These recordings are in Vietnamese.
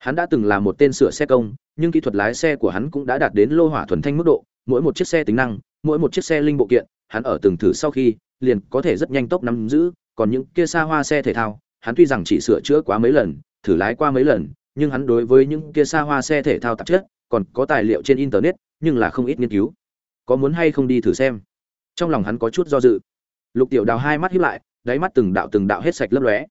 hắn đã từng là một tên sửa xe công, nhưng kỹ thuật lái xe của hắn cũng đã đạt đến lô hỏa thuần thanh mức độ, mỗi một chiếc xe tính năng, mỗi một chiếc xe linh bộ kiện, hắn ở từng thử sau khi, liền có thể rất nhanh tốc nắm giữ, còn những kia xa hoa xe thể thao, hắn tuy rằng chỉ sửa chữa quá mấy lần, thử lái qua mấy lần, nhưng hắn đối với những kia xa hoa xe thể thao tạp chất, còn có tài liệu trên internet, nhưng là không ít nghiên cứu. Có muốn hay không đi thử xem? Trong lòng hắn có chút do dự. Lục tiểu đào hai mắt hiếp lại, đáy mắt từng đạo từng đạo hết sạch lấp lóe.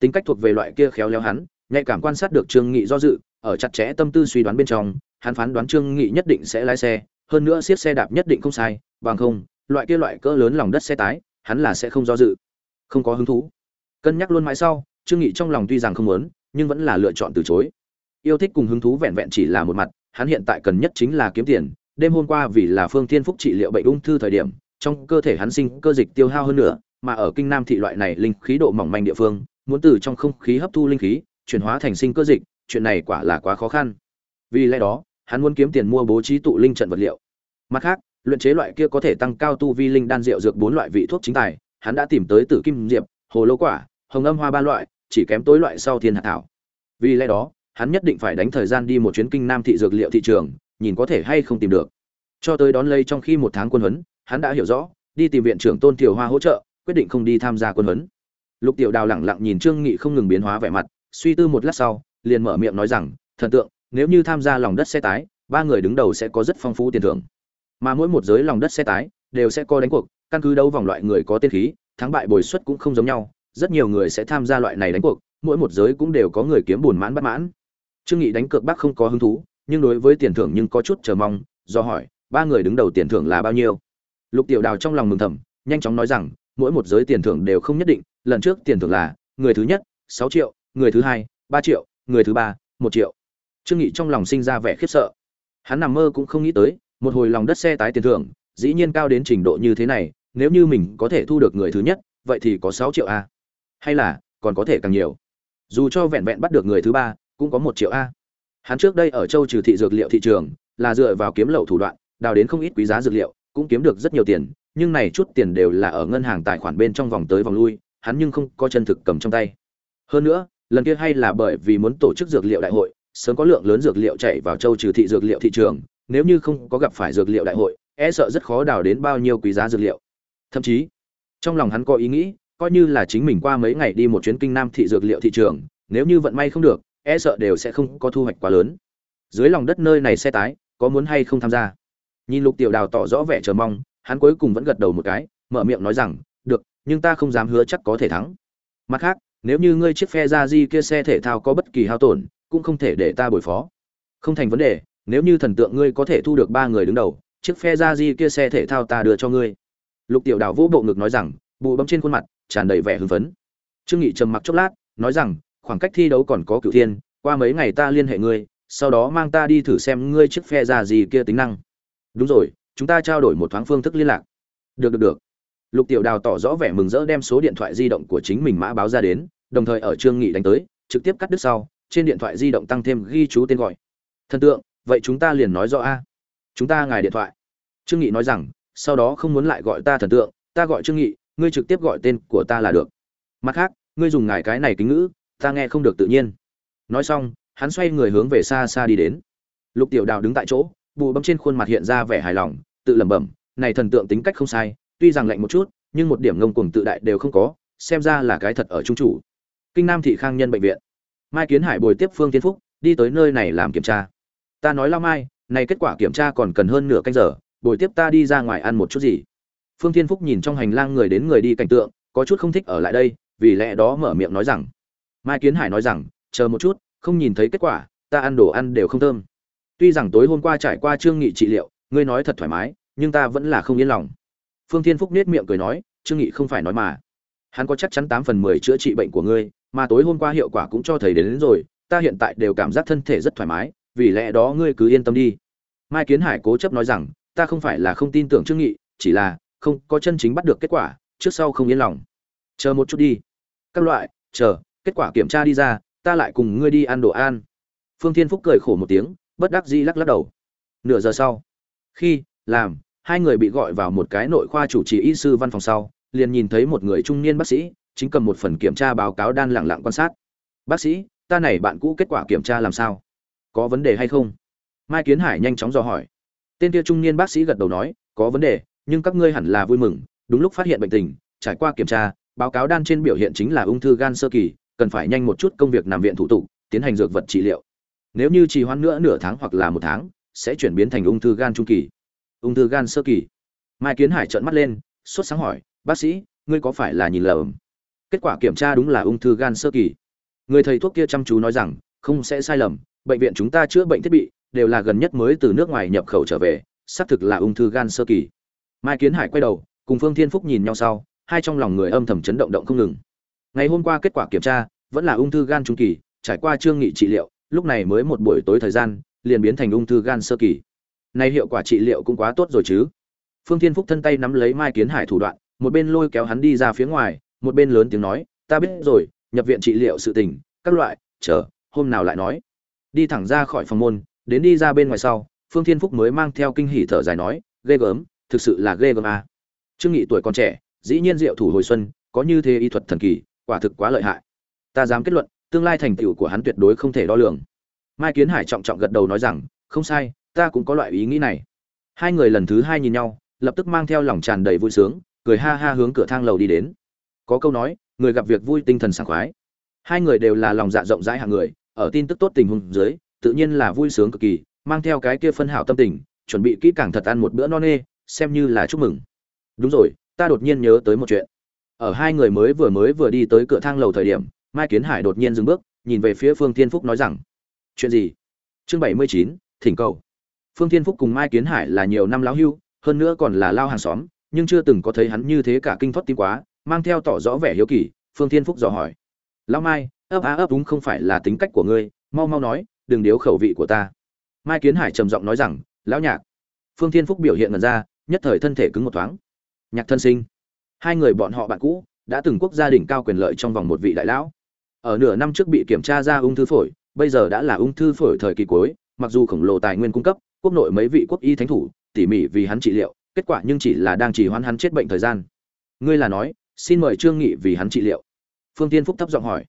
Tính cách thuộc về loại kia khéo léo hắn nhạy cảm quan sát được trương nghị do dự, ở chặt chẽ tâm tư suy đoán bên trong, hắn phán đoán trương nghị nhất định sẽ lái xe, hơn nữa siết xe đạp nhất định không sai, bằng không, loại kia loại cỡ lớn lòng đất xe tái, hắn là sẽ không do dự. Không có hứng thú. Cân nhắc luôn mãi sau, trương nghị trong lòng tuy rằng không muốn, nhưng vẫn là lựa chọn từ chối. Yêu thích cùng hứng thú vẹn vẹn chỉ là một mặt, hắn hiện tại cần nhất chính là kiếm tiền. Đêm hôm qua vì là phương thiên phúc trị liệu bệnh ung thư thời điểm, trong cơ thể hắn sinh cơ dịch tiêu hao hơn nữa, mà ở kinh nam thị loại này linh khí độ mỏng manh địa phương, muốn từ trong không khí hấp thu linh khí chuyển hóa thành sinh cơ dịch, chuyện này quả là quá khó khăn. Vì lẽ đó, hắn muốn kiếm tiền mua bố trí tụ linh trận vật liệu. Mặt khác, luyện chế loại kia có thể tăng cao tu vi linh đan rượu dược bốn loại vị thuốc chính tài, hắn đã tìm tới tử kim diệp, hồ lô quả, hồng âm hoa ba loại, chỉ kém tối loại sau thiên hạt thảo. Vì lẽ đó, hắn nhất định phải đánh thời gian đi một chuyến kinh nam thị dược liệu thị trường, nhìn có thể hay không tìm được. Cho tới đón lấy trong khi một tháng quân huấn, hắn đã hiểu rõ, đi tìm viện trưởng tôn tiểu hoa hỗ trợ, quyết định không đi tham gia quân huấn. Lục tiểu đào lẳng lặng nhìn trương nghị không ngừng biến hóa vẻ mặt suy tư một lát sau, liền mở miệng nói rằng, thần tượng, nếu như tham gia lòng đất xe tái, ba người đứng đầu sẽ có rất phong phú tiền thưởng. Mà mỗi một giới lòng đất xe tái đều sẽ có đánh cuộc, căn cứ đấu vòng loại người có tiên khí, thắng bại bồi suất cũng không giống nhau, rất nhiều người sẽ tham gia loại này đánh cuộc, mỗi một giới cũng đều có người kiếm buồn mãn bất mãn. Trương nghị đánh cược bác không có hứng thú, nhưng đối với tiền thưởng nhưng có chút chờ mong, do hỏi, ba người đứng đầu tiền thưởng là bao nhiêu? Lục tiểu đào trong lòng mừng thầm, nhanh chóng nói rằng, mỗi một giới tiền thưởng đều không nhất định, lần trước tiền thưởng là, người thứ nhất, sáu triệu người thứ hai, ba triệu, người thứ ba, một triệu. Trương nghị trong lòng sinh ra vẻ khiếp sợ. Hắn nằm mơ cũng không nghĩ tới, một hồi lòng đất xe tái tiền thưởng, dĩ nhiên cao đến trình độ như thế này, nếu như mình có thể thu được người thứ nhất, vậy thì có sáu triệu a. Hay là, còn có thể càng nhiều. Dù cho vẹn vẹn bắt được người thứ ba, cũng có một triệu a. Hắn trước đây ở châu trừ thị dược liệu thị trường, là dựa vào kiếm lậu thủ đoạn, đào đến không ít quý giá dược liệu, cũng kiếm được rất nhiều tiền, nhưng này chút tiền đều là ở ngân hàng tài khoản bên trong vòng tới vòng lui, hắn nhưng không có chân thực cầm trong tay. Hơn nữa lần kia hay là bởi vì muốn tổ chức dược liệu đại hội, sớm có lượng lớn dược liệu chạy vào châu trừ thị dược liệu thị trường, nếu như không có gặp phải dược liệu đại hội e sợ rất khó đào đến bao nhiêu quý giá dược liệu. Thậm chí, trong lòng hắn có ý nghĩ, coi như là chính mình qua mấy ngày đi một chuyến kinh nam thị dược liệu thị trường, nếu như vận may không được e sợ đều sẽ không có thu hoạch quá lớn. Dưới lòng đất nơi này xe tái, có muốn hay không tham gia? Nhìn lục tiểu đào tỏ rõ vẻ chờ mong, hắn cuối cùng vẫn gật đầu một cái, mở miệng nói rằng, được, nhưng ta không dám hứa chắc có thể thắng. Mặt khác nếu như ngươi chiếc phe ra di kia xe thể thao có bất kỳ hao tổn, cũng không thể để ta bồi phó. Không thành vấn đề, nếu như thần tượng ngươi có thể thu được ba người đứng đầu, chiếc phe ra di kia xe thể thao ta đưa cho ngươi. Lục tiểu đào vỗ bộ ngực nói rằng bụ bấm trên khuôn mặt tràn đầy vẻ hưng phấn. Trương nghị trầm mặc chốc lát, nói rằng, khoảng cách thi đấu còn có cửu thiên, qua mấy ngày ta liên hệ ngươi, sau đó mang ta đi thử xem ngươi chiếc phe ra gì kia tính năng. Đúng rồi, chúng ta trao đổi một thoáng phương thức liên lạc. Được được được lục tiểu đào tỏ rõ vẻ mừng rỡ đem số điện thoại di động của chính mình mã báo ra đến, đồng thời ở trương nghị đánh tới, trực tiếp cắt đứt sau, trên điện thoại di động tăng thêm ghi chú tên gọi. Thần tượng, vậy chúng ta liền nói rõ a. Chúng ta ngài điện thoại. Trương nghị nói rằng, sau đó không muốn lại gọi ta thần tượng, ta gọi trương nghị, ngươi trực tiếp gọi tên của ta là được. Mặt khác, ngươi dùng ngài cái này kính ngữ, ta nghe không được tự nhiên. Nói xong, hắn xoay người hướng về xa xa đi đến. Lục tiểu đào đứng tại chỗ, bù bấm trên khuôn mặt hiện ra vẻ hài lòng, tự lẩm bẩm, này thần tượng tính cách không sai tuy rằng lạnh một chút, nhưng một điểm ngông cuồng tự đại đều không có, xem ra là cái thật ở trung chủ. Kinh nam thị khang nhân bệnh viện. Mai kiến hải bồi tiếp phương tiên phúc, đi tới nơi này làm kiểm tra. Ta nói lao mai, này kết quả kiểm tra còn cần hơn nửa canh giờ, bồi tiếp ta đi ra ngoài ăn một chút gì. Phương tiên phúc nhìn trong hành lang người đến người đi cảnh tượng, có chút không thích ở lại đây, vì lẽ đó mở miệng nói rằng. Mai kiến hải nói rằng, chờ một chút, không nhìn thấy kết quả, ta ăn đồ ăn đều không thơm. Tuy rằng tối hôm qua trải qua trương nghị trị liệu, ngươi nói thật thoải mái, nhưng ta vẫn là không yên lòng phương thiên phúc nết miệng cười nói trương nghị không phải nói mà. Hắn có chắc chắn tám phần mười chữa trị bệnh của ngươi mà tối hôm qua hiệu quả cũng cho thấy đến, đến rồi ta hiện tại đều cảm giác thân thể rất thoải mái vì lẽ đó ngươi cứ yên tâm đi. Mai kiến hải cố chấp nói rằng ta không phải là không tin tưởng trương nghị chỉ là không có chân chính bắt được kết quả trước sau không yên lòng. Chờ một chút đi. Các loại chờ kết quả kiểm tra đi ra ta lại cùng ngươi đi ăn đồ ăn. Phương thiên phúc cười khổ một tiếng bất đắc dĩ lắc lắc đầu. Nửa giờ sau khi làm hai người bị gọi vào một cái nội khoa chủ trì y sư văn phòng sau, liền nhìn thấy một người trung niên bác sĩ, chính cầm một phần kiểm tra báo cáo đan lẳng lặng quan sát. Bác sĩ, ta này bạn cũ kết quả kiểm tra làm sao? Có vấn đề hay không? Mai kiến hải nhanh chóng dò hỏi. Tên kia trung niên bác sĩ gật đầu nói, có vấn đề, nhưng các ngươi hẳn là vui mừng, đúng lúc phát hiện bệnh tình, trải qua kiểm tra, báo cáo đan trên biểu hiện chính là ung thư gan sơ kỳ, cần phải nhanh một chút công việc nằm viện thủ tục, tiến hành dược vật trị liệu. Nếu như trì hoãn nữa nửa tháng hoặc là một tháng, sẽ chuyển biến thành ung thư gan trung kỳ ung thư gan sơ kỳ. Mai kiến hải trợn mắt lên, sốt sáng hỏi, bác sĩ, ngươi có phải là nhìn lầm? Kết quả kiểm tra đúng là ung thư gan sơ kỳ. Người thầy thuốc kia chăm chú nói rằng, không sẽ sai lầm, bệnh viện chúng ta chữa bệnh thiết bị đều là gần nhất mới từ nước ngoài nhập khẩu trở về, xác thực là ung thư gan sơ kỳ. Mai kiến hải quay đầu, cùng phương thiên phúc nhìn nhau sau, hai trong lòng người âm thầm chấn động động không ngừng. Ngày hôm qua kết quả kiểm tra vẫn là ung thư gan trung kỳ, trải qua trương nghị trị liệu, lúc này mới một buổi tối thời gian, liền biến thành ung thư gan sơ kỳ nay hiệu quả trị liệu cũng quá tốt rồi chứ. Phương thiên phúc thân tay nắm lấy mai kiến hải thủ đoạn, một bên lôi kéo hắn đi ra phía ngoài, một bên lớn tiếng nói, ta biết rồi, nhập viện trị liệu sự tình, các loại, chờ, hôm nào lại nói. Đi thẳng ra khỏi phòng môn, đến đi ra bên ngoài sau, phương thiên phúc mới mang theo kinh hỉ thở dài nói, ghê gớm, thực sự là ghê gớm à. trương nghị tuổi còn trẻ, dĩ nhiên diệu thủ hồi xuân, có như thế y thuật thần kỳ, quả thực quá lợi hại. Ta dám kết luận, tương lai thành tựu của hắn tuyệt đối không thể đo lường. Mai kiến hải trọng trọng gật đầu nói rằng, không sai ta cũng có loại ý nghĩ này. Hai người lần thứ hai nhìn nhau, lập tức mang theo lòng tràn đầy vui sướng, cười ha ha hướng cửa thang lầu đi đến. Có câu nói, người gặp việc vui tinh thần sảng khoái. Hai người đều là lòng dạ rộng rãi hạng người, ở tin tức tốt tình huống dưới, tự nhiên là vui sướng cực kỳ, mang theo cái kia phân hảo tâm tình, chuẩn bị kỹ càng thật ăn một bữa no nê, xem như là chúc mừng. Đúng rồi, ta đột nhiên nhớ tới một chuyện. Ở hai người mới vừa mới vừa đi tới cửa thang lầu thời điểm, mai kiến hải đột nhiên dừng bước, nhìn về phía phương thiên phúc nói rằng, chuyện gì? Chương bảy mươi chín, thỉnh cầu phương thiên phúc cùng mai kiến hải là nhiều năm lão hưu, hơn nữa còn là lao hàng xóm, nhưng chưa từng có thấy hắn như thế cả kinh thoát tim quá, mang theo tỏ rõ vẻ hiếu kỳ, phương thiên phúc dò hỏi. Lão mai, ấp á ấp đúng không phải là tính cách của ngươi, mau mau nói, đừng điếu khẩu vị của ta. Mai kiến hải trầm giọng nói rằng, lão nhạc. Phương thiên phúc biểu hiện ngần ra, nhất thời thân thể cứng một thoáng. Nhạc thân sinh. Hai người bọn họ bạn cũ, đã từng quốc gia đỉnh cao quyền lợi trong vòng một vị đại lão. Ở nửa năm trước bị kiểm tra ra ung thư phổi, bây giờ đã là ung thư phổi thời kỳ cuối, mặc dù khổng lồ tài nguyên cung cấp quốc nội mấy vị quốc y thánh thủ, tỉ mỉ vì hắn trị liệu, kết quả nhưng chỉ là đang chỉ hoãn hắn chết bệnh thời gian. Ngươi là nói, xin mời trương nghị vì hắn trị liệu. Phương tiên phúc thấp giọng hỏi.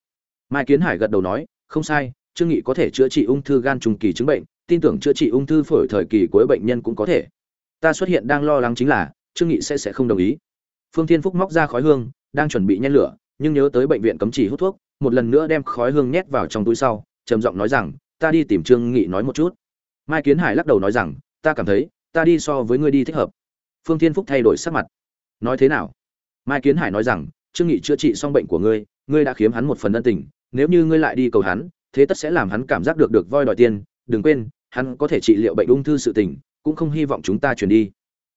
Mai kiến hải gật đầu nói, không sai, trương nghị có thể chữa trị ung thư gan trùng kỳ chứng bệnh, tin tưởng chữa trị ung thư phổi thời kỳ cuối bệnh nhân cũng có thể. Ta xuất hiện đang lo lắng chính là, trương nghị sẽ sẽ không đồng ý. Phương tiên phúc móc ra khói hương, đang chuẩn bị nhen lửa, nhưng nhớ tới bệnh viện cấm chỉ hút thuốc, một lần nữa đem khói hương nhét vào trong túi sau, trầm giọng nói rằng, ta đi tìm trương nghị nói một chút mai kiến hải lắc đầu nói rằng, ta cảm thấy, ta đi so với ngươi đi thích hợp. Phương thiên phúc thay đổi sắc mặt. Nói thế nào? Mai kiến hải nói rằng, trương nghị chữa trị xong bệnh của ngươi ngươi đã khiếm hắn một phần ân tình, nếu như ngươi lại đi cầu hắn, thế tất sẽ làm hắn cảm giác được được voi đòi tiền, đừng quên, hắn có thể trị liệu bệnh ung thư sự tình, cũng không hy vọng chúng ta chuyển đi.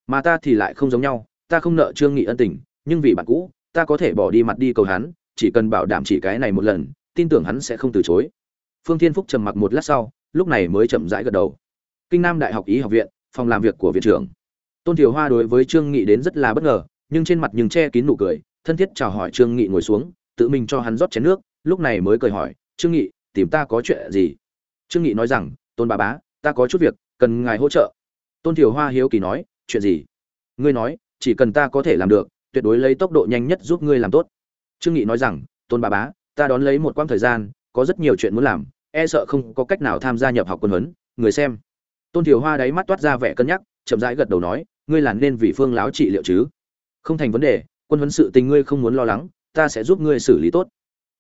Mà ta thì lại không giống nhau, ta không nợ trương nghị ân tình, nhưng vì bạn cũ, ta có thể bỏ đi mặt đi cầu hắn, chỉ cần bảo đảm chỉ cái này một lần, tin tưởng hắn sẽ không từ chối. Phương thiên phúc trầm mặc một lát sau, lúc này mới chậm rãi gật đầu kinh nam đại học y học viện, phòng làm việc của viện trưởng. Tôn Thiều hoa đối với trương nghị đến rất là bất ngờ, nhưng trên mặt nhưng che kín nụ cười, thân thiết chào hỏi trương nghị ngồi xuống, tự mình cho hắn rót chén nước, lúc này mới cười hỏi, trương nghị, tìm ta có chuyện gì? Trương nghị nói rằng, tôn bà bá, ta có chút việc, cần ngài hỗ trợ. Tôn Thiều hoa hiếu kỳ nói, chuyện gì? Ngươi nói, chỉ cần ta có thể làm được, tuyệt đối lấy tốc độ nhanh nhất giúp ngươi làm tốt. Trương nghị nói rằng, tôn bà bá, ta đón lấy một quãng thời gian, có rất nhiều chuyện muốn làm e sợ không có cách nào tham gia nhập học quân huấn, người xem tôn Thiều hoa đáy mắt toát ra vẻ cân nhắc, chậm rãi gật đầu nói, ngươi là nên vì phương láo trị liệu chứ? Không thành vấn đề, quân huấn sự tình ngươi không muốn lo lắng, ta sẽ giúp ngươi xử lý tốt.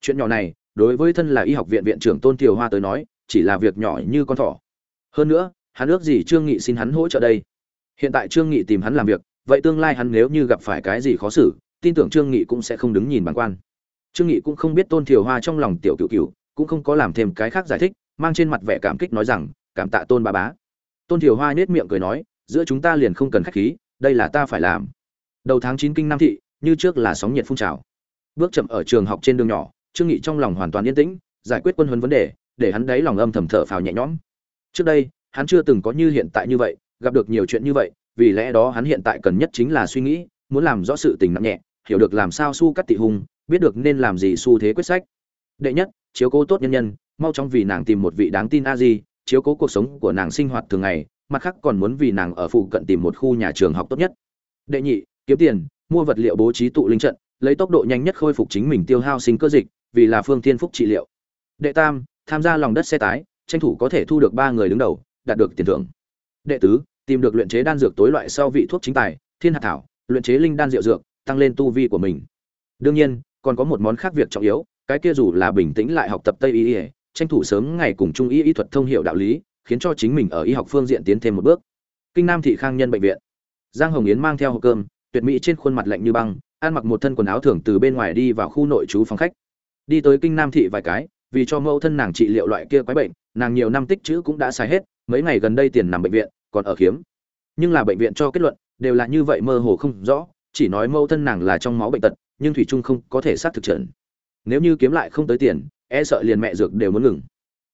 Chuyện nhỏ này, đối với thân là y học viện viện trưởng tôn Thiều hoa tới nói, chỉ là việc nhỏ như con thỏ. Hơn nữa, hắn ước gì trương nghị xin hắn hỗ trợ đây? Hiện tại trương nghị tìm hắn làm việc, vậy tương lai hắn nếu như gặp phải cái gì khó xử, tin tưởng trương nghị cũng sẽ không đứng nhìn bằng quan. Trương nghị cũng không biết tôn Thiều hoa trong lòng tiểu cựu cựu cũng không có làm thêm cái khác giải thích, mang trên mặt vẻ cảm kích nói rằng, cảm tạ tôn ba bá tôn Thiều hoa nết miệng cười nói, giữa chúng ta liền không cần khách khí, đây là ta phải làm. Đầu tháng chín kinh nam thị, như trước là sóng nhiệt phun trào. Bước chậm ở trường học trên đường nhỏ, trương nghị trong lòng hoàn toàn yên tĩnh, giải quyết quân huấn vấn đề, để hắn đấy lòng âm thầm thở phào nhẹ nhõm. Trước đây, hắn chưa từng có như hiện tại như vậy, gặp được nhiều chuyện như vậy, vì lẽ đó hắn hiện tại cần nhất chính là suy nghĩ, muốn làm rõ sự tình nặng nhẹ, hiểu được làm sao su cắt tị hùng, biết được nên làm gì xu thế quyết sách. Đệ nhất, chiếu cố tốt nhân nhân, mau chóng vì nàng tìm một vị đáng tin a di chiếu cố cuộc sống của nàng sinh hoạt thường ngày, mặt khác còn muốn vì nàng ở phụ cận tìm một khu nhà trường học tốt nhất. Đệ nhị, kiếm tiền, mua vật liệu bố trí tụ linh trận, lấy tốc độ nhanh nhất khôi phục chính mình tiêu hao sinh cơ dịch, vì là phương thiên phúc trị liệu. Đệ tam, tham gia lòng đất xe tái, tranh thủ có thể thu được ba người đứng đầu, đạt được tiền thưởng. Đệ tứ, tìm được luyện chế đan dược tối loại sau vị thuốc chính tài, thiên hạt thảo, luyện chế linh đan rượu dược, tăng lên tu vi của mình. Đương nhiên, còn có một món khác việc trọng yếu, cái kia dù là bình tĩnh lại học tập tây y tranh thủ sớm ngày cùng trung y y thuật thông hiểu đạo lý, khiến cho chính mình ở y học phương diện tiến thêm một bước. Kinh nam thị khang nhân bệnh viện. Giang hồng yến mang theo hộp cơm, tuyệt mỹ trên khuôn mặt lạnh như băng, ăn mặc một thân quần áo thường từ bên ngoài đi vào khu nội trú phòng khách. Đi tới kinh nam thị vài cái, vì cho mẫu thân nàng trị liệu loại kia quái bệnh, nàng nhiều năm tích chữ cũng đã xài hết, mấy ngày gần đây tiền nằm bệnh viện, còn ở khiếm. Nhưng là bệnh viện cho kết luận, đều là như vậy mơ hồ không rõ, chỉ nói mẫu thân nàng là trong máu bệnh tật, nhưng thủy trung không có thể xác thực chuẩn nếu như kiếm lại không tới tiền e sợ liền mẹ dược đều muốn ngừng.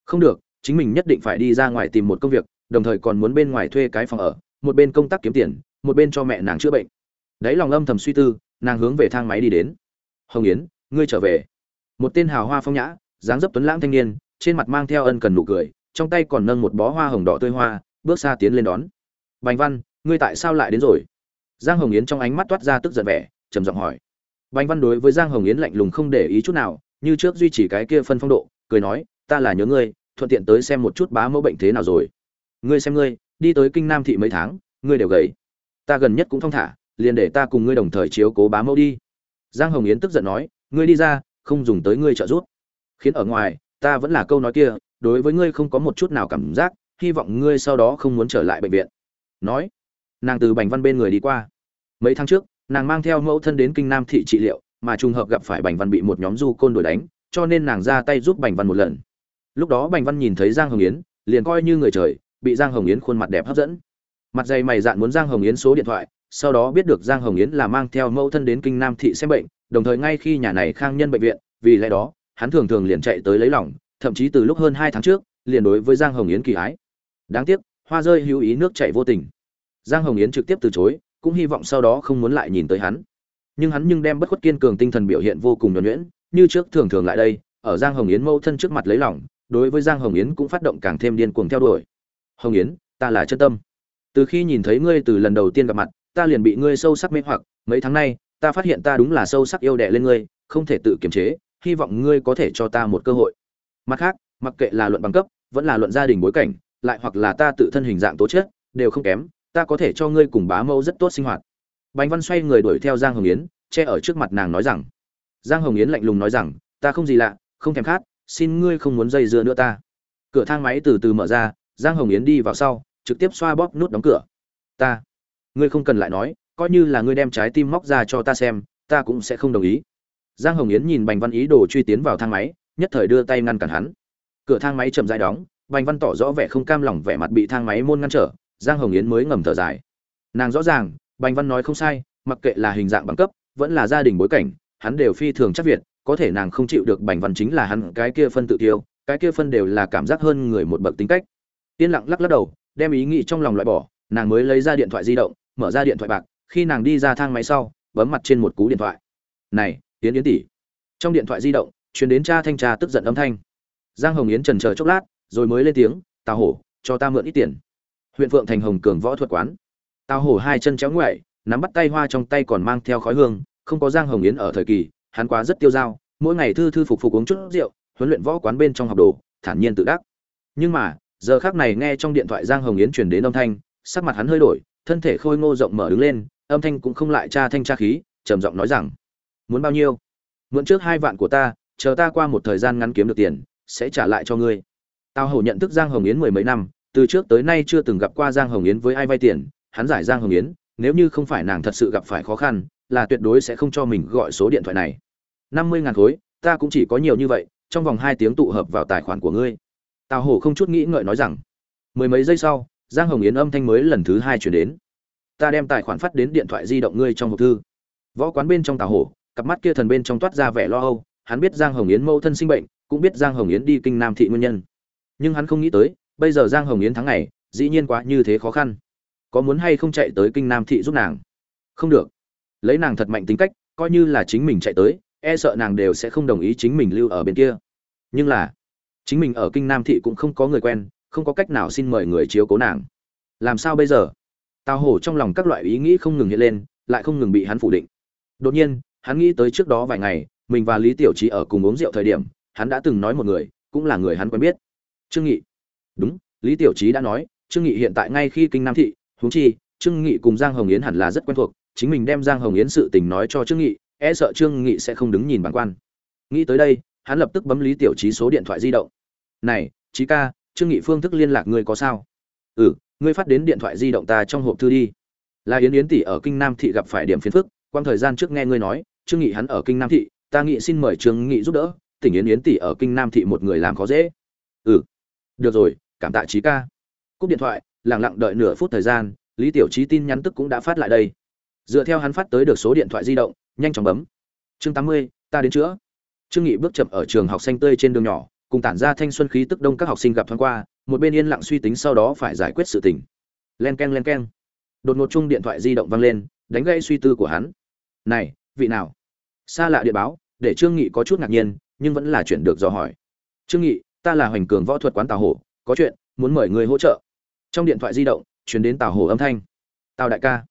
Không được, chính mình nhất định phải đi ra ngoài tìm một công việc, đồng thời còn muốn bên ngoài thuê cái phòng ở, một bên công tác kiếm tiền, một bên cho mẹ nàng chữa bệnh. Đấy lòng âm thầm suy tư, nàng hướng về thang máy đi đến. Hồng yến, ngươi trở về. Một tên hào hoa phong nhã, dáng dấp tuấn lãng thanh niên, trên mặt mang theo ân cần nụ cười, trong tay còn nâng một bó hoa hồng đỏ tươi hoa, bước xa tiến lên đón. Bành văn, ngươi tại sao lại đến rồi? Giang hồng yến trong ánh mắt toát ra tức giận vẻ, trầm giọng hỏi. Bành văn đối với giang hồng yến lạnh lùng không để ý chút nào như trước duy trì cái kia phân phong độ, cười nói, ta là nhớ ngươi, thuận tiện tới xem một chút bá mẫu bệnh thế nào rồi. Ngươi xem ngươi, đi tới kinh nam thị mấy tháng, ngươi đều gầy. Ta gần nhất cũng thong thả, liền để ta cùng ngươi đồng thời chiếu cố bá mẫu đi. Giang hồng yến tức giận nói, ngươi đi ra, không dùng tới ngươi trợ giúp. Khiến ở ngoài, ta vẫn là câu nói kia, đối với ngươi không có một chút nào cảm giác, hy vọng ngươi sau đó không muốn trở lại bệnh viện. Nói, nàng từ bành văn bên người đi qua. Mấy tháng trước, nàng mang theo mẫu thân đến kinh nam thị trị liệu mà trùng hợp gặp phải bành văn bị một nhóm du côn đuổi đánh, cho nên nàng ra tay giúp bành văn một lần. Lúc đó bành văn nhìn thấy giang hồng yến, liền coi như người trời, bị giang hồng yến khuôn mặt đẹp hấp dẫn. Mặt dày mày dạn muốn giang hồng yến số điện thoại, sau đó biết được giang hồng yến là mang theo mẫu thân đến kinh nam thị xem bệnh, đồng thời ngay khi nhà này khang nhân bệnh viện, vì lẽ đó, hắn thường thường liền chạy tới lấy lòng, thậm chí từ lúc hơn hai tháng trước, liền đối với giang hồng yến kỳ ái. Đáng tiếc, hoa rơi hữu ý nước chảy vô tình. Giang hồng yến trực tiếp từ chối, cũng hy vọng sau đó không muốn lại nhìn tới hắn nhưng hắn nhưng đem bất khuất kiên cường tinh thần biểu hiện vô cùng nhuần nhuyễn, như trước thường thường lại đây, ở giang hồng yến mâu thân trước mặt lấy lòng, đối với giang hồng yến cũng phát động càng thêm điên cuồng theo đuổi. Hồng yến, ta là chân tâm. Từ khi nhìn thấy ngươi từ lần đầu tiên gặp mặt, ta liền bị ngươi sâu sắc mê hoặc, mấy tháng nay, ta phát hiện ta đúng là sâu sắc yêu đẻ lên ngươi, không thể tự kiềm chế, hy vọng ngươi có thể cho ta một cơ hội. Mặt khác, mặc kệ là luận bằng cấp, vẫn là luận gia đình bối cảnh, lại hoặc là ta tự thân hình dạng tố chất, đều không kém, ta có thể cho ngươi cùng bá mẫu rất tốt sinh hoạt. Bành văn xoay người đuổi theo giang hồng yến, che ở trước mặt nàng nói rằng, giang hồng yến lạnh lùng nói rằng, ta không gì lạ, không thèm khát, xin ngươi không muốn dây dưa nữa ta. Cửa thang máy từ từ mở ra, giang hồng yến đi vào sau, trực tiếp xoa bóp nút đóng cửa. Ta, ngươi không cần lại nói, coi như là ngươi đem trái tim móc ra cho ta xem, ta cũng sẽ không đồng ý. Giang hồng yến nhìn bành văn ý đồ truy tiến vào thang máy, nhất thời đưa tay ngăn cản hắn. Cửa thang máy chậm rãi đóng, bành văn tỏ rõ vẻ không cam lòng vẻ mặt bị thang máy môn ngăn trở, giang hồng yến mới ngầm thở dài. Nàng rõ ràng bành văn nói không sai, mặc kệ là hình dạng bằng cấp, vẫn là gia đình bối cảnh, hắn đều phi thường chắc việt, có thể nàng không chịu được bành văn chính là hắn cái kia phân tự tiêu, cái kia phân đều là cảm giác hơn người một bậc tính cách. Tiên lặng lắc lắc đầu, đem ý nghĩ trong lòng loại bỏ, nàng mới lấy ra điện thoại di động, mở ra điện thoại bạc, khi nàng đi ra thang máy sau, bấm mặt trên một cú điện thoại. Này, yến yến tỷ. Trong điện thoại di động, truyền đến cha thanh tra tức giận âm thanh. Giang hồng yến chần chờ chốc lát, rồi mới lên tiếng, tào hổ, cho ta mượn ít tiền. Huyện phượng thành hồng cường võ thuật quán tào hổ hai chân chéo ngoại nắm bắt tay hoa trong tay còn mang theo khói hương, không có giang hồng yến ở thời kỳ, hắn quá rất tiêu dao, mỗi ngày thư thư phục phục uống chút rượu, huấn luyện võ quán bên trong học đồ, thản nhiên tự đắc. Nhưng mà, giờ khác này nghe trong điện thoại giang hồng yến truyền đến âm thanh, sắc mặt hắn hơi đổi, thân thể khôi ngô rộng mở đứng lên, âm thanh cũng không lại tra thanh tra khí, trầm giọng nói rằng, muốn bao nhiêu? Mượn trước hai vạn của ta, chờ ta qua một thời gian ngắn kiếm được tiền, sẽ trả lại cho ngươi. Tao hầu nhận thức giang hồng yến mười mấy năm, từ trước tới nay chưa từng gặp qua giang hồng yến với ai vay tiền hắn giải giang hồng yến, nếu như không phải nàng thật sự gặp phải khó khăn, là tuyệt đối sẽ không cho mình gọi số điện thoại này. Năm mươi ngàn khối, ta cũng chỉ có nhiều như vậy, trong vòng hai tiếng tụ hợp vào tài khoản của ngươi. Tào hổ không chút nghĩ ngợi nói rằng, mười mấy giây sau, giang hồng yến âm thanh mới lần thứ hai chuyển đến. Ta đem tài khoản phát đến điện thoại di động ngươi trong hộp thư. Võ quán bên trong tào hổ, cặp mắt kia thần bên trong toát ra vẻ lo âu, hắn biết giang hồng yến mâu thân sinh bệnh, cũng biết giang hồng yến đi kinh nam thị nguyên nhân. Nhưng hắn không nghĩ tới, bây giờ giang hồng yến tháng này dĩ nhiên quá như thế khó khăn có muốn hay không chạy tới kinh nam thị giúp nàng? Không được. Lấy nàng thật mạnh tính cách, coi như là chính mình chạy tới e sợ nàng đều sẽ không đồng ý chính mình lưu ở bên kia. Nhưng là, chính mình ở kinh nam thị cũng không có người quen, không có cách nào xin mời người chiếu cố nàng. Làm sao bây giờ? Tào hổ trong lòng các loại ý nghĩ không ngừng hiện lên, lại không ngừng bị hắn phủ định. Đột nhiên, hắn nghĩ tới trước đó vài ngày, mình và lý tiểu trí ở cùng uống rượu thời điểm, hắn đã từng nói một người, cũng là người hắn quen biết. Trương nghị. Đúng, lý tiểu trí đã nói, trương nghị hiện tại ngay khi kinh nam thị huống chi, trương nghị cùng giang hồng yến hẳn là rất quen thuộc, chính mình đem giang hồng yến sự tình nói cho trương nghị e sợ trương nghị sẽ không đứng nhìn bản quan. Nghĩ tới đây, hắn lập tức bấm lý tiểu trí số điện thoại di động. Này trí ca, trương nghị phương thức liên lạc ngươi có sao? Ừ ngươi phát đến điện thoại di động ta trong hộp thư đi. Là yến yến tỷ ở kinh nam thị gặp phải điểm phiền phức, quang thời gian trước nghe ngươi nói, trương nghị hắn ở kinh nam thị, ta nghị xin mời trương nghị giúp đỡ, tỉnh yến yến tỷ ở kinh nam thị một người làm khó dễ. Ừ được rồi, cảm tạ trí ca. Cúp điện thoại lặng lặng đợi nửa phút thời gian, lý tiểu Chí tin nhắn tức cũng đã phát lại đây. Dựa theo hắn phát tới được số điện thoại di động, nhanh chóng bấm. Chương tám mươi, ta đến chữa. Trương nghị bước chậm ở trường học xanh tươi trên đường nhỏ, cùng tản ra thanh xuân khí tức đông các học sinh gặp thoáng qua, một bên yên lặng suy tính sau đó phải giải quyết sự tình. Len keng len keng. Đột ngột chung điện thoại di động vang lên, đánh gãy suy tư của hắn. Này, vị nào? Xa lạ điện báo, để trương nghị có chút ngạc nhiên, nhưng vẫn là chuyện được dò hỏi. Trương nghị, ta là hoành cường võ thuật quán tào hổ, có chuyện, muốn mời người hỗ trợ trong điện thoại di động, truyền đến tào hổ âm thanh. Tào đại ca,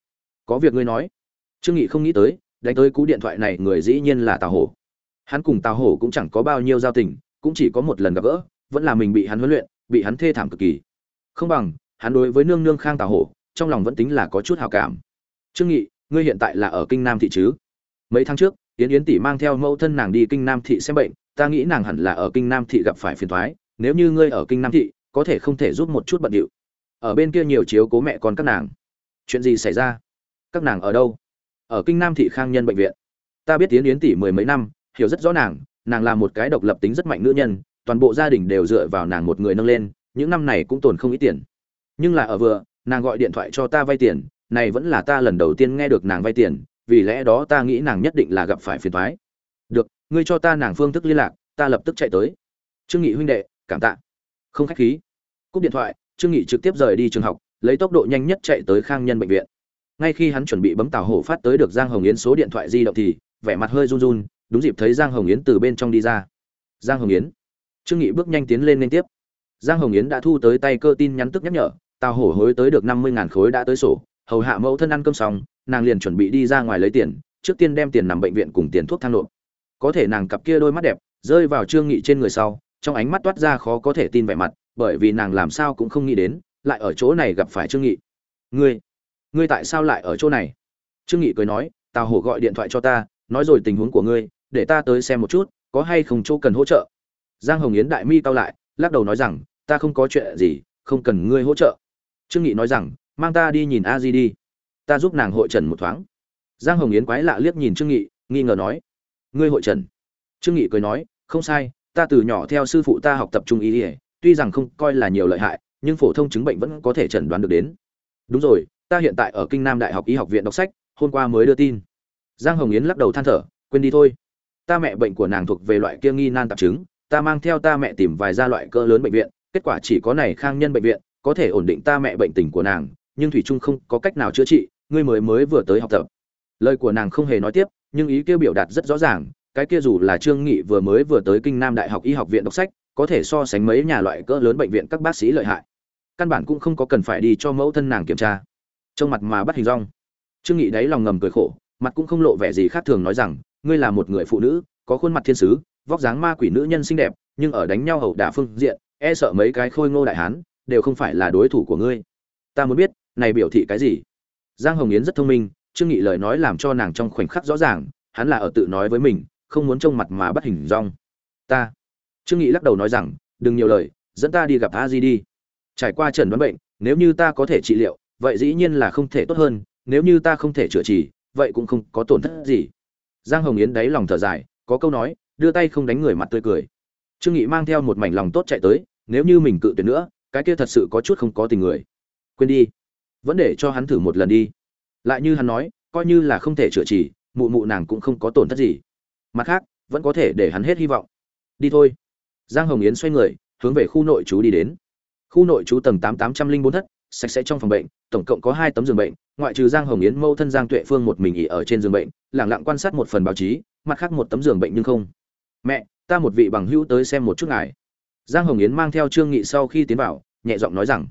có việc ngươi nói. Trương nghị không nghĩ tới, đánh tới cú điện thoại này người dĩ nhiên là tào hổ. Hắn cùng tào hổ cũng chẳng có bao nhiêu giao tình, cũng chỉ có một lần gặp gỡ, vẫn là mình bị hắn huấn luyện, bị hắn thê thảm cực kỳ. Không bằng, hắn đối với nương nương khang tào hổ, trong lòng vẫn tính là có chút hào cảm. Trương nghị, ngươi hiện tại là ở kinh nam thị chứ? Mấy tháng trước, yến yến tỷ mang theo mẫu thân nàng đi kinh nam thị xem bệnh, ta nghĩ nàng hẳn là ở kinh nam thị gặp phải phiền toái, nếu như ngươi ở kinh nam thị, có thể không thể giúp một chút bận điệu ở bên kia nhiều chiếu cố mẹ con các nàng. Chuyện gì xảy ra? Các nàng ở đâu? Ở kinh nam thị khang nhân bệnh viện. Ta biết tiến yến tỷ mười mấy năm, hiểu rất rõ nàng nàng là một cái độc lập tính rất mạnh nữ nhân, toàn bộ gia đình đều dựa vào nàng một người nâng lên, những năm này cũng tồn không ít tiền. Nhưng là ở vừa, nàng gọi điện thoại cho ta vay tiền, này vẫn là ta lần đầu tiên nghe được nàng vay tiền, vì lẽ đó ta nghĩ nàng nhất định là gặp phải phiền thoái được, ngươi cho ta nàng phương thức liên lạc, ta lập tức chạy tới. Trương nghị huynh đệ, cảm tạ. Không khách khí. Cúp điện thoại trương nghị trực tiếp rời đi trường học, lấy tốc độ nhanh nhất chạy tới khang nhân bệnh viện. Ngay khi hắn chuẩn bị bấm tàu hổ phát tới được giang hồng yến số điện thoại di động thì, vẻ mặt hơi run run, đúng dịp thấy giang hồng yến từ bên trong đi ra. Giang hồng yến. Trương nghị bước nhanh tiến lên liên tiếp. Giang hồng yến đã thu tới tay cơ tin nhắn tức nhắc nhở, tàu hổ hối tới được năm mươi ngàn khối đã tới sổ, hầu hạ mẫu thân ăn cơm xong, nàng liền chuẩn bị đi ra ngoài lấy tiền, trước tiên đem tiền nằm bệnh viện cùng tiền thuốc thang nộp. Có thể nàng cặp kia đôi mắt đẹp rơi vào trương nghị trên người sau, trong ánh mắt toát ra khó có thể tin vẻ mặt bởi vì nàng làm sao cũng không nghĩ đến, lại ở chỗ này gặp phải trương nghị. Ngươi ngươi tại sao lại ở chỗ này? Trương nghị cười nói, tào hổ gọi điện thoại cho ta, nói rồi tình huống của ngươi, để ta tới xem một chút, có hay không chỗ cần hỗ trợ. Giang hồng yến đại mi tao lại, lắc đầu nói rằng, ta không có chuyện gì, không cần ngươi hỗ trợ. Trương nghị nói rằng, mang ta đi nhìn a di đi, ta giúp nàng hội trần một thoáng. Giang hồng yến quái lạ liếc nhìn trương nghị, nghi ngờ nói, ngươi hội trần? Trương nghị cười nói, không sai, ta từ nhỏ theo sư phụ ta học tập trung ý ỉa tuy rằng không coi là nhiều lợi hại, nhưng phổ thông chứng bệnh vẫn có thể chẩn đoán được đến. Đúng rồi, ta hiện tại ở kinh nam đại học y học viện đọc sách, hôm qua mới đưa tin. Giang hồng yến lắc đầu than thở, quên đi thôi. Ta mẹ bệnh của nàng thuộc về loại kia nghi nan tạp chứng, ta mang theo ta mẹ tìm vài gia loại cơ lớn bệnh viện, kết quả chỉ có này khang nhân bệnh viện, có thể ổn định ta mẹ bệnh tình của nàng, nhưng thủy trung không có cách nào chữa trị, ngươi mới mới vừa tới học tập. Lời của nàng không hề nói tiếp, nhưng ý kia biểu đạt rất rõ ràng, cái kia dù là trương nghị vừa mới vừa tới kinh nam đại học y học viện đọc sách có thể so sánh mấy nhà loại cỡ lớn bệnh viện các bác sĩ lợi hại. Căn bản cũng không có cần phải đi cho mẫu thân nàng kiểm tra. Trong mặt mà bắt hình rong. Trương nghị đáy lòng ngầm cười khổ, mặt cũng không lộ vẻ gì khác thường nói rằng, ngươi là một người phụ nữ, có khuôn mặt thiên sứ, vóc dáng ma quỷ nữ nhân xinh đẹp, nhưng ở đánh nhau hậu đả phương diện e sợ mấy cái khôi ngô đại hán đều không phải là đối thủ của ngươi. Ta muốn biết, này biểu thị cái gì? Giang hồng yến rất thông minh, trương nghị lời nói làm cho nàng trong khoảnh khắc rõ ràng, hắn là ở tự nói với mình, không muốn trông mặt mà bắt hình rong. Ta trương nghị lắc đầu nói rằng, đừng nhiều lời, dẫn ta đi gặp a di đi. Trải qua trần đoán bệnh, nếu như ta có thể trị liệu, vậy dĩ nhiên là không thể tốt hơn, nếu như ta không thể chữa trị, vậy cũng không có tổn thất gì. Giang hồng yến đáy lòng thở dài, có câu nói, đưa tay không đánh người mặt tươi cười. Trương nghị mang theo một mảnh lòng tốt chạy tới, nếu như mình cự tuyệt nữa, cái kia thật sự có chút không có tình người. Quên đi. Vẫn để cho hắn thử một lần đi. Lại như hắn nói, coi như là không thể chữa trị, mụ mụ nàng cũng không có tổn thất gì. Mặt khác, vẫn có thể để hắn hết hy vọng. Đi thôi giang hồng yến xoay người, hướng về khu nội trú đi đến. Khu nội trú tầng tám tám trăm linh bốn thất, sạch sẽ trong phòng bệnh, tổng cộng có hai tấm giường bệnh, ngoại trừ giang hồng yến mâu thân giang tuệ phương một mình nghỉ ở trên giường bệnh lẳng lặng quan sát một phần báo chí, mặt khác một tấm giường bệnh nhưng không. Mẹ, ta một vị bằng hữu tới xem một chút ngài. Giang hồng yến mang theo trương nghị sau khi tiến vào, nhẹ giọng nói rằng.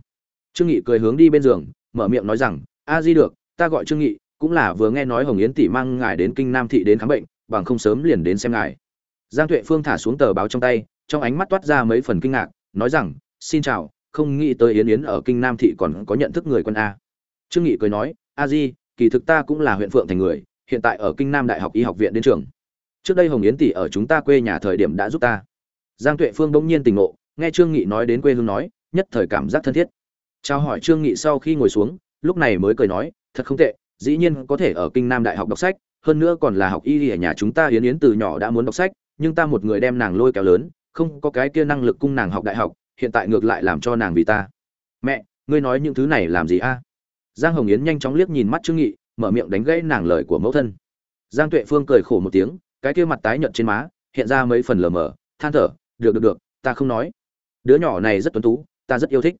Trương nghị cười hướng đi bên giường, mở miệng nói rằng, a di được, ta gọi trương nghị, cũng là vừa nghe nói hồng yến tỷ mang ngài đến kinh nam thị đến khám bệnh, bằng không sớm liền đến xem ngài. Giang tuệ phương thả xuống tờ báo trong tay trong ánh mắt toát ra mấy phần kinh ngạc, nói rằng, xin chào, không nghĩ tới yến yến ở kinh nam thị còn có nhận thức người quân a. Trương nghị cười nói, a di, kỳ thực ta cũng là huyện phượng thành người, hiện tại ở kinh nam đại học y học viện đến trường. Trước đây hồng yến tỷ ở chúng ta quê nhà thời điểm đã giúp ta. Giang tuệ phương bỗng nhiên tình ngộ, nghe trương nghị nói đến quê hương nói, nhất thời cảm giác thân thiết. Trao hỏi trương nghị sau khi ngồi xuống, lúc này mới cười nói, thật không tệ, dĩ nhiên có thể ở kinh nam đại học đọc sách, hơn nữa còn là học y ở nhà chúng ta yến yến từ nhỏ đã muốn đọc sách, nhưng ta một người đem nàng lôi kéo lớn không có cái kia năng lực cung nàng học đại học, hiện tại ngược lại làm cho nàng vì ta. Mẹ, ngươi nói những thứ này làm gì a? Giang hồng yến nhanh chóng liếc nhìn mắt trương nghị, mở miệng đánh gãy nàng lời của mẫu thân. Giang tuệ phương cười khổ một tiếng, cái kia mặt tái nhợt trên má, hiện ra mấy phần lờ mờ, than thở, được được được, ta không nói. Đứa nhỏ này rất tuấn tú, ta rất yêu thích.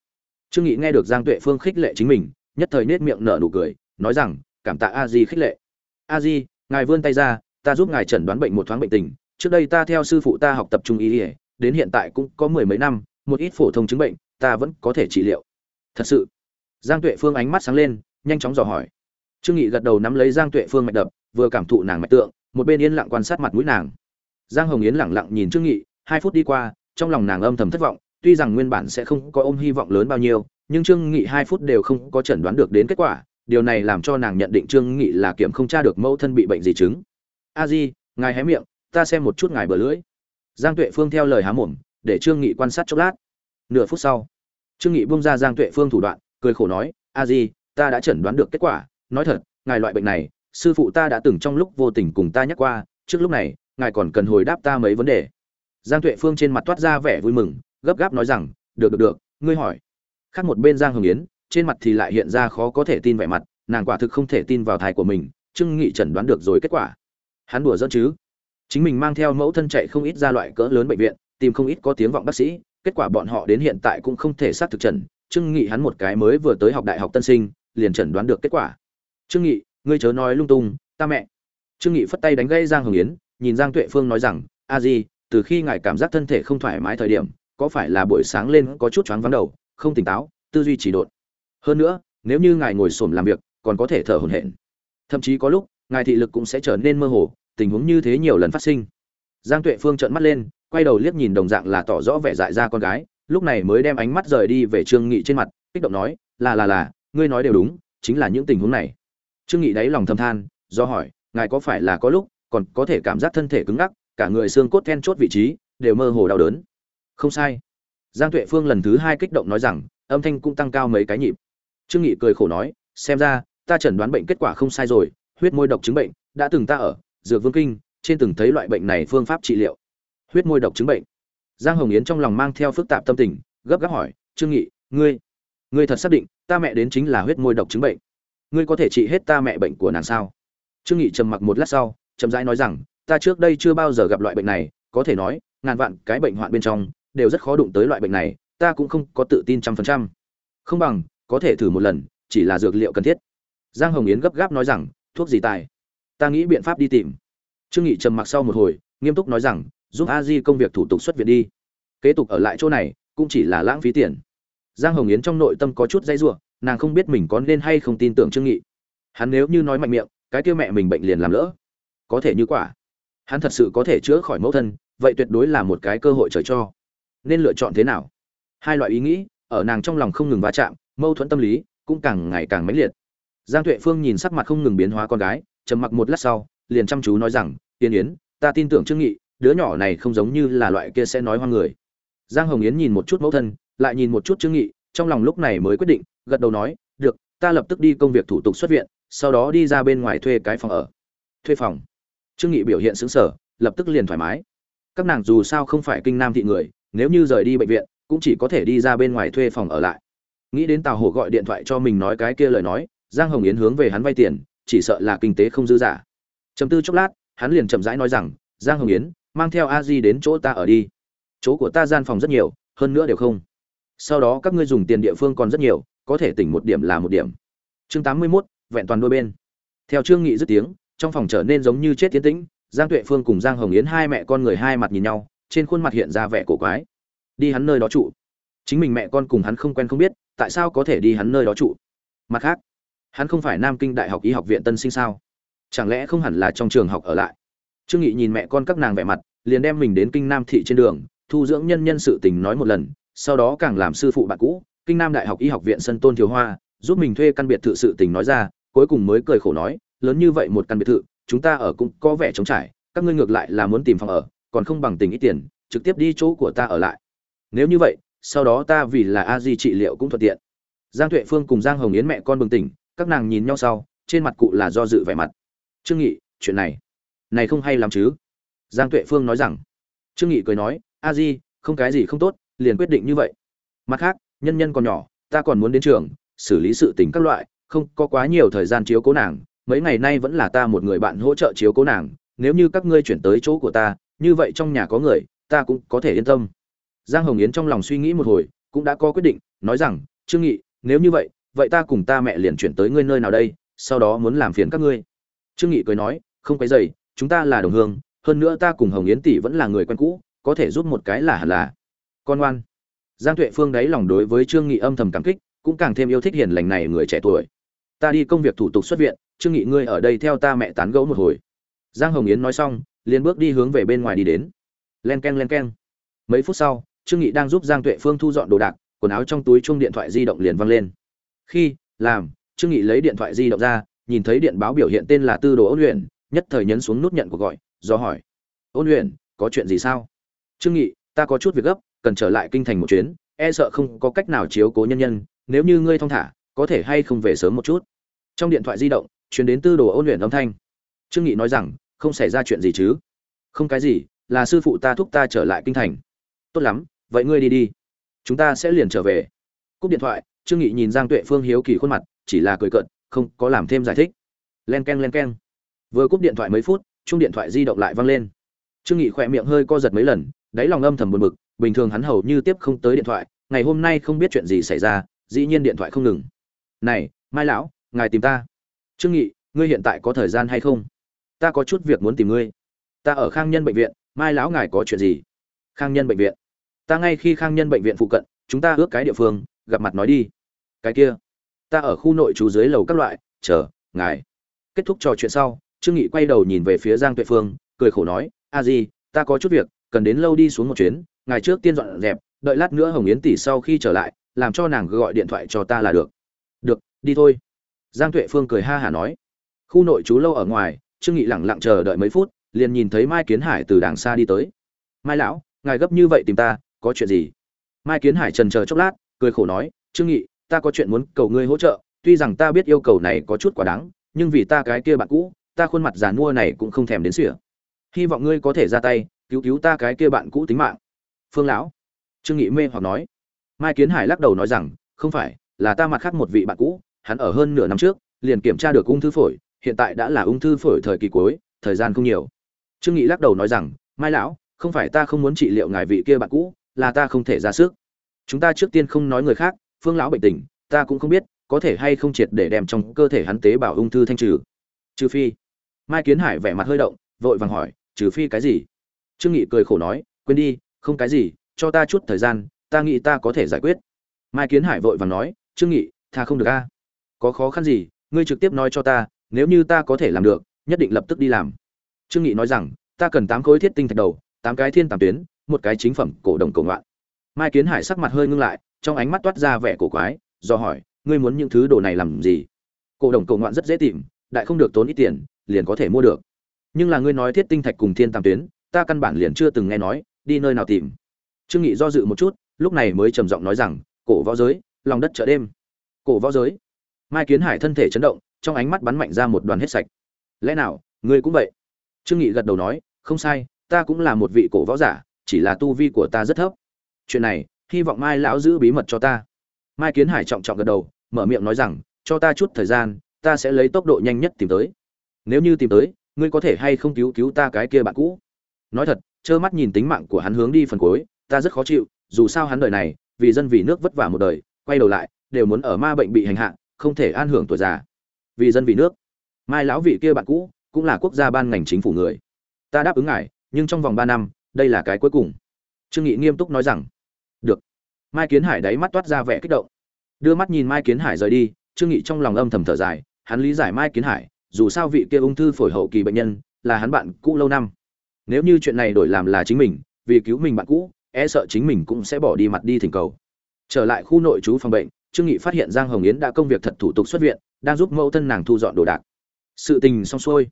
Trương nghị nghe được giang tuệ phương khích lệ chính mình, nhất thời nết miệng nở nụ cười, nói rằng, cảm tạ a di khích lệ. A di, ngài vươn tay ra, ta giúp ngài chẩn đoán bệnh một thoáng bệnh tình, trước đây ta theo sư phụ ta học tập trung y đến hiện tại cũng có mười mấy năm, một ít phổ thông chứng bệnh, ta vẫn có thể trị liệu. Thật sự. Giang tuệ phương ánh mắt sáng lên, nhanh chóng dò hỏi. Trương nghị gật đầu nắm lấy giang tuệ phương mạch đập, vừa cảm thụ nàng mạch tượng, một bên yên lặng quan sát mặt mũi nàng. Giang hồng yến lặng lặng nhìn trương nghị, hai phút đi qua, trong lòng nàng âm thầm thất vọng, tuy rằng nguyên bản sẽ không có ôm hy vọng lớn bao nhiêu, nhưng trương nghị hai phút đều không có chẩn đoán được đến kết quả, điều này làm cho nàng nhận định trương nghị là kiểm không tra được mẫu thân bị bệnh gì chứng. A di, ngài hé miệng, ta xem một chút ngài bờ lưỡi giang tuệ phương theo lời há mồm, để trương nghị quan sát chốc lát. Nửa phút sau, trương nghị buông ra giang tuệ phương thủ đoạn, cười khổ nói, a di, ta đã chẩn đoán được kết quả. Nói thật, ngài loại bệnh này, sư phụ ta đã từng trong lúc vô tình cùng ta nhắc qua, trước lúc này, ngài còn cần hồi đáp ta mấy vấn đề. Giang tuệ phương trên mặt toát ra vẻ vui mừng, gấp gáp nói rằng, được được được, ngươi hỏi. Khác một bên giang hồng yến, trên mặt thì lại hiện ra khó có thể tin vẻ mặt, nàng quả thực không thể tin vào thai của mình, trương nghị chẩn đoán được rồi kết quả. Hắn đùa dẫn chứ? Chính mình mang theo mẫu thân chạy không ít ra loại cỡ lớn bệnh viện, tìm không ít có tiếng vọng bác sĩ, kết quả bọn họ đến hiện tại cũng không thể xác thực trần. Trương nghị hắn một cái mới vừa tới học đại học tân sinh, liền chẩn đoán được kết quả. Trương nghị, ngươi chớ nói lung tung, ta mẹ. Trương nghị phất tay đánh gãy giang hồng yến, nhìn giang tuệ phương nói rằng, a di, từ khi ngài cảm giác thân thể không thoải mái thời điểm, có phải là buổi sáng lên có chút choáng vắng đầu, không tỉnh táo, tư duy chỉ đột? Hơn nữa, nếu như ngài ngồi xổm làm việc, còn có thể thở hổn hển. Thậm chí có lúc, ngài thị lực cũng sẽ trở nên mơ hồ tình huống như thế nhiều lần phát sinh. Giang tuệ phương trợn mắt lên, quay đầu liếc nhìn đồng dạng là tỏ rõ vẻ dại ra con gái, lúc này mới đem ánh mắt rời đi về trương nghị trên mặt, kích động nói, là là là, ngươi nói đều đúng, chính là những tình huống này. Trương nghị đáy lòng thầm than, do hỏi, ngài có phải là có lúc còn có thể cảm giác thân thể cứng ngắc, cả người xương cốt then chốt vị trí, đều mơ hồ đau đớn? Không sai. Giang tuệ phương lần thứ hai kích động nói rằng, âm thanh cũng tăng cao mấy cái nhịp. Trương nghị cười khổ nói, xem ra, ta chẩn đoán bệnh kết quả không sai rồi, huyết môi độc chứng bệnh đã từng ta ở dược vương kinh, trên từng thấy loại bệnh này phương pháp trị liệu. Huyết môi độc chứng bệnh. Giang hồng yến trong lòng mang theo phức tạp tâm tình, gấp gáp hỏi, trương nghị, ngươi ngươi thật xác định ta mẹ đến chính là huyết môi độc chứng bệnh? Ngươi có thể trị hết ta mẹ bệnh của nàng sao? Trương nghị trầm mặc một lát sau, chậm rãi nói rằng, ta trước đây chưa bao giờ gặp loại bệnh này, có thể nói, ngàn vạn cái bệnh hoạn bên trong đều rất khó đụng tới loại bệnh này, ta cũng không có tự tin trăm phần trăm. Không bằng, có thể thử một lần, chỉ là dược liệu cần thiết. Giang hồng yến gấp gáp nói rằng, thuốc gì tài? Ta nghĩ biện pháp đi tìm. Trương nghị trầm mặc sau một hồi nghiêm túc nói rằng giúp a di công việc thủ tục xuất viện đi. Kế tục ở lại chỗ này cũng chỉ là lãng phí tiền. Giang hồng yến trong nội tâm có chút dây dưa, nàng không biết mình có nên hay không tin tưởng trương nghị. Hắn nếu như nói mạnh miệng cái kia mẹ mình bệnh liền làm lỡ. Có thể như quả. Hắn thật sự có thể chữa khỏi mẫu thân vậy tuyệt đối là một cái cơ hội trời cho. Nên lựa chọn thế nào? Hai loại ý nghĩ ở nàng trong lòng không ngừng va chạm mâu thuẫn tâm lý cũng càng ngày càng mãnh liệt. Giang tuệ phương nhìn sắc mặt không ngừng biến hóa con gái trầm mặc một lát sau, liền chăm chú nói rằng tiên yến, ta tin tưởng trương nghị, đứa nhỏ này không giống như là loại kia sẽ nói hoang người. Giang hồng yến nhìn một chút mẫu thân, lại nhìn một chút trương nghị, trong lòng lúc này mới quyết định, gật đầu nói, được, ta lập tức đi công việc thủ tục xuất viện, sau đó đi ra bên ngoài thuê cái phòng ở. Thuê phòng. Trương nghị biểu hiện sững sờ, lập tức liền thoải mái. Các nàng dù sao không phải kinh nam thị người, nếu như rời đi bệnh viện, cũng chỉ có thể đi ra bên ngoài thuê phòng ở lại. Nghĩ đến tào hổ gọi điện thoại cho mình nói cái kia lời nói, giang hồng yến hướng về hắn vay tiền chỉ sợ là kinh tế không dư giả. Chấm tư chốc lát hắn liền chậm rãi nói rằng giang hồng yến mang theo a di đến chỗ ta ở đi. Chỗ của ta gian phòng rất nhiều hơn nữa đều không. Sau đó các ngươi dùng tiền địa phương còn rất nhiều có thể tỉnh một điểm là một điểm. Chương tám mươi 81, vẹn toàn đôi bên. Theo trương nghị dứt tiếng trong phòng trở nên giống như chết tiến tĩnh giang tuệ phương cùng giang hồng yến hai mẹ con người hai mặt nhìn nhau trên khuôn mặt hiện ra vẻ cổ quái. Đi hắn nơi đó trụ. Chính mình mẹ con cùng hắn không quen không biết tại sao có thể đi hắn nơi đó trụ? Mặt khác hắn không phải nam kinh đại học y học viện tân sinh sao? Chẳng lẽ không hẳn là trong trường học ở lại? Trương nghị nhìn mẹ con các nàng vẻ mặt, liền đem mình đến kinh nam thị trên đường, thu dưỡng nhân nhân sự tình nói một lần, sau đó càng làm sư phụ bạn cũ, kinh nam đại học y học viện sân tôn thiếu hoa, giúp mình thuê căn biệt thự sự tình nói ra, cuối cùng mới cười khổ nói, lớn như vậy một căn biệt thự, chúng ta ở cũng có vẻ trống trải, các ngươi ngược lại là muốn tìm phòng ở, còn không bằng tình ít tiền, trực tiếp đi chỗ của ta ở lại. Nếu như vậy, sau đó ta vì là a di trị liệu cũng thuận tiện. Giang tuệ phương cùng giang hồng yến mẹ con bừng tỉnh các nàng nhìn nhau sau, trên mặt cụ là do dự vẻ mặt. Trương nghị, chuyện này này không hay lắm chứ? Giang tuệ phương nói rằng. Trương nghị cười nói, a di, không cái gì không tốt, liền quyết định như vậy. Mặt khác, nhân nhân còn nhỏ, ta còn muốn đến trường, xử lý sự tình các loại, không có quá nhiều thời gian chiếu cố nàng, mấy ngày nay vẫn là ta một người bạn hỗ trợ chiếu cố nàng, nếu như các ngươi chuyển tới chỗ của ta, như vậy trong nhà có người, ta cũng có thể yên tâm. Giang hồng yến trong lòng suy nghĩ một hồi, cũng đã có quyết định, nói rằng, trương nghị, nếu như vậy vậy ta cùng ta mẹ liền chuyển tới ngươi nơi nào đây, sau đó muốn làm phiền các ngươi. Trương nghị cười nói, không quấy dày chúng ta là đồng hương, hơn nữa ta cùng hồng yến tỷ vẫn là người quen cũ, có thể giúp một cái là hẳn là. Con ngoan. Giang tuệ phương đáy lòng đối với trương nghị âm thầm cảm kích, cũng càng thêm yêu thích hiền lành này người trẻ tuổi. Ta đi công việc thủ tục xuất viện, trương nghị ngươi ở đây theo ta mẹ tán gẫu một hồi. Giang hồng yến nói xong, liền bước đi hướng về bên ngoài đi đến. Len keng len keng. Mấy phút sau, trương nghị đang giúp giang tuệ phương thu dọn đồ đạc, quần áo trong túi chung điện thoại di động liền văng lên khi, làm, trương nghị lấy điện thoại di động ra, nhìn thấy điện báo biểu hiện tên là tư đồ ôn luyện, nhất thời nhấn xuống nút nhận cuộc gọi, do hỏi, ôn luyện, có chuyện gì sao? Trương nghị, ta có chút việc gấp, cần trở lại kinh thành một chuyến e sợ không có cách nào chiếu cố nhân nhân, nếu như ngươi thong thả, có thể hay không về sớm một chút? Trong điện thoại di động, truyền đến tư đồ ôn luyện âm thanh. Trương nghị nói rằng, không xảy ra chuyện gì chứ? Không cái gì, là sư phụ ta thúc ta trở lại kinh thành. Tốt lắm, vậy ngươi đi đi, chúng ta sẽ liền trở về. Cúp điện thoại trương nghị nhìn giang tuệ phương hiếu kỳ khuôn mặt, chỉ là cười cợt, không có làm thêm giải thích. Len keng len keng. Vừa cúp điện thoại mấy phút chung điện thoại di động lại vang lên. Trương nghị khỏe miệng hơi co giật mấy lần, đáy lòng âm thầm buồn bực, bình thường hắn hầu như tiếp không tới điện thoại, ngày hôm nay không biết chuyện gì xảy ra, dĩ nhiên điện thoại không ngừng. Này, mai lão, ngài tìm ta. Trương nghị, ngươi hiện tại có thời gian hay không? Ta có chút việc muốn tìm ngươi. Ta ở khang nhân bệnh viện, mai lão ngài có chuyện gì? Khang nhân bệnh viện. Ta ngay khi khang nhân bệnh viện phụ cận, chúng ta ước cái địa phương, gặp mặt nói đi cái kia, ta ở khu nội trú dưới lầu các loại, chờ, ngài. Kết thúc trò chuyện sau, trương nghị quay đầu nhìn về phía giang tuệ phương, cười khổ nói, a di, ta có chút việc, cần đến lâu đi xuống một chuyến, ngài trước tiên dọn dẹp, đợi lát nữa hồng yến tỷ sau khi trở lại, làm cho nàng gọi điện thoại cho ta là được. Được, đi thôi. Giang tuệ phương cười ha hả nói. Khu nội trú lâu ở ngoài, trương nghị lặng lặng chờ đợi mấy phút, liền nhìn thấy mai kiến hải từ đàng xa đi tới. Mai lão, ngài gấp như vậy tìm ta, có chuyện gì? Mai kiến hải trần chờ chốc lát, cười khổ nói, trương nghị ta có chuyện muốn cầu ngươi hỗ trợ, tuy rằng ta biết yêu cầu này có chút quá đáng, nhưng vì ta cái kia bạn cũ, ta khuôn mặt giàn mua này cũng không thèm đến sỉa hy vọng ngươi có thể ra tay, cứu cứu ta cái kia bạn cũ tính mạng. Phương lão. Trương nghị mê hoặc nói. Mai kiến hải lắc đầu nói rằng, không phải, là ta mặt khác một vị bạn cũ, hắn ở hơn nửa năm trước, liền kiểm tra được ung thư phổi, hiện tại đã là ung thư phổi thời kỳ cuối, thời gian không nhiều. Trương nghị lắc đầu nói rằng, mai lão, không phải ta không muốn trị liệu ngài vị kia bạn cũ, là ta không thể ra sức. Chúng ta trước tiên không nói người khác phương lão bệnh tình, ta cũng không biết, có thể hay không triệt để đem trong cơ thể hắn tế bào ung thư thanh trừ. Trừ phi. Mai kiến hải vẻ mặt hơi động, vội vàng hỏi, trừ phi cái gì? Trương nghị cười khổ nói, quên đi, không cái gì, cho ta chút thời gian, ta nghĩ ta có thể giải quyết. Mai kiến hải vội vàng nói, trương nghị, tha không được a. Có khó khăn gì, ngươi trực tiếp nói cho ta, nếu như ta có thể làm được, nhất định lập tức đi làm. Trương nghị nói rằng, ta cần tám khối thiết tinh thạch đầu, tám cái thiên tàm tuyến, một cái chính phẩm cổ đồng cổ ngoạn. Mai kiến hải sắc mặt hơi ngưng lại trong ánh mắt toát ra vẻ cổ quái, do hỏi, ngươi muốn những thứ đồ này làm gì? Cổ đồng cổ ngoạn rất dễ tìm, đại không được tốn ít tiền, liền có thể mua được. Nhưng là ngươi nói thiết tinh thạch cùng thiên tam tuyến, ta căn bản liền chưa từng nghe nói, đi nơi nào tìm? Trương nghị do dự một chút, lúc này mới trầm giọng nói rằng, cổ võ giới, lòng đất chợ đêm. Cổ võ giới? Mai kiến hải thân thể chấn động, trong ánh mắt bắn mạnh ra một đoàn hết sạch. Lẽ nào, ngươi cũng vậy? Trương nghị gật đầu nói, không sai, ta cũng là một vị cổ võ giả, chỉ là tu vi của ta rất thấp. Chuyện này hy vọng mai lão giữ bí mật cho ta. Mai kiến hải trọng trọng gật đầu, mở miệng nói rằng, cho ta chút thời gian, ta sẽ lấy tốc độ nhanh nhất tìm tới. Nếu như tìm tới, ngươi có thể hay không cứu cứu ta cái kia bạn cũ? Nói thật, trơ mắt nhìn tính mạng của hắn hướng đi phần cuối, ta rất khó chịu, dù sao hắn đời này, vì dân vì nước vất vả một đời, quay đầu lại, đều muốn ở ma bệnh bị hành hạ, không thể an hưởng tuổi già. Vì dân vì nước. Mai lão vị kia bạn cũ, cũng là quốc gia ban ngành chính phủ người. Ta đáp ứng ngài, nhưng trong vòng ba năm, đây là cái cuối cùng. Trương nghị nghiêm túc nói rằng mai kiến hải đáy mắt toát ra vẻ kích động. Đưa mắt nhìn mai kiến hải rời đi, trương nghị trong lòng âm thầm thở dài, hắn lý giải mai kiến hải, dù sao vị kia ung thư phổi hậu kỳ bệnh nhân, là hắn bạn cũ lâu năm. Nếu như chuyện này đổi làm là chính mình, vì cứu mình bạn cũ e sợ chính mình cũng sẽ bỏ đi mặt đi thỉnh cầu. Trở lại khu nội trú phòng bệnh, trương nghị phát hiện giang hồng yến đã công việc thật thủ tục xuất viện, đang giúp mẫu thân nàng thu dọn đồ đạc. Sự tình xong xuôi.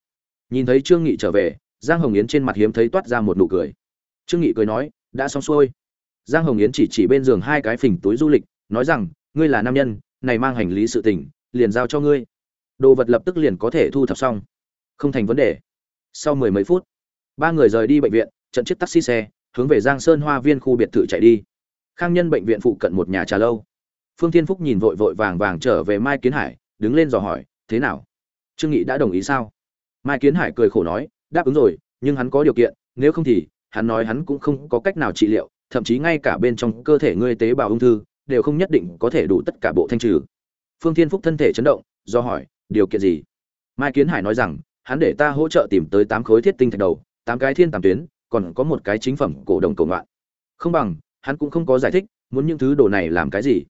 Nhìn thấy trương nghị trở về, giang hồng yến trên mặt hiếm thấy toát ra một nụ cười. Trương nghị cười nói, đã xong xuôi giang hồng yến chỉ chỉ bên giường hai cái phình túi du lịch, nói rằng, ngươi là nam nhân, này mang hành lý sự tình, liền giao cho ngươi. Đồ vật lập tức liền có thể thu thập xong. Không thành vấn đề. Sau mười mấy phút, ba người rời đi bệnh viện, trận chiếc taxi xe, hướng về giang sơn hoa viên khu biệt thự chạy đi. Khang nhân bệnh viện phụ cận một nhà trà lâu. Phương thiên phúc nhìn vội vội vàng vàng trở về mai kiến hải, đứng lên dò hỏi, thế nào? Trương nghị đã đồng ý sao? Mai kiến hải cười khổ nói, đáp ứng rồi, nhưng hắn có điều kiện, nếu không thì, hắn nói hắn cũng không có cách nào trị liệu thậm chí ngay cả bên trong cơ thể ngươi tế bào ung thư, đều không nhất định có thể đủ tất cả bộ thanh trừ. Phương thiên phúc thân thể chấn động, do hỏi, điều kiện gì? Mai kiến hải nói rằng, hắn để ta hỗ trợ tìm tới tám khối thiết tinh thạch đầu, tám cái thiên tàm tuyến, còn có một cái chính phẩm cổ đồng cổ ngoạn. Không bằng, hắn cũng không có giải thích, muốn những thứ đồ này làm cái gì?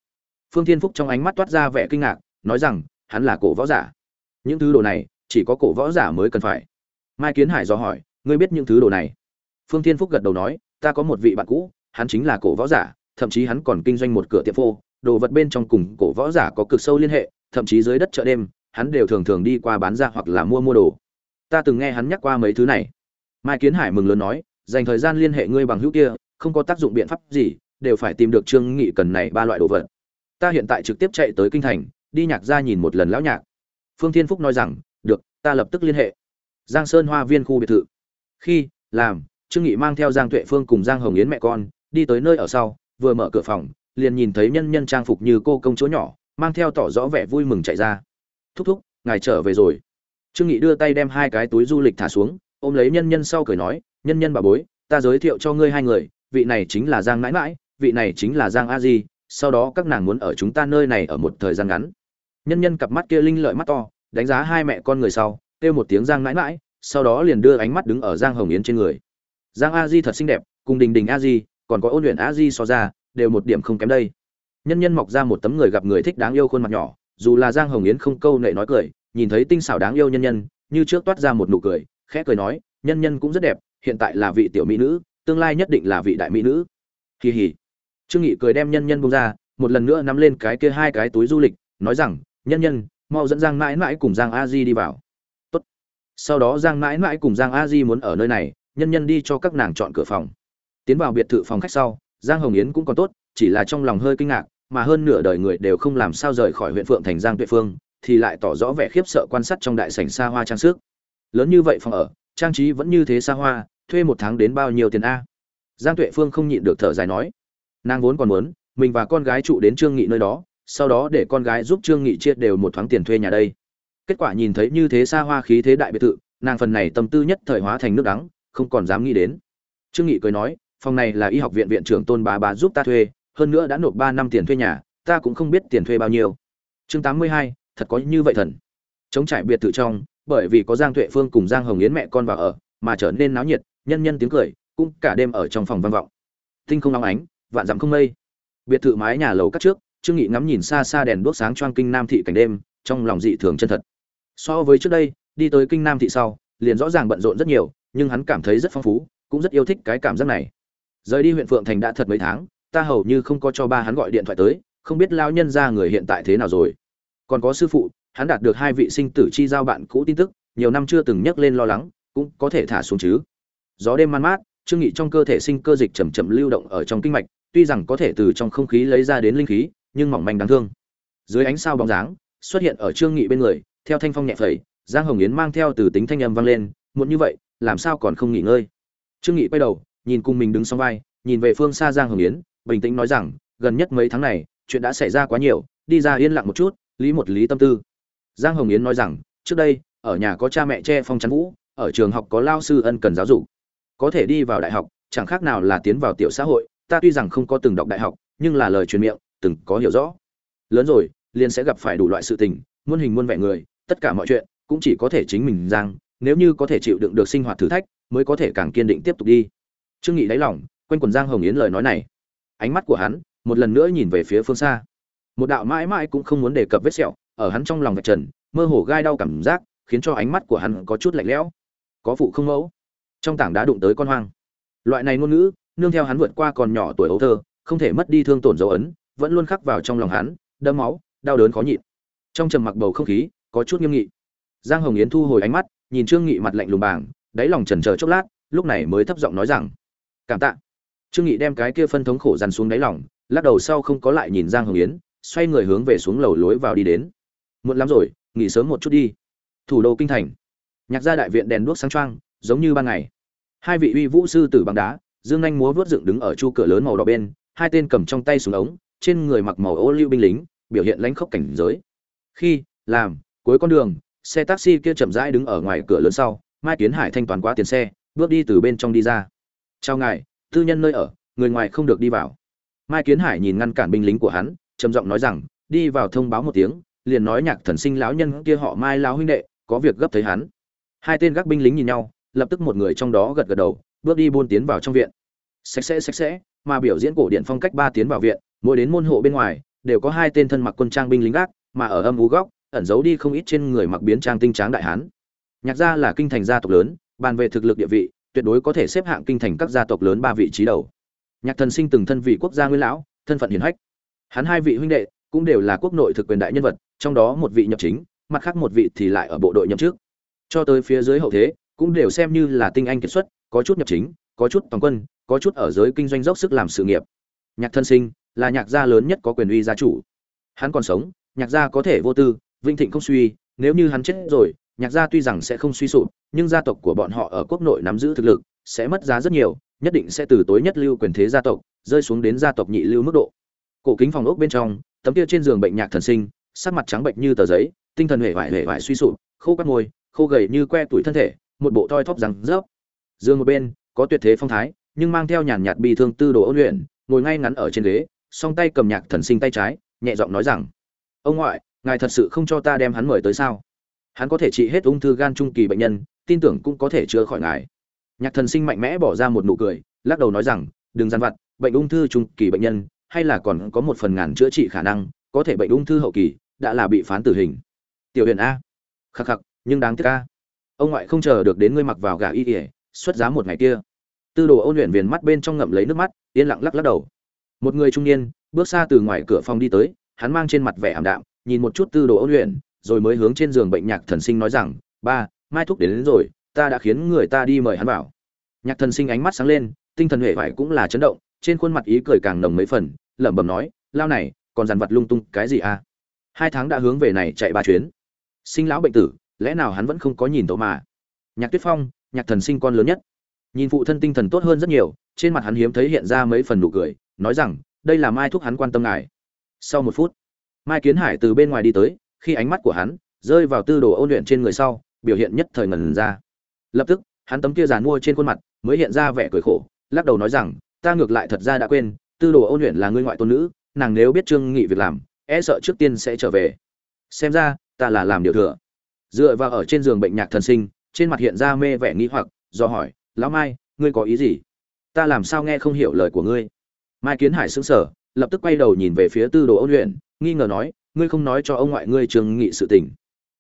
Phương thiên phúc trong ánh mắt toát ra vẻ kinh ngạc, nói rằng, hắn là cổ võ giả. Những thứ đồ này, chỉ có cổ võ giả mới cần phải. Mai kiến hải do hỏi, ngươi biết những thứ đồ này? Phương thiên phúc gật đầu nói, ta có một vị bạn cũ hắn chính là cổ võ giả, thậm chí hắn còn kinh doanh một cửa tiệm phô, đồ vật bên trong cùng cổ võ giả có cực sâu liên hệ, thậm chí dưới đất chợ đêm, hắn đều thường thường đi qua bán ra hoặc là mua mua đồ. Ta từng nghe hắn nhắc qua mấy thứ này. Mai kiến hải mừng lớn nói, dành thời gian liên hệ ngươi bằng hữu kia, không có tác dụng biện pháp gì, đều phải tìm được trương nghị cần này ba loại đồ vật. Ta hiện tại trực tiếp chạy tới kinh thành, đi nhạc ra nhìn một lần lão nhạc. Phương thiên phúc nói rằng, được, ta lập tức liên hệ. Giang sơn hoa viên khu biệt thự. Khi, làm, trương nghị mang theo giang tuệ phương cùng giang hồng yến mẹ con đi tới nơi ở sau, vừa mở cửa phòng, liền nhìn thấy nhân nhân trang phục như cô công chúa nhỏ, mang theo tỏ rõ vẻ vui mừng chạy ra. Thúc thúc, ngài trở về rồi. Trương nghị đưa tay đem hai cái túi du lịch thả xuống, ôm lấy nhân nhân sau cười nói, nhân nhân bà bối, ta giới thiệu cho ngươi hai người, vị này chính là giang mãi mãi, vị này chính là giang a di, sau đó các nàng muốn ở chúng ta nơi này ở một thời gian ngắn. Nhân nhân cặp mắt kia linh lợi mắt to, đánh giá hai mẹ con người sau, kêu một tiếng giang mãi mãi, sau đó liền đưa ánh mắt đứng ở giang hồng yến trên người. Giang a di thật xinh đẹp, cùng đình đình a di còn có ôn luyện a di so ra, đều một điểm không kém đây. Nhân nhân mọc ra một tấm người gặp người thích đáng yêu khuôn mặt nhỏ, dù là giang hồng yến không câu nệ nói cười, nhìn thấy tinh xảo đáng yêu nhân nhân, như trước toát ra một nụ cười, khẽ cười nói, nhân nhân cũng rất đẹp, hiện tại là vị tiểu mỹ nữ, tương lai nhất định là vị đại mỹ nữ. Kỳ hỉ trương nghị cười đem nhân nhân bông ra, một lần nữa nắm lên cái kia hai cái túi du lịch, nói rằng, nhân nhân, mau dẫn giang mãi mãi cùng giang a di đi vào. Tốt. sau đó giang mãi mãi cùng giang a di muốn ở nơi này, nhân nhân đi cho các nàng chọn cửa phòng tiến vào biệt thự phòng khách sau, giang hồng yến cũng còn tốt, chỉ là trong lòng hơi kinh ngạc, mà hơn nửa đời người đều không làm sao rời khỏi huyện phượng thành giang tuệ phương, thì lại tỏ rõ vẻ khiếp sợ quan sát trong đại sảnh xa hoa trang sức. Lớn như vậy phòng ở, trang trí vẫn như thế xa hoa, thuê một tháng đến bao nhiêu tiền a? Giang tuệ phương không nhịn được thở dài nói. Nàng vốn còn muốn, mình và con gái trụ đến trương nghị nơi đó, sau đó để con gái giúp trương nghị chia đều một thoáng tiền thuê nhà đây. Kết quả nhìn thấy như thế xa hoa khí thế đại biệt thự, nàng phần này tâm tư nhất thời hóa thành nước đắng, không còn dám nghĩ đến. Trương nghị cười nói phòng này là y học viện viện trưởng tôn bá bá giúp ta thuê hơn nữa đã nộp ba năm tiền thuê nhà ta cũng không biết tiền thuê bao nhiêu. Chương tám mươi hai, thật có như vậy thần. Chống trải biệt thự trong bởi vì có giang tuệ phương cùng giang hồng yến mẹ con vào ở mà trở nên náo nhiệt nhân nhân tiếng cười cũng cả đêm ở trong phòng văn vọng. Tinh không nóng ánh vạn dặm không mây. Biệt thự mái nhà lầu cắt trước trương nghị ngắm nhìn xa xa đèn đuốc sáng choang kinh nam thị cảnh đêm trong lòng dị thường chân thật. So với trước đây đi tới kinh nam thị sau liền rõ ràng bận rộn rất nhiều nhưng hắn cảm thấy rất phong phú cũng rất yêu thích cái cảm giác này rời đi huyện phượng thành đã thật mấy tháng, ta hầu như không có cho ba hắn gọi điện thoại tới, không biết lao nhân ra người hiện tại thế nào rồi. Còn có sư phụ, hắn đạt được hai vị sinh tử chi giao bạn cũ tin tức, nhiều năm chưa từng nhắc lên lo lắng, cũng có thể thả xuống chứ. Gió đêm man mát, trương nghị trong cơ thể sinh cơ dịch chậm chậm lưu động ở trong kinh mạch, tuy rằng có thể từ trong không khí lấy ra đến linh khí, nhưng mỏng manh đáng thương. Dưới ánh sao bóng dáng, xuất hiện ở trương nghị bên người, theo thanh phong nhẹ phẩy, giang hồng yến mang theo từ tính thanh âm vang lên, muộn như vậy, làm sao còn không nghỉ ngơi? Trương nghị quay đầu nhìn cùng mình đứng song vai, nhìn về phương xa giang hồng yến, bình tĩnh nói rằng, gần nhất mấy tháng này, chuyện đã xảy ra quá nhiều, đi ra yên lặng một chút, lý một lý tâm tư. Giang hồng yến nói rằng, trước đây, ở nhà có cha mẹ che phong chắn vũ, ở trường học có lao sư ân cần giáo dục. Có thể đi vào đại học, chẳng khác nào là tiến vào tiểu xã hội, ta tuy rằng không có từng đọc đại học, nhưng là lời truyền miệng, từng có hiểu rõ. Lớn rồi, liền sẽ gặp phải đủ loại sự tình, muôn hình muôn vẻ người, tất cả mọi chuyện, cũng chỉ có thể chính mình giang, nếu như có thể chịu đựng được sinh hoạt thử thách, mới có thể càng kiên định tiếp tục đi trương nghị đáy lòng, quanh quần giang hồng yến lời nói này. Ánh mắt của hắn, một lần nữa nhìn về phía phương xa. Một đạo mãi mãi cũng không muốn đề cập vết sẹo, ở hắn trong lòng vạch trần, mơ hồ gai đau cảm giác, khiến cho ánh mắt của hắn có chút lạnh lẽo. Có phụ không mẫu? Trong tảng đá đụng tới con hoang. Loại này ngôn ngữ, nương theo hắn vượt qua còn nhỏ tuổi ấu thơ, không thể mất đi thương tổn dấu ấn, vẫn luôn khắc vào trong lòng hắn đâm máu, đau đớn khó nhịn. Trong trầm mặc bầu không khí, có chút nghiêm nghị. Giang hồng yến thu hồi ánh mắt, nhìn trương nghị mặt lạnh lùng bàng, đáy lòng chần chờ chốc lát, lúc này mới thấp giọng nói rằng cảm tạ. Trương nghị đem cái kia phân thống khổ dằn xuống đáy lòng, lắc đầu sau không có lại nhìn giang hồng yến, xoay người hướng về xuống lầu lối vào đi đến. Muộn lắm rồi, nghỉ sớm một chút đi. Thủ đô kinh thành. Nhạc gia đại viện đèn đuốc sáng trang giống như ban ngày. Hai vị uy vũ sư tử bằng đá, dương anh múa vớt dựng đứng ở chu cửa lớn màu đỏ bên, hai tên cầm trong tay súng ống, trên người mặc màu ô lưu binh lính, biểu hiện lãnh khốc cảnh giới. Khi, làm, cuối con đường, xe taxi kia chậm rãi đứng ở ngoài cửa lớn sau, mai kiến hải thanh toán quá tiền xe, bước đi từ bên trong đi ra chào ngài, tư nhân nơi ở, người ngoài không được đi vào. Mai kiến hải nhìn ngăn cản binh lính của hắn, trầm giọng nói rằng, đi vào thông báo một tiếng, liền nói nhạc thần sinh lão nhân kia họ mai lão huynh đệ, có việc gấp thấy hắn. Hai tên gác binh lính nhìn nhau, lập tức một người trong đó gật gật đầu, bước đi buôn tiến vào trong viện. Sạch sẽ sạch sẽ, mà biểu diễn cổ điện phong cách ba tiến vào viện, mỗi đến môn hộ bên ngoài, đều có hai tên thân mặc quân trang binh lính gác, mà ở âm ú góc, ẩn giấu đi không ít trên người mặc biến trang tinh tráng đại hán. Nhạc gia là kinh thành gia tộc lớn, bàn về thực lực địa vị tuyệt đối có thể xếp hạng kinh thành các gia tộc lớn ba vị trí đầu. Nhạc thần sinh từng thân vị quốc gia nguyên lão, thân phận hiển hách. Hắn hai vị huynh đệ cũng đều là quốc nội thực quyền đại nhân vật, trong đó một vị nhập chính, mặt khác một vị thì lại ở bộ đội nhậm trước cho tới phía dưới hậu thế, cũng đều xem như là tinh anh kiệt xuất, có chút nhập chính, có chút toàn quân, có chút ở giới kinh doanh dốc sức làm sự nghiệp. Nhạc thân sinh là nhạc gia lớn nhất có quyền uy gia chủ. Hắn còn sống, nhạc gia có thể vô tư vinh thịnh không suy, nếu như hắn chết rồi nhạc gia tuy rằng sẽ không suy sụp, nhưng gia tộc của bọn họ ở quốc nội nắm giữ thực lực, sẽ mất giá rất nhiều, nhất định sẽ từ tối nhất lưu quyền thế gia tộc, rơi xuống đến gia tộc nhị lưu mức độ. Cổ kính phòng ốc bên trong, tấm kia trên giường bệnh nhạc thần sinh, sắc mặt trắng bệnh như tờ giấy, tinh thần hề vải hề vải suy sụp, khô các môi, khô gầy như que tuổi thân thể, một bộ thoi thóp rằng rớp. Dương một bên, có tuyệt thế phong thái, nhưng mang theo nhàn nhạt bi thương tư đồ ôn luyện, ngồi ngay ngắn ở trên ghế, song tay cầm nhạc thần sinh tay trái, nhẹ giọng nói rằng, ông ngoại, ngài thật sự không cho ta đem hắn mời tới sao? Hắn có thể trị hết ung thư gan trung kỳ bệnh nhân, tin tưởng cũng có thể chữa khỏi ngài. Nhạc thần sinh mạnh mẽ bỏ ra một nụ cười, lắc đầu nói rằng, đừng gian vặt, bệnh ung thư trung kỳ bệnh nhân, hay là còn có một phần ngàn chữa trị khả năng, có thể bệnh ung thư hậu kỳ, đã là bị phán tử hình. Tiểu huyền a. Khắc khắc, nhưng đáng tiếc a. Ông ngoại không chờ được đến ngươi mặc vào gà y ỉa xuất giá một ngày kia. Tư đồ ôn luyện viền mắt bên trong ngậm lấy nước mắt, yên lặng lắc lắc đầu. Một người trung niên, bước xa từ ngoài cửa phòng đi tới, hắn mang trên mặt vẻ ảm đạm, nhìn một chút tư đồ ôn luyện rồi mới hướng trên giường bệnh nhạc thần sinh nói rằng ba mai thúc đến, đến rồi ta đã khiến người ta đi mời hắn vào. Nhạc thần sinh ánh mắt sáng lên tinh thần huệ vải cũng là chấn động trên khuôn mặt ý cười càng nồng mấy phần lẩm bẩm nói lao này còn dằn vặt lung tung cái gì à? Hai tháng đã hướng về này chạy ba chuyến. Sinh lão bệnh tử lẽ nào hắn vẫn không có nhìn tấu mà? Nhạc tuyết phong nhạc thần sinh con lớn nhất. Nhìn phụ thân tinh thần tốt hơn rất nhiều trên mặt hắn hiếm thấy hiện ra mấy phần nụ cười nói rằng đây là mai thúc hắn quan tâm ngài. Sau một phút mai kiến hải từ bên ngoài đi tới khi ánh mắt của hắn rơi vào tư đồ ôn luyện trên người sau, biểu hiện nhất thời ngần ra. Lập tức, hắn tấm kia giàn mua trên khuôn mặt mới hiện ra vẻ cười khổ, lắc đầu nói rằng, ta ngược lại thật ra đã quên, tư đồ ôn luyện là ngươi ngoại tôn nữ, nàng nếu biết trương nghị việc làm e sợ trước tiên sẽ trở về. Xem ra, ta là làm điều thừa. Dựa vào ở trên giường bệnh nhạc thần sinh, trên mặt hiện ra mê vẻ nghi hoặc, do hỏi, lão mai, ngươi có ý gì? Ta làm sao nghe không hiểu lời của ngươi? Mai kiến hải sững sờ, lập tức quay đầu nhìn về phía tư đồ ôn luyện, nghi ngờ nói ngươi không nói cho ông ngoại ngươi trương nghị sự tình.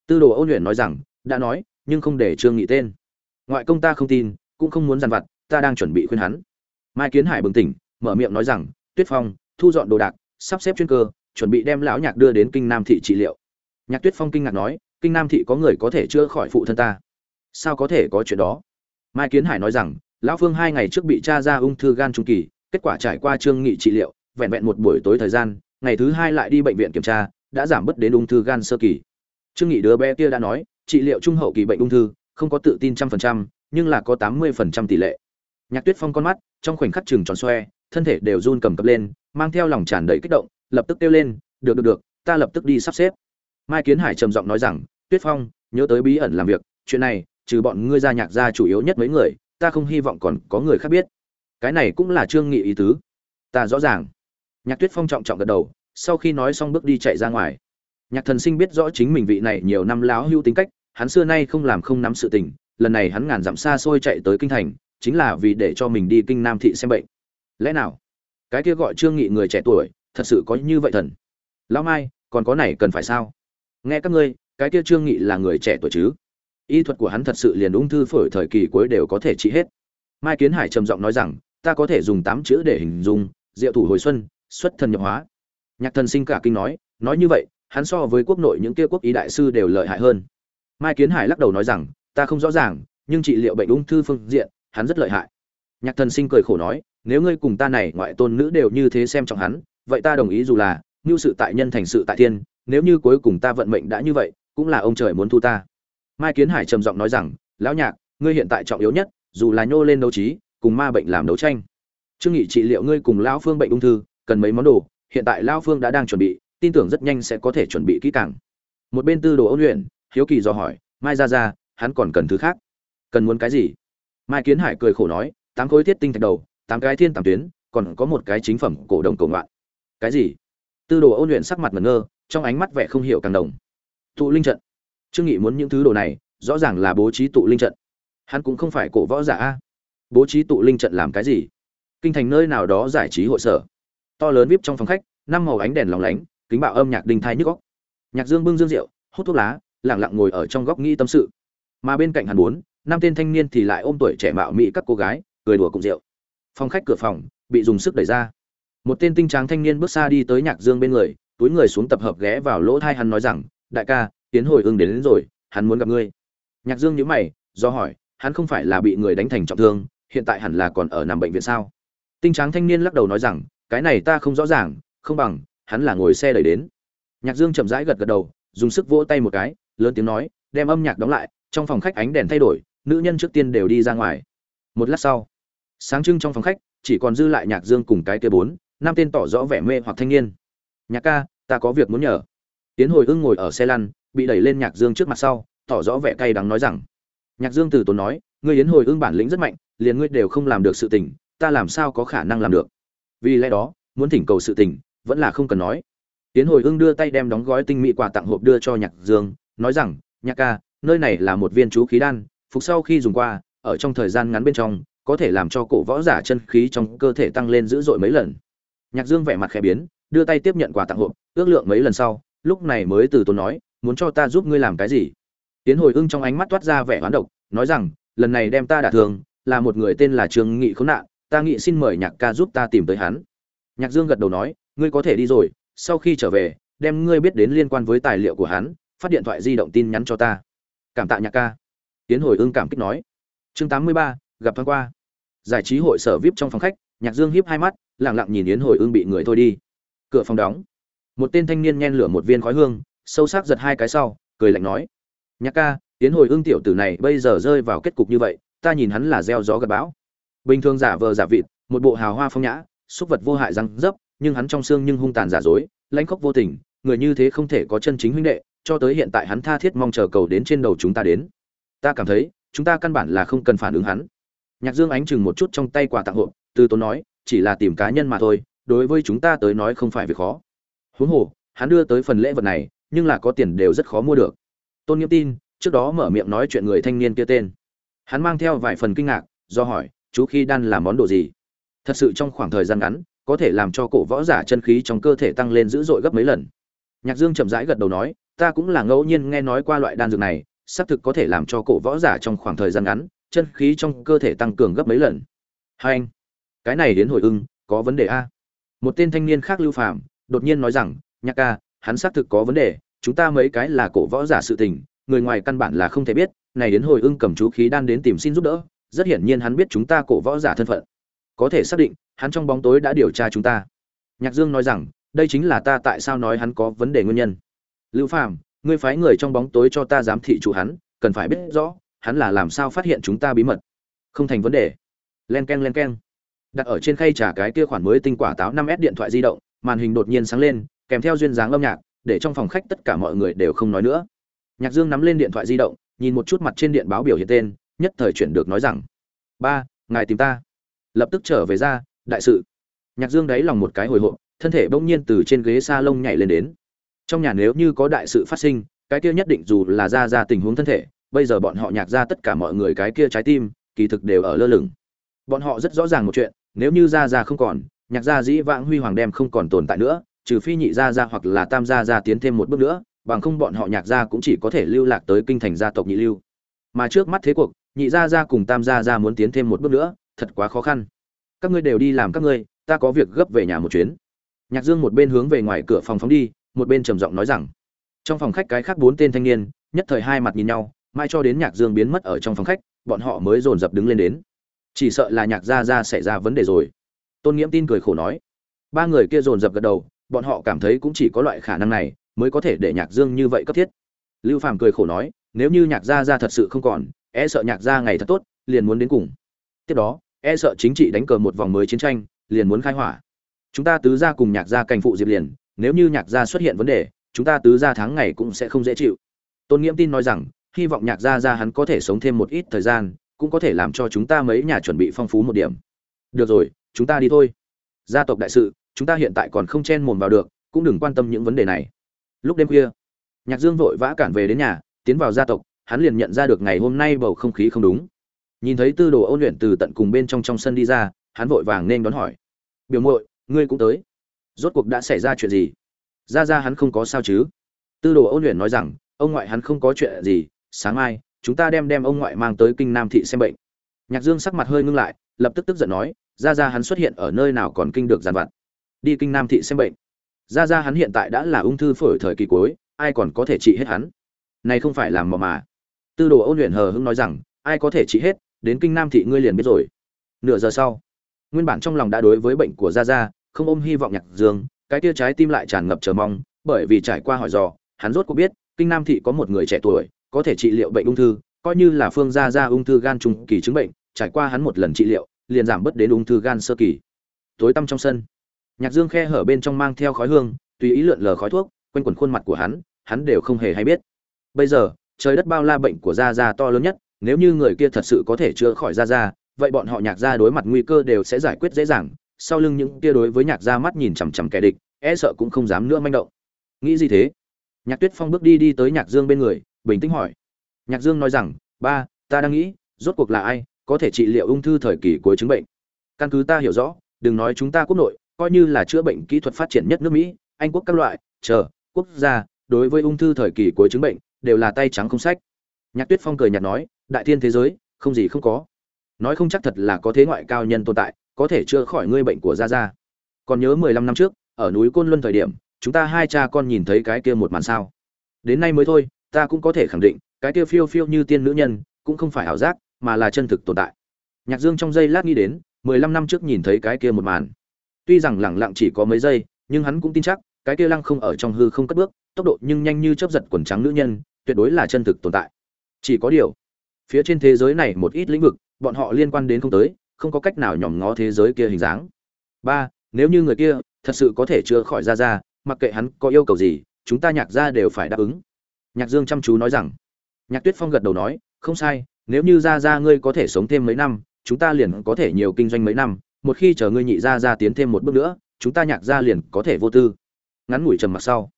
Tư đồ ôn luyện nói rằng, đã nói, nhưng không để trương nghị tên. Ngoại công ta không tin, cũng không muốn dằn vặt, ta đang chuẩn bị khuyên hắn. Mai kiến hải bừng tỉnh, mở miệng nói rằng, tuyết phong, thu dọn đồ đạc, sắp xếp chuyên cơ, chuẩn bị đem lão nhạc đưa đến kinh nam thị trị liệu. Nhạc tuyết phong kinh ngạc nói, kinh nam thị có người có thể chữa khỏi phụ thân ta. Sao có thể có chuyện đó? Mai kiến hải nói rằng, lão phương hai ngày trước bị cha ra ung thư gan trung kỳ, kết quả trải qua trương nghị trị liệu, vẹn vẹn một buổi tối thời gian, ngày thứ hai lại đi bệnh viện kiểm tra đã giảm bớt đến ung thư gan sơ kỳ. Trương nghị đứa bé kia đã nói, trị liệu trung hậu kỳ bệnh ung thư, không có tự tin trăm phần trăm, nhưng là có tám mươi phần trăm tỷ lệ. Nhạc tuyết phong con mắt, trong khoảnh khắc chừng tròn xoe, thân thể đều run cầm cập lên, mang theo lòng tràn đầy kích động, lập tức kêu lên, được được được, ta lập tức đi sắp xếp. Mai kiến hải trầm giọng nói rằng, tuyết phong, nhớ tới bí ẩn làm việc, chuyện này, trừ bọn ngươi ra nhạc gia chủ yếu nhất mấy người, ta không hy vọng còn có người khác biết. Cái này cũng là trương nghị ý tứ. Ta rõ ràng. Nhạc tuyết phong trọng trọng gật đầu sau khi nói xong bước đi chạy ra ngoài. Nhạc thần sinh biết rõ chính mình vị này nhiều năm láo hưu tính cách, hắn xưa nay không làm không nắm sự tình, lần này hắn ngàn dặm xa xôi chạy tới kinh thành, chính là vì để cho mình đi kinh nam thị xem bệnh. Lẽ nào? Cái kia gọi trương nghị người trẻ tuổi, thật sự có như vậy thần? Lão mai, còn có này cần phải sao? Nghe các ngươi, cái kia trương nghị là người trẻ tuổi chứ? Y thuật của hắn thật sự liền ung thư phổi thời kỳ cuối đều có thể trị hết. Mai kiến hải trầm giọng nói rằng, ta có thể dùng tám chữ để hình dung, diệu thủ hồi xuân, xuất thần nhập hóa nhạc thần sinh cả kinh nói nói như vậy, hắn so với quốc nội những kia quốc ý đại sư đều lợi hại hơn. Mai kiến hải lắc đầu nói rằng, ta không rõ ràng, nhưng trị liệu bệnh ung thư phương diện, hắn rất lợi hại. Nhạc thần sinh cười khổ nói, nếu ngươi cùng ta này ngoại tôn nữ đều như thế xem trọng hắn, vậy ta đồng ý dù là, như sự tại nhân thành sự tại thiên, nếu như cuối cùng ta vận mệnh đã như vậy, cũng là ông trời muốn thu ta. Mai kiến hải trầm giọng nói rằng, lão nhạc, ngươi hiện tại trọng yếu nhất, dù là nhô lên đấu trí, cùng ma bệnh làm đấu tranh. Trương nghị trị liệu ngươi cùng lão phương bệnh ung thư, cần mấy món đồ? Hiện tại lão phương đã đang chuẩn bị, tin tưởng rất nhanh sẽ có thể chuẩn bị kỹ càng. Một bên tư đồ ôn luyện, hiếu kỳ dò hỏi, mai ra ra, hắn còn cần thứ khác? Cần muốn cái gì? Mai kiến hải cười khổ nói, tám khối thiết tinh thạch đầu, tám cái thiên tàm tuyến, còn có một cái chính phẩm cổ đồng cổ ngoạn. Cái gì? Tư đồ ôn luyện sắc mặt ngẩn ngơ, trong ánh mắt vẻ không hiểu càng đồng. Tụ linh trận. Trương nghị muốn những thứ đồ này, rõ ràng là bố trí tụ linh trận. Hắn cũng không phải cổ võ giả a. Bố trí tụ linh trận làm cái gì? Kinh thành nơi nào đó giải trí hội sở to lớn vip trong phòng khách năm màu ánh đèn lóng lánh kính bạo âm nhạc đinh thai nhức góc nhạc dương bưng dương rượu hút thuốc lá lẳng lặng ngồi ở trong góc nghĩ tâm sự. Mà bên cạnh hắn bốn năm tên thanh niên thì lại ôm tuổi trẻ mạo mỹ các cô gái cười đùa cùng rượu. Phòng khách cửa phòng bị dùng sức đẩy ra. Một tên tinh tráng thanh niên bước xa đi tới nhạc dương bên người túi người xuống tập hợp ghé vào lỗ thai hắn nói rằng đại ca tiến hồi ưng đến, đến rồi hắn muốn gặp ngươi. Nhạc dương nhíu mày do hỏi hắn không phải là bị người đánh thành trọng thương hiện tại hẳn là còn ở nằm bệnh viện sao? Tinh tráng thanh niên lắc đầu nói rằng cái này ta không rõ ràng, không bằng, hắn là ngồi xe đẩy đến. Nhạc dương chậm rãi gật gật đầu, dùng sức vỗ tay một cái, lớn tiếng nói, đem âm nhạc đóng lại, trong phòng khách ánh đèn thay đổi, nữ nhân trước tiên đều đi ra ngoài. Một lát sau, sáng trưng trong phòng khách, chỉ còn dư lại nhạc dương cùng cái kia bốn nam tên tỏ rõ vẻ mê hoặc thanh niên. Nhạc ca, ta có việc muốn nhờ. Tiến hồi ưng ngồi ở xe lăn, bị đẩy lên nhạc dương trước mặt sau, tỏ rõ vẻ cay đắng nói rằng, nhạc dương từ tốn nói, ngươi yến hồi ưng bản lĩnh rất mạnh, liền ngươi đều không làm được sự tình, ta làm sao có khả năng làm được? Vì lẽ đó, muốn thỉnh cầu sự tình, vẫn là không cần nói. Tiến hồi ưng đưa tay đem đóng gói tinh mỹ quà tặng hộp đưa cho nhạc dương, nói rằng, nhạc ca, nơi này là một viên chú khí đan, phục sau khi dùng qua, ở trong thời gian ngắn bên trong, có thể làm cho cổ võ giả chân khí trong cơ thể tăng lên dữ dội mấy lần. Nhạc dương vẻ mặt khẽ biến, đưa tay tiếp nhận quà tặng hộp, ước lượng mấy lần sau, lúc này mới từ tốn nói, muốn cho ta giúp ngươi làm cái gì? Tiến hồi ưng trong ánh mắt toát ra vẻ hoán độc, nói rằng, lần này đem ta đả thương, là một người tên là trương nghị khốn nạn ta nghĩ xin mời nhạc ca giúp ta tìm tới hắn. Nhạc dương gật đầu nói, ngươi có thể đi rồi, sau khi trở về, đem ngươi biết đến liên quan với tài liệu của hắn, phát điện thoại di động tin nhắn cho ta. Cảm tạ nhạc ca. Tiến hồi ưng cảm kích nói. Chương tám mươi ba, gặp thoáng qua. Giải trí hội sở vip trong phòng khách, nhạc dương hiếp hai mắt lẳng lặng nhìn yến hồi ưng bị người thôi đi. Cửa phòng đóng. Một tên thanh niên nhen lửa một viên khói hương, sâu sắc giật hai cái sau, cười lạnh nói. Nhạc ca, yến hồi ưng tiểu tử này bây giờ rơi vào kết cục như vậy, ta nhìn hắn là gieo gió gặp bão bình thường giả vờ giả vịt, một bộ hào hoa phong nhã xúc vật vô hại răng dấp, nhưng hắn trong xương nhưng hung tàn giả dối, lãnh khốc vô tình, người như thế không thể có chân chính huynh đệ, cho tới hiện tại hắn tha thiết mong chờ cầu đến trên đầu chúng ta đến. Ta cảm thấy, chúng ta căn bản là không cần phản ứng hắn. Nhạc dương ánh chừng một chút trong tay quà tặng hộp, từ tốn nói, chỉ là tìm cá nhân mà thôi, đối với chúng ta tới nói không phải việc khó. Huống hồ, hắn đưa tới phần lễ vật này, nhưng là có tiền đều rất khó mua được. Tôn nghiêm tin, trước đó mở miệng nói chuyện người thanh niên kia tên. Hắn mang theo vài phần kinh ngạc, do hỏi chú khi đan làm món đồ gì? Thật sự trong khoảng thời gian ngắn, có thể làm cho cổ võ giả chân khí trong cơ thể tăng lên dữ dội gấp mấy lần. Nhạc dương chậm rãi gật đầu nói, ta cũng là ngẫu nhiên nghe nói qua loại đan dược này, xác thực có thể làm cho cổ võ giả trong khoảng thời gian ngắn, chân khí trong cơ thể tăng cường gấp mấy lần. Hai anh, cái này đến hồi ưng, có vấn đề a? Một tên thanh niên khác lưu phàm đột nhiên nói rằng, nhạc ca, hắn xác thực có vấn đề, chúng ta mấy cái là cổ võ giả sự tình, người ngoài căn bản là không thể biết, này đến hồi ưng cầm chú khí đan đến tìm xin giúp đỡ rất hiển nhiên hắn biết chúng ta cổ võ giả thân phận. Có thể xác định, hắn trong bóng tối đã điều tra chúng ta. Nhạc dương nói rằng, đây chính là ta tại sao nói hắn có vấn đề nguyên nhân. Lưu phàm, ngươi phái người trong bóng tối cho ta giám thị chủ hắn, cần phải biết rõ, hắn là làm sao phát hiện chúng ta bí mật. Không thành vấn đề. Len k e n len k e n đặt ở trên khay trả cái kia khoản mới tinh quả táo năm s điện thoại di động, màn hình đột nhiên sáng lên, kèm theo duyên dáng âm nhạc, để trong phòng khách tất cả mọi người đều không nói nữa. Nhạc dương nắm lên điện thoại di động, nhìn một chút mặt trên điện báo biểu hiện tên nhất thời chuyển được nói rằng, ba, ngài tìm ta. Lập tức trở về ra, đại sự. Nhạc dương đáy lòng một cái hồi hộp, thân thể bỗng nhiên từ trên ghế s a lông nhảy lên đến. Trong nhà nếu như có đại sự phát sinh, cái kia nhất định dù là ra ra tình huống thân thể, bây giờ bọn họ nhạc ra tất cả mọi người cái kia trái tim, kỳ thực đều ở lơ lửng. Bọn họ rất rõ ràng một chuyện, nếu như ra ra không còn, nhạc gia dĩ vãng huy hoàng đem không còn tồn tại nữa, trừ phi nhị gia gia hoặc là tam gia gia tiến thêm một bước nữa, bằng không bọn họ nhạc gia cũng chỉ có thể lưu lạc tới kinh thành gia tộc nhị lưu. Mà trước mắt thế cuộc nhị gia gia cùng tam gia gia muốn tiến thêm một bước nữa, thật quá khó khăn. Các ngươi đều đi làm các ngươi, ta có việc gấp về nhà một chuyến. Nhạc dương một bên hướng về ngoài cửa phòng phóng đi, một bên trầm giọng nói rằng, trong phòng khách cái khác bốn tên thanh niên, nhất thời hai mặt nhìn nhau mai cho đến nhạc dương biến mất ở trong phòng khách, bọn họ mới dồn dập đứng lên đến. Chỉ sợ là nhạc gia gia xảy ra vấn đề rồi. Tôn nghiễm tin cười khổ nói. Ba người kia dồn dập gật đầu, bọn họ cảm thấy cũng chỉ có loại khả năng này mới có thể để nhạc dương như vậy cấp thiết. Lưu phàm cười khổ nói, nếu như nhạc gia gia thật sự không còn e sợ nhạc gia ngày thật tốt, liền muốn đến cùng. Tiếp đó e sợ chính trị đánh cờ một vòng mới chiến tranh, liền muốn khai hỏa. Chúng ta tứ gia cùng nhạc gia cành phụ diệp liền, nếu như nhạc gia xuất hiện vấn đề, chúng ta tứ gia tháng ngày cũng sẽ không dễ chịu. Tôn nghiễm tin nói rằng, hy vọng nhạc gia gia hắn có thể sống thêm một ít thời gian, cũng có thể làm cho chúng ta mấy nhà chuẩn bị phong phú một điểm. Được rồi, chúng ta đi thôi. Gia tộc đại sự, chúng ta hiện tại còn không chen mồm vào được, cũng đừng quan tâm những vấn đề này. Lúc đêm khuya, nhạc dương vội vã cản về đến nhà, tiến vào gia tộc hắn liền nhận ra được ngày hôm nay bầu không khí không đúng. Nhìn thấy tư đồ ôn luyện từ tận cùng bên trong trong sân đi ra, hắn vội vàng nên đón hỏi. Biểu muội, ngươi cũng tới. Rốt cuộc đã xảy ra chuyện gì? Ra ra hắn không có sao chứ. Tư đồ ôn luyện nói rằng, ông ngoại hắn không có chuyện gì, sáng mai, chúng ta đem đem ông ngoại mang tới kinh nam thị xem bệnh. Nhạc dương sắc mặt hơi ngưng lại, lập tức tức giận nói, ra ra hắn xuất hiện ở nơi nào còn kinh được giàn vặt. Đi kinh nam thị xem bệnh. Ra ra hắn hiện tại đã là ung thư phổi thời kỳ cuối, ai còn có thể trị hết hắn? Này không phải làm mò mà tư đồ ôn luyện hờ hững nói rằng, ai có thể trị hết, đến kinh nam thị ngươi liền biết rồi. Nửa giờ sau, nguyên bản trong lòng đã đối với bệnh của gia gia, không ôm hy vọng nhạc dương, cái tia trái tim lại tràn ngập chờ mong, bởi vì trải qua hỏi dò, hắn rốt cuộc biết, kinh nam thị có một người trẻ tuổi, có thể trị liệu bệnh ung thư, coi như là phương gia gia ung thư gan trung kỳ chứng bệnh, trải qua hắn một lần trị liệu, liền giảm bớt đến ung thư gan sơ kỳ. Tối tăm trong sân, nhạc dương khe hở bên trong mang theo khói hương, tùy ý lượn lờ khói thuốc, quanh quẩn khuôn mặt của hắn hắn đều không hề hay biết. Bây giờ trời đất bao la bệnh của gia gia to lớn nhất, nếu như người kia thật sự có thể chữa khỏi gia gia, vậy bọn họ nhạc gia đối mặt nguy cơ đều sẽ giải quyết dễ dàng. Sau lưng những kia đối với nhạc gia mắt nhìn chằm chằm kẻ địch e sợ cũng không dám nữa manh động. Nghĩ gì thế? Nhạc tuyết phong bước đi đi tới nhạc dương bên người, bình tĩnh hỏi. Nhạc dương nói rằng, ba, ta đang nghĩ, rốt cuộc là ai có thể trị liệu ung thư thời kỳ cuối chứng bệnh? Căn cứ ta hiểu rõ, đừng nói chúng ta quốc nội, coi như là chữa bệnh kỹ thuật phát triển nhất nước mỹ, anh quốc các loại, chờ, quốc gia đối với ung thư thời kỳ cuối chứng bệnh đều là tay trắng không sách. Nhạc tuyết phong cười nhạt nói, đại thiên thế giới, không gì không có. Nói không chắc thật là có thế ngoại cao nhân tồn tại, có thể chữa khỏi ngươi bệnh của gia gia. Còn nhớ mười lăm năm trước, ở núi côn luân thời điểm, chúng ta hai cha con nhìn thấy cái kia một màn sao. Đến nay mới thôi, ta cũng có thể khẳng định, cái kia phiêu phiêu như tiên nữ nhân, cũng không phải ảo giác, mà là chân thực tồn tại. Nhạc dương trong giây lát nghĩ đến, mười lăm năm trước nhìn thấy cái kia một màn. Tuy rằng lẳng lặng chỉ có mấy giây, nhưng hắn cũng tin chắc, cái kia lăng không ở trong hư không cất bước tốc độ nhưng nhanh như chớp giật quần trắng nữ nhân, tuyệt đối là chân thực tồn tại. Chỉ có điều, phía trên thế giới này một ít lĩnh vực, bọn họ liên quan đến không tới, không có cách nào nhòm ngó thế giới kia hình dáng. Ba, nếu như người kia thật sự có thể chữa khỏi ra ra mặc kệ hắn có yêu cầu gì, chúng ta nhạc ra đều phải đáp ứng. Nhạc dương chăm chú nói rằng. Nhạc tuyết phong gật đầu nói, không sai, nếu như ra ra ngươi có thể sống thêm mấy năm, chúng ta liền có thể nhiều kinh doanh mấy năm, một khi chờ ngươi nhị ra ra tiến thêm một bước nữa, chúng ta nhạc ra liền có thể vô tư. Ngắn ngủi trầm mặc sau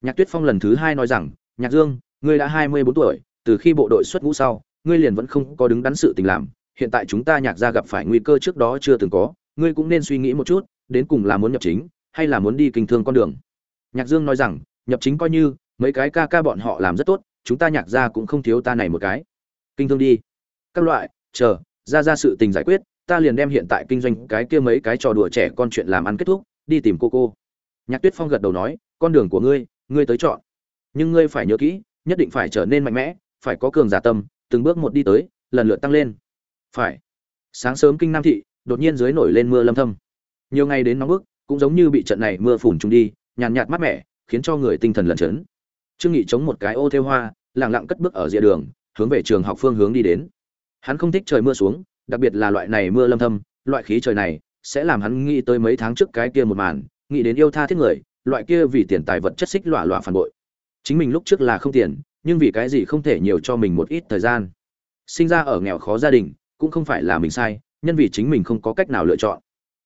nhạc tuyết phong lần thứ hai nói rằng, nhạc dương, ngươi đã hai mươi bốn tuổi, từ khi bộ đội xuất ngũ sau, ngươi liền vẫn không có đứng đắn sự tình làm. Hiện tại chúng ta nhạc Gia gặp phải nguy cơ trước đó chưa từng có, ngươi cũng nên suy nghĩ một chút, đến cùng là muốn nhập chính, hay là muốn đi kinh thương con đường. Nhạc dương nói rằng, nhập chính coi như, mấy cái ca ca bọn họ làm rất tốt, chúng ta nhạc Gia cũng không thiếu ta này một cái. Kinh thương đi. Các loại, chờ, ra ra sự tình giải quyết, ta liền đem hiện tại kinh doanh cái kia mấy cái trò đùa trẻ con chuyện làm ăn kết thúc, đi tìm cô cô. Nhạc tuyết phong gật đầu nói, con đường của ngươi ngươi tới chọn. Nhưng ngươi phải nhớ kỹ, nhất định phải trở nên mạnh mẽ, phải có cường giả tâm, từng bước một đi tới, lần lượt tăng lên. Phải. Sáng sớm kinh nam thị, đột nhiên dưới nổi lên mưa lâm thâm. Nhiều ngày đến nóng bức, cũng giống như bị trận này mưa phùn trùng đi, nhàn nhạt mát mẻ, khiến cho người tinh thần lẩn chấn trương nghị chống một cái ô theo hoa, lặng lặng cất bước ở rìa đường, hướng về trường học phương hướng đi đến. Hắn không thích trời mưa xuống, đặc biệt là loại này mưa lâm thâm, loại khí trời này sẽ làm hắn nghĩ tới mấy tháng trước cái kia một màn, nghĩ đến yêu tha thiết người loại kia vì tiền tài vật chất xích lọa lọa phản bội. Chính mình lúc trước là không tiền, nhưng vì cái gì không thể nhiều cho mình một ít thời gian. Sinh ra ở nghèo khó gia đình, cũng không phải là mình sai, nhân vì chính mình không có cách nào lựa chọn.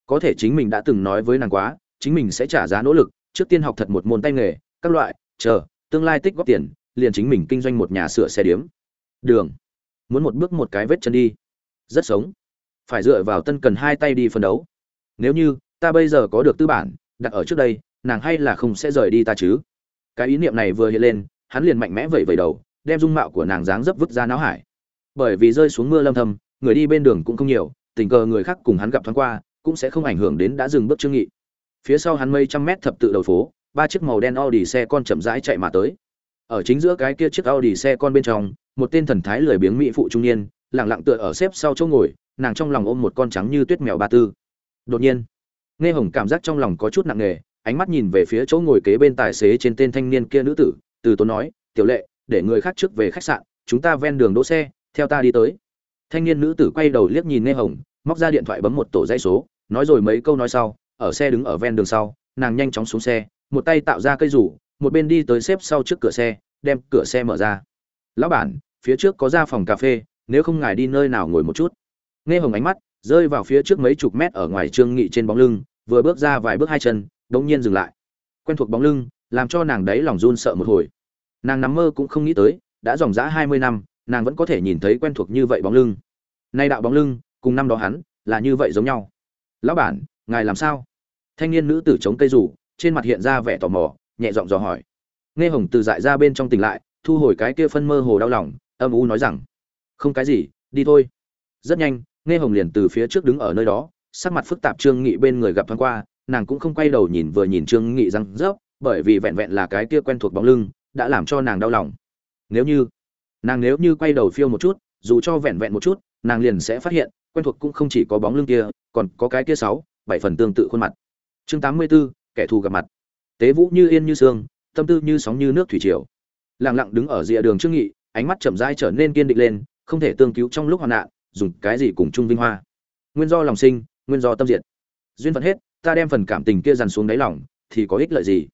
Có thể chính mình đã từng nói với nàng quá, chính mình sẽ trả giá nỗ lực, trước tiên học thật một môn tay nghề, các loại, chờ, tương lai tích góp tiền, liền chính mình kinh doanh một nhà sửa xe điếm. Đường. Muốn một bước một cái vết chân đi. Rất sống. Phải dựa vào tân cần hai tay đi phân đấu. Nếu như, ta bây giờ có được tư bản, đặt ở trước đây nàng hay là không sẽ rời đi ta chứ? Cái ý niệm này vừa hiện lên, hắn liền mạnh mẽ vẩy vẩy đầu, đem dung mạo của nàng dáng dấp vứt ra não hải. Bởi vì rơi xuống mưa lâm thâm, người đi bên đường cũng không nhiều, tình cờ người khác cùng hắn gặp thoáng qua, cũng sẽ không ảnh hưởng đến đã dừng bước trương nghị. Phía sau hắn mấy trăm mét thập tự đầu phố, ba chiếc màu đen Audi xe con chậm rãi chạy mà tới. Ở chính giữa cái kia chiếc Audi xe con bên trong, một tên thần thái lười biếng mỹ phụ trung niên, lặng lặng tựa ở xếp sau chỗ ngồi, nàng trong lòng ôm một con trắng như tuyết mèo ba tư. Đột nhiên, nghe hồng cảm giác trong lòng có chút nặng nề ánh mắt nhìn về phía chỗ ngồi kế bên tài xế trên tên thanh niên kia nữ tử, từ tốn nói, tiểu lệ, để người khác trước về khách sạn, chúng ta ven đường đỗ xe, theo ta đi tới. Thanh niên nữ tử quay đầu liếc nhìn nghe hồng, móc ra điện thoại bấm một tổ dây số, nói rồi mấy câu nói sau, ở xe đứng ở ven đường sau, nàng nhanh chóng xuống xe, một tay tạo ra cây rủ, một bên đi tới xếp sau trước cửa xe, đem cửa xe mở ra. Lão bản, phía trước có ra phòng cà phê, nếu không ngài đi nơi nào ngồi một chút. Nghe hồng ánh mắt rơi vào phía trước mấy chục mét ở ngoài trương nghị trên bóng lưng, vừa bước ra vài bước hai chân đột nhiên dừng lại. Quen thuộc bóng lưng, làm cho nàng đấy lòng run sợ một hồi. Nàng nằm mơ cũng không nghĩ tới, đã dòng dã hai mươi năm, nàng vẫn có thể nhìn thấy quen thuộc như vậy bóng lưng. Nay đạo bóng lưng, cùng năm đó hắn, là như vậy giống nhau. Lão bản, ngài làm sao? Thanh niên nữ tử chống cây rủ, trên mặt hiện ra vẻ tò mò, nhẹ giọng dò hỏi. Nghe hồng từ dại ra bên trong tỉnh lại, thu hồi cái kia phân mơ hồ đau lòng, âm u nói rằng, không cái gì, đi thôi. Rất nhanh, nghe hồng liền từ phía trước đứng ở nơi đó, sắc mặt phức tạp trương nghị bên người gặp thoáng qua nàng cũng không quay đầu nhìn vừa nhìn trương nghị răng rớp bởi vì vẹn vẹn là cái kia quen thuộc bóng lưng đã làm cho nàng đau lòng. Nếu như nàng nếu như quay đầu phiêu một chút dù cho vẹn vẹn một chút nàng liền sẽ phát hiện quen thuộc cũng không chỉ có bóng lưng kia còn có cái kia sáu bảy phần tương tự khuôn mặt. Chương tám mươi 84, kẻ thù gặp mặt. Tế vũ như yên như sương tâm tư như sóng như nước thủy triều. Lặng lặng đứng ở rìa đường trương nghị ánh mắt chậm rãi trở nên kiên định lên không thể tương cứu trong lúc hoạn nạn dùng cái gì cùng chung vinh hoa. Nguyên do lòng sinh nguyên do tâm diệt. Duyên phận hết ta đem phần cảm tình kia dằn xuống đáy lòng, thì có ích lợi gì?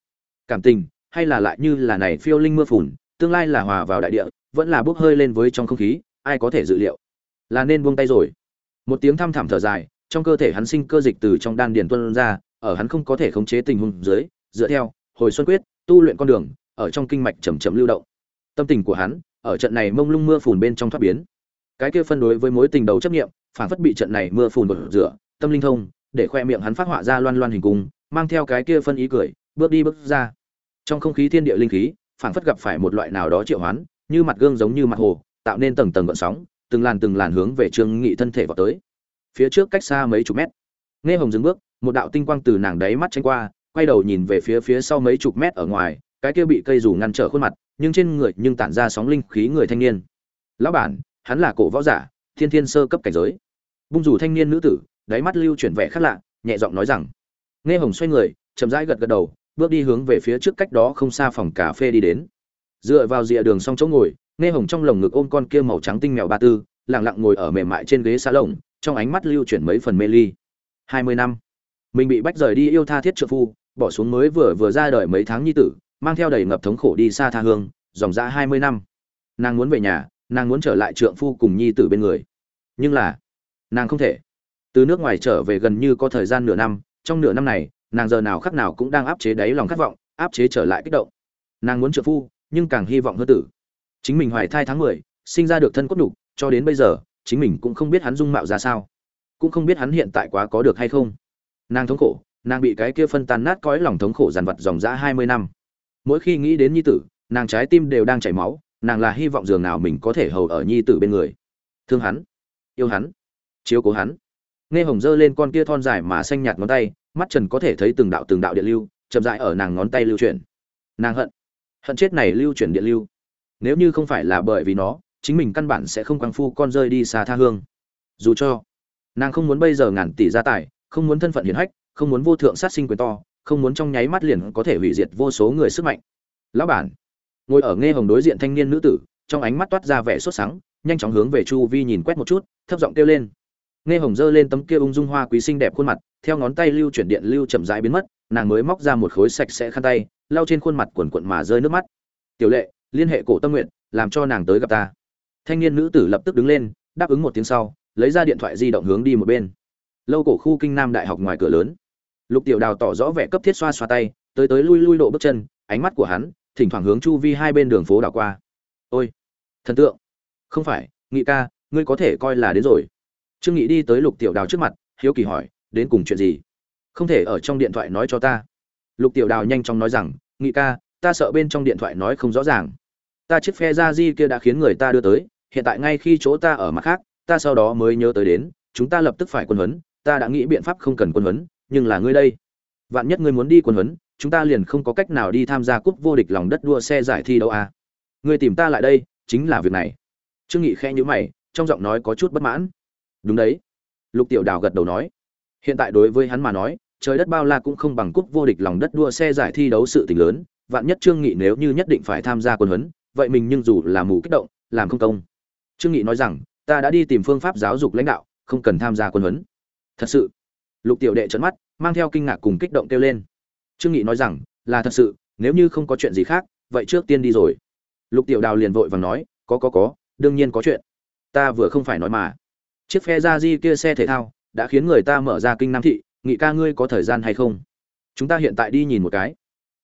Cảm tình, hay là lại như là này phiêu linh mưa phùn, tương lai là hòa vào đại địa, vẫn là bốc hơi lên với trong không khí, ai có thể dự liệu? Là nên buông tay rồi. Một tiếng thăm thẳm thở dài, trong cơ thể hắn sinh cơ dịch từ trong đan điền tuôn ra, ở hắn không có thể khống chế tình huống dưới, dựa theo, hồi xuân quyết, tu luyện con đường, ở trong kinh mạch chậm chậm lưu động. Tâm tình của hắn, ở trận này mông lung mưa phùn bên trong thoát biến. Cái kia phân đối với mối tình đầu chấp niệm, phản phất bị trận này mưa phùn bột rửa, tâm linh thông để khoe miệng hắn phát họa ra loan loan hình cung, mang theo cái kia phân ý cười, bước đi bước ra. Trong không khí thiên địa linh khí, phảng phất gặp phải một loại nào đó triệu hoán, như mặt gương giống như mặt hồ, tạo nên tầng tầng gợn sóng, từng làn từng làn hướng về trương nghị thân thể vào tới. Phía trước cách xa mấy chục mét. Nghe hồng dừng bước, một đạo tinh quang từ nàng đáy mắt tránh qua, quay đầu nhìn về phía phía sau mấy chục mét ở ngoài, cái kia bị cây dù ngăn trở khuôn mặt, nhưng trên người nhưng tản ra sóng linh khí người thanh niên. Lão bản, hắn là cổ võ giả, thiên thiên sơ cấp cảnh giới. Bung rủ thanh niên nữ tử đáy mắt lưu chuyển vẻ khác lạ, nhẹ giọng nói rằng, nghe hồng xoay người, chậm rãi gật gật đầu, bước đi hướng về phía trước cách đó không xa phòng cà phê đi đến. Dựa vào rìa đường song chỗ ngồi, nghe hồng trong lồng ngực ôm con kia màu trắng tinh mèo ba tư, lặng lặng ngồi ở mềm mại trên ghế xa lồng, trong ánh mắt lưu chuyển mấy phần mê ly. Hai mươi năm, mình bị bách rời đi yêu tha thiết trợ phu, bỏ xuống mới vừa vừa ra đời mấy tháng nhi tử, mang theo đầy ngập thống khổ đi xa tha hương, dòng ra hai mươi năm. Nàng muốn về nhà, nàng muốn trở lại trượng phu cùng nhi tử bên người. Nhưng là, nàng không thể từ nước ngoài trở về gần như có thời gian nửa năm, trong nửa năm này, nàng giờ nào khắc nào cũng đang áp chế đáy lòng khát vọng, áp chế trở lại kích động. Nàng muốn trợ phu, nhưng càng hy vọng hơn tử. Chính mình hoài thai tháng mười, sinh ra được thân cốt đục cho đến bây giờ, chính mình cũng không biết hắn dung mạo ra sao. Cũng không biết hắn hiện tại quá có được hay không. Nàng thống khổ, nàng bị cái kia phân tan nát cõi lòng thống khổ dằn vặt dòng dã hai mươi năm. Mỗi khi nghĩ đến nhi tử, nàng trái tim đều đang chảy máu, nàng là hy vọng dường nào mình có thể hầu ở nhi tử bên người. Thương hắn, yêu hắn, chiếu cố hắn nghe hồng dơ lên con kia thon dài mà xanh nhạt ngón tay, mắt trần có thể thấy từng đạo từng đạo điện lưu, chậm dại ở nàng ngón tay lưu chuyển. Nàng hận hận chết này lưu chuyển điện lưu. Nếu như không phải là bởi vì nó, chính mình căn bản sẽ không quăng phu con rơi đi xa tha hương. Dù cho, nàng không muốn bây giờ ngàn tỷ gia tài, không muốn thân phận hiển hách, không muốn vô thượng sát sinh quyền to, không muốn trong nháy mắt liền có thể hủy diệt vô số người sức mạnh. Lão bản, ngồi ở nghe hồng đối diện thanh niên nữ tử, trong ánh mắt toát ra vẻ sốt sắng, nhanh chóng hướng về chu vi nhìn quét một chút, thấp giọng kêu lên nghe hồng giơ lên tấm kia ung dung hoa quý xinh đẹp khuôn mặt, theo ngón tay lưu chuyển điện lưu chậm rãi biến mất, nàng mới móc ra một khối sạch sẽ khăn tay, lau trên khuôn mặt quần quận mà rơi nước mắt. Tiểu lệ, liên hệ cổ tâm nguyện, làm cho nàng tới gặp ta. Thanh niên nữ tử lập tức đứng lên, đáp ứng một tiếng sau, lấy ra điện thoại di động hướng đi một bên. Lâu cổ khu kinh nam đại học ngoài cửa lớn. Lục tiểu đào tỏ rõ vẻ cấp thiết xoa xoa tay, tới tới lui lui độ bước chân, ánh mắt của hắn, thỉnh thoảng hướng chu vi hai bên đường phố đảo qua. Ôi, thần tượng, không phải, nghị ca, ngươi có thể coi là đến rồi trương nghị đi tới lục tiểu đào trước mặt, hiếu kỳ hỏi, đến cùng chuyện gì? Không thể ở trong điện thoại nói cho ta. Lục tiểu đào nhanh chóng nói rằng, nghị ca, ta sợ bên trong điện thoại nói không rõ ràng. Ta chiếc phe ra di kia đã khiến người ta đưa tới, hiện tại ngay khi chỗ ta ở mặt khác, ta sau đó mới nhớ tới đến, chúng ta lập tức phải quân huấn, ta đã nghĩ biện pháp không cần quân huấn, nhưng là ngươi đây. Vạn nhất ngươi muốn đi quân huấn, chúng ta liền không có cách nào đi tham gia cúp vô địch lòng đất đua xe giải thi đấu à. ngươi tìm ta lại đây, chính là việc này. Trương nghị khẽ nhíu mày, trong giọng nói có chút bất mãn đúng đấy. Lục tiểu đào gật đầu nói. Hiện tại đối với hắn mà nói, trời đất bao la cũng không bằng cúp vô địch lòng đất đua xe giải thi đấu sự tình lớn, vạn nhất trương nghị nếu như nhất định phải tham gia quân huấn, vậy mình nhưng dù là mù kích động, làm không công. Trương nghị nói rằng, ta đã đi tìm phương pháp giáo dục lãnh đạo, không cần tham gia quân huấn. Thật sự? Lục tiểu đệ trợn mắt, mang theo kinh ngạc cùng kích động kêu lên. Trương nghị nói rằng, là thật sự, nếu như không có chuyện gì khác, vậy trước tiên đi rồi. Lục tiểu đào liền vội vàng nói, có có có, đương nhiên có chuyện. Ta vừa không phải nói mà chiếc phe ra di kia xe thể thao đã khiến người ta mở ra kinh nam thị, nghị ca ngươi có thời gian hay không? Chúng ta hiện tại đi nhìn một cái.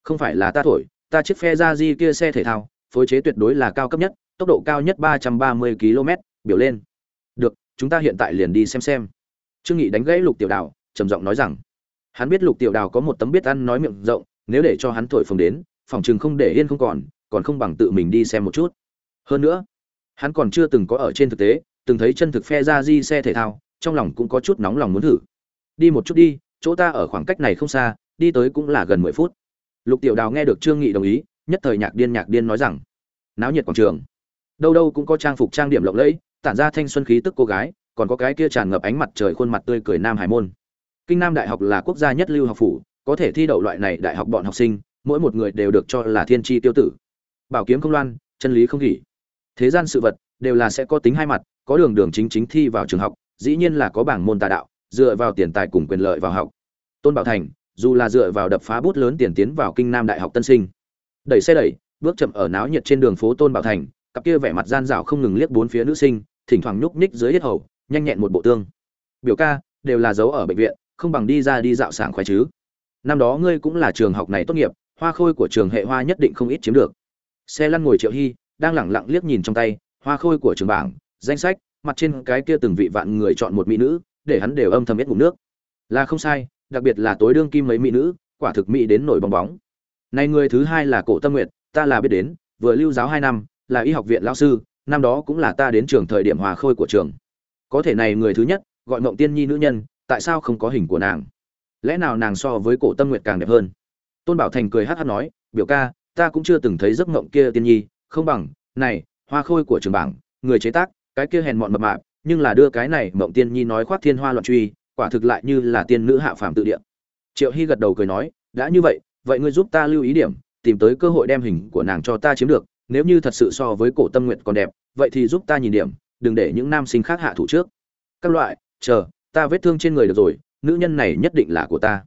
Không phải là ta thổi, ta chiếc phe ra di kia xe thể thao, phối chế tuyệt đối là cao cấp nhất, tốc độ cao nhất ba trăm ba mươi km biểu lên. Được, chúng ta hiện tại liền đi xem xem. Trương nghị đánh gãy lục tiểu đào, trầm giọng nói rằng, hắn biết lục tiểu đào có một tấm biết ăn nói miệng rộng, nếu để cho hắn thổi phồng đến, phòng chừng không để yên không còn còn không bằng tự mình đi xem một chút. Hơn nữa, hắn còn chưa từng có ở trên thực tế từng thấy chân thực phe ra di xe thể thao, trong lòng cũng có chút nóng lòng muốn thử. Đi một chút đi, chỗ ta ở khoảng cách này không xa, đi tới cũng là gần mười phút. Lục tiểu đào nghe được trương nghị đồng ý, nhất thời nhạc điên nhạc điên nói rằng, náo nhiệt quảng trường. Đâu đâu cũng có trang phục trang điểm lộng lẫy, tản ra thanh xuân khí tức cô gái, còn có cái kia tràn ngập ánh mặt trời khuôn mặt tươi cười nam hải môn. Kinh nam đại học là quốc gia nhất lưu học phủ, có thể thi đậu loại này đại học bọn học sinh, mỗi một người đều được cho là thiên tri tiêu tử. Bảo kiếm không loan, chân lý không nghỉ thế gian sự vật đều là sẽ có tính hai mặt có đường đường chính chính thi vào trường học, dĩ nhiên là có bảng môn tà đạo, dựa vào tiền tài cùng quyền lợi vào học. Tôn bảo thành, dù là dựa vào đập phá bút lớn tiền tiến vào kinh nam đại học tân sinh, đẩy xe đẩy, bước chậm ở náo nhiệt trên đường phố tôn bảo thành, cặp kia vẻ mặt gian rảo không ngừng liếc bốn phía nữ sinh, thỉnh thoảng nhúc nhích dưới hết hầu, nhanh nhẹn một bộ tương. Biểu ca, đều là dấu ở bệnh viện, không bằng đi ra đi dạo sảng khoái chứ. Năm đó ngươi cũng là trường học này tốt nghiệp, hoa khôi của trường hệ hoa nhất định không ít chiếm được. Xe lăn ngồi triệu hy, đang lẳng lặng liếc nhìn trong tay, hoa khôi của trường bảng danh sách, mặt trên cái kia từng vị vạn người chọn một mỹ nữ, để hắn đều âm thầm biết ngủ nước. Là không sai, đặc biệt là tối đương kim mấy mỹ nữ, quả thực mỹ đến nổi bong bóng. Này người thứ hai là cổ tâm nguyệt, ta là biết đến, vừa lưu giáo hai năm, là y học viện lão sư, năm đó cũng là ta đến trường thời điểm hòa khôi của trường. Có thể này người thứ nhất, gọi mộng tiên nhi nữ nhân, tại sao không có hình của nàng? Lẽ nào nàng so với cổ tâm nguyệt càng đẹp hơn? Tôn bảo thành cười hát hát nói, biểu ca, ta cũng chưa từng thấy giấc mộng kia, tiên nhi, không bằng, này hoa khôi của trường bảng, người chế tác cái kia hèn mọn mập mạp, nhưng là đưa cái này mộng tiên nhi nói khoác thiên hoa loạn truy, quả thực lại như là tiên nữ hạ phàm tự địa. Triệu hy gật đầu cười nói, đã như vậy vậy ngươi giúp ta lưu ý điểm, tìm tới cơ hội đem hình của nàng cho ta chiếm được, nếu như thật sự so với cổ tâm nguyện còn đẹp, vậy thì giúp ta nhìn điểm, đừng để những nam sinh khác hạ thủ trước. Các loại, chờ, ta vết thương trên người được rồi, nữ nhân này nhất định là của ta.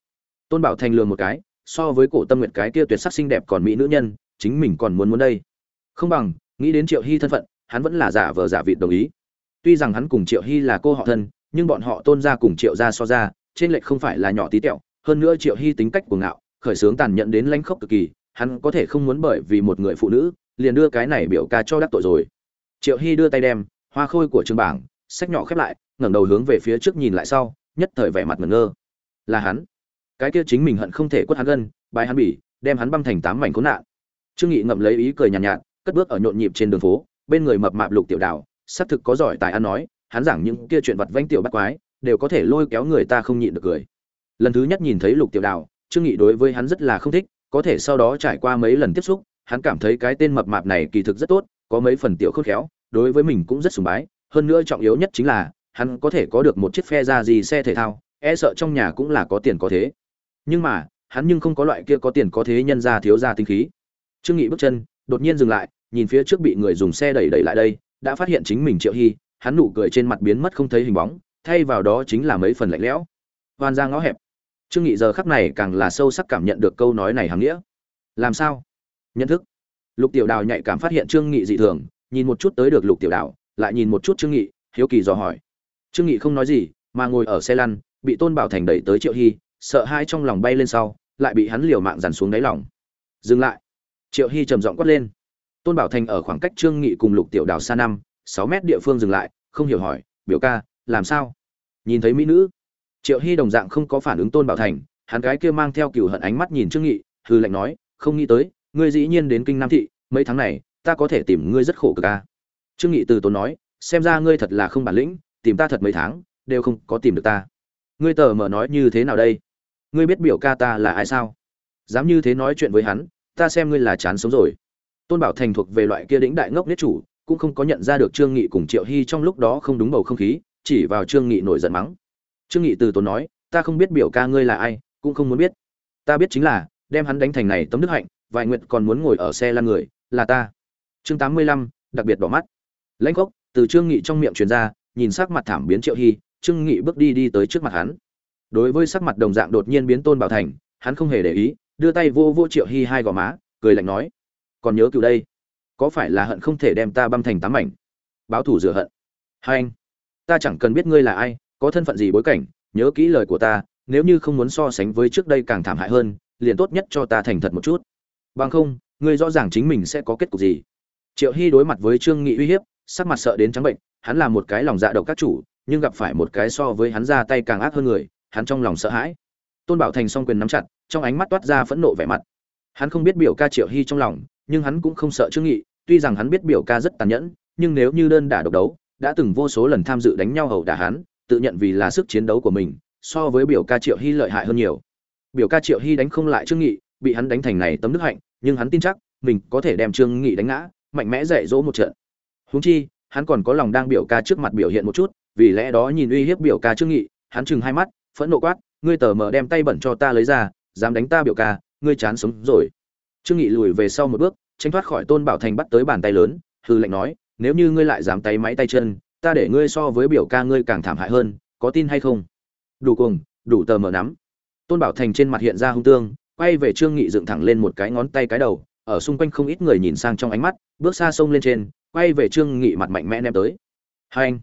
Tôn bảo thành lường một cái, so với cổ tâm nguyện cái kia tuyệt sắc xinh đẹp còn mỹ nữ nhân, chính mình còn muốn muốn đây. Không bằng, nghĩ đến triệu hy thân phận hắn vẫn là giả vờ giả vịt đồng ý. Tuy rằng hắn cùng triệu hy là cô họ thân nhưng bọn họ tôn ra cùng triệu ra so ra trên lệch không phải là nhỏ tí tẹo. Hơn nữa triệu hy tính cách của ngạo khởi sướng tàn nhẫn đến lãnh khốc cực kỳ hắn có thể không muốn bởi vì một người phụ nữ liền đưa cái này biểu ca cho đắc tội rồi. Triệu hy đưa tay đem hoa khôi của trường bảng sách nhỏ khép lại ngẩng đầu hướng về phía trước nhìn lại sau nhất thời vẻ mặt ngẩn ngơ. Là hắn. Cái kia chính mình hận không thể quất hắn gân bài hắn bỉ đem hắn băm thành tám mảnh khốn nạn. Trương nghị ngậm lấy ý cười nhàn nhạt, nhạt cất bước ở nhộn nhịp trên đường phố bên người mập mạp lục tiểu đào, xác thực có giỏi tài ăn nói, hắn giảng những kia chuyện vặt vãnh tiểu bắt quái, đều có thể lôi kéo người ta không nhịn được cười. Lần thứ nhất nhìn thấy lục tiểu đào, trương nghị đối với hắn rất là không thích, có thể sau đó trải qua mấy lần tiếp xúc, hắn cảm thấy cái tên mập mạp này kỳ thực rất tốt, có mấy phần tiểu khôn khéo, đối với mình cũng rất sùng bái, hơn nữa trọng yếu nhất chính là, hắn có thể có được một chiếc phe ra gì xe thể thao e sợ trong nhà cũng là có tiền có thế. Nhưng mà, hắn nhưng không có loại kia có tiền có thế nhân ra thiếu ra tinh khí. Trương nghị bước chân, đột nhiên dừng lại nhìn phía trước bị người dùng xe đẩy đẩy lại đây, đã phát hiện chính mình triệu hy, hắn nụ cười trên mặt biến mất không thấy hình bóng, thay vào đó chính là mấy phần lạnh lẽo. Hoan ra ngõ hẹp. Trương nghị giờ khắc này càng là sâu sắc cảm nhận được câu nói này hàm nghĩa. Làm sao? Nhận thức. Lục tiểu đào nhạy cảm phát hiện trương nghị dị thường, nhìn một chút tới được lục tiểu đào, lại nhìn một chút trương nghị, hiếu kỳ dò hỏi. Trương nghị không nói gì, mà ngồi ở xe lăn, bị tôn bảo thành đẩy tới triệu hy, sợ hai trong lòng bay lên sau, lại bị hắn liều mạng dằn xuống đáy lòng. Dừng lại. Triệu hy trầm giọng quát lên tôn bảo thành ở khoảng cách trương nghị cùng lục tiểu đào xa năm, sáu mét địa phương dừng lại, không hiểu hỏi, biểu ca, làm sao? Nhìn thấy mỹ nữ, triệu hy đồng dạng không có phản ứng tôn bảo thành, hắn gái kia mang theo cừu hận ánh mắt nhìn trương nghị hư lệnh nói, không nghĩ tới, ngươi dĩ nhiên đến kinh nam thị, mấy tháng này, ta có thể tìm ngươi rất khổ cực ca trương nghị từ tốn nói, xem ra ngươi thật là không bản lĩnh, tìm ta thật mấy tháng, đều không có tìm được ta. Ngươi tờ mở nói như thế nào đây? Ngươi biết biểu ca ta là ai sao? Dám như thế nói chuyện với hắn, ta xem ngươi là chán sống rồi tôn bảo thành thuộc về loại kia đĩnh đại ngốc nhất chủ, cũng không có nhận ra được trương nghị cùng triệu hy trong lúc đó không đúng bầu không khí, chỉ vào trương nghị nổi giận mắng. Trương nghị từ tốn nói, ta không biết biểu ca ngươi là ai, cũng không muốn biết. Ta biết chính là, đem hắn đánh thành này tấm đức hạnh, vài nguyện còn muốn ngồi ở xe lăn người, là ta. Chương tám mươi lăm, đặc biệt bỏ mắt. Lãnh gốc từ trương nghị trong miệng truyền ra, nhìn sắc mặt thảm biến triệu hy, trương nghị bước đi đi tới trước mặt hắn. Đối với sắc mặt đồng dạng đột nhiên biến tôn bảo thành, hắn không hề để ý, đưa tay vô vô triệu hy hai gò má, cười lạnh nói còn nhớ cựu đây. Có phải là hận không thể đem ta băm thành tám mảnh? Báo thủ rửa hận. Hai anh, ta chẳng cần biết ngươi là ai, có thân phận gì bối cảnh, nhớ kỹ lời của ta, nếu như không muốn so sánh với trước đây càng thảm hại hơn, liền tốt nhất cho ta thành thật một chút. Bằng không, ngươi rõ ràng chính mình sẽ có kết cục gì. Triệu hy đối mặt với trương nghị uy hiếp, sắc mặt sợ đến trắng bệnh, hắn là một cái lòng dạ độc các chủ, nhưng gặp phải một cái so với hắn ra tay càng ác hơn người, hắn trong lòng sợ hãi. Tôn bảo thành song quyền nắm chặt, trong ánh mắt toát ra phẫn nộ vẻ mặt. Hắn không biết biểu ca triệu hy trong lòng nhưng hắn cũng không sợ trương nghị, tuy rằng hắn biết biểu ca rất tàn nhẫn, nhưng nếu như đơn đả độc đấu, đã từng vô số lần tham dự đánh nhau hầu đả hắn, tự nhận vì là sức chiến đấu của mình, so với biểu ca triệu hy lợi hại hơn nhiều. Biểu ca triệu hy đánh không lại trương nghị, bị hắn đánh thành này tấm nước hạnh, nhưng hắn tin chắc, mình có thể đem trương nghị đánh ngã, mạnh mẽ dạy dỗ một trận. Huống chi, hắn còn có lòng đang biểu ca trước mặt biểu hiện một chút, vì lẽ đó nhìn uy hiếp biểu ca trương nghị, hắn chừng hai mắt, phẫn nộ quát, ngươi tờ mờ đem tay bẩn cho ta lấy ra, dám đánh ta biểu ca, ngươi chán sống rồi trương nghị lùi về sau một bước, tránh thoát khỏi tôn bảo thành bắt tới bàn tay lớn hư lệnh nói, nếu như ngươi lại dám tay máy tay chân, ta để ngươi so với biểu ca ngươi càng thảm hại hơn, có tin hay không? Đủ cùng đủ tờ mở nắm. Tôn bảo thành trên mặt hiện ra hung tương, quay về trương nghị dựng thẳng lên một cái ngón tay cái đầu, ở xung quanh không ít người nhìn sang trong ánh mắt, bước xa sông lên trên, quay về trương nghị mặt mạnh mẽ ném tới. Hai anh.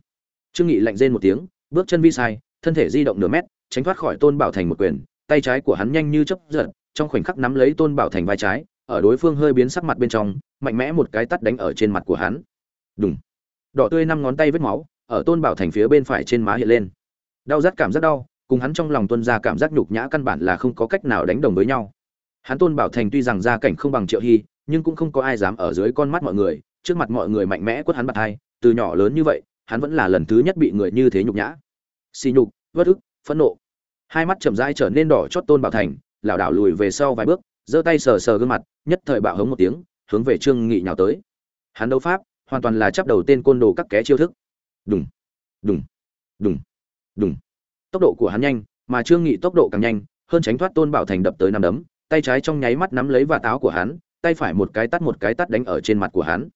Trương nghị lạnh rên một tiếng, bước chân vi sai, thân thể di động nửa mét, tránh thoát khỏi tôn bảo thành một quyền, tay trái của hắn nhanh như chớp giật, trong khoảnh khắc nắm lấy tôn bảo thành vai trái ở đối phương hơi biến sắc mặt bên trong, mạnh mẽ một cái tát đánh ở trên mặt của hắn. Đúng đỏ tươi năm ngón tay vết máu ở tôn bảo thành phía bên phải trên má hiện lên. Đau rát cảm giác đau, cùng hắn trong lòng tuân ra cảm giác nhục nhã căn bản là không có cách nào đánh đồng với nhau. Hắn tôn bảo thành tuy rằng gia cảnh không bằng triệu hy, nhưng cũng không có ai dám ở dưới con mắt mọi người, trước mặt mọi người mạnh mẽ quất hắn bạt hai, từ nhỏ lớn như vậy, hắn vẫn là lần thứ nhất bị người như thế nhục nhã. Xì nhục vất ức, phẫn nộ. Hai mắt chậm rãi trở nên đỏ chót tôn bảo thành, lảo đảo lùi về sau vài bước giơ tay sờ sờ gương mặt, nhất thời bạo hống một tiếng, hướng về trương nghị nhào tới. Hắn đấu pháp, hoàn toàn là chấp đầu tên côn đồ các ké chiêu thức. Đùng đùng đùng đùng. Tốc độ của hắn nhanh, mà trương nghị tốc độ càng nhanh, hơn tránh thoát tôn bảo thành đập tới năm đấm, tay trái trong nháy mắt nắm lấy và táo của hắn, tay phải một cái tát một cái tát đánh ở trên mặt của hắn.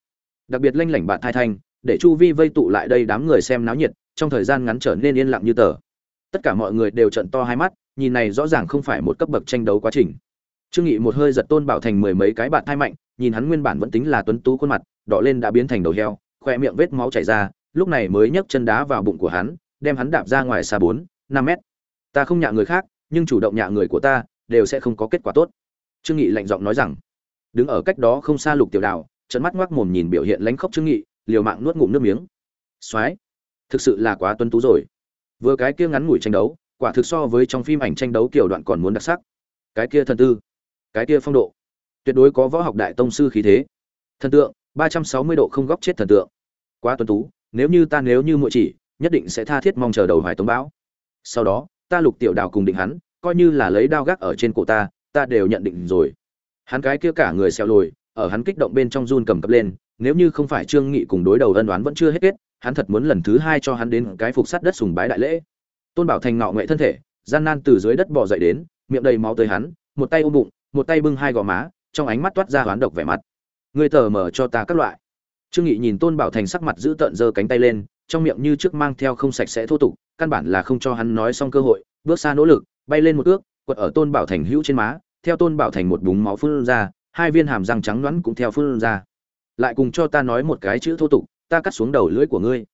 Đặc biệt lanh lảnh bạn thai thanh, để chu vi vây tụ lại đây đám người xem náo nhiệt, trong thời gian ngắn trở nên yên lặng như tờ. Tất cả mọi người đều trận to hai mắt, nhìn này rõ ràng không phải một cấp bậc tranh đấu quá trình trương nghị một hơi giật tôn bảo thành mười mấy cái bạn thai mạnh, nhìn hắn nguyên bản vẫn tính là tuấn tú khuôn mặt, đỏ lên đã biến thành đầu heo, khoe miệng vết máu chảy ra, lúc này mới nhấc chân đá vào bụng của hắn, đem hắn đạp ra ngoài xa bốn, năm mét. Ta không nhạ người khác, nhưng chủ động nhạ người của ta, đều sẽ không có kết quả tốt. Trương nghị lạnh giọng nói rằng, đứng ở cách đó không xa lục tiểu đào trận mắt ngoác mồm nhìn biểu hiện lánh khóc trương nghị, liều mạng nuốt ngụm nước miếng. Soái, thực sự là quá tuấn tú rồi. Vừa cái kia ngắn ngủi tranh đấu, quả thực so với trong phim ảnh tranh đấu kiểu đoạn còn muốn đặc sắc. Cái kia thần tư cái kia phong độ. Tuyệt đối có võ học đại tông sư khí thế. Thần tượng, ba trăm sáu mươi độ không góc chết thần tượng. Quá tuân tú, nếu như ta nếu như muội chỉ, nhất định sẽ tha thiết mong chờ đầu hoài tống bão. Sau đó, ta lục tiểu đào cùng định hắn, coi như là lấy đao gác ở trên cổ ta ta đều nhận định rồi. Hắn cái kia cả người xẹo lồi, ở hắn kích động bên trong run cầm cập lên, nếu như không phải trương nghị cùng đối đầu ân đoán vẫn chưa hết kết, hắn thật muốn lần thứ hai cho hắn đến cái phục sắt đất sùng bái đại lễ. Tôn bảo thành ngạo nghệ thân thể, gian nan từ dưới đất bò dậy đến, miệng đầy máu tới hắn, một tay ôm bụng một tay bưng hai gò má, trong ánh mắt toát ra hoán độc vẻ mặt. Ngươi tờ mở cho ta các loại. Trương nghị nhìn tôn bảo thành sắc mặt giữ tợn giơ cánh tay lên, trong miệng như trước mang theo không sạch sẽ thô tục, căn bản là không cho hắn nói xong cơ hội, bước xa nỗ lực, bay lên một ước, quật ở tôn bảo thành hữu trên má, theo tôn bảo thành một búng máu phun ra, hai viên hàm răng trắng đoán cũng theo phun ra. Lại cùng cho ta nói một cái chữ thô tục, ta cắt xuống đầu lưỡi của ngươi.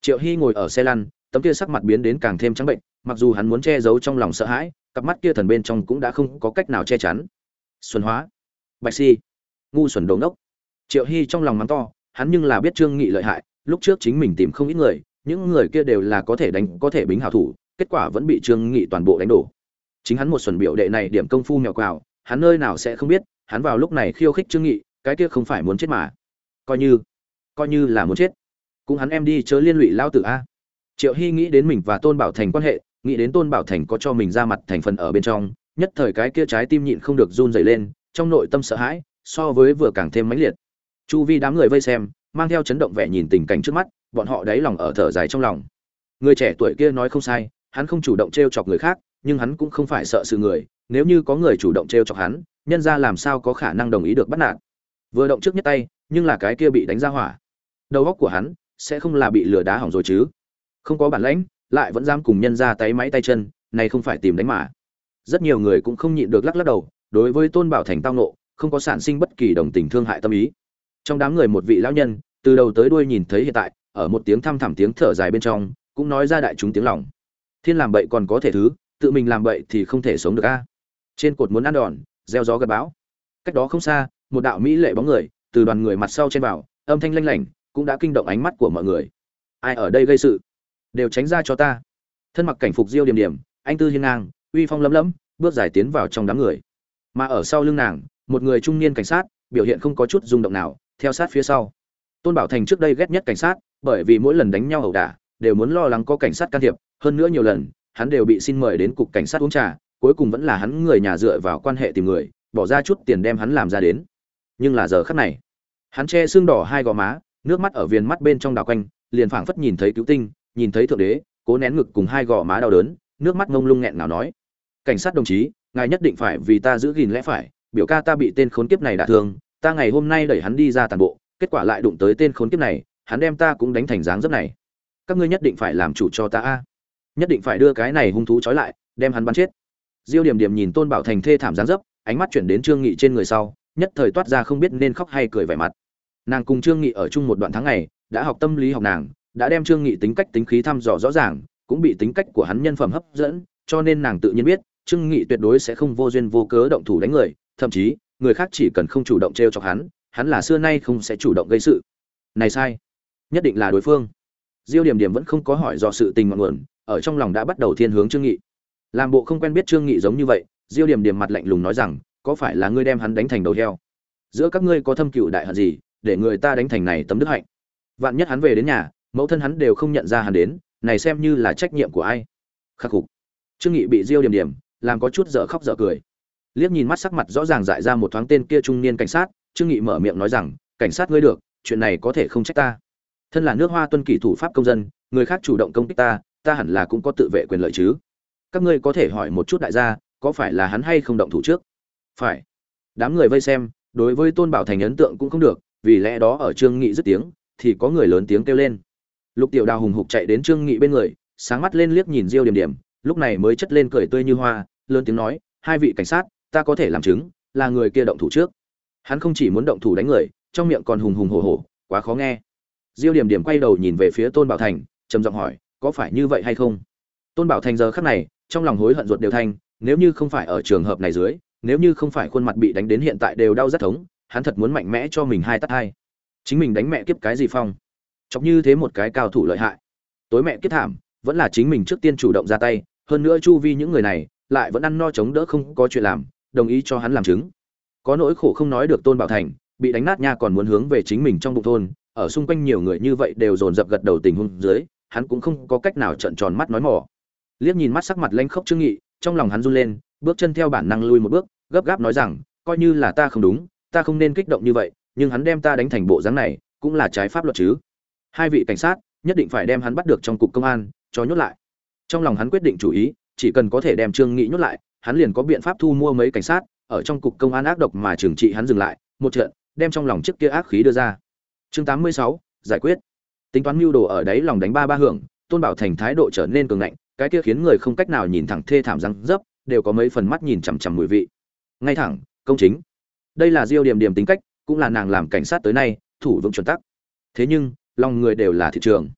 Triệu hy ngồi ở xe lăn, tấm kia sắc mặt biến đến càng thêm trắng bệnh, mặc dù hắn muốn che giấu trong lòng sợ hãi, cặp mắt kia thần bên trong cũng đã không có cách nào che chắn xuân hóa. Bạch si. Ngu xuẩn đồ ngốc. Triệu hy trong lòng mắng to, hắn nhưng là biết trương nghị lợi hại, lúc trước chính mình tìm không ít người, những người kia đều là có thể đánh, có thể bính hảo thủ, kết quả vẫn bị trương nghị toàn bộ đánh đổ. Chính hắn một xuẩn biểu đệ này điểm công phu mèo quào, hắn nơi nào sẽ không biết, hắn vào lúc này khiêu khích trương nghị, cái kia không phải muốn chết mà. Coi như coi như là muốn chết. Cũng hắn em đi chớ liên lụy lao tử a. Triệu hy nghĩ đến mình và tôn bảo thành quan hệ, nghĩ đến tôn bảo thành có cho mình ra mặt thành phần ở bên trong nhất thời cái kia trái tim nhịn không được run rẩy lên, trong nội tâm sợ hãi, so với vừa càng thêm mãnh liệt. Chu vi đám người vây xem, mang theo chấn động vẻ nhìn tình cảnh trước mắt, bọn họ đáy lòng ở thở dài trong lòng. Người trẻ tuổi kia nói không sai, hắn không chủ động t r e o chọc người khác, nhưng hắn cũng không phải sợ sự người, nếu như có người chủ động t r e o chọc hắn, nhân ra làm sao có khả năng đồng ý được bắt nạt. Vừa động trước nhất tay, nhưng là cái kia bị đánh ra hỏa. Đầu óc của hắn sẽ không là bị lừa đá hỏng rồi chứ. Không có bản lãnh, lại vẫn dám cùng nhân ra tay máy tay chân, này không phải tìm đánh mà rất nhiều người cũng không nhịn được lắc lắc đầu, đối với tôn bảo thành tao nộ không có sản sinh bất kỳ đồng tình thương hại tâm ý. Trong đám người một vị lão nhân, từ đầu tới đuôi nhìn thấy hiện tại, ở một tiếng thăm thẳm tiếng thở dài bên trong, cũng nói ra đại chúng tiếng lòng. Thiên làm bậy còn có thể thứ, tự mình làm bậy thì không thể sống được a. Trên cột muốn ăn đòn, gieo gió gặp bão. Cách đó không xa, một đạo mỹ lệ bóng người, từ đoàn người mặt sau trên vào, âm thanh lanh lảnh, cũng đã kinh động ánh mắt của mọi người. Ai ở đây gây sự? Đều tránh ra cho ta. Thân mặc cảnh phục diêu điểm điểm anh tư hiên ngang uy phong lấm lấm, bước dài tiến vào trong đám người. Mà ở sau lưng nàng, một người trung niên cảnh sát, biểu hiện không có chút rung động nào, theo sát phía sau. Tôn bảo thành trước đây ghét nhất cảnh sát, bởi vì mỗi lần đánh nhau ẩu đả, đều muốn lo lắng có cảnh sát can thiệp. Hơn nữa nhiều lần, hắn đều bị xin mời đến cục cảnh sát uống trà, cuối cùng vẫn là hắn người nhà dựa vào quan hệ tìm người, bỏ ra chút tiền đem hắn làm ra đến. Nhưng là giờ khắc này, hắn che xương đỏ hai gò má, nước mắt ở viền mắt bên trong đào quanh, liền phảng phất nhìn thấy cứu tinh, nhìn thấy thượng đế, cố nén ngực cùng hai gò má đau đớn, nước mắt ngông lung nghẹn nào nói cảnh sát đồng chí, ngài nhất định phải vì ta giữ gìn lẽ phải, biểu ca ta bị tên khốn kiếp này đả thương, ta ngày hôm nay đẩy hắn đi ra toàn bộ, kết quả lại đụng tới tên khốn kiếp này, hắn đem ta cũng đánh thành dáng dấp này. Các ngươi nhất định phải làm chủ cho ta a. Nhất định phải đưa cái này hung thú trói lại, đem hắn bắn chết. Diêu điểm điểm nhìn tôn bảo thành thê thảm dáng dấp, ánh mắt chuyển đến trương nghị trên người sau, nhất thời toát ra không biết nên khóc hay cười vẻ mặt. Nàng cùng trương nghị ở chung một đoạn tháng ngày, đã học tâm lý học nàng, đã đem trương nghị tính cách tính khí thăm dò rõ ràng, cũng bị tính cách của hắn nhân phẩm hấp dẫn, cho nên nàng tự nhiên biết trương nghị tuyệt đối sẽ không vô duyên vô cớ động thủ đánh người, thậm chí, người khác chỉ cần không chủ động trêu chọc hắn hắn là xưa nay không sẽ chủ động gây sự. Này sai, nhất định là đối phương. Diêu điểm điểm vẫn không có hỏi do sự tình ngọn nguồn, ở trong lòng đã bắt đầu thiên hướng trương nghị. Làm bộ không quen biết trương nghị giống như vậy, diêu điểm điểm mặt lạnh lùng nói rằng, có phải là ngươi đem hắn đánh thành đầu heo? Giữa các ngươi có thâm cựu đại hận gì, để người ta đánh thành này tấm đức hạnh? Vạn nhất hắn về đến nhà, mẫu thân hắn đều không nhận ra hắn đến, này xem như là trách nhiệm của ai? Khắc phục. Trương nghị bị diêu điểm điểm làm có chút dở khóc dở cười. Liếc nhìn mắt sắc mặt rõ ràng dại ra một thoáng tên kia trung niên cảnh sát, trương nghị mở miệng nói rằng, cảnh sát ngươi được, chuyện này có thể không trách ta. Thân là nước hoa tuân kỷ thủ pháp công dân, người khác chủ động công kích ta ta hẳn là cũng có tự vệ quyền lợi chứ. Các ngươi có thể hỏi một chút đại gia, có phải là hắn hay không động thủ trước? Phải. Đám người vây xem, đối với tôn bảo thành ấn tượng cũng không được, vì lẽ đó ở trương nghị dứt tiếng, thì có người lớn tiếng kêu lên. Lục tiểu đào hùng hục chạy đến trương nghị bên người, sáng mắt lên liếc nhìn diêu điểm điểm lúc này mới chất lên cười tươi như hoa, lớn tiếng nói, hai vị cảnh sát, ta có thể làm chứng, là người kia động thủ trước. Hắn không chỉ muốn động thủ đánh người, trong miệng còn hùng hùng hổ hổ, quá khó nghe. Diêu điểm điểm quay đầu nhìn về phía tôn bảo thành, trầm giọng hỏi, có phải như vậy hay không? Tôn bảo thành giờ khắc này, trong lòng hối hận ruột đều thanh, nếu như không phải ở trường hợp này dưới, nếu như không phải khuôn mặt bị đánh đến hiện tại đều đau rất thống, hắn thật muốn mạnh mẽ cho mình hai tát hai. Chính mình đánh mẹ kiếp cái gì phong? Chọc như thế một cái cao thủ lợi hại. Tối mẹ kiếp thảm vẫn là chính mình trước tiên chủ động ra tay, hơn nữa chu vi những người này lại vẫn ăn no chống đỡ không có chuyện làm, đồng ý cho hắn làm chứng. Có nỗi khổ không nói được tôn bảo thành, bị đánh nát nha còn muốn hướng về chính mình trong bụng thôn, ở xung quanh nhiều người như vậy đều dồn dập gật đầu tình huống dưới, hắn cũng không có cách nào trợn tròn mắt nói mỏ. Liếc nhìn mắt sắc mặt lanh khốc trương nghị, trong lòng hắn run lên, bước chân theo bản năng lui một bước, gấp gáp nói rằng, coi như là ta không đúng, ta không nên kích động như vậy, nhưng hắn đem ta đánh thành bộ dáng này, cũng là trái pháp luật chứ. Hai vị cảnh sát nhất định phải đem hắn bắt được trong cục công an cho nhốt lại. Trong lòng hắn quyết định chủ ý chỉ cần có thể đem trương nghị nhốt lại hắn liền có biện pháp thu mua mấy cảnh sát ở trong cục công an ác độc mà trừng trị hắn dừng lại một trận đem trong lòng chiếc kia ác khí đưa ra. Chương 86, giải quyết. Tính toán mưu đồ ở đấy lòng đánh ba ba hưởng tôn bảo thành thái độ trở nên cường ngạnh cái kia khiến người không cách nào nhìn thẳng thê thảm răng dấp đều có mấy phần mắt nhìn chằm chằm mùi vị. Ngay thẳng công chính. Đây là diêu điểm điểm tính cách cũng là nàng làm cảnh sát tới nay thủ vững chuẩn tắc. Thế nhưng lòng người đều là thị trường.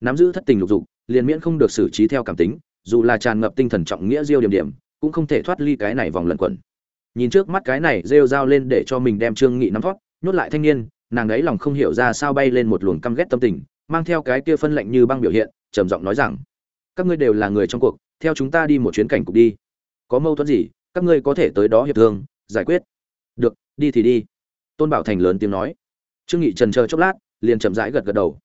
Nắm giữ thất tình lục dục liền miễn không được xử trí theo cảm tính, dù là tràn ngập tinh thần trọng nghĩa diêu điểm điểm, cũng không thể thoát ly cái này vòng lẩn quẩn. Nhìn trước mắt cái này rêu dao lên để cho mình đem trương nghị nắm thoát, nhốt lại thanh niên, nàng ấy lòng không hiểu ra sao bay lên một luồng căm ghét tâm tình, mang theo cái kia phân lệnh như băng biểu hiện, trầm giọng nói rằng, các ngươi đều là người trong cuộc, theo chúng ta đi một chuyến cảnh cục đi. Có mâu thuẫn gì, các ngươi có thể tới đó hiệp thương, giải quyết. Được, đi thì đi. Tôn bảo thành lớn tiếng nói. Trương nghị trần chờ chốc lát, liền chậm rãi gật gật đầu.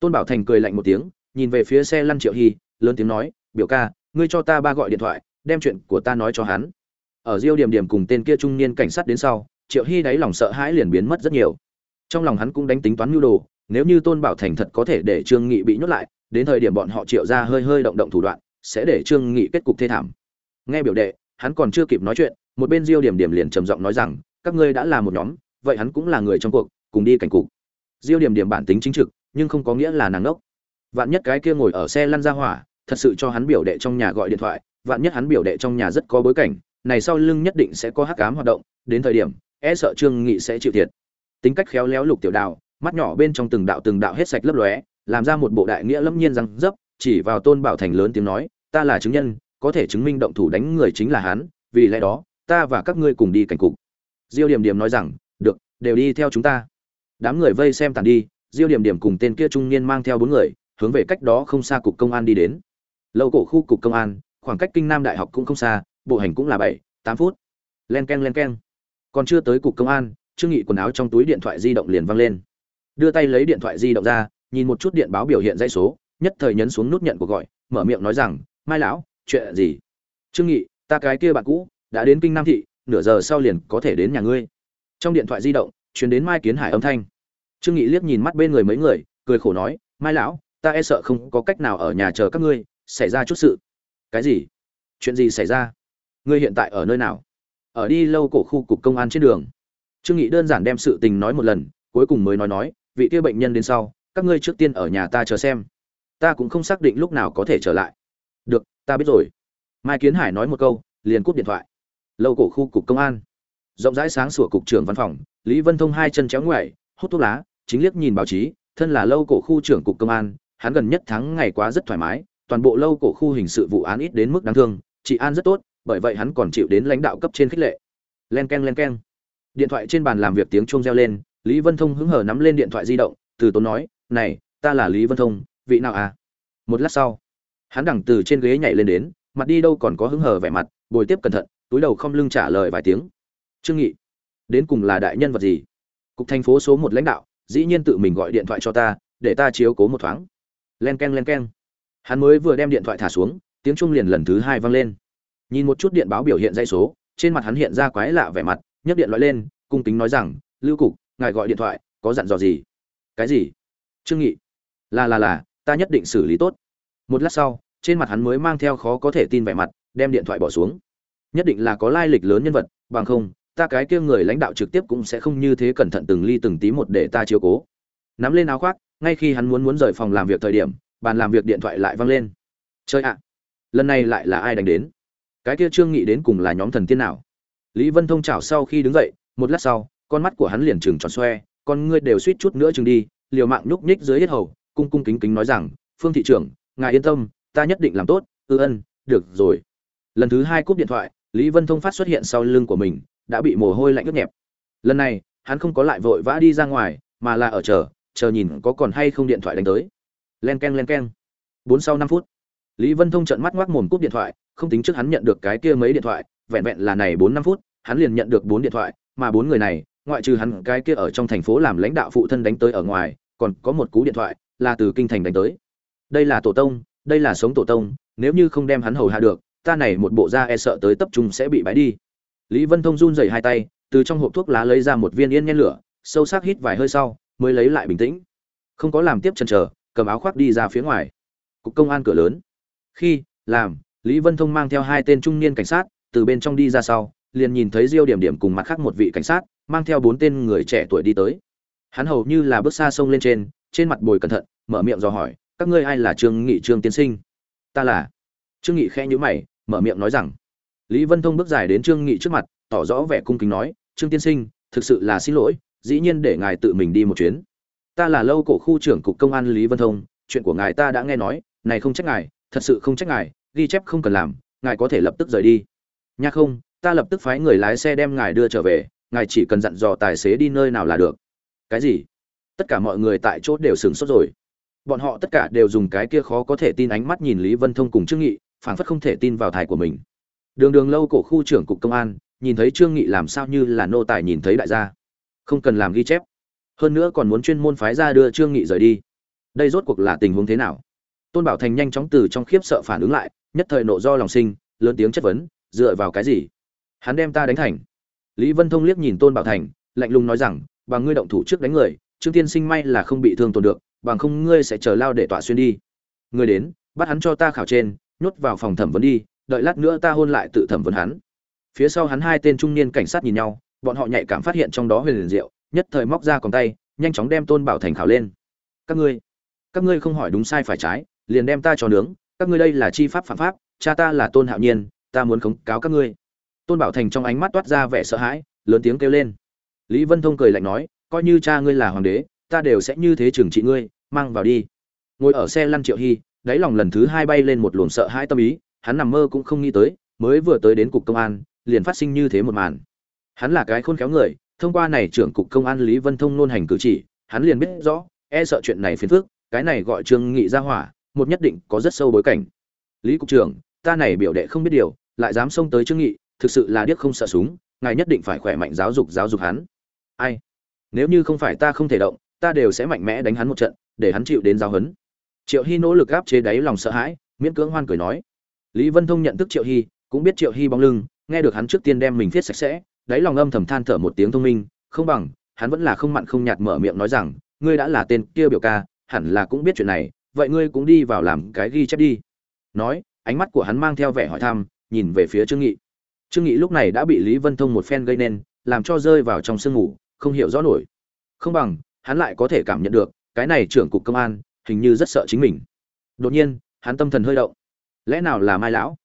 Tôn bảo thành cười lạnh một tiếng nhìn về phía xe lăn triệu hy, lớn tiếng nói, biểu ca, ngươi cho ta ba gọi điện thoại, đem chuyện của ta nói cho hắn. Ở diêu điểm điểm cùng tên kia trung niên cảnh sát đến sau, triệu hy đáy lòng sợ hãi liền biến mất rất nhiều. Trong lòng hắn cũng đánh tính toán nhu đồ, nếu như tôn bảo thành thật có thể để trương nghị bị nhốt lại, đến thời điểm bọn họ triệu ra hơi hơi động động thủ đoạn, sẽ để trương nghị kết cục thê thảm. Nghe biểu đệ, hắn còn chưa kịp nói chuyện, một bên diêu điểm điểm liền trầm giọng nói rằng, các ngươi đã là một nhóm, vậy hắn cũng là người trong cuộc, cùng đi cảnh cục. Diêu điểm điểm bản tính chính trực, nhưng không có nghĩa là nàng ngốc vạn nhất cái kia ngồi ở xe lăn ra hỏa, thật sự cho hắn biểu đệ trong nhà gọi điện thoại, vạn nhất hắn biểu đệ trong nhà rất có bối cảnh, này sau lưng nhất định sẽ có hắc ám hoạt động, đến thời điểm e sợ trương nghị sẽ chịu thiệt. Tính cách khéo léo lục tiểu đào, mắt nhỏ bên trong từng đạo từng đạo hết sạch lấp lóe, làm ra một bộ đại nghĩa lâm nhiên răng dấp, chỉ vào tôn bảo thành lớn tiếng nói, ta là chứng nhân, có thể chứng minh động thủ đánh người chính là hắn, vì lẽ đó, ta và các ngươi cùng đi cảnh cục. Diêu điểm điểm nói rằng, được, đều đi theo chúng ta. Đám người vây xem tàn đi, diêu điểm điểm cùng tên kia trung niên mang theo bốn người hướng về cách đó không xa cục công an đi đến. Lâu cổ khu cục công an, khoảng cách kinh nam đại học cũng không xa, bộ hành cũng là bảy, tám phút. Len k e n len k e n còn chưa tới cục công an, trương nghị quần áo trong túi điện thoại di động liền văng lên. Đưa tay lấy điện thoại di động ra, nhìn một chút điện báo biểu hiện dãy số, nhất thời nhấn xuống nút nhận cuộc gọi, mở miệng nói rằng, mai lão, chuyện gì? Trương nghị, ta cái kia bạn cũ, đã đến kinh nam thị, nửa giờ sau liền có thể đến nhà ngươi. Trong điện thoại di động, truyền đến mai kiến hải âm thanh. Trương nghị liếc nhìn mắt bên người mấy người, cười khổ nói, mai lão ta e sợ không có cách nào ở nhà chờ các ngươi, xảy ra chút sự. Cái gì? Chuyện gì xảy ra? Ngươi hiện tại ở nơi nào? Ở đi lâu cổ khu cục công an trên đường. Trương nghị đơn giản đem sự tình nói một lần, cuối cùng mới nói nói, vị kia bệnh nhân đến sau, các ngươi trước tiên ở nhà ta chờ xem. Ta cũng không xác định lúc nào có thể trở lại. Được, ta biết rồi. Mai kiến hải nói một câu, liền cúp điện thoại. Lâu cổ khu cục công an. Rộng rãi sáng sủa cục trưởng văn phòng, lý vân thông hai chân chéo ngoại hút thuốc lá, chính liếc nhìn báo chí, thân là lâu cổ khu trưởng cục công an hắn gần nhất tháng ngày quá rất thoải mái, toàn bộ lâu cổ khu hình sự vụ án ít đến mức đáng thương trị an rất tốt, bởi vậy hắn còn chịu đến lãnh đạo cấp trên khích lệ. Len keng, len k điện thoại trên bàn làm việc tiếng chuông reo lên, lý vân thông hứng hở nắm lên điện thoại di động, từ tốn nói, này, ta là lý vân thông, vị nào à? Một lát sau, hắn đằng từ trên ghế nhảy lên đến, mặt đi đâu còn có hứng hở vẻ mặt, bồi tiếp cẩn thận, túi đầu không lưng trả lời vài tiếng. Trương nghị, đến cùng là đại nhân vật gì? Cục thành phố số một lãnh đạo, dĩ nhiên tự mình gọi điện thoại cho ta, để ta chiếu cố một thoáng len k e n len k e n hắn mới vừa đem điện thoại thả xuống, tiếng trung liền lần thứ hai vang lên. Nhìn một chút điện báo biểu hiện dây số, trên mặt hắn hiện ra quái lạ vẻ mặt, nhấc điện loại lên, cung kính nói rằng, lưu cục, ngài gọi điện thoại, có dặn dò gì? Cái gì? Trương nghị. Là là là, ta nhất định xử lý tốt. Một lát sau, trên mặt hắn mới mang theo khó có thể tin vẻ mặt, đem điện thoại bỏ xuống. Nhất định là có lai lịch lớn nhân vật, bằng không, ta cái kia người lãnh đạo trực tiếp cũng sẽ không như thế cẩn thận từng ly từng tí một để ta chiếu cố. Nắm lên áo khoác ngay khi hắn muốn muốn rời phòng làm việc thời điểm, bàn làm việc điện thoại lại vang lên. Chơi ạ, lần này lại là ai đánh đến? Cái kia trương nghị đến cùng là nhóm thần tiên nào? Lý vân thông chảo sau khi đứng dậy, một lát sau, con mắt của hắn liền trừng tròn xoe, con ngươi đều suýt chút nữa chừng đi, liều mạng nhúc nhích dưới hết hầu, cung cung kính kính nói rằng, phương thị trưởng, ngài yên tâm, ta nhất định làm tốt ư ân, được rồi. Lần thứ hai cúp điện thoại, lý vân thông phát xuất hiện sau lưng của mình, đã bị mồ hôi lạnh ướt nhẹp. Lần này, hắn không có lại vội vã đi ra ngoài, mà là ở chờ chờ nhìn có còn hay không điện thoại đánh tới. Len k e n len k e n bốn sau năm phút, lý vân thông trận mắt ngoác mồm cúp điện thoại, không tính trước hắn nhận được cái kia mấy điện thoại, vẹn vẹn là này bốn năm phút, hắn liền nhận được bốn điện thoại, mà bốn người này, ngoại trừ hắn cái kia ở trong thành phố làm lãnh đạo phụ thân đánh tới ở ngoài, còn có một cú điện thoại, là từ kinh thành đánh tới. Đây là tổ tông, đây là sống tổ tông, nếu như không đem hắn hầu hạ được, ta này một bộ da e sợ tới tập trung sẽ bị bãi đi. Lý vân thông run rẩy hai tay, từ trong hộp thuốc lá lấy ra một viên yên nhen lửa, sâu sắc hít vài hơi sau mới lấy lại bình tĩnh. Không có làm tiếp chân chờ, cầm áo khoác đi ra phía ngoài. Cục công an cửa lớn. Khi, làm, lý vân thông mang theo hai tên trung niên cảnh sát, từ bên trong đi ra sau, liền nhìn thấy diêu điểm điểm cùng mặt khác một vị cảnh sát, mang theo bốn tên người trẻ tuổi đi tới. Hắn hầu như là bước xa sông lên trên trên mặt bồi cẩn thận, mở miệng dò hỏi, các ngươi ai là trương nghị trương tiên sinh? Ta là. Trương nghị khẽ nhíu mày, mở miệng nói rằng, lý vân thông bước dài đến trương nghị trước mặt, tỏ rõ vẻ cung kính nói, trương tiên sinh, thực sự là xin lỗi dĩ nhiên để ngài tự mình đi một chuyến. Ta là lâu cổ khu trưởng cục công an lý vân thông, chuyện của ngài ta đã nghe nói, này không trách ngài, thật sự không trách ngài, ghi chép không cần làm, ngài có thể lập tức rời đi. Nha không, ta lập tức phái người lái xe đem ngài đưa trở về, ngài chỉ cần dặn dò tài xế đi nơi nào là được. Cái gì? Tất cả mọi người tại chốt đều sửng sốt rồi. Bọn họ tất cả đều dùng cái kia khó có thể tin ánh mắt nhìn lý vân thông cùng trương nghị, phảng phất không thể tin vào thải của mình. Đường đường lâu cổ khu trưởng cục công an, nhìn thấy trương nghị làm sao như là nô tài nhìn thấy đại gia không cần làm ghi chép. Hơn nữa còn muốn chuyên môn phái ra đưa trương nghị rời đi. Đây rốt cuộc là tình huống thế nào? Tôn bảo thành nhanh chóng từ trong khiếp sợ phản ứng lại, nhất thời nộ do lòng sinh, lớn tiếng chất vấn, dựa vào cái gì? Hắn đem ta đánh thành. Lý vân thông liếc nhìn tôn bảo thành, lạnh lùng nói rằng, bằng ngươi động thủ trước đánh người, trương tiên sinh may là không bị thương tổn được, bằng không ngươi sẽ chờ lao để tọa xuyên đi. Ngươi đến, bắt hắn cho ta khảo trên, nhốt vào phòng thẩm vấn đi, đợi lát nữa ta hôn lại tự thẩm vấn hắn. Phía sau hắn hai tên trung niên cảnh sát nhìn nhau bọn họ nhạy cảm phát hiện trong đó huyền liền diệu, nhất thời móc ra còn tay, nhanh chóng đem tôn bảo thành khảo lên. Các ngươi các ngươi không hỏi đúng sai phải trái, liền đem ta cho nướng, các ngươi đây là chi pháp phạm pháp, cha ta là tôn hạo nhiên, ta muốn khống cáo các ngươi. Tôn bảo thành trong ánh mắt toát ra vẻ sợ hãi, lớn tiếng kêu lên. Lý vân thông cười lạnh nói, coi như cha ngươi là hoàng đế, ta đều sẽ như thế trừng trị ngươi, mang vào đi. Ngồi ở xe lăn triệu hy, đáy lòng lần thứ hai bay lên một luồng sợ hãi tâm ý, hắn nằm mơ cũng không nghĩ tới, mới vừa tới đến cục công an, liền phát sinh như thế một màn hắn là cái khôn khéo người, thông qua này trưởng cục công an lý vân thông nôn hành cử chỉ, hắn liền biết rõ e sợ chuyện này phiền phức, cái này gọi trương nghị ra hỏa, một nhất định có rất sâu bối cảnh. Lý cục trưởng, ta này biểu đệ không biết điều, lại dám xông tới trương nghị, thực sự là điếc không sợ súng, ngài nhất định phải khỏe mạnh giáo dục giáo dục hắn. Ai? Nếu như không phải ta không thể động, ta đều sẽ mạnh mẽ đánh hắn một trận, để hắn chịu đến giáo huấn. Triệu hy nỗ lực áp chế đáy lòng sợ hãi, miễn cưỡng hoan cười nói. Lý vân thông nhận thức triệu hy, cũng biết triệu hy bóng lưng, nghe được hắn trước tiên đem mình viết sạch sẽ đáy lòng âm thầm than thở một tiếng thông minh, không bằng, hắn vẫn là không mặn không nhạt mở miệng nói rằng, ngươi đã là tên kia biểu ca, hẳn là cũng biết chuyện này, vậy ngươi cũng đi vào làm cái ghi chép đi. Nói, ánh mắt của hắn mang theo vẻ hỏi thăm, nhìn về phía trương nghị. Trương nghị lúc này đã bị lý vân thông một phen gây nên, làm cho rơi vào trong sương ngủ, không hiểu rõ nổi. Không bằng, hắn lại có thể cảm nhận được, cái này trưởng cục công an, hình như rất sợ chính mình. Đột nhiên, hắn tâm thần hơi động. Lẽ nào là mai lão?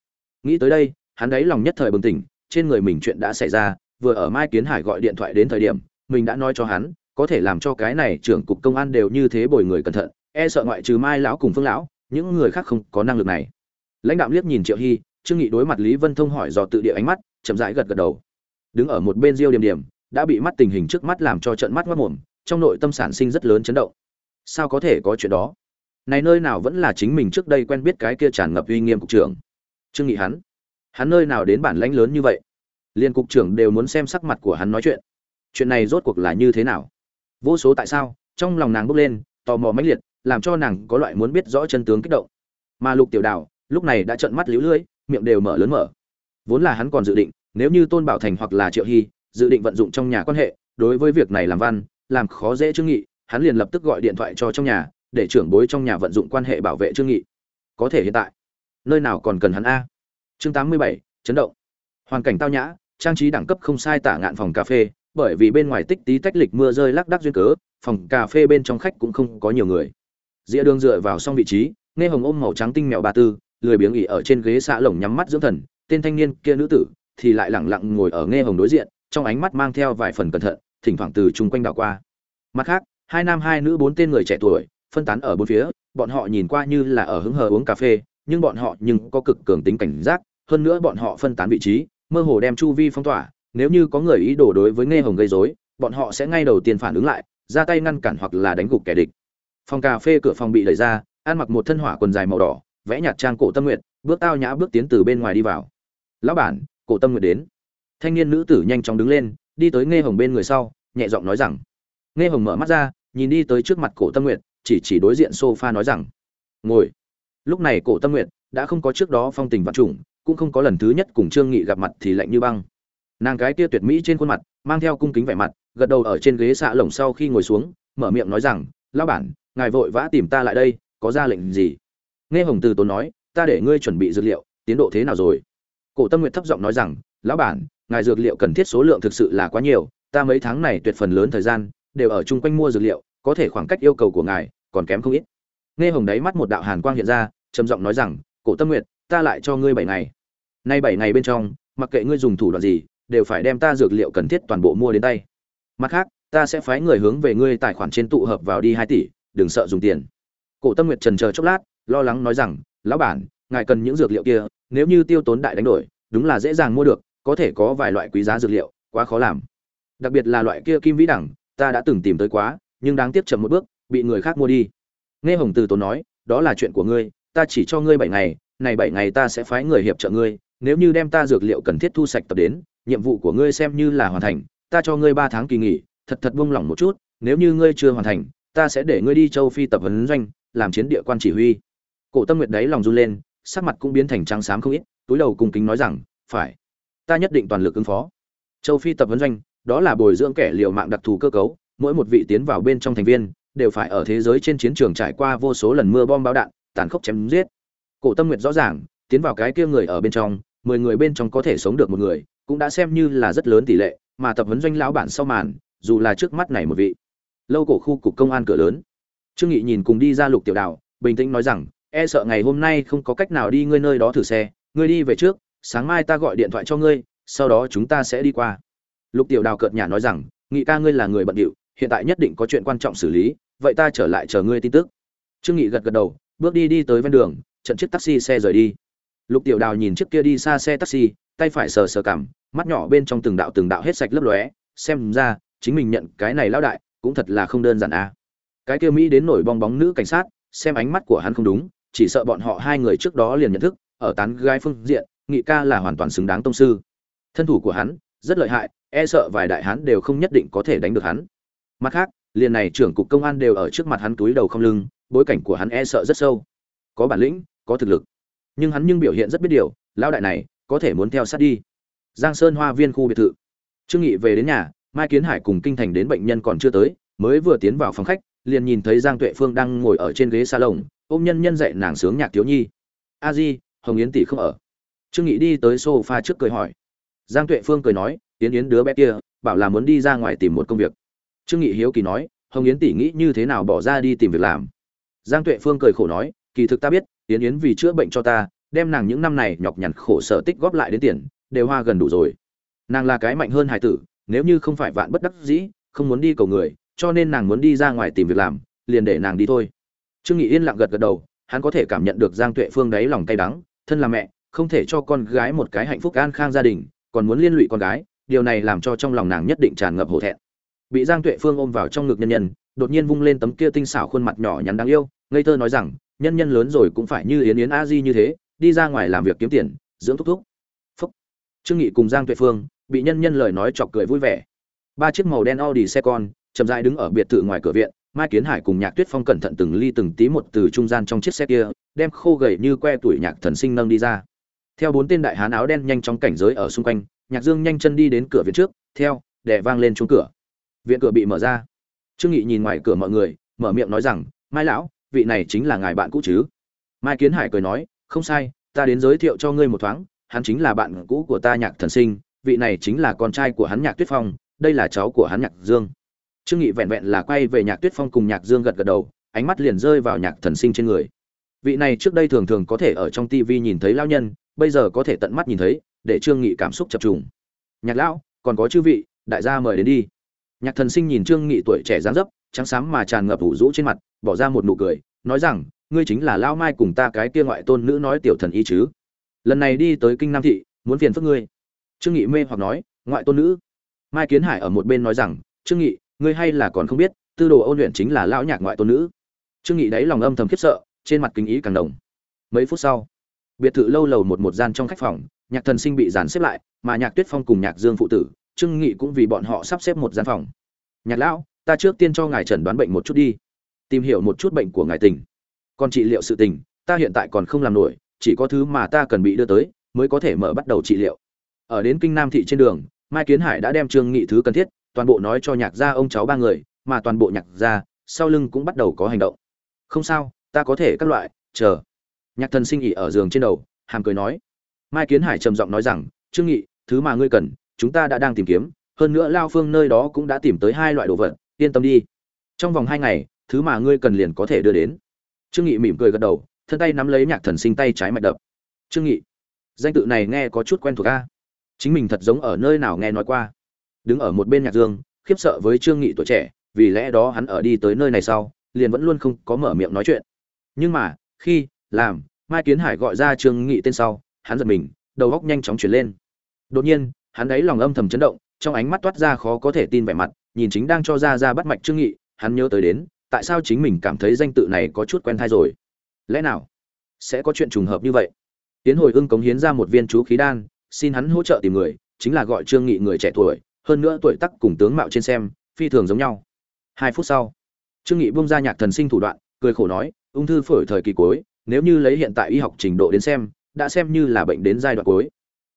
Nghĩ tới đây, hắn đấy lòng nhất thời bừng tỉnh, trên người mình chuyện đã xảy ra vừa ở mai kiến hải gọi điện thoại đến thời điểm, mình đã nói cho hắn, có thể làm cho cái này trưởng cục công an đều như thế bồi người cẩn thận e sợ ngoại trừ mai lão cùng phương lão, những người khác không có năng lực này. Lãnh đạo liếc nhìn triệu hy, trương nghị đối mặt lý vân thông hỏi dò tự địa ánh mắt, chậm rãi gật gật đầu. Đứng ở một bên diêu điểm điểm đã bị mắt tình hình trước mắt làm cho trận mắt ngất mồm trong nội tâm sản sinh rất lớn chấn động. Sao có thể có chuyện đó? Này nơi nào vẫn là chính mình trước đây quen biết cái kia tràn ngập uy nghiêm cục trưởng? Trương nghị hắn hắn nơi nào đến bản lãnh lớn như vậy? Liên cục trưởng đều muốn xem sắc mặt của hắn nói chuyện. Chuyện này rốt cuộc là như thế nào? Vô số tại sao trong lòng nàng bốc lên tò mò mãnh liệt làm cho nàng có loại muốn biết rõ chân tướng kích động. Mà lục tiểu đào lúc này đã trợn mắt liễu lưỡi miệng đều mở lớn mở. Vốn là hắn còn dự định nếu như tôn bảo thành hoặc là triệu hy dự định vận dụng trong nhà quan hệ đối với việc này làm văn làm khó dễ trương nghị hắn liền lập tức gọi điện thoại cho trong nhà để trưởng bối trong nhà vận dụng quan hệ bảo vệ trương nghị. Có thể hiện tại nơi nào còn cần hắn a? Chương 87, chấn động hoàn cảnh tao nhã, trang trí đẳng cấp không sai tả ngạn phòng cà phê, bởi vì bên ngoài tích tí tách lịch mưa rơi lác đác duyên cớ, phòng cà phê bên trong khách cũng không có nhiều người. Dĩa đường dựa vào xong vị trí, nghe hồng ôm màu trắng tinh mèo ba tư, lười biếng ỉ ở trên ghế xạ lồng nhắm mắt dưỡng thần, tên thanh niên kia nữ tử thì lại lẳng lặng ngồi ở nghe hồng đối diện, trong ánh mắt mang theo vài phần cẩn thận, thỉnh thoảng từ chung quanh đảo qua. Mặt khác, hai nam hai nữ bốn tên người trẻ tuổi, phân tán ở bốn phía, bọn họ nhìn qua như là ở hứng hờ uống cà phê, nhưng bọn họ nhưng có cực cường tính cảnh giác, hơn nữa bọn họ phân tán vị trí mơ hồ đem chu vi phong tỏa, nếu như có người ý đồ đối với nghe hồng gây rối, bọn họ sẽ ngay đầu tiên phản ứng lại, ra tay ngăn cản hoặc là đánh gục kẻ địch. Phòng cà phê cửa phòng bị đẩy ra, ăn mặc một thân hỏa quần dài màu đỏ, vẽ nhạt trang cổ tâm nguyện bước tao nhã bước tiến từ bên ngoài đi vào. Lão bản, cổ tâm nguyện đến. Thanh niên nữ tử nhanh chóng đứng lên, đi tới nghe hồng bên người sau, nhẹ giọng nói rằng. Nghe hồng mở mắt ra, nhìn đi tới trước mặt cổ tâm nguyện chỉ chỉ đối diện sofa nói rằng. Ngồi. Lúc này cổ tâm nguyện đã không có trước đó phong tình vạn trùng cũng không có lần thứ nhất cùng trương nghị gặp mặt thì lạnh như băng. Nàng cái kia tuyệt mỹ trên khuôn mặt, mang theo cung kính vẻ mặt, gật đầu ở trên ghế xạ lồng sau khi ngồi xuống, mở miệng nói rằng, lão bản, ngài vội vã tìm ta lại đây, có ra lệnh gì? Nghe hồng từ tốn nói, ta để ngươi chuẩn bị dược liệu, tiến độ thế nào rồi? Cổ tâm nguyệt thấp giọng nói rằng, lão bản, ngài dược liệu cần thiết số lượng thực sự là quá nhiều, ta mấy tháng này tuyệt phần lớn thời gian, đều ở chung quanh mua dược liệu, có thể khoảng cách yêu cầu của ngài còn kém không ít. Nghe hồng đáy mắt một đạo hàn quang hiện ra, trầm giọng nói rằng, cổ tâm nguyệt ta lại cho ngươi bảy ngày. Nay bảy ngày bên trong, mặc kệ ngươi dùng thủ đoạn gì, đều phải đem ta dược liệu cần thiết toàn bộ mua đến tay. Mặt khác, ta sẽ phái người hướng về ngươi tài khoản trên tụ hợp vào đi hai tỷ, đừng sợ dùng tiền. Cổ tâm nguyệt trần chờ chốc lát, lo lắng nói rằng, lão bản, ngài cần những dược liệu kia, nếu như tiêu tốn đại đánh đổi, đúng là dễ dàng mua được, có thể có vài loại quý giá dược liệu, quá khó làm. Đặc biệt là loại kia kim vĩ đẳng, ta đã từng tìm tới quá, nhưng đáng tiếc chậm một bước, bị người khác mua đi. Nghe hồng từ tốn nói, đó là chuyện của ngươi, ta chỉ cho ngươi bảy ngày này bảy ngày ta sẽ phái người hiệp trợ ngươi, nếu như đem ta dược liệu cần thiết thu sạch tập đến, nhiệm vụ của ngươi xem như là hoàn thành, ta cho ngươi ba tháng kỳ nghỉ, thật thật buông lỏng một chút, nếu như ngươi chưa hoàn thành, ta sẽ để ngươi đi châu phi tập huấn doanh, làm chiến địa quan chỉ huy. Cổ tâm nguyệt đấy lòng run lên, sắc mặt cũng biến thành trắng xám không ít, túi đầu cùng kính nói rằng, phải, ta nhất định toàn lực ứng phó. Châu phi tập vấn doanh, đó là bồi dưỡng kẻ liều mạng đặc thù cơ cấu, mỗi một vị tiến vào bên trong thành viên, đều phải ở thế giới trên chiến trường trải qua vô số lần mưa bom bão đạn, tàn khốc chém giết cổ tâm nguyệt rõ ràng, tiến vào cái kia người ở bên trong, mười người bên trong có thể sống được một người, cũng đã xem như là rất lớn tỷ lệ, mà tập huấn doanh lão bản sau màn, dù là trước mắt này một vị. Lâu cổ khu cục công an cửa lớn. Trương nghị nhìn cùng đi ra lục tiểu đào, bình tĩnh nói rằng e sợ ngày hôm nay không có cách nào đi ngươi nơi đó thử xe, ngươi đi về trước, sáng mai ta gọi điện thoại cho ngươi, sau đó chúng ta sẽ đi qua. Lục tiểu đào cợt nhả nói rằng, nghị ca ngươi là người bận điệu, hiện tại nhất định có chuyện quan trọng xử lý, vậy ta trở lại chờ ngươi tin tức. Trương nghị gật gật đầu, bước đi đi tới ven đường trận chiếc taxi xe rời đi. Lục tiểu đào nhìn chiếc kia đi xa xe taxi, tay phải sờ sờ cảm mắt nhỏ bên trong từng đạo từng đạo hết sạch lấp lóe, xem ra, chính mình nhận cái này lão đại, cũng thật là không đơn giản à. Cái kia mỹ đến nổi bong bóng nữ cảnh sát, xem ánh mắt của hắn không đúng, chỉ sợ bọn họ hai người trước đó liền nhận thức, ở tán gái phương diện, nghị ca là hoàn toàn xứng đáng tông sư. Thân thủ của hắn, rất lợi hại e sợ vài đại hán đều không nhất định có thể đánh được hắn. Mặt khác, liền này trưởng cục công an đều ở trước mặt hắn túi đầu không lưng, bối cảnh của hắn e sợ rất sâu. Có bản lĩnh có thực lực. Nhưng hắn nhưng biểu hiện rất biết điều, lão đại này có thể muốn theo sát đi. Giang sơn hoa viên khu biệt thự. Trương nghị về đến nhà, mai kiến hải cùng kinh thành đến bệnh nhân còn chưa tới, mới vừa tiến vào phòng khách, liền nhìn thấy giang tuệ phương đang ngồi ở trên ghế salon, ôm nhân nhân dạy nàng sướng nhạc thiếu nhi. A di, hồng yến tỷ không ở. Trương nghị đi tới sofa trước cười hỏi. Giang tuệ phương cười nói, yến yến đứa bé kia, bảo là muốn đi ra ngoài tìm một công việc. Trương nghị hiếu kỳ nói, hồng yến tỷ nghĩ như thế nào bỏ ra đi tìm việc làm? Giang tuệ phương cười khổ nói, kỳ thực ta biết yến yến vì chữa bệnh cho ta, đem nàng những năm này nhọc nhằn khổ sở tích góp lại đến tiền, đều hoa gần đủ rồi. Nàng là cái mạnh hơn hải tử, nếu như không phải vạn bất đắc dĩ, không muốn đi cầu người, cho nên nàng muốn đi ra ngoài tìm việc làm, liền để nàng đi thôi. Trương nghị yên lặng gật gật đầu, hắn có thể cảm nhận được giang tuệ phương đáy lòng cay đắng, thân là mẹ, không thể cho con gái một cái hạnh phúc an khang gia đình, còn muốn liên lụy con gái, điều này làm cho trong lòng nàng nhất định tràn ngập hổ thẹn. Bị giang tuệ phương ôm vào trong ngực nhân nhân, đột nhiên vung lên tấm kia tinh xảo khuôn mặt nhỏ nhắn đáng yêu, ngây thơ nói rằng nhân nhân lớn rồi cũng phải như yến yến a di như thế, đi ra ngoài làm việc kiếm tiền, dưỡng thúc thúc. Phúc. Trương nghị cùng giang tuệ phương bị nhân nhân lời nói chọc cười vui vẻ. Ba chiếc màu đen audi xe con, chậm rãi đứng ở biệt thự ngoài cửa viện, mai kiến hải cùng nhạc tuyết phong cẩn thận từng ly từng tí một từ trung gian trong chiếc xe kia, đem khô gầy như que tuổi nhạc thần sinh nâng đi ra. Theo bốn tên đại hán áo đen nhanh chóng cảnh giới ở xung quanh, nhạc dương nhanh chân đi đến cửa viện trước, theo để vang lên chuông cửa. Viện cửa bị mở ra. Trương nghị nhìn ngoài cửa mọi người, mở miệng nói rằng, mai lão vị này chính là ngài bạn cũ chứ? Mai kiến hải cười nói, không sai, ta đến giới thiệu cho ngươi một thoáng, hắn chính là bạn cũ của ta nhạc thần sinh, vị này chính là con trai của hắn nhạc tuyết phong, đây là cháu của hắn nhạc dương. Trương nghị vẹn vẹn là quay về nhạc tuyết phong cùng nhạc dương gật gật đầu, ánh mắt liền rơi vào nhạc thần sinh trên người. Vị này trước đây thường thường có thể ở trong tivi nhìn thấy lao nhân, bây giờ có thể tận mắt nhìn thấy, để trương nghị cảm xúc chập trùng. Nhạc lão, còn có chư vị, đại gia mời đến đi. Nhạc thần sinh nhìn trương nghị tuổi trẻ dáng dấp trắng xám mà tràn ngập ủ rũ trên mặt, bỏ ra một nụ cười, nói rằng, ngươi chính là lão mai cùng ta cái kia ngoại tôn nữ nói tiểu thần y chứ. Lần này đi tới kinh nam thị, muốn phiền phức ngươi. Trương nghị mê hoặc nói, ngoại tôn nữ? Mai kiến hải ở một bên nói rằng, trương nghị, ngươi hay là còn không biết, tư đồ ôn luyện chính là lão nhạc ngoại tôn nữ. Trương nghị đáy lòng âm thầm khiếp sợ, trên mặt kính ý càng đồng mấy phút sau, biệt thự lâu lầu một một gian trong khách phòng, nhạc thần sinh bị dàn xếp lại, mà nhạc tuyết phong cùng nhạc dương phụ tử, trương nghị cũng vì bọn họ sắp xếp một gian phòng. Nhạc lão ta trước tiên cho ngài chẩn đoán bệnh một chút đi, tìm hiểu một chút bệnh của ngài tình. Còn trị liệu sự tình, ta hiện tại còn không làm nổi, chỉ có thứ mà ta cần bị đưa tới, mới có thể mở bắt đầu trị liệu. Ở đến kinh nam thị trên đường, mai kiến hải đã đem trương nghị thứ cần thiết, toàn bộ nói cho nhạc gia ông cháu ba người, mà toàn bộ nhạc gia, sau lưng cũng bắt đầu có hành động. Không sao, ta có thể các loại, chờ. Nhạc thần sinh nghỉ ở giường trên đầu, hàm cười nói. Mai kiến hải trầm giọng nói rằng, trương nghị, thứ mà ngươi cần, chúng ta đã đang tìm kiếm, hơn nữa lao phương nơi đó cũng đã tìm tới hai loại đồ vật yên tâm đi. Trong vòng hai ngày, thứ mà ngươi cần liền có thể đưa đến. Trương nghị mỉm cười gật đầu, thân tay nắm lấy nhạc thần sinh tay trái mạch đập. Trương nghị, danh tự này nghe có chút quen thuộc a. Chính mình thật giống ở nơi nào nghe nói qua. Đứng ở một bên nhạc dương, khiếp sợ với trương nghị tuổi trẻ, vì lẽ đó hắn ở đi tới nơi này sau, liền vẫn luôn không có mở miệng nói chuyện. Nhưng mà, khi, làm, mai kiến hải gọi ra trương nghị tên sau, hắn giật mình, đầu óc nhanh chóng chuyển lên. Đột nhiên, hắn ấy lòng âm thầm chấn động, trong ánh mắt toát ra khó có thể tin vẻ mặt nhìn chính đang cho ra ra bắt mạch trương nghị, hắn nhớ tới đến, tại sao chính mình cảm thấy danh tự này có chút quen thai rồi? Lẽ nào sẽ có chuyện trùng hợp như vậy? Tiến hồi ưng cống hiến ra một viên chú khí đan, xin hắn hỗ trợ tìm người, chính là gọi trương nghị người trẻ tuổi, hơn nữa tuổi tác cùng tướng mạo trên xem, phi thường giống nhau. Hai phút sau, trương nghị buông ra nhạc thần sinh thủ đoạn, cười khổ nói, ung thư phổi thời kỳ cuối, nếu như lấy hiện tại y học trình độ đến xem, đã xem như là bệnh đến giai đoạn cuối.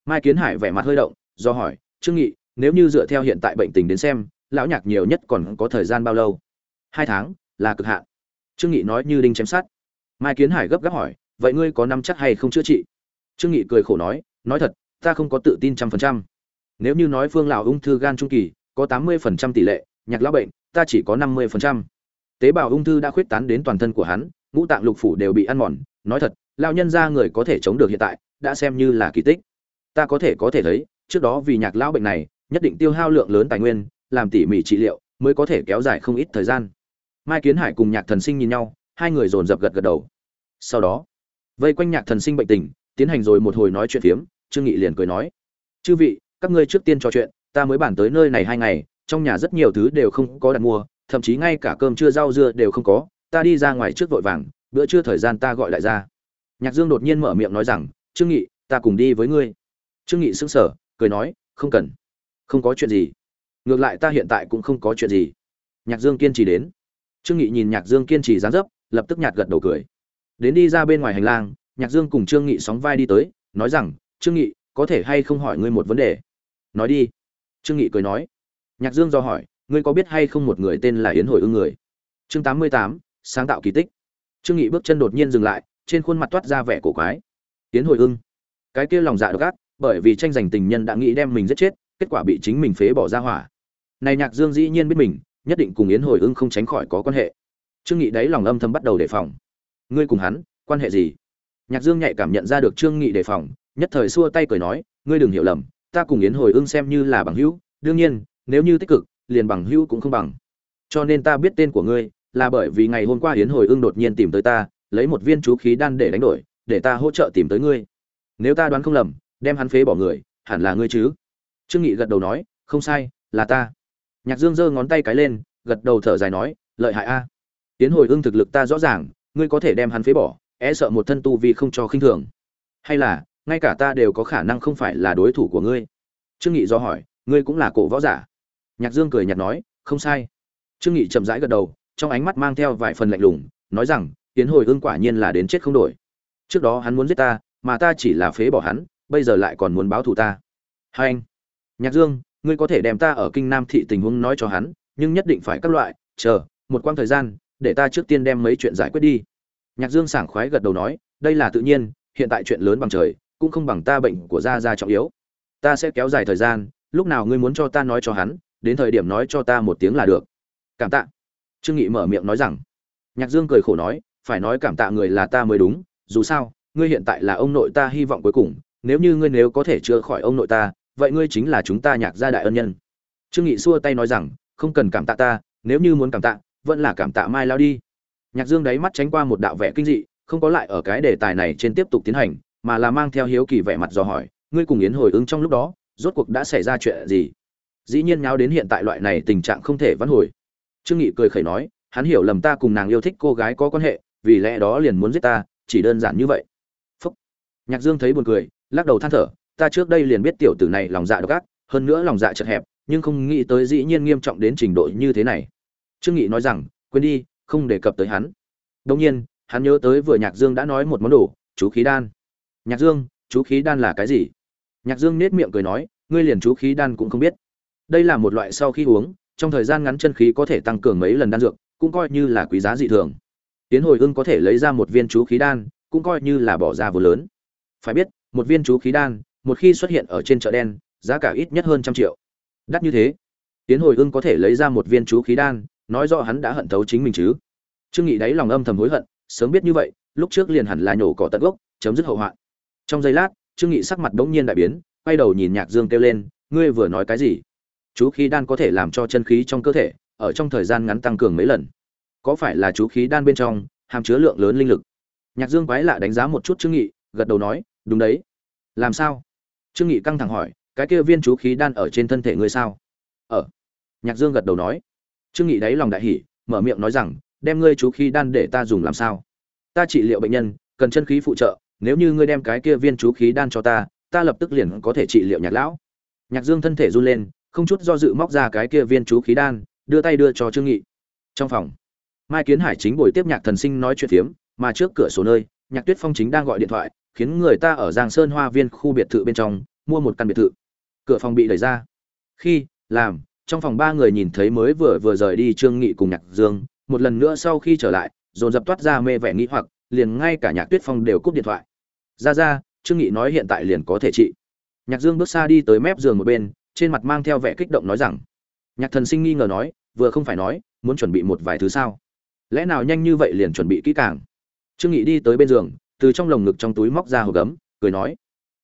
Mai kiến hải vẻ mặt hơi động, do hỏi, trương nghị, nếu như dựa theo hiện tại bệnh tình đến xem lão nhạc nhiều nhất còn có thời gian bao lâu? Hai tháng, là cực hạn. Trương nghị nói như đinh chém sát mai kiến hải gấp gáp hỏi, vậy ngươi có năm chắc hay không chữa trị? Trương nghị cười khổ nói nói thật, ta không có tự tin trăm phần trăm. Nếu như nói phương lão ung thư gan trung kỳ, có tám mươi phần trăm tỷ lệ, nhạc lão bệnh, ta chỉ có năm mươi phần trăm. Tế bào ung thư đã khuyết tán đến toàn thân của hắn, ngũ tạng lục phủ đều bị ăn mòn. Nói thật, lão nhân gia người có thể chống được hiện tại, đã xem như là kỳ tích. Ta có thể có thể thấy, trước đó vì nhạc lão bệnh này, nhất định tiêu hao lượng lớn tài nguyên làm tỉ mỉ trị liệu mới có thể kéo dài không ít thời gian. Mai kiến hải cùng nhạc thần sinh nhìn nhau, hai người dồn dập gật gật đầu. Sau đó, vây quanh nhạc thần sinh bệnh tình, tiến hành rồi một hồi nói chuyện phiếm, trương nghị liền cười nói, chư vị, các ngươi trước tiên trò chuyện, ta mới bản tới nơi này hai ngày, trong nhà rất nhiều thứ đều không có đặt mua, thậm chí ngay cả cơm trưa rau dưa đều không có, ta đi ra ngoài trước vội vàng, bữa trưa thời gian ta gọi lại ra. Nhạc dương đột nhiên mở miệng nói rằng, trương nghị, ta cùng đi với ngươi. Trương nghị sững sờ, cười nói, không cần, không có chuyện gì ngược lại ta hiện tại cũng không có chuyện gì. Nhạc dương kiên trì đến. Trương nghị nhìn nhạc dương kiên trì dán dấp, lập tức nhạt gật đầu cười. Đến đi ra bên ngoài hành lang, nhạc dương cùng trương nghị sóng vai đi tới, nói rằng, trương nghị, có thể hay không hỏi ngươi một vấn đề? Nói đi. Trương nghị cười nói. Nhạc dương do hỏi, ngươi có biết hay không một người tên là yến hồi ưng người? Chương tám mươi tám, sáng tạo kỳ tích. Trương nghị bước chân đột nhiên dừng lại, trên khuôn mặt toát ra vẻ cổ quái. Yến hồi ưng? Cái kia lòng dạ độc ác, bởi vì tranh giành tình nhân đã nghĩ đem mình giết chết, kết quả bị chính mình phế bỏ ra hỏa này nhạc dương dĩ nhiên biết mình, nhất định cùng yến hồi ưng không tránh khỏi có quan hệ. Trương nghị đấy lòng âm thầm bắt đầu đề phòng. Ngươi cùng hắn, quan hệ gì? Nhạc dương nhạy cảm nhận ra được trương nghị đề phòng, nhất thời xua tay cười nói, ngươi đừng hiểu lầm, ta cùng yến hồi ưng xem như là bằng hữu, đương nhiên, nếu như tích cực, liền bằng hữu cũng không bằng. Cho nên ta biết tên của ngươi, là bởi vì ngày hôm qua yến hồi ưng đột nhiên tìm tới ta, lấy một viên chú khí đan để đánh đổi, để ta hỗ trợ tìm tới ngươi. Nếu ta đoán không lầm, đem hắn phế bỏ người, hẳn là ngươi chứ? Trương nghị gật đầu nói, không sai, là ta nhạc dương giơ ngón tay cái lên, gật đầu thở dài nói, lợi hại a. Tiến hồi ưng thực lực ta rõ ràng, ngươi có thể đem hắn phế bỏ e sợ một thân tu vì không cho khinh thường. Hay là, ngay cả ta đều có khả năng không phải là đối thủ của ngươi. Trương nghị do hỏi, ngươi cũng là cổ võ giả? Nhạc dương cười nhạt nói, không sai. Trương nghị chậm rãi gật đầu, trong ánh mắt mang theo vài phần lạnh lùng, nói rằng, tiến hồi ưng quả nhiên là đến chết không đổi. Trước đó hắn muốn giết ta, mà ta chỉ là phế bỏ hắn, bây giờ lại còn muốn báo thù ta. Hai anh. Nhạc dương ngươi có thể đem ta ở kinh nam thị tình huống nói cho hắn, nhưng nhất định phải các loại, chờ, một quãng thời gian, để ta trước tiên đem mấy chuyện giải quyết đi. Nhạc dương sảng khoái gật đầu nói, đây là tự nhiên, hiện tại chuyện lớn bằng trời, cũng không bằng ta bệnh của gia gia trọng yếu. Ta sẽ kéo dài thời gian, lúc nào ngươi muốn cho ta nói cho hắn, đến thời điểm nói cho ta một tiếng là được. Cảm tạ. Trương nghị mở miệng nói rằng. Nhạc dương cười khổ nói, phải nói cảm tạ người là ta mới đúng, dù sao, ngươi hiện tại là ông nội ta hy vọng cuối cùng, nếu như ngươi nếu có thể chữa khỏi ông nội ta vậy ngươi chính là chúng ta nhạc gia đại ân nhân. Trương nghị xua tay nói rằng, không cần cảm tạ ta, nếu như muốn cảm tạ, vẫn là cảm tạ mai lao đi. Nhạc dương đáy mắt tránh qua một đạo vẻ kinh dị, không có lại ở cái đề tài này trên tiếp tục tiến hành, mà là mang theo hiếu kỳ vẻ mặt dò hỏi, ngươi cùng yến hồi ứng trong lúc đó, rốt cuộc đã xảy ra chuyện gì? Dĩ nhiên nháo đến hiện tại loại này tình trạng không thể vãn hồi. Trương nghị cười khẩy nói, hắn hiểu lầm ta cùng nàng yêu thích cô gái có quan hệ, vì lẽ đó liền muốn giết ta, chỉ đơn giản như vậy. Phúc. nhạc dương thấy buồn cười, lắc đầu than thở ta trước đây liền biết tiểu tử này lòng dạ độc ác, hơn nữa lòng dạ chật hẹp, nhưng không nghĩ tới dĩ nhiên nghiêm trọng đến trình độ như thế này. Trương nghị nói rằng, quên đi, không đề cập tới hắn. Đương nhiên, hắn nhớ tới vừa nhạc dương đã nói một món đồ, chú khí đan. Nhạc dương, chú khí đan là cái gì? Nhạc dương nết miệng cười nói, ngươi liền chú khí đan cũng không biết. Đây là một loại sau khi uống, trong thời gian ngắn chân khí có thể tăng cường mấy lần đan dược, cũng coi như là quý giá dị thường. Tiến hồi ưng có thể lấy ra một viên chú khí đan, cũng coi như là bỏ ra vô lớn. Phải biết, một viên chú khí đan một khi xuất hiện ở trên chợ đen, giá cả ít nhất hơn trăm triệu. Đắt như thế, tiến hồi ưng có thể lấy ra một viên chú khí đan, nói rõ hắn đã hận thấu chính mình chứ. Trương nghị đáy lòng âm thầm hối hận, sớm biết như vậy, lúc trước liền hẳn là nhổ cỏ tận gốc, chấm dứt hậu hoạn. Trong giây lát, trương nghị sắc mặt đống nhiên đại biến, quay đầu nhìn nhạc dương kêu lên, ngươi vừa nói cái gì? Chú khí đan có thể làm cho chân khí trong cơ thể, ở trong thời gian ngắn tăng cường mấy lần. Có phải là chú khí đan bên trong, hàm chứa lượng lớn linh lực? Nhạc dương quái lạ đánh giá một chút trương nghị, gật đầu nói, đúng đấy. Làm sao? Trương nghị căng thẳng hỏi, cái kia viên chú khí đan ở trên thân thể ngươi sao? Ở. Nhạc dương gật đầu nói. Trương nghị đáy lòng đại hỉ, mở miệng nói rằng, đem ngươi chú khí đan để ta dùng làm sao? Ta trị liệu bệnh nhân, cần chân khí phụ trợ, nếu như ngươi đem cái kia viên chú khí đan cho ta ta lập tức liền có thể trị liệu nhạc lão. Nhạc dương thân thể run lên, không chút do dự móc ra cái kia viên chú khí đan, đưa tay đưa cho trương nghị. Trong phòng, mai kiến hải chính buổi tiếp nhạc thần sinh nói chuyện phiếm, mà trước cửa sổ nơi, nhạc tuyết phong chính đang gọi điện thoại khiến người ta ở giang sơn hoa viên khu biệt thự bên trong, mua một căn biệt thự. Cửa phòng bị đẩy ra. Khi, làm, trong phòng ba người nhìn thấy mới vừa vừa rời đi trương nghị cùng nhạc dương, một lần nữa sau khi trở lại, dồn dập toát ra mê vẻ nghĩ hoặc, liền ngay cả nhạc tuyết phong đều cúp điện thoại. Ra ra, trương nghị nói hiện tại liền có thể trị. Nhạc dương bước xa đi tới mép giường một bên, trên mặt mang theo vẻ kích động nói rằng, nhạc thần sinh nghi ngờ nói, vừa không phải nói, muốn chuẩn bị một vài thứ sao? Lẽ nào nhanh như vậy liền chuẩn bị kỹ càng? Trương nghị đi tới bên giường từ trong lồng ngực trong túi móc ra hộp gấm, cười nói,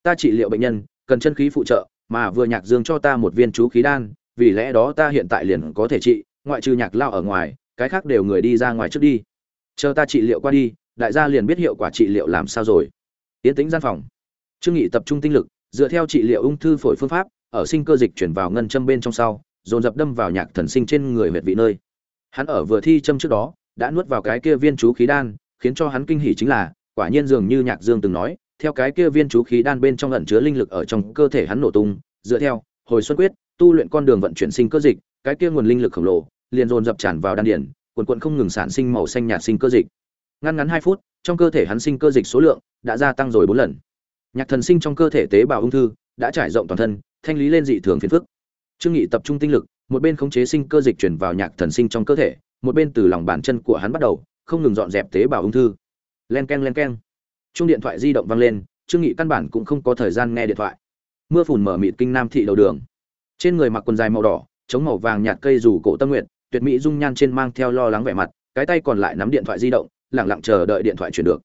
ta trị liệu bệnh nhân, cần chân khí phụ trợ, mà vừa nhạc dương cho ta một viên chú khí đan, vì lẽ đó ta hiện tại liền có thể trị, ngoại trừ nhạc lao ở ngoài, cái khác đều người đi ra ngoài trước đi. Chờ ta trị liệu qua đi, đại gia liền biết hiệu quả trị liệu làm sao rồi. Tiến tĩnh gian phòng. Trương nghị tập trung tinh lực, dựa theo trị liệu ung thư phổi phương pháp, ở sinh cơ dịch chuyển vào ngân châm bên trong sau, dồn dập đâm vào nhạc thần sinh trên người huyệt vị nơi. Hắn ở vừa thi châm trước đó, đã nuốt vào cái kia viên chú khí đan, khiến cho hắn kinh hỉ chính là quả nhiên dường như nhạc dương từng nói, theo cái kia viên chú khí đan bên trong ẩn chứa linh lực ở trong cơ thể hắn nổ tung, dựa theo, hồi xuân quyết, tu luyện con đường vận chuyển sinh cơ dịch, cái kia nguồn linh lực khổng lồ, liền dồn dập tràn vào đan điển quần quận không ngừng sản sinh màu xanh nhạt sinh cơ dịch. Ngăn ngắn hai phút, trong cơ thể hắn sinh cơ dịch số lượng đã gia tăng rồi bốn lần. Nhạc thần sinh trong cơ thể tế bào ung thư đã trải rộng toàn thân, thanh lý lên dị thường phiền phức. Trương nghị tập trung tinh lực, một bên khống chế sinh cơ dịch chuyển vào nhạc thần sinh trong cơ thể, một bên từ lòng bàn chân của hắn bắt đầu, không ngừng dọn dẹp tế bào ung thư len keng len keng. Chung điện thoại di động vang lên, trương nghị căn bản cũng không có thời gian nghe điện thoại. Mưa phùn mở mịt kinh nam thị đầu đường. Trên người mặc quần dài màu đỏ chống màu vàng nhạt cây rủ cổ tâm nguyện tuyệt mỹ dung nhan trên mang theo lo lắng vẻ mặt, cái tay còn lại nắm điện thoại di động, lặng lặng chờ đợi điện thoại chuyển được.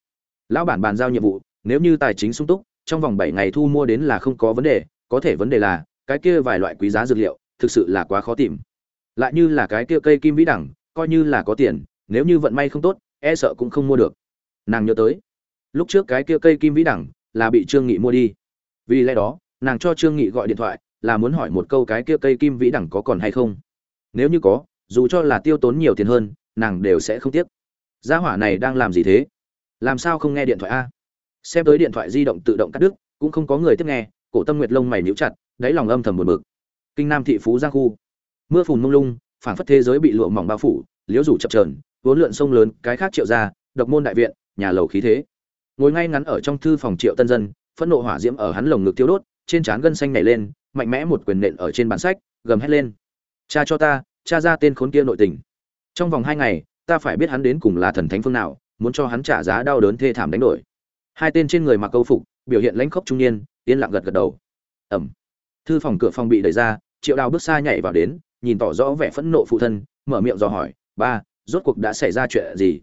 Lão bản bàn giao nhiệm vụ, nếu như tài chính sung túc, trong vòng bảy ngày thu mua đến là không có vấn đề, có thể vấn đề là, cái kia vài loại quý giá dược liệu, thực sự là quá khó tìm. Lại như là cái kia cây kim vĩ đẳng, coi như là có tiền, nếu như vận may không tốt e sợ cũng không mua được nàng nhớ tới. Lúc trước cái kia cây kim vĩ đẳng là bị trương nghị mua đi. Vì lẽ đó, nàng cho trương nghị gọi điện thoại, là muốn hỏi một câu cái kia cây kim vĩ đẳng có còn hay không. Nếu như có, dù cho là tiêu tốn nhiều tiền hơn, nàng đều sẽ không tiếc. Gia hỏa này đang làm gì thế? Làm sao không nghe điện thoại a? Xem tới điện thoại di động tự động cắt đứt, cũng không có người tiếp nghe, cổ tâm nguyệt lông mày nhíu chặt, đáy lòng âm thầm buồn bực. Kinh nam thị phú giang khu. Mưa phùn mông lung, phảng phất thế giới bị lụa mỏng bao phủ, liễu rủ chập chờn, vốn lượn sông lớn, cái khác triệu ra độc môn đại viện nhà lầu khí thế. Ngồi ngay ngắn ở trong thư phòng triệu tân dân, phẫn nộ hỏa diễm ở hắn lồng ngực tiêu đốt, trên trán gân xanh nảy lên, mạnh mẽ một quyền nện ở trên bàn sách, gầm hét lên. Cha cho ta, cha ra tên khốn kia nội tình. Trong vòng hai ngày, ta phải biết hắn đến cùng là thần thánh phương nào, muốn cho hắn trả giá đau đớn thê thảm đánh đổi. Hai tên trên người mặc câu phục, biểu hiện lãnh khốc trung niên, yên lặng gật gật đầu. Ẩm. Thư phòng cửa phòng bị đẩy ra, triệu đào bước xa nhảy vào đến, nhìn tỏ rõ vẻ phẫn nộ phụ thân, mở miệng dò hỏi, ba, rốt cuộc đã xảy ra chuyện gì?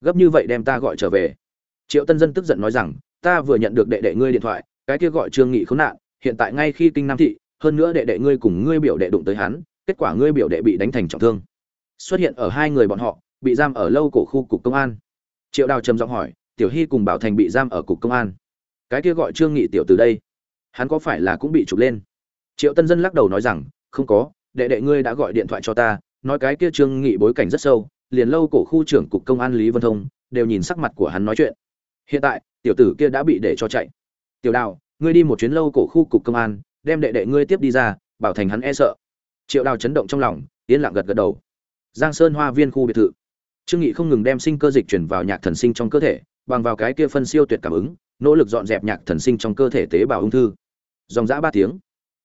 Gấp như vậy đem ta gọi trở về. Triệu tân dân tức giận nói rằng, ta vừa nhận được đệ đệ ngươi điện thoại, cái kia gọi trương nghị khốn nạn, hiện tại ngay khi kinh nam thị, hơn nữa đệ đệ ngươi cùng ngươi biểu đệ đụng tới hắn, kết quả ngươi biểu đệ bị đánh thành trọng thương. Xuất hiện ở hai người bọn họ, bị giam ở lâu cổ khu cục công an. Triệu đào trầm giọng hỏi, tiểu hy cùng bảo thành bị giam ở cục công an. Cái kia gọi trương nghị tiểu từ đây, hắn có phải là cũng bị trục lên? Triệu tân dân lắc đầu nói rằng, không có, đệ đệ ngươi đã gọi điện thoại cho ta, nói cái kia trương nghị bối cảnh rất sâu liền lâu cổ khu trưởng cục công an lý vân thông đều nhìn sắc mặt của hắn nói chuyện. Hiện tại, tiểu tử kia đã bị để cho chạy. Tiểu đào, ngươi đi một chuyến lâu cổ khu cục công an, đem đệ đệ ngươi tiếp đi ra, bảo thành hắn e sợ. Triệu đào chấn động trong lòng, yên lặng gật gật đầu. Giang sơn hoa viên khu biệt thự. Trương nghị không ngừng đem sinh cơ dịch chuyển vào nhạc thần sinh trong cơ thể, bằng vào cái kia phân siêu tuyệt cảm ứng, nỗ lực dọn dẹp nhạc thần sinh trong cơ thể tế bào ung thư. Dòng dã ba tiếng.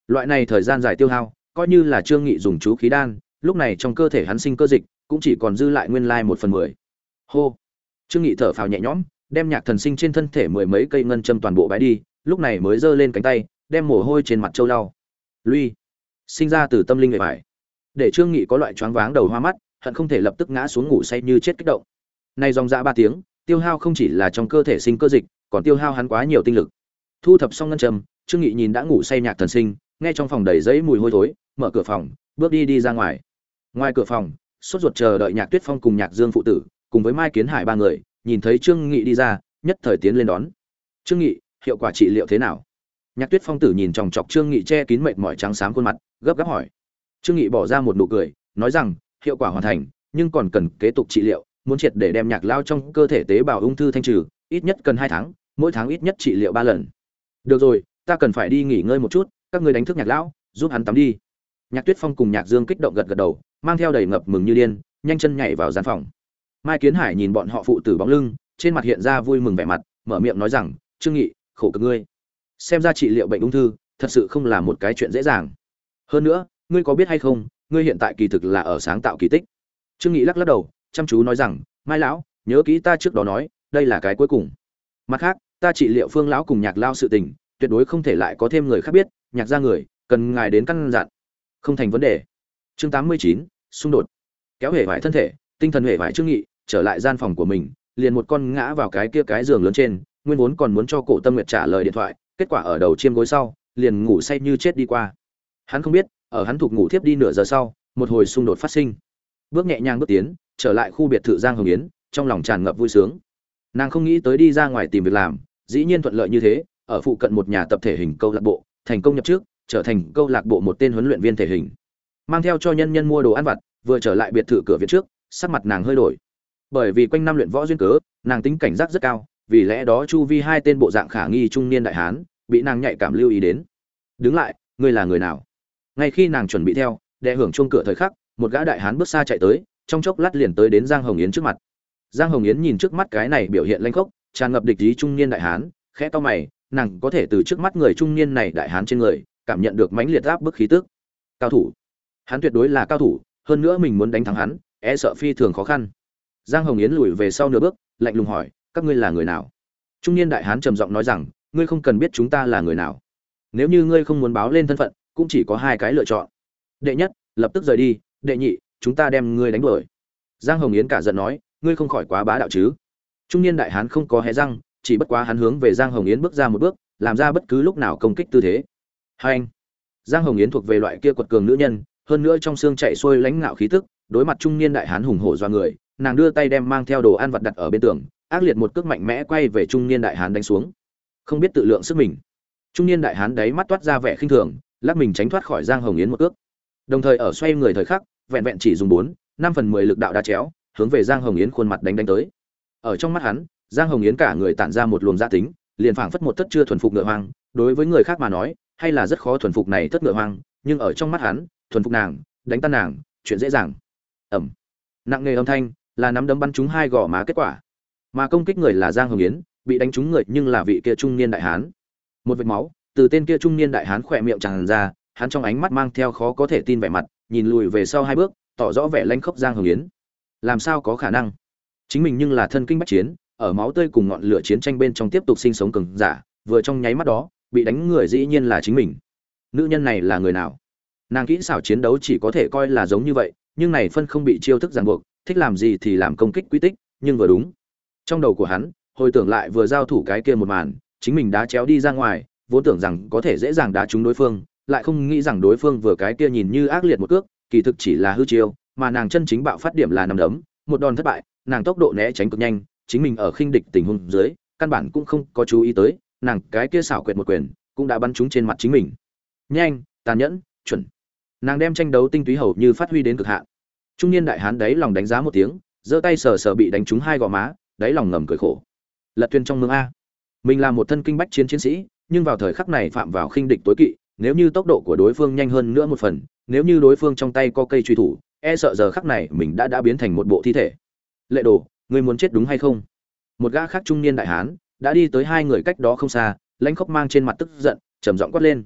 Loại này thời gian dài tiêu hao, coi như là trương nghị dùng chú khí đan, lúc này trong cơ thể hắn sinh cơ dịch cũng chỉ còn dư lại nguyên lai một phần mười. Hô. Trương nghị thở phào nhẹ nhõm, đem nhạc thần sinh trên thân thể mười mấy cây ngân châm toàn bộ bãi đi, lúc này mới giơ lên cánh tay, đem mồ hôi trên mặt châu lau. Lui. Sinh ra từ tâm linh người phải. Để trương nghị có loại choáng váng đầu hoa mắt, hận không thể lập tức ngã xuống ngủ say như chết kích động. Nay dòng dã ba tiếng, tiêu hao không chỉ là trong cơ thể sinh cơ dịch, còn tiêu hao hắn quá nhiều tinh lực. Thu thập xong ngân châm, trương nghị nhìn đã ngủ say nhạc thần sinh, nghe trong phòng đầy giấy mùi hôi thối, mở cửa phòng, bước đi đi ra ngoài. Ngoài cửa phòng sốt ruột chờ đợi nhạc tuyết phong cùng nhạc dương phụ tử, cùng với mai kiến hải ba người, nhìn thấy trương nghị đi ra, nhất thời tiến lên đón. Trương nghị, hiệu quả trị liệu thế nào? Nhạc tuyết phong tử nhìn chòng chọc trương nghị che kín mệt mỏi trắng xám khuôn mặt, gấp gáp hỏi. Trương nghị bỏ ra một nụ cười, nói rằng, hiệu quả hoàn thành, nhưng còn cần kế tục trị liệu, muốn triệt để đem nhạc lao trong cơ thể tế bào ung thư thanh trừ, ít nhất cần hai tháng, mỗi tháng ít nhất trị liệu ba lần. Được rồi, ta cần phải đi nghỉ ngơi một chút, các người đánh thức nhạc lão, giúp hắn tắm đi nhạc tuyết phong cùng nhạc dương kích động gật gật đầu, mang theo đầy ngập mừng như điên, nhanh chân nhảy vào gian phòng. Mai kiến hải nhìn bọn họ phụ tử bóng lưng, trên mặt hiện ra vui mừng vẻ mặt, mở miệng nói rằng, trương nghị, khổ cực ngươi. Xem ra trị liệu bệnh ung thư, thật sự không là một cái chuyện dễ dàng. Hơn nữa, ngươi có biết hay không, ngươi hiện tại kỳ thực là ở sáng tạo kỳ tích. Trương nghị lắc lắc đầu, chăm chú nói rằng, mai lão, nhớ kỹ ta trước đó nói, đây là cái cuối cùng. Mặt khác, ta trị liệu phương lão cùng nhạc lao sự tình, tuyệt đối không thể lại có thêm người khác biết, nhạc ra người, cần ngài đến căn dặn không thành vấn đề. Chương 89, xung đột. Kéo hể vải thân thể tinh thần hể vải trương nghị trở lại gian phòng của mình liền một con ngã vào cái kia cái giường lớn trên nguyên vốn còn muốn cho cổ tâm nguyệt trả lời điện thoại kết quả ở đầu chiêm gối sau liền ngủ say như chết đi qua. Hắn không biết ở hắn thuộc ngủ thiếp đi nửa giờ sau một hồi xung đột phát sinh. Bước nhẹ nhàng bước tiến trở lại khu biệt thự giang hồng yến trong lòng tràn ngập vui sướng. Nàng không nghĩ tới đi ra ngoài tìm việc làm dĩ nhiên thuận lợi như thế ở phụ cận một nhà tập thể hình câu lạc bộ thành công nhập trước trở thành câu lạc bộ một tên huấn luyện viên thể hình. Mang theo cho nhân nhân mua đồ ăn vặt, vừa trở lại biệt thự cửa viện trước, sắc mặt nàng hơi đổi. Bởi vì quanh năm luyện võ duyên cớ, nàng tính cảnh giác rất cao, vì lẽ đó chu vi hai tên bộ dạng khả nghi trung niên đại hán, bị nàng nhạy cảm lưu ý đến. Đứng lại, ngươi là người nào? Ngay khi nàng chuẩn bị theo đệ hưởng chuông cửa thời khắc, một gã đại hán bước xa chạy tới, trong chốc lát liền tới đến giang hồng yến trước mặt. Giang hồng yến nhìn trước mắt cái này biểu hiện lanh khốc, tràn ngập địch ý trung niên đại hán, khẽ to mày, nàng có thể từ trước mắt người trung niên này đại hán trên người cảm nhận được mãnh liệt áp bức khí tức. Cao thủ. Hắn tuyệt đối là cao thủ, hơn nữa mình muốn đánh thắng hắn e sợ phi thường khó khăn. Giang hồng yến lùi về sau nửa bước, lạnh lùng hỏi, các ngươi là người nào? Trung niên đại hán trầm giọng nói rằng, ngươi không cần biết chúng ta là người nào. Nếu như ngươi không muốn báo lên thân phận, cũng chỉ có hai cái lựa chọn. Đệ nhất, lập tức rời đi. Đệ nhị, chúng ta đem ngươi đánh đuổi. Giang hồng yến cả giận nói, ngươi không khỏi quá bá đạo chứ. Trung niên đại hán không có hé răng, chỉ bất quá hắn hướng về giang hồng yến bước ra một bước, làm ra bất cứ lúc nào công kích tư thế hai anh. Giang hồng yến thuộc về loại kia quật cường nữ nhân, hơn nữa trong xương chạy xuôi lãnh ngạo khí tức, đối mặt trung niên đại hán hùng hổ do người, nàng đưa tay đem mang theo đồ ăn vặt đặt ở bên tường, ác liệt một cước mạnh mẽ quay về trung niên đại hán đánh xuống. Không biết tự lượng sức mình. Trung niên đại hán đấy mắt toát ra vẻ khinh thường, lắc mình tránh thoát khỏi giang hồng yến một cước. Đồng thời ở xoay người thời khắc, vẹn vẹn chỉ dùng bốn, năm phần mười lực đạo đa chéo, hướng về giang hồng yến khuôn mặt đánh đánh tới. Ở trong mắt hắn, giang hồng yến cả người tản ra một luồng gia tính, liền phảng phất một tất chưa thuần phục ngựa hoang, đối với người khác mà nói hay là rất khó thuần phục này thất ngựa hoang, nhưng ở trong mắt hắn, thuần phục nàng, đánh tan nàng, chuyện dễ dàng. Ẩm. Nặng nề âm thanh, là nắm đấm bắn trúng hai gò má kết quả. Mà công kích người là giang hồng yến, bị đánh trúng người nhưng là vị kia trung niên đại hán. Một vệt máu, từ tên kia trung niên đại hán khỏe miệng tràn ra, hắn trong ánh mắt mang theo khó có thể tin vẻ mặt, nhìn lùi về sau hai bước, tỏ rõ vẻ lanh khốc giang hồng yến. Làm sao có khả năng? Chính mình nhưng là thân kinh bách chiến, ở máu tươi cùng ngọn lửa chiến tranh bên trong tiếp tục sinh sống cường giả, vừa trong nháy mắt đó bị đánh người dĩ nhiên là chính mình. Nữ nhân này là người nào? Nàng kỹ xảo chiến đấu chỉ có thể coi là giống như vậy, nhưng này phân không bị chiêu thức ràng buộc, thích làm gì thì làm công kích quy tích, nhưng vừa đúng. Trong đầu của hắn, hồi tưởng lại vừa giao thủ cái kia một màn, chính mình đã chéo đi ra ngoài, vốn tưởng rằng có thể dễ dàng đá trúng đối phương, lại không nghĩ rằng đối phương vừa cái kia nhìn như ác liệt một cước, kỳ thực chỉ là hư chiêu, mà nàng chân chính bạo phát điểm là nằm đấm, một đòn thất bại, nàng tốc độ né tránh cực nhanh, chính mình ở khinh địch tình huống dưới, căn bản cũng không có chú ý tới nàng cái kia xảo quyệt một quyền, cũng đã bắn trúng trên mặt chính mình. Nhanh, tàn nhẫn, chuẩn. Nàng đem tranh đấu tinh túy hầu như phát huy đến cực hạn. Trung niên đại hán đấy lòng đánh giá một tiếng, giơ tay sờ sờ bị đánh trúng hai gò má, đáy lòng ngầm cười khổ. Lật thuyền trong mương a. Mình là một thân kinh bách chiến chiến sĩ, nhưng vào thời khắc này phạm vào khinh địch tối kỵ, nếu như tốc độ của đối phương nhanh hơn nữa một phần, nếu như đối phương trong tay có cây truy thủ e sợ giờ khắc này mình đã đã biến thành một bộ thi thể. Lệ đồ, ngươi muốn chết đúng hay không? Một gã khác trung niên đại hán đã đi tới hai người cách đó không xa, lãnh khốc mang trên mặt tức giận, trầm giọng quát lên.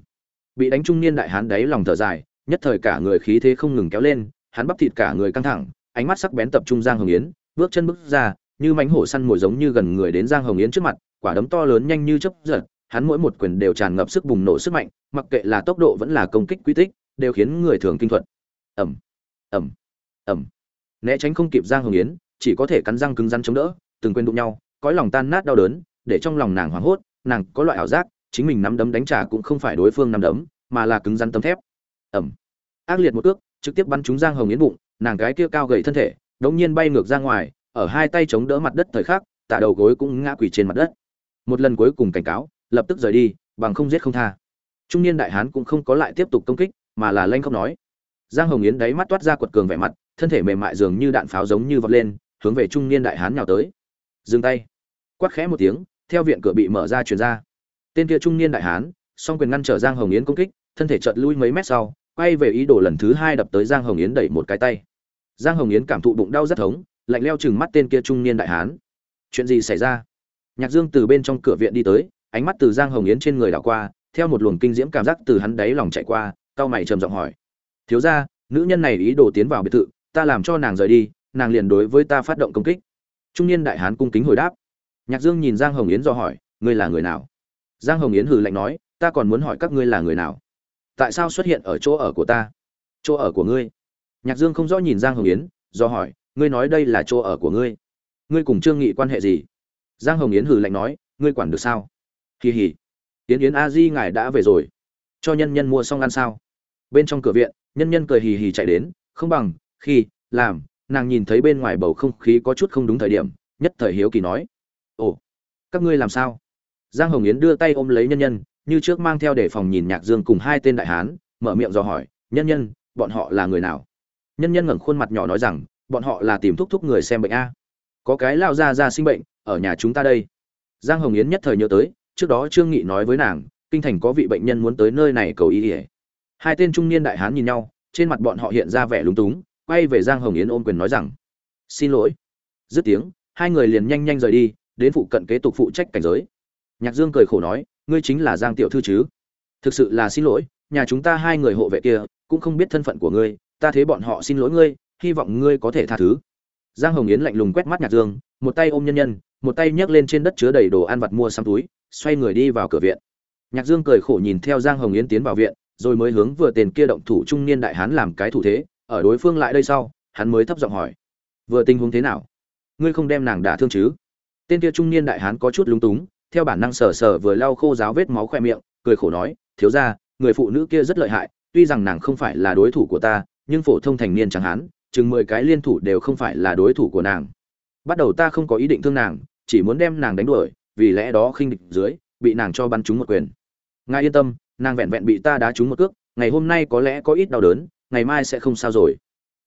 Bị đánh trung niên đại hán đáy lòng thở dài, nhất thời cả người khí thế không ngừng kéo lên, hắn bắp thịt cả người căng thẳng, ánh mắt sắc bén tập trung giang hồng yến, bước chân bước ra, như mánh hổ săn mồi giống như gần người đến giang hồng yến trước mặt, quả đấm to lớn nhanh như chớp giật, hắn mỗi một quyền đều tràn ngập sức bùng nổ sức mạnh, mặc kệ là tốc độ vẫn là công kích quy tích, đều khiến người thường kinh thuật ẩm ẩm ẩm né tránh không kịp giang hồng yến, chỉ có thể cắn răng cứng rắn chống đỡ, từng quên đụng nhau, cõi lòng tan nát đau đớn để trong lòng nàng hoảng hốt, nàng có loại ảo giác, chính mình nắm đấm đánh trả cũng không phải đối phương nắm đấm, mà là cứng rắn tấm thép. Ẩm. Ác liệt một cước, trực tiếp bắn trúng giang hồng yến bụng, nàng cái kia cao gầy thân thể, đống nhiên bay ngược ra ngoài, ở hai tay chống đỡ mặt đất thời khắc, tạ đầu gối cũng ngã quỳ trên mặt đất. Một lần cuối cùng cảnh cáo, lập tức rời đi, bằng không giết không tha. Trung niên đại hán cũng không có lại tiếp tục công kích, mà là lanh không nói. Giang hồng yến đáy mắt toát ra quật cường vẻ mặt, thân thể mềm mại dường như đạn pháo giống như vọt lên, hướng về trung niên đại hán nhào tới. Dừng tay. Quát khẽ một tiếng theo viện cửa bị mở ra truyền ra. Tên kia trung niên đại hán, song quyền ngăn trở giang hồng yến công kích, thân thể chợt lui mấy mét sau, quay về ý đồ lần thứ hai đập tới giang hồng yến đẩy một cái tay. Giang hồng yến cảm thụ bụng đau rất thống, lạnh leo chừng mắt tên kia trung niên đại hán. Chuyện gì xảy ra? Nhạc dương từ bên trong cửa viện đi tới, ánh mắt từ giang hồng yến trên người đảo qua, theo một luồng kinh diễm cảm giác từ hắn đáy lòng chạy qua cao mày trầm giọng hỏi. Thiếu ra nữ nhân này ý đồ tiến vào biệt thự, ta làm cho nàng rời đi, nàng liền đối với ta phát động công kích. Trung niên đại hán cung kính hồi đáp nhạc dương nhìn giang hồng yến do hỏi, ngươi là người nào? Giang hồng yến hừ lạnh nói, ta còn muốn hỏi các ngươi là người nào? Tại sao xuất hiện ở chỗ ở của ta? Chỗ ở của ngươi? Nhạc dương không rõ nhìn giang hồng yến, do hỏi, ngươi nói đây là chỗ ở của ngươi? Ngươi cùng trương nghị quan hệ gì? Giang hồng yến hừ lạnh nói, ngươi quản được sao? Kỳ hỉ yến yến a di ngài đã về rồi. Cho nhân nhân mua xong ăn sao? Bên trong cửa viện, nhân nhân cười hì hì chạy đến, không bằng, khi, làm. Nàng nhìn thấy bên ngoài bầu không khí có chút không đúng thời điểm, nhất thời hiếu kỳ nói ồ, các ngươi làm sao? Giang hồng yến đưa tay ôm lấy nhân nhân, như trước mang theo để phòng nhìn nhạc dương cùng hai tên đại hán, mở miệng dò hỏi, nhân nhân, bọn họ là người nào? Nhân nhân ngẩng khuôn mặt nhỏ nói rằng, bọn họ là tìm thúc thúc người xem bệnh a. Có cái lao ra ra sinh bệnh, ở nhà chúng ta đây. Giang hồng yến nhất thời nhớ tới, trước đó trương nghị nói với nàng, kinh thành có vị bệnh nhân muốn tới nơi này cầu y ỉa hai tên trung niên đại hán nhìn nhau, trên mặt bọn họ hiện ra vẻ lúng túng, quay về giang hồng yến ôm quyền nói rằng, xin lỗi. Dứt tiếng, hai người liền nhanh nhanh rời đi đến phụ cận kế tục phụ trách cảnh giới. Nhạc dương cười khổ nói, ngươi chính là giang tiểu thư chứ? Thực sự là xin lỗi, nhà chúng ta hai người hộ vệ kia cũng không biết thân phận của ngươi, ta thế bọn họ xin lỗi ngươi, hy vọng ngươi có thể tha thứ. Giang hồng yến lạnh lùng quét mắt nhạc dương, một tay ôm nhân nhân, một tay nhấc lên trên đất chứa đầy đồ ăn vặt mua xăm túi, xoay người đi vào cửa viện. Nhạc dương cười khổ nhìn theo giang hồng yến tiến vào viện, rồi mới hướng vừa tên kia động thủ trung niên đại hán làm cái thủ thế, ở đối phương lại đây sau, hắn mới thấp giọng hỏi, vừa tình huống thế nào? Ngươi không đem nàng đả thương chứ? Tên kia trung niên đại hán có chút lúng túng, theo bản năng sờ sờ vừa lau khô giáo vết máu khoe miệng, cười khổ nói, thiếu ra người phụ nữ kia rất lợi hại, tuy rằng nàng không phải là đối thủ của ta, nhưng phổ thông thành niên chẳng hán chừng mười cái liên thủ đều không phải là đối thủ của nàng. Bắt đầu ta không có ý định thương nàng, chỉ muốn đem nàng đánh đuổi, vì lẽ đó khinh địch dưới, bị nàng cho bắn trúng một quyền. Ngài yên tâm, nàng vẹn vẹn bị ta đá trúng một cước, ngày hôm nay có lẽ có ít đau đớn, ngày mai sẽ không sao rồi.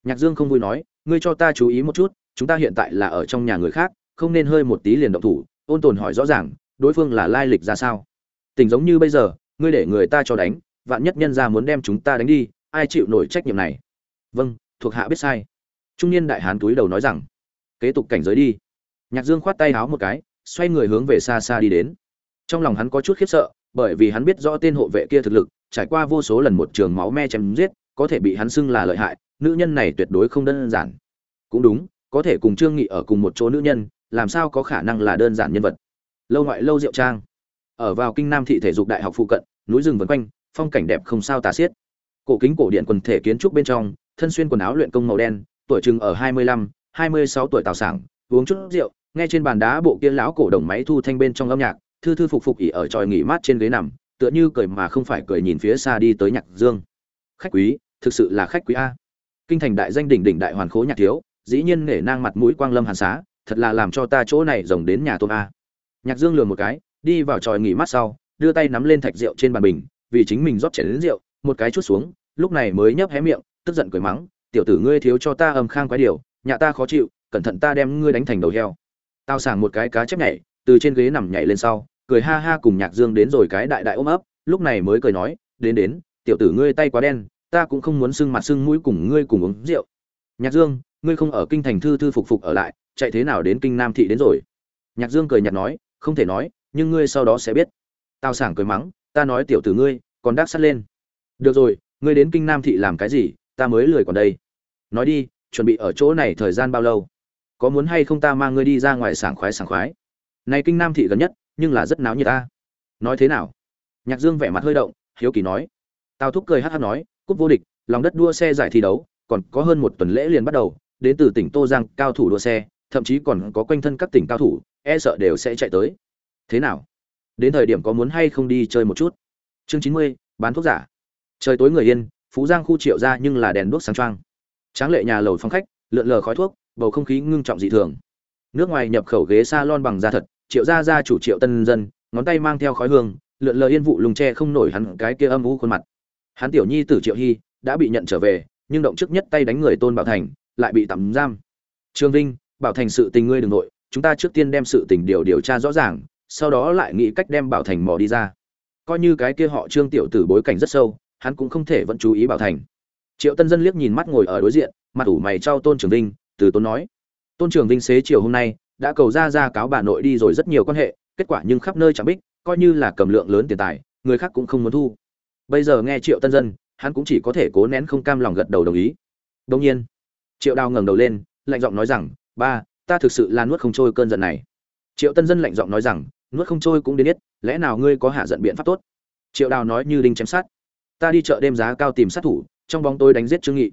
Nhạc dương không vui nói, ngươi cho ta chú ý một chút, chúng ta hiện tại là ở trong nhà người khác không nên hơi một tí liền động thủ, ôn tồn hỏi rõ ràng, đối phương là lai lịch ra sao? Tình giống như bây giờ, ngươi để người ta cho đánh, vạn nhất nhân ra muốn đem chúng ta đánh đi, ai chịu nổi trách nhiệm này? Vâng thuộc hạ biết sai. Trung niên đại hán túi đầu nói rằng, kế tục cảnh giới đi. Nhạc dương khoát tay háo một cái, xoay người hướng về xa xa đi đến. Trong lòng hắn có chút khiếp sợ, bởi vì hắn biết rõ tên hộ vệ kia thực lực, trải qua vô số lần một trường máu me chém giết, có thể bị hắn xưng là lợi hại, nữ nhân này tuyệt đối không đơn giản. Cũng đúng, có thể cùng trương nghị ở cùng một chỗ nữ nhân làm sao có khả năng là đơn giản nhân vật? Lâu ngoại lâu diệu trang. Ở vào kinh nam thị thể dục đại học phụ cận núi rừng vân quanh phong cảnh đẹp không sao tả xiết. Cổ kính cổ điện quần thể kiến trúc bên trong thân xuyên quần áo luyện công màu đen tuổi chừng ở hai mươi lăm, hai mươi sáu tuổi tào sảng uống chút rượu nghe trên bàn đá bộ kia lão cổ đồng máy thu thanh bên trong âm nhạc thư thư phục phục ỉ ở tròi nghỉ mát trên ghế nằm tựa như cười mà không phải cười nhìn phía xa đi tới nhạc dương. Khách quý thực sự là khách quý a. Kinh thành đại danh đỉnh đỉnh đại hoàn khố nhạc thiếu dĩ nhiên nể nang mặt mũi quang lâm hàn xá thật là làm cho ta chỗ này rồng đến nhà tôm a. Nhạc dương lừa một cái, đi vào tròi nghỉ mát sau, đưa tay nắm lên thạch rượu trên bàn bình, vì chính mình rót chảy đến rượu, một cái chút xuống, lúc này mới nhấp hé miệng, tức giận cười mắng, tiểu tử ngươi thiếu cho ta âm khang quái điều, nhà ta khó chịu, cẩn thận ta đem ngươi đánh thành đầu heo. Tao sảng một cái cá chép nhảy, từ trên ghế nằm nhảy lên sau, cười ha ha cùng nhạc dương đến rồi cái đại đại ôm ấp, lúc này mới cười nói, đến đến, tiểu tử ngươi tay quá đen, ta cũng không muốn sưng mặt sưng mũi cùng ngươi cùng uống rượu. Nhạc dương, ngươi không ở kinh thành thư thư phục phục ở lại chạy thế nào đến kinh nam thị đến rồi? Nhạc dương cười nhạt nói, không thể nói, nhưng ngươi sau đó sẽ biết. Tao sảng cười mắng, ta nói tiểu tử ngươi, còn đắc sắt lên. Được rồi, ngươi đến kinh nam thị làm cái gì, ta mới lười còn đây. Nói đi, chuẩn bị ở chỗ này thời gian bao lâu? Có muốn hay không ta mang ngươi đi ra ngoài sảng khoái sảng khoái? Này kinh nam thị gần nhất, nhưng là rất náo nhiệt ta. Nói thế nào? Nhạc dương vẻ mặt hơi động, hiếu kỳ nói. Tào thúc cười hát hát nói, cúp vô địch, lòng đất đua xe giải thi đấu, còn có hơn một tuần lễ liền bắt đầu, đến từ tỉnh tô giang, cao thủ đua xe thậm chí còn có quanh thân các tỉnh cao thủ e sợ đều sẽ chạy tới. Thế nào? Đến thời điểm có muốn hay không đi chơi một chút? Chương chín mươi, bán thuốc giả. Trời tối người yên, phú giang khu triệu ra nhưng là đèn đuốc sáng trăng tráng lệ nhà lầu phong khách, lượn lờ khói thuốc, bầu không khí ngưng trọng dị thường. Nước ngoài nhập khẩu ghế salon bằng da thật, triệu gia gia chủ triệu tân dân, ngón tay mang theo khói hương, lượn lờ yên vụ lùng tre không nổi hắn cái kia âm u khuôn mặt. Hắn tiểu nhi tử triệu hy đã bị nhận trở về, nhưng động trước nhất tay đánh người tôn bảo thành, lại bị tạm giam. Trương vinh bảo thành sự tình ngươi đừng nội, chúng ta trước tiên đem sự tình điều điều tra rõ ràng, sau đó lại nghĩ cách đem bảo thành mò đi ra. Coi như cái kia họ trương tiểu tử bối cảnh rất sâu, hắn cũng không thể vẫn chú ý bảo thành. Triệu tân dân liếc nhìn mắt ngồi ở đối diện, mặt ủ mày trao tôn trường vinh, từ tôn nói, tôn trường vinh xế chiều hôm nay, đã cầu ra ra cáo bà nội đi rồi rất nhiều quan hệ, kết quả nhưng khắp nơi chẳng bích, coi như là cầm lượng lớn tiền tài, người khác cũng không muốn thu. Bây giờ nghe triệu tân dân, hắn cũng chỉ có thể cố nén không cam lòng gật đầu đồng ý. Đông nhiên, triệu đào ngẩng đầu lên, lạnh giọng nói rằng ba, ta thực sự là nuốt không trôi cơn giận này. Triệu tân dân lạnh giọng nói rằng, nuốt không trôi cũng đến biết lẽ nào ngươi có hạ giận biện pháp tốt? Triệu đào nói như đinh chém sát ta đi chợ đêm giá cao tìm sát thủ, trong bóng tôi đánh giết trương nghị.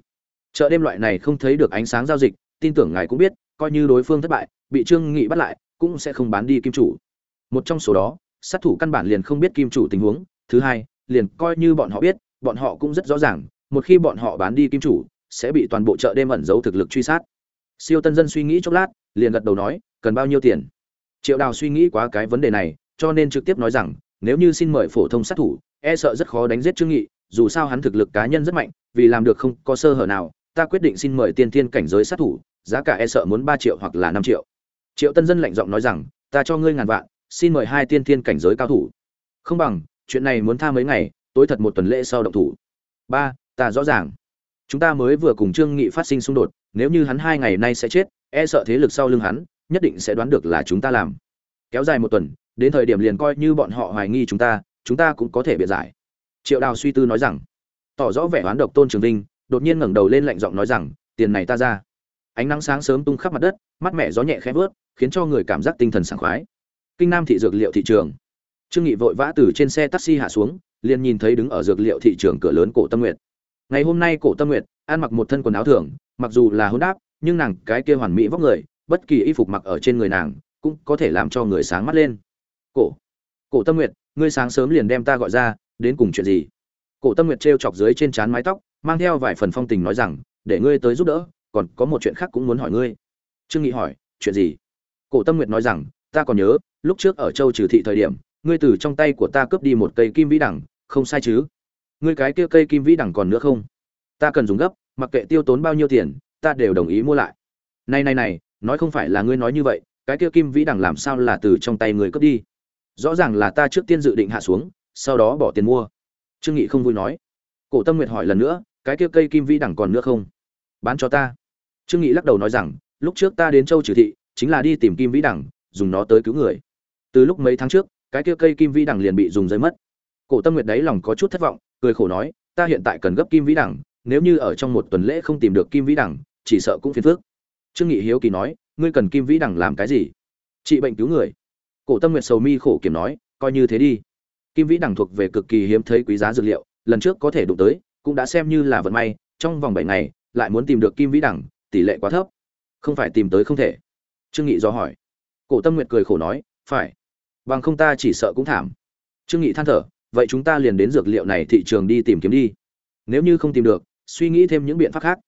Chợ đêm loại này không thấy được ánh sáng giao dịch, tin tưởng ngài cũng biết, coi như đối phương thất bại, bị trương nghị bắt lại, cũng sẽ không bán đi kim chủ. Một trong số đó, sát thủ căn bản liền không biết kim chủ tình huống. Thứ hai, liền coi như bọn họ biết, bọn họ cũng rất rõ ràng, một khi bọn họ bán đi kim chủ, sẽ bị toàn bộ chợ đêm ẩn giấu thực lực truy sát siêu tân dân suy nghĩ chốc lát, liền gật đầu nói, cần bao nhiêu tiền? Triệu đào suy nghĩ quá cái vấn đề này, cho nên trực tiếp nói rằng, nếu như xin mời phổ thông sát thủ e sợ rất khó đánh giết trương nghị, dù sao hắn thực lực cá nhân rất mạnh, vì làm được không có sơ hở nào, ta quyết định xin mời tiên thiên cảnh giới sát thủ, giá cả e sợ muốn ba triệu hoặc là năm triệu. Triệu tân dân lạnh giọng nói rằng, ta cho ngươi ngàn vạn, xin mời hai tiên thiên cảnh giới cao thủ. Không bằng, chuyện này muốn tha mấy ngày, tối thật một tuần lễ sau động thủ. Ba, ta rõ ràng chúng ta mới vừa cùng trương nghị phát sinh xung đột, nếu như hắn hai ngày nay sẽ chết e sợ thế lực sau lưng hắn, nhất định sẽ đoán được là chúng ta làm. Kéo dài một tuần, đến thời điểm liền coi như bọn họ hoài nghi chúng ta chúng ta cũng có thể biện giải. Triệu đào suy tư nói rằng, tỏ rõ vẻ oán độc tôn trường vinh, đột nhiên ngẩng đầu lên lạnh giọng nói rằng, tiền này ta ra. Ánh nắng sáng sớm tung khắp mặt đất, mắt mẹ gió nhẹ khẽ vớt, khiến cho người cảm giác tinh thần sảng khoái. Kinh nam thị dược liệu thị trường. Trương nghị vội vã từ trên xe taxi hạ xuống, liền nhìn thấy đứng ở dược liệu thị trường cửa lớn cổ tâm nguyệt ngày hôm nay cổ tâm nguyệt, ăn mặc một thân quần áo thường, mặc dù là hôn đáp, nhưng nàng cái kia hoàn mỹ vóc người, bất kỳ y phục mặc ở trên người nàng, cũng có thể làm cho người sáng mắt lên. Cổ cổ tâm nguyệt, ngươi sáng sớm liền đem ta gọi ra, đến cùng chuyện gì? Cổ tâm nguyệt trêu chọc dưới trên trán mái tóc, mang theo vài phần phong tình nói rằng, để ngươi tới giúp đỡ, còn có một chuyện khác cũng muốn hỏi ngươi. Trương nghị hỏi, chuyện gì? Cổ tâm nguyệt nói rằng, ta còn nhớ, lúc trước ở châu trừ thị thời điểm, ngươi từ trong tay của ta cướp đi một cây kim vĩ đẳng, không sai chứ? Ngươi cái kia cây kim vĩ đẳng còn nữa không? Ta cần dùng gấp, mặc kệ tiêu tốn bao nhiêu tiền, ta đều đồng ý mua lại. Này này này, nói không phải là ngươi nói như vậy, cái kia kim vĩ đẳng làm sao là từ trong tay người cướp đi? Rõ ràng là ta trước tiên dự định hạ xuống, sau đó bỏ tiền mua. Trương nghị không vui nói. Cổ tâm nguyệt hỏi lần nữa, cái kia cây kim vĩ đẳng còn nữa không? Bán cho ta. Trương nghị lắc đầu nói rằng, lúc trước ta đến châu trừ thị, chính là đi tìm kim vĩ đẳng dùng nó tới cứu người. Từ lúc mấy tháng trước, cái kia cây kim vĩ đẳng liền bị dùng rơi mất. Cổ tâm nguyệt đấy lòng có chút thất vọng cười khổ nói, ta hiện tại cần gấp kim vĩ đẳng, nếu như ở trong một tuần lễ không tìm được kim vĩ đẳng, chỉ sợ cũng phiền phức. Trương nghị hiếu kỳ nói, ngươi cần kim vĩ đẳng làm cái gì? Trị bệnh cứu người. Cổ tâm nguyệt sầu mi khổ kiểm nói, coi như thế đi. Kim vĩ đẳng thuộc về cực kỳ hiếm thấy quý giá dược liệu, lần trước có thể đụng tới, cũng đã xem như là vận may, trong vòng bảy ngày, lại muốn tìm được kim vĩ đẳng, tỷ lệ quá thấp. Không phải tìm tới không thể. Trương nghị do hỏi. Cổ tâm nguyệt cười khổ nói, phải. Bằng không ta chỉ sợ cũng thảm. Trương nghị than thở vậy chúng ta liền đến dược liệu này thị trường đi tìm kiếm đi. Nếu như không tìm được, suy nghĩ thêm những biện pháp khác.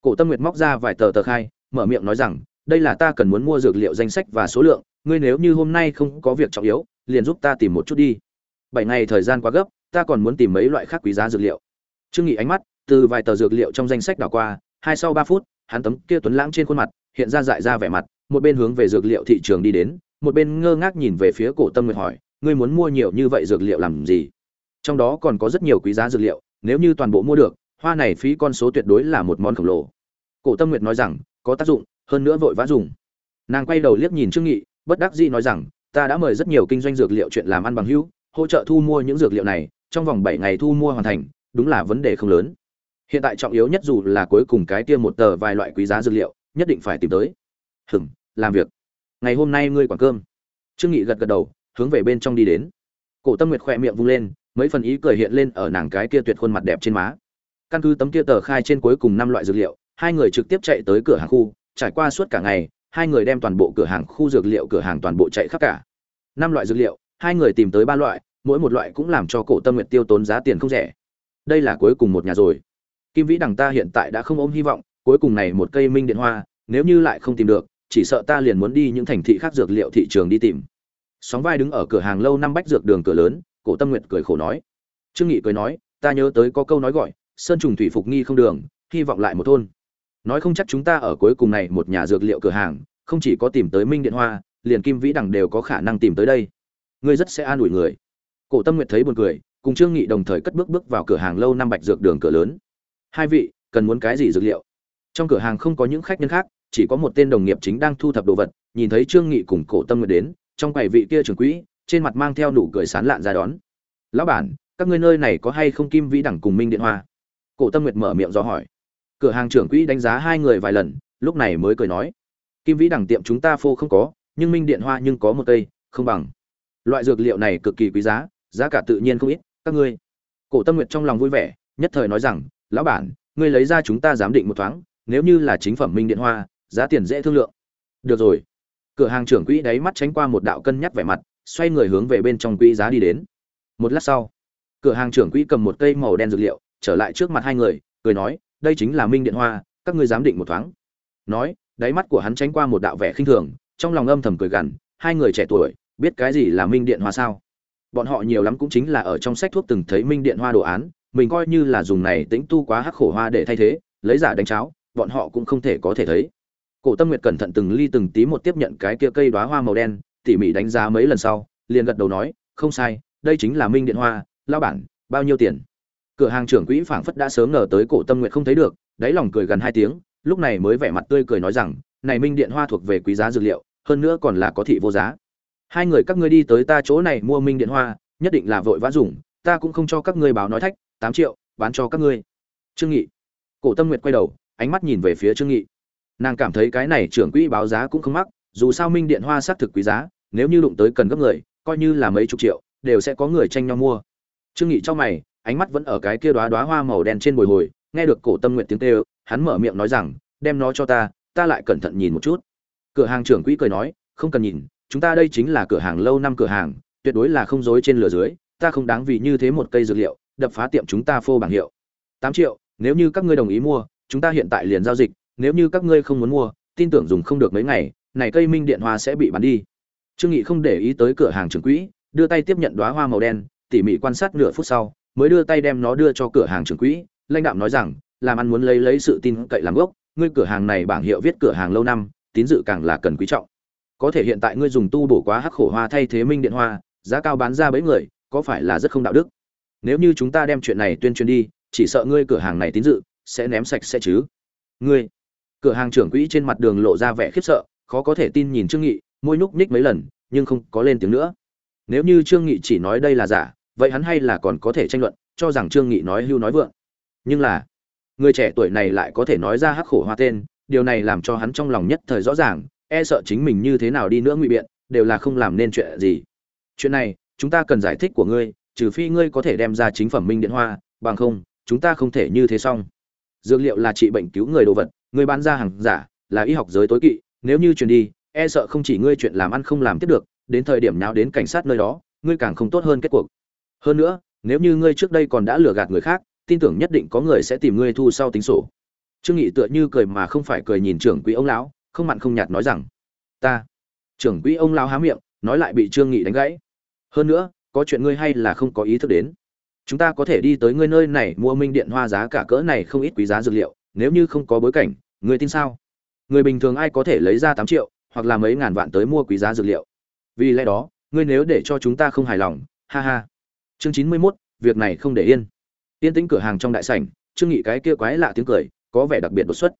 Cổ tâm nguyệt móc ra vài tờ tờ khai, mở miệng nói rằng, đây là ta cần muốn mua dược liệu danh sách và số lượng, ngươi nếu như hôm nay không có việc trọng yếu, liền giúp ta tìm một chút đi. Bảy ngày thời gian quá gấp, ta còn muốn tìm mấy loại khác quý giá dược liệu. Trương nghị ánh mắt, từ vài tờ dược liệu trong danh sách đảo qua, hai sau ba phút, hắn tấm kia tuấn lãng trên khuôn mặt, hiện ra dại ra vẻ mặt, một bên hướng về dược liệu thị trường đi đến, một bên ngơ ngác nhìn về phía cổ tâm nguyệt hỏi ngươi muốn mua nhiều như vậy dược liệu làm gì? Trong đó còn có rất nhiều quý giá dược liệu, nếu như toàn bộ mua được, hoa này phí con số tuyệt đối là một món khổng lồ. Cổ tâm nguyệt nói rằng, có tác dụng, hơn nữa vội vã dùng. Nàng quay đầu liếc nhìn trương nghị, bất đắc dĩ nói rằng, ta đã mời rất nhiều kinh doanh dược liệu chuyện làm ăn bằng hữu, hỗ trợ thu mua những dược liệu này, trong vòng 7 ngày thu mua hoàn thành, đúng là vấn đề không lớn. Hiện tại trọng yếu nhất dù là cuối cùng cái kia một tờ vài loại quý giá dược liệu, nhất định phải tìm tới. Hừm làm việc. Ngày hôm nay ngươi quản cơm. Trương nghị gật gật đầu hướng về bên trong đi đến. Cổ tâm nguyệt khỏe miệng vung lên, mấy phần ý cười hiện lên ở nàng cái kia tuyệt khuôn mặt đẹp trên má. Căn cứ tấm kia tờ khai trên cuối cùng năm loại dược liệu, hai người trực tiếp chạy tới cửa hàng khu, trải qua suốt cả ngày, hai người đem toàn bộ cửa hàng khu dược liệu cửa hàng toàn bộ chạy khắp cả. Năm loại dược liệu, hai người tìm tới ba loại, mỗi một loại cũng làm cho cổ tâm nguyệt tiêu tốn giá tiền không rẻ. Đây là cuối cùng một nhà rồi. Kim vĩ đằng ta hiện tại đã không ôm hy vọng, cuối cùng này một cây minh điện hoa, nếu như lại không tìm được, chỉ sợ ta liền muốn đi những thành thị khác dược liệu thị trường đi tìm sóng vai đứng ở cửa hàng lâu năm bách dược đường cửa lớn, cổ tâm nguyệt cười khổ nói. Trương nghị cười nói, ta nhớ tới có câu nói gọi, sơn trùng thủy phục nghi không đường, hy vọng lại một thôn. Nói không chắc chúng ta ở cuối cùng này một nhà dược liệu cửa hàng, không chỉ có tìm tới minh điện hoa, liền kim vĩ đằng đều có khả năng tìm tới đây. Ngươi rất sẽ an ủi người. Cổ tâm nguyệt thấy buồn cười, cùng trương nghị đồng thời cất bước bước vào cửa hàng lâu năm bạch dược đường cửa lớn. Hai vị, cần muốn cái gì dược liệu? Trong cửa hàng không có những khách nhân khác, chỉ có một tên đồng nghiệp chính đang thu thập đồ vật, nhìn thấy trương nghị cùng cổ tâm nguyệt đến trong quầy vị kia trưởng quỹ, trên mặt mang theo nụ cười sán lạn ra đón. Lão bản, các ngươi nơi này có hay không kim vĩ đẳng cùng minh điện hoa? Cổ tâm nguyệt mở miệng do hỏi. Cửa hàng trưởng quỹ đánh giá hai người vài lần, lúc này mới cười nói. Kim vĩ đẳng tiệm chúng ta phô không có, nhưng minh điện hoa nhưng có một cây, không bằng. Loại dược liệu này cực kỳ quý giá giá cả tự nhiên không ít, các ngươi. Cổ tâm nguyệt trong lòng vui vẻ, nhất thời nói rằng, lão bản, ngươi lấy ra chúng ta giám định một thoáng, nếu như là chính phẩm minh điện hoa, giá tiền dễ thương lượng. Được rồi cửa hàng trưởng quỹ đáy mắt tránh qua một đạo cân nhắc vẻ mặt, xoay người hướng về bên trong quỹ giá đi đến. Một lát sau, cửa hàng trưởng quỹ cầm một cây màu đen dược liệu, trở lại trước mặt hai người, cười nói, đây chính là minh điện hoa, các ngươi giám định một thoáng. Nói, đáy mắt của hắn tránh qua một đạo vẻ khinh thường, trong lòng âm thầm cười gằn, hai người trẻ tuổi, biết cái gì là minh điện hoa sao? Bọn họ nhiều lắm cũng chính là ở trong sách thuốc từng thấy minh điện hoa đồ án, mình coi như là dùng này tĩnh tu quá hắc khổ hoa để thay thế, lấy giả đánh cháo, bọn họ cũng không thể có thể thấy cổ tâm nguyệt cẩn thận từng ly từng tí một tiếp nhận cái kia cây đóa hoa màu đen, tỉ mỉ đánh giá mấy lần sau, liền gật đầu nói, không sai, đây chính là minh điện hoa lao bản, bao nhiêu tiền? Cửa hàng trưởng quỹ phảng phất đã sớm ngờ tới cổ tâm nguyệt không thấy được, đáy lòng cười gần hai tiếng, lúc này mới vẻ mặt tươi cười nói rằng, này minh điện hoa thuộc về quý giá dược liệu, hơn nữa còn là có thị vô giá. Hai người các ngươi đi tới ta chỗ này mua minh điện hoa, nhất định là vội vã dùng, ta cũng không cho các ngươi báo nói thách, tám triệu, bán cho các ngươi. Trương nghị. Cổ tâm nguyệt quay đầu, ánh mắt nhìn về phía trương nghị nàng cảm thấy cái này trưởng quỹ báo giá cũng không mắc, dù sao minh điện hoa xác thực quý giá, nếu như đụng tới cần gấp người, coi như là mấy chục triệu, đều sẽ có người tranh nhau mua. Trương nghị cho mày, ánh mắt vẫn ở cái kia đóa đóa hoa màu đen trên bồi hồi, nghe được cổ tâm nguyện tiếng kêu, hắn mở miệng nói rằng, đem nó cho ta ta lại cẩn thận nhìn một chút. Cửa hàng trưởng quỹ cười nói, không cần nhìn, chúng ta đây chính là cửa hàng lâu năm cửa hàng, tuyệt đối là không dối trên lửa dưới, ta không đáng vì như thế một cây dược liệu, đập phá tiệm chúng ta phô bảng hiệu. Tám triệu, nếu như các ngươi đồng ý mua, chúng ta hiện tại liền giao dịch nếu như các ngươi không muốn mua, tin tưởng dùng không được mấy ngày, này cây minh điện hoa sẽ bị bán đi. Trương nghị không để ý tới cửa hàng trưởng quỹ, đưa tay tiếp nhận đóa hoa màu đen, tỉ mỉ quan sát nửa phút sau, mới đưa tay đem nó đưa cho cửa hàng trưởng quỹ, lãnh đạo nói rằng, làm ăn muốn lấy lấy sự tin cậy làm gốc, ngươi cửa hàng này bảng hiệu viết cửa hàng lâu năm, tín dự càng là cần quý trọng. Có thể hiện tại ngươi dùng tu bổ quá hắc khổ hoa thay thế minh điện hoa, giá cao bán ra bấy người, có phải là rất không đạo đức? Nếu như chúng ta đem chuyện này tuyên truyền đi, chỉ sợ ngươi cửa hàng này tín dự, sẽ ném sạch sẽ chứ. Ngươi cửa hàng trưởng quỹ trên mặt đường lộ ra vẻ khiếp sợ, khó có thể tin nhìn trương nghị, môi nhúc nhích mấy lần, nhưng không có lên tiếng nữa. Nếu như trương nghị chỉ nói đây là giả, vậy hắn hay là còn có thể tranh luận, cho rằng trương nghị nói hưu nói vượng. Nhưng là, người trẻ tuổi này lại có thể nói ra hắc khổ hoa tên, điều này làm cho hắn trong lòng nhất thời rõ ràng e sợ chính mình như thế nào đi nữa ngụy biện, đều là không làm nên chuyện gì. Chuyện này, chúng ta cần giải thích của ngươi, trừ phi ngươi có thể đem ra chính phẩm minh điện hoa, bằng không, chúng ta không thể như thế xong. Dược liệu là trị bệnh cứu người đồ vật ngươi bán ra hàng giả là y học giới tối kỵ, nếu như truyền đi e sợ không chỉ ngươi chuyện làm ăn không làm tiếp được, đến thời điểm nào đến cảnh sát nơi đó, ngươi càng không tốt hơn kết cuộc. Hơn nữa, nếu như ngươi trước đây còn đã lừa gạt người khác, tin tưởng nhất định có người sẽ tìm ngươi thu sau tính sổ. Trương nghị tựa như cười mà không phải cười nhìn trưởng quỹ ông lão, không mặn không nhạt nói rằng, ta. Trưởng quỹ ông lão há miệng, nói lại bị trương nghị đánh gãy. Hơn nữa, có chuyện ngươi hay là không có ý thức đến. Chúng ta có thể đi tới ngươi nơi này mua minh điện hoa giá cả cỡ này không ít quý giá dược liệu nếu như không có bối cảnh người tin sao? Người bình thường ai có thể lấy ra tám triệu hoặc là mấy ngàn vạn tới mua quý giá dược liệu? Vì lẽ đó ngươi nếu để cho chúng ta không hài lòng ha ha. Chương chín mươi 91, việc này không để yên. Yên tĩnh cửa hàng trong đại sảnh trương nghị cái kia quái lạ tiếng cười có vẻ đặc biệt đột xuất.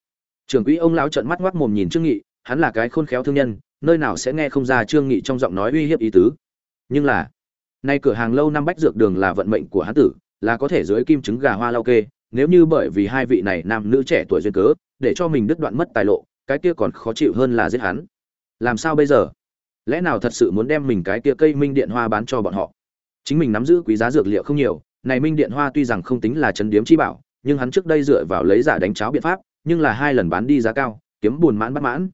Trưởng quỹ ông lão trợn mắt ngoác mồm nhìn trương nghị hắn là cái khôn khéo thương nhân nơi nào sẽ nghe không ra trương nghị trong giọng nói uy hiếp ý tứ. Nhưng là nay cửa hàng lâu năm bách dược đường là vận mệnh của hắn tử là có thể dưới kim trứng gà hoa lao kê nếu như bởi vì hai vị này nam nữ trẻ tuổi duyên cớ, để cho mình đứt đoạn mất tài lộ, cái kia còn khó chịu hơn là giết hắn. Làm sao bây giờ? Lẽ nào thật sự muốn đem mình cái kia cây minh điện hoa bán cho bọn họ? Chính mình nắm giữ quý giá dược liệu không nhiều, này minh điện hoa tuy rằng không tính là chấn điếm chi bảo, nhưng hắn trước đây dựa vào lấy giả đánh cháo biện pháp, nhưng là hai lần bán đi giá cao, kiếm buồn mãn bất mãn.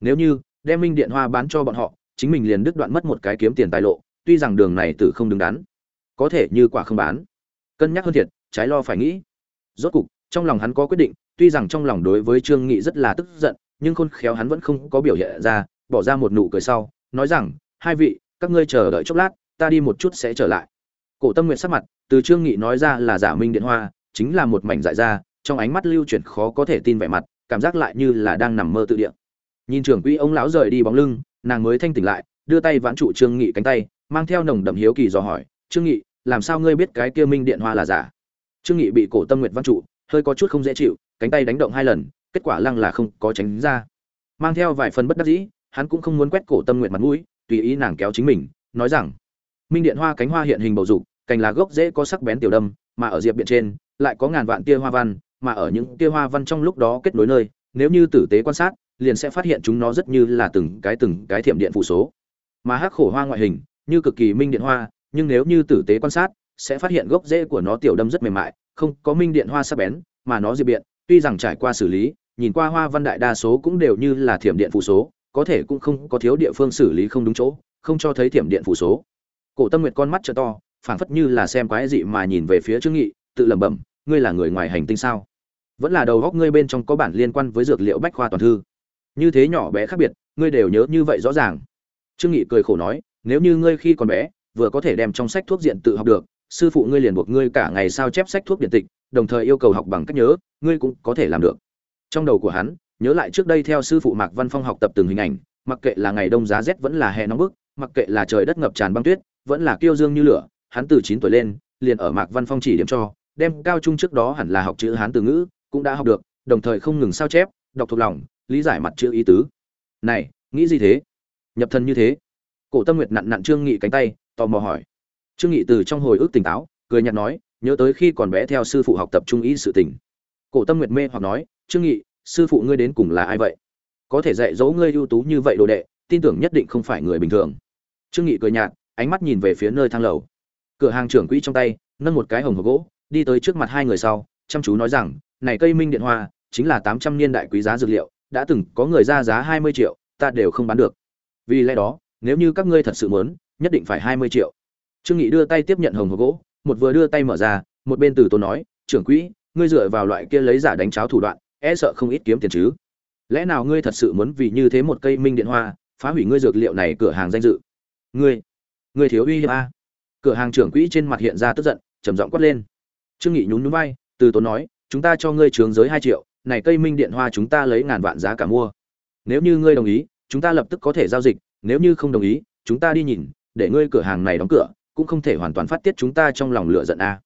Nếu như đem minh điện hoa bán cho bọn họ, chính mình liền đứt đoạn mất một cái kiếm tiền tài lộ, tuy rằng đường này tử không đứng đắn, có thể như quả không bán. Cân nhắc hơn thiệt, trái lo phải nghĩ rốt cục, trong lòng hắn có quyết định, tuy rằng trong lòng đối với trương nghị rất là tức giận, nhưng khôn khéo hắn vẫn không có biểu hiện ra, bỏ ra một nụ cười sau, nói rằng, hai vị, các ngươi chờ đợi chốc lát, ta đi một chút sẽ trở lại. Cổ tâm nguyện sắc mặt, từ trương nghị nói ra là giả minh điện hoa, chính là một mảnh dại ra, trong ánh mắt lưu chuyển khó có thể tin vẻ mặt, cảm giác lại như là đang nằm mơ tự điện nhìn trưởng quỹ ông lão rời đi bóng lưng, nàng mới thanh tỉnh lại, đưa tay vãn trụ trương nghị cánh tay, mang theo nồng đậm hiếu kỳ dò hỏi, trương nghị, làm sao ngươi biết cái kia minh điện hoa là giả? Trương nghị bị cổ tâm nguyệt văn trụ, hơi có chút không dễ chịu, cánh tay đánh động hai lần, kết quả lăng là không có tránh ra. Mang theo vài phần bất đắc dĩ, hắn cũng không muốn quét cổ tâm nguyệt mặt mũi, tùy ý nàng kéo chính mình, nói rằng, minh điện hoa cánh hoa hiện hình bầu dục, cành lá gốc dễ có sắc bén tiểu đâm, mà ở diệp biện trên, lại có ngàn vạn tia hoa văn, mà ở những tia hoa văn trong lúc đó kết nối nơi, nếu như tử tế quan sát, liền sẽ phát hiện chúng nó rất như là từng cái từng cái thiểm điện phụ số. Mà hắc khổ hoa ngoại hình, như cực kỳ minh điện hoa, nhưng nếu như tử tế quan sát sẽ phát hiện gốc rễ của nó tiểu đâm rất mềm mại, không có minh điện hoa sắc bén, mà nó diệp biện, tuy rằng trải qua xử lý, nhìn qua hoa văn đại đa số cũng đều như là thiểm điện phụ số, có thể cũng không có thiếu địa phương xử lý không đúng chỗ, không cho thấy thiểm điện phụ số. Cổ tâm nguyệt con mắt trợ to, phảng phất như là xem quái dị mà nhìn về phía trương nghị, tự lẩm bẩm, ngươi là người ngoài hành tinh sao? Vẫn là đầu góc ngươi bên trong có bản liên quan với dược liệu bách khoa toàn thư. Như thế nhỏ bé khác biệt, ngươi đều nhớ như vậy rõ ràng. Trương nghị cười khổ nói, nếu như ngươi khi còn bé, vừa có thể đem trong sách thuốc diện tự học được sư phụ ngươi liền buộc ngươi cả ngày sao chép sách thuốc điện tịch, đồng thời yêu cầu học bằng cách nhớ, ngươi cũng có thể làm được. Trong đầu của hắn, nhớ lại trước đây theo sư phụ mạc văn phong học tập từng hình ảnh, mặc kệ là ngày đông giá rét vẫn là hè nóng bức, mặc kệ là trời đất ngập tràn băng tuyết, vẫn là kiêu dương như lửa, hắn từ chín tuổi lên, liền ở mạc văn phong chỉ điểm cho, đem cao trung trước đó hẳn là học chữ hán từ ngữ, cũng đã học được, đồng thời không ngừng sao chép, đọc thuộc lòng, lý giải mặt chữ ý tứ. Này, nghĩ gì thế? Nhập thần như thế? Cổ tâm nguyệt nặn nặn trương nghị cánh tay, tò mò hỏi trương nghị từ trong hồi ức tỉnh táo, cười nhạt nói, nhớ tới khi còn bé theo sư phụ học tập trung ý sự tình. Cổ tâm nguyệt mê hoặc nói, trương nghị, sư phụ ngươi đến cùng là ai vậy? Có thể dạy dỗ ngươi ưu tú như vậy đồ đệ, tin tưởng nhất định không phải người bình thường. Trương nghị cười nhạt, ánh mắt nhìn về phía nơi thang lầu. Cửa hàng trưởng quỹ trong tay, nâng một cái hồng hộp gỗ, đi tới trước mặt hai người sau, chăm chú nói rằng, này cây minh điện hoa, chính là tám trăm niên đại quý giá dược liệu, đã từng có người ra giá hai mươi triệu, ta đều không bán được. Vì lẽ đó, nếu như các ngươi thật sự muốn, nhất định phải hai mươi triệu trương nghị đưa tay tiếp nhận hồng hộp gỗ, một vừa đưa tay mở ra, một bên từ tốn nói, trưởng quỹ, ngươi dựa vào loại kia lấy giả đánh cháo thủ đoạn e sợ không ít kiếm tiền chứ. Lẽ nào ngươi thật sự muốn vì như thế một cây minh điện hoa, phá hủy ngươi dược liệu này cửa hàng danh dự? Ngươi ngươi thiếu uy hiếp a. Cửa hàng trưởng quỹ trên mặt hiện ra tức giận, trầm giọng quát lên. Trương nghị nhún nhún vai, từ tốn nói, chúng ta cho ngươi trường giới hai triệu, này cây minh điện hoa chúng ta lấy ngàn vạn giá cả mua. Nếu như ngươi đồng ý, chúng ta lập tức có thể giao dịch, nếu như không đồng ý, chúng ta đi nhìn, để ngươi cửa hàng này đóng cửa cũng không thể hoàn toàn phát tiết chúng ta trong lòng lửa giận a.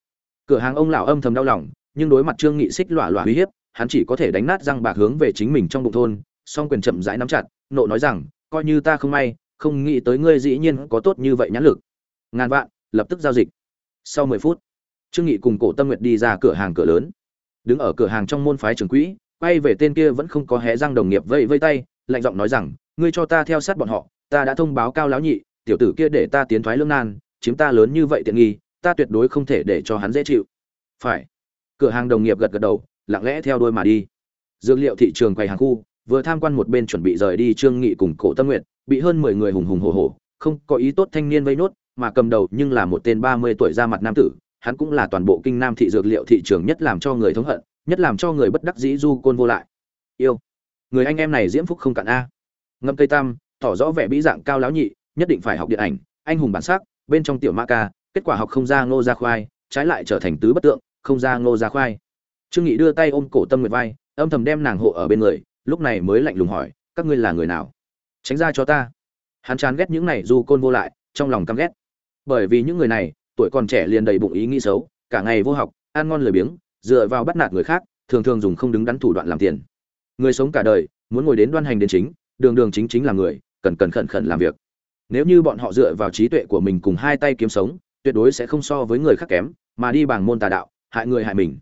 Cửa hàng ông lão âm thầm đau lòng, nhưng đối mặt trương nghị xích lọa lọa uy hiếp, hắn chỉ có thể đánh nát răng bạc hướng về chính mình trong bụng thôn, song quyền chậm rãi nắm chặt, nộ nói rằng, coi như ta không may, không nghĩ tới ngươi dĩ nhiên có tốt như vậy nhãn lực. Ngàn vạn, lập tức giao dịch. Sau mười phút, trương nghị cùng cổ tâm nguyệt đi ra cửa hàng cửa lớn. Đứng ở cửa hàng trong môn phái trưởng quỹ, quay về tên kia vẫn không có hé răng đồng nghiệp vây vây tay, lạnh giọng nói rằng, ngươi cho ta theo sát bọn họ, ta đã thông báo cao lão nhị, tiểu tử kia để ta tiến thoái lương nan chiếm ta lớn như vậy tiện nghi, ta tuyệt đối không thể để cho hắn dễ chịu. Phải. Cửa hàng đồng nghiệp gật gật đầu, lặng lẽ theo đuôi mà đi. Dược liệu thị trường quầy hàng khu, vừa tham quan một bên chuẩn bị rời đi trương nghị cùng cổ tâm nguyện bị hơn mười người hùng hùng hổ hổ, không có ý tốt thanh niên vây nốt, mà cầm đầu nhưng là một tên ba mươi tuổi ra mặt nam tử, hắn cũng là toàn bộ kinh nam thị dược liệu thị trường nhất làm cho người thống hận, nhất làm cho người bất đắc dĩ du côn vô lại. Yêu, người anh em này diễm phúc không cạn a. Ngâm cây tam, tỏ rõ vẻ bĩ dạng cao lão nhị, nhất định phải học điện ảnh, anh hùng bản sắc bên trong tiểu ma ca, kết quả học không ra ngô ra khoai, trái lại trở thành tứ bất tượng, không ra ngô ra khoai. Trương nghị đưa tay ôm cổ tâm nguyệt vai, âm thầm đem nàng hộ ở bên người, lúc này mới lạnh lùng hỏi, các ngươi là người nào? Tránh ra cho ta. Hắn chán ghét những này du côn vô lại, trong lòng căm ghét. Bởi vì những người này, tuổi còn trẻ liền đầy bụng ý nghĩ xấu, cả ngày vô học, ăn ngon lười biếng, dựa vào bắt nạt người khác, thường thường dùng không đứng đắn thủ đoạn làm tiền. Người sống cả đời, muốn ngồi đến đoan hành đến chính, đường đường chính chính là người, cần cần khẩn khẩn làm việc nếu như bọn họ dựa vào trí tuệ của mình cùng hai tay kiếm sống, tuyệt đối sẽ không so với người khác kém, mà đi bằng môn tà đạo, hại người hại mình.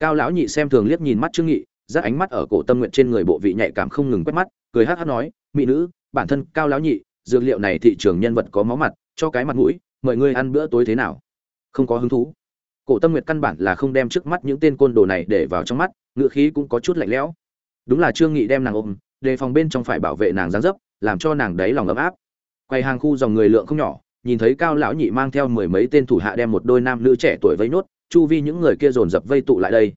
Cao lão nhị xem thường liếc nhìn mắt trương nghị giác ánh mắt ở cổ tâm nguyện trên người bộ vị nhạy cảm không ngừng quét mắt, cười hát hát nói, mỹ nữ, bản thân cao lão nhị, dược liệu này thị trường nhân vật có máu mặt, cho cái mặt mũi, mời ngươi ăn bữa tối thế nào? Không có hứng thú. Cổ tâm nguyệt căn bản là không đem trước mắt những tên côn đồ này để vào trong mắt ngựa khí cũng có chút lạnh lẽo. Đúng là trương nghị đem nàng ôm, đề phòng bên trong phải bảo vệ nàng giáng dấp, làm cho nàng đấy lòng ấm áp quay hàng khu dòng người lượng không nhỏ, nhìn thấy cao lão nhị mang theo mười mấy tên thủ hạ đem một đôi nam nữ trẻ tuổi vây nốt, chu vi những người kia dồn dập vây tụ lại đây.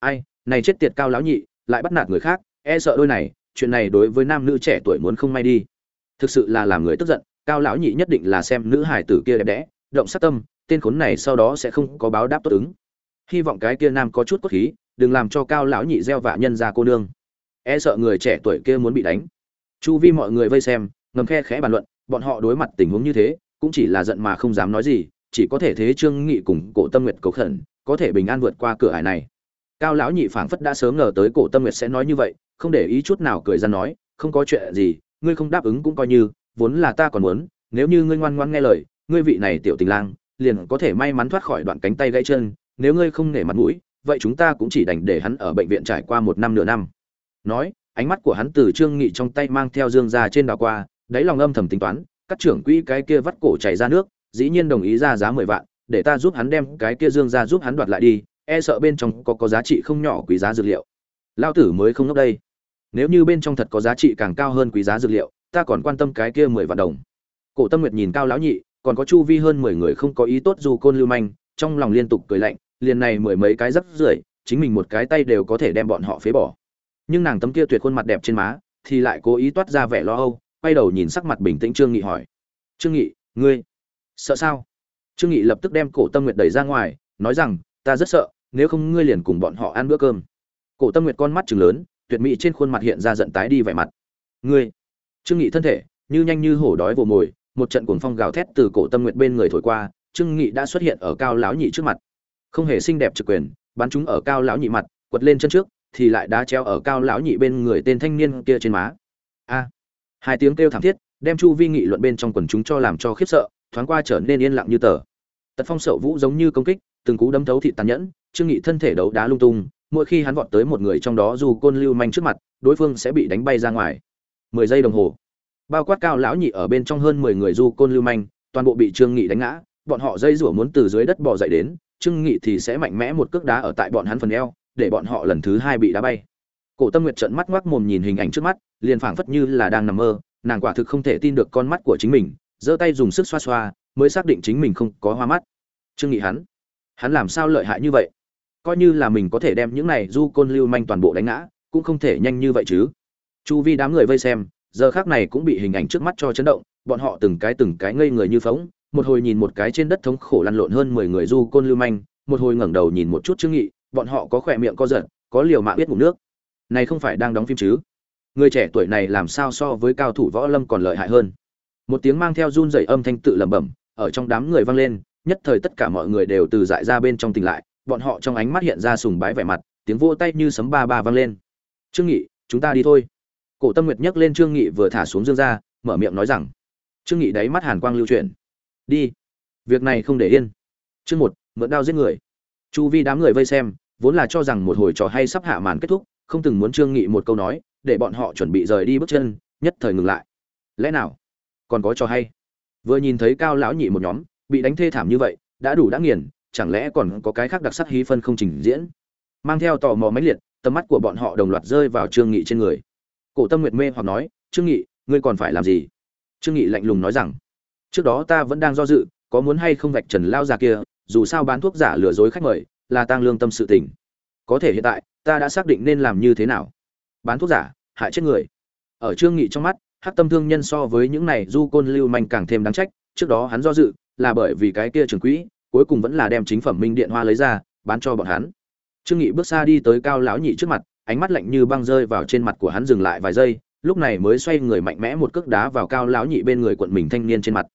Ai, này chết tiệt cao lão nhị, lại bắt nạt người khác e sợ đôi này, chuyện này đối với nam nữ trẻ tuổi muốn không may đi. Thực sự là làm người tức giận, cao lão nhị nhất định là xem nữ hải tử kia đẹp đẽ, động sát tâm, tên khốn này sau đó sẽ không có báo đáp tốt ứng. Hy vọng cái kia nam có chút cốt khí, đừng làm cho cao lão nhị gieo vạ nhân ra cô nương. E sợ người trẻ tuổi kia muốn bị đánh. Chu vi mọi người vây xem, ngầm khe khẽ bàn luận bọn họ đối mặt tình huống như thế, cũng chỉ là giận mà không dám nói gì, chỉ có thể thế trương nghị cùng cổ tâm nguyệt cầu khẩn, có thể bình an vượt qua cửa ải này. Cao lão nhị phảng phất đã sớm ngờ tới cổ tâm nguyệt sẽ nói như vậy, không để ý chút nào cười ra nói, không có chuyện gì, ngươi không đáp ứng cũng coi như, vốn là ta còn muốn, nếu như ngươi ngoan ngoãn nghe lời, ngươi vị này tiểu tình lang, liền có thể may mắn thoát khỏi đoạn cánh tay gãy chân, nếu ngươi không nể mặt mũi, vậy chúng ta cũng chỉ đành để hắn ở bệnh viện trải qua một năm nửa năm. Nói, ánh mắt của hắn từ trương nghị trong tay mang theo dương ra trên đó qua đáy lòng âm thầm tính toán, các trưởng quỹ cái kia vắt cổ chảy ra nước, dĩ nhiên đồng ý ra giá mười vạn, để ta giúp hắn đem cái kia dương ra giúp hắn đoạt lại đi e sợ bên trong có có giá trị không nhỏ quý giá dược liệu. Lao tử mới không ngốc đây. Nếu như bên trong thật có giá trị càng cao hơn quý giá dược liệu, ta còn quan tâm cái kia mười vạn đồng. Cổ tâm nguyệt nhìn cao lão nhị, còn có chu vi hơn mười người không có ý tốt dù côn lưu manh, trong lòng liên tục cười lạnh, liền này mười mấy cái rất rưởi, chính mình một cái tay đều có thể đem bọn họ phế bỏ. Nhưng nàng tấm kia tuyệt khuôn mặt đẹp trên má, thì lại cố ý toát ra vẻ lo âu quay đầu nhìn sắc mặt bình tĩnh trương nghị hỏi. Trương nghị, ngươi sợ sao? Trương nghị lập tức đem cổ tâm nguyệt đẩy ra ngoài, nói rằng, ta rất sợ, nếu không ngươi liền cùng bọn họ ăn bữa cơm. Cổ tâm nguyệt con mắt trừng lớn, tuyệt mỹ trên khuôn mặt hiện ra giận tái đi vẻ mặt. Ngươi? Trương nghị thân thể như nhanh như hổ đói vồ mồi, một trận cuồng phong gào thét từ cổ tâm nguyệt bên người thổi qua, trương nghị đã xuất hiện ở cao lão nhị trước mặt. Không hề xinh đẹp trực quyền, bắn chúng ở cao lão nhị mặt, quật lên chân trước, thì lại đá treo ở cao lão nhị bên người tên thanh niên kia trên má hai tiếng kêu thảm thiết, đem chu vi nghị luận bên trong quần chúng cho làm cho khiếp sợ, thoáng qua trở nên yên lặng như tờ. Tật phong sợ vũ giống như công kích, từng cú đấm thấu thị tàn nhẫn, trương nghị thân thể đấu đá lung tung, mỗi khi hắn vọt tới một người trong đó dù côn lưu manh trước mặt, đối phương sẽ bị đánh bay ra ngoài. Mười giây đồng hồ. Bao quát cao lão nhị ở bên trong hơn mười người du côn lưu manh, toàn bộ bị trương nghị đánh ngã, bọn họ dây rủa muốn từ dưới đất bò dậy đến, trương nghị thì sẽ mạnh mẽ một cước đá ở tại bọn hắn phần eo, để bọn họ lần thứ hai bị đá bay cổ tâm nguyệt trợn mắt ngoác mồm nhìn hình ảnh trước mắt, liền phảng phất như là đang nằm mơ, nàng quả thực không thể tin được con mắt của chính mình, giơ tay dùng sức xoa xoa, mới xác định chính mình không có hoa mắt. Trương nghị hắn hắn làm sao lợi hại như vậy? Coi như là mình có thể đem những này du côn lưu manh toàn bộ đánh ngã, cũng không thể nhanh như vậy chứ. Chu vi đám người vây xem, giờ khác này cũng bị hình ảnh trước mắt cho chấn động, bọn họ từng cái từng cái ngây người như phóng, một hồi nhìn một cái trên đất thống khổ lăn lộn hơn mười người du côn lưu manh, một hồi ngẩng đầu nhìn một chút trương nghị, bọn họ có khỏe miệng co giật, có liều mạng biết ngủ nước này không phải đang đóng phim chứ? Người trẻ tuổi này làm sao so với cao thủ võ lâm còn lợi hại hơn? Một tiếng mang theo run rẩy âm thanh tự lẩm bẩm, ở trong đám người vang lên, nhất thời tất cả mọi người đều từ dại ra bên trong tỉnh lại, bọn họ trong ánh mắt hiện ra sùng bái vẻ mặt, tiếng vỗ tay như sấm ba ba vang lên. Trương nghị, chúng ta đi thôi. Cổ tâm nguyệt nhấc lên trương nghị vừa thả xuống dương ra, mở miệng nói rằng, trương nghị đáy mắt hàn quang lưu chuyển. Đi. Việc này không để yên. Chương một, mượn đao giết người. Chu vi đám người vây xem, vốn là cho rằng một hồi trò hay sắp hạ màn kết thúc không từng muốn trương nghị một câu nói, để bọn họ chuẩn bị rời đi bước chân, nhất thời ngừng lại. Lẽ nào? Còn có trò hay. Vừa nhìn thấy cao lão nhị một nhóm, bị đánh thê thảm như vậy, đã đủ đã nghiền, chẳng lẽ còn có cái khác đặc sắc hí phân không trình diễn? Mang theo tò mò mãnh liệt, tầm mắt của bọn họ đồng loạt rơi vào trương nghị trên người. Cổ tâm nguyệt mê hoặc nói, trương nghị, ngươi còn phải làm gì? Trương nghị lạnh lùng nói rằng, trước đó ta vẫn đang do dự, có muốn hay không vạch trần lao già kia, dù sao bán thuốc giả lừa dối khách mời, là tăng lương tâm sự tình. Có thể hiện tại ta đã xác định nên làm như thế nào. Bán thuốc giả, hại chết người. Ở trương nghị trong mắt, hắc tâm thương nhân so với những này du côn lưu manh càng thêm đáng trách, trước đó hắn do dự, là bởi vì cái kia trường quỹ, cuối cùng vẫn là đem chính phẩm minh điện hoa lấy ra, bán cho bọn hắn. Trương nghị bước xa đi tới cao lão nhị trước mặt, ánh mắt lạnh như băng rơi vào trên mặt của hắn dừng lại vài giây, lúc này mới xoay người mạnh mẽ một cước đá vào cao lão nhị bên người quận mình thanh niên trên mặt.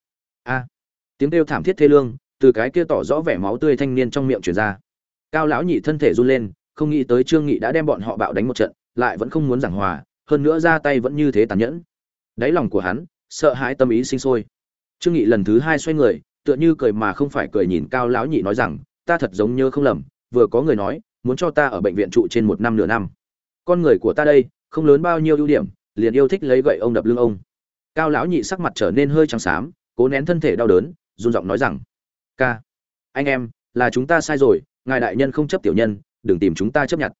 A! Tiếng kêu thảm thiết thê lương, từ cái kia tỏ rõ vẻ máu tươi thanh niên trong miệng truyền ra. Cao lão nhị thân thể run lên không nghĩ tới trương nghị đã đem bọn họ bạo đánh một trận, lại vẫn không muốn giảng hòa, hơn nữa ra tay vẫn như thế tàn nhẫn. Đáy lòng của hắn, sợ hãi tâm ý sinh sôi. Trương nghị lần thứ hai xoay người, tựa như cười mà không phải cười nhìn cao lão nhị nói rằng, ta thật giống như không lầm, vừa có người nói, muốn cho ta ở bệnh viện trụ trên một năm nửa năm. Con người của ta đây, không lớn bao nhiêu ưu điểm, liền yêu thích lấy gậy ông đập lưng ông. Cao lão nhị sắc mặt trở nên hơi trắng xám, cố nén thân thể đau đớn, run giọng nói rằng, ca, anh em, là chúng ta sai rồi, ngài đại nhân không chấp tiểu nhân đừng tìm chúng ta chấp nhận.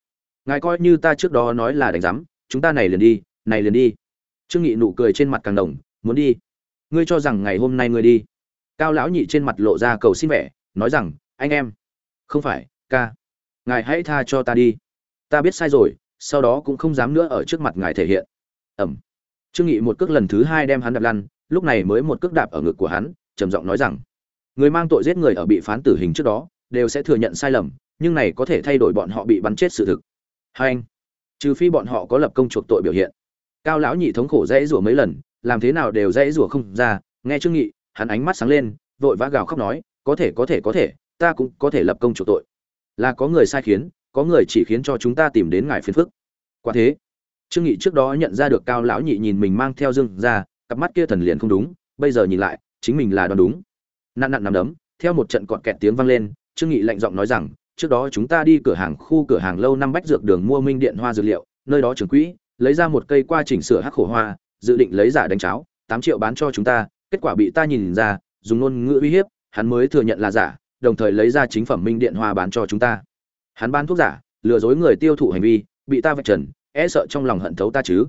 Ngài coi như ta trước đó nói là đánh giám, chúng ta này liền đi, này liền đi. Trương nghị nụ cười trên mặt càng đồng, muốn đi. Ngươi cho rằng ngày hôm nay ngươi đi. Cao lão nhị trên mặt lộ ra cầu xin vẻ, nói rằng, anh em, không phải, ca. Ngài hãy tha cho ta đi. Ta biết sai rồi, sau đó cũng không dám nữa ở trước mặt ngài thể hiện. Ẩm. Trương nghị một cước lần thứ hai đem hắn đạp lăn, lúc này mới một cước đạp ở ngực của hắn, trầm giọng nói rằng, người mang tội giết người ở bị phán tử hình trước đó, đều sẽ thừa nhận sai lầm nhưng này có thể thay đổi bọn họ bị bắn chết sự thực. Hai anh, trừ phi bọn họ có lập công chuộc tội biểu hiện. Cao lão nhị thống khổ dãy rủa mấy lần, làm thế nào đều dãy rủa không ra, nghe trương nghị, hắn ánh mắt sáng lên, vội vã gào khóc nói, có thể có thể có thể, ta cũng có thể lập công chuộc tội. Là có người sai khiến, có người chỉ khiến cho chúng ta tìm đến ngài phiền phức. Quả thế, trương nghị trước đó nhận ra được cao lão nhị nhìn mình mang theo dương ra, cặp mắt kia thần liền không đúng, bây giờ nhìn lại, chính mình là đoán đúng. Nặn nặn nằm đấm, theo một trận cọt kẹt tiếng vang lên, trương nghị lạnh giọng nói rằng trước đó chúng ta đi cửa hàng khu cửa hàng lâu năm bách dược đường mua minh điện hoa dược liệu, nơi đó trưởng quỹ, lấy ra một cây qua chỉnh sửa hắc khổ hoa, dự định lấy giả đánh cháo, tám triệu bán cho chúng ta, kết quả bị ta nhìn ra, dùng ngôn ngữ uy hiếp, hắn mới thừa nhận là giả, đồng thời lấy ra chính phẩm minh điện hoa bán cho chúng ta. Hắn bán thuốc giả, lừa dối người tiêu thụ hành vi, bị ta vạch trần e sợ trong lòng hận thấu ta chứ.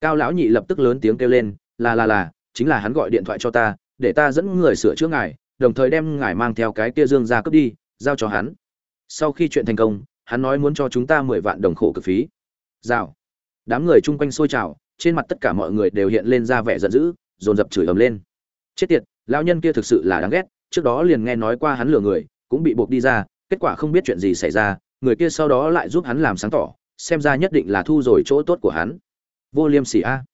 Cao lão nhị lập tức lớn tiếng kêu lên, là là là, chính là hắn gọi điện thoại cho ta, để ta dẫn người sửa chữa ngài, đồng thời đem ngài mang theo cái kia dương ra cướp đi, giao cho hắn sau khi chuyện thành công, hắn nói muốn cho chúng ta mười vạn đồng khổ cực phí. Rào. Đám người chung quanh xôi trào, trên mặt tất cả mọi người đều hiện lên ra vẻ giận dữ, dồn dập chửi ầm lên. Chết tiệt, lão nhân kia thực sự là đáng ghét, trước đó liền nghe nói qua hắn lừa người, cũng bị buộc đi ra, kết quả không biết chuyện gì xảy ra, người kia sau đó lại giúp hắn làm sáng tỏ, xem ra nhất định là thu rồi chỗ tốt của hắn. Vô liêm sỉ a.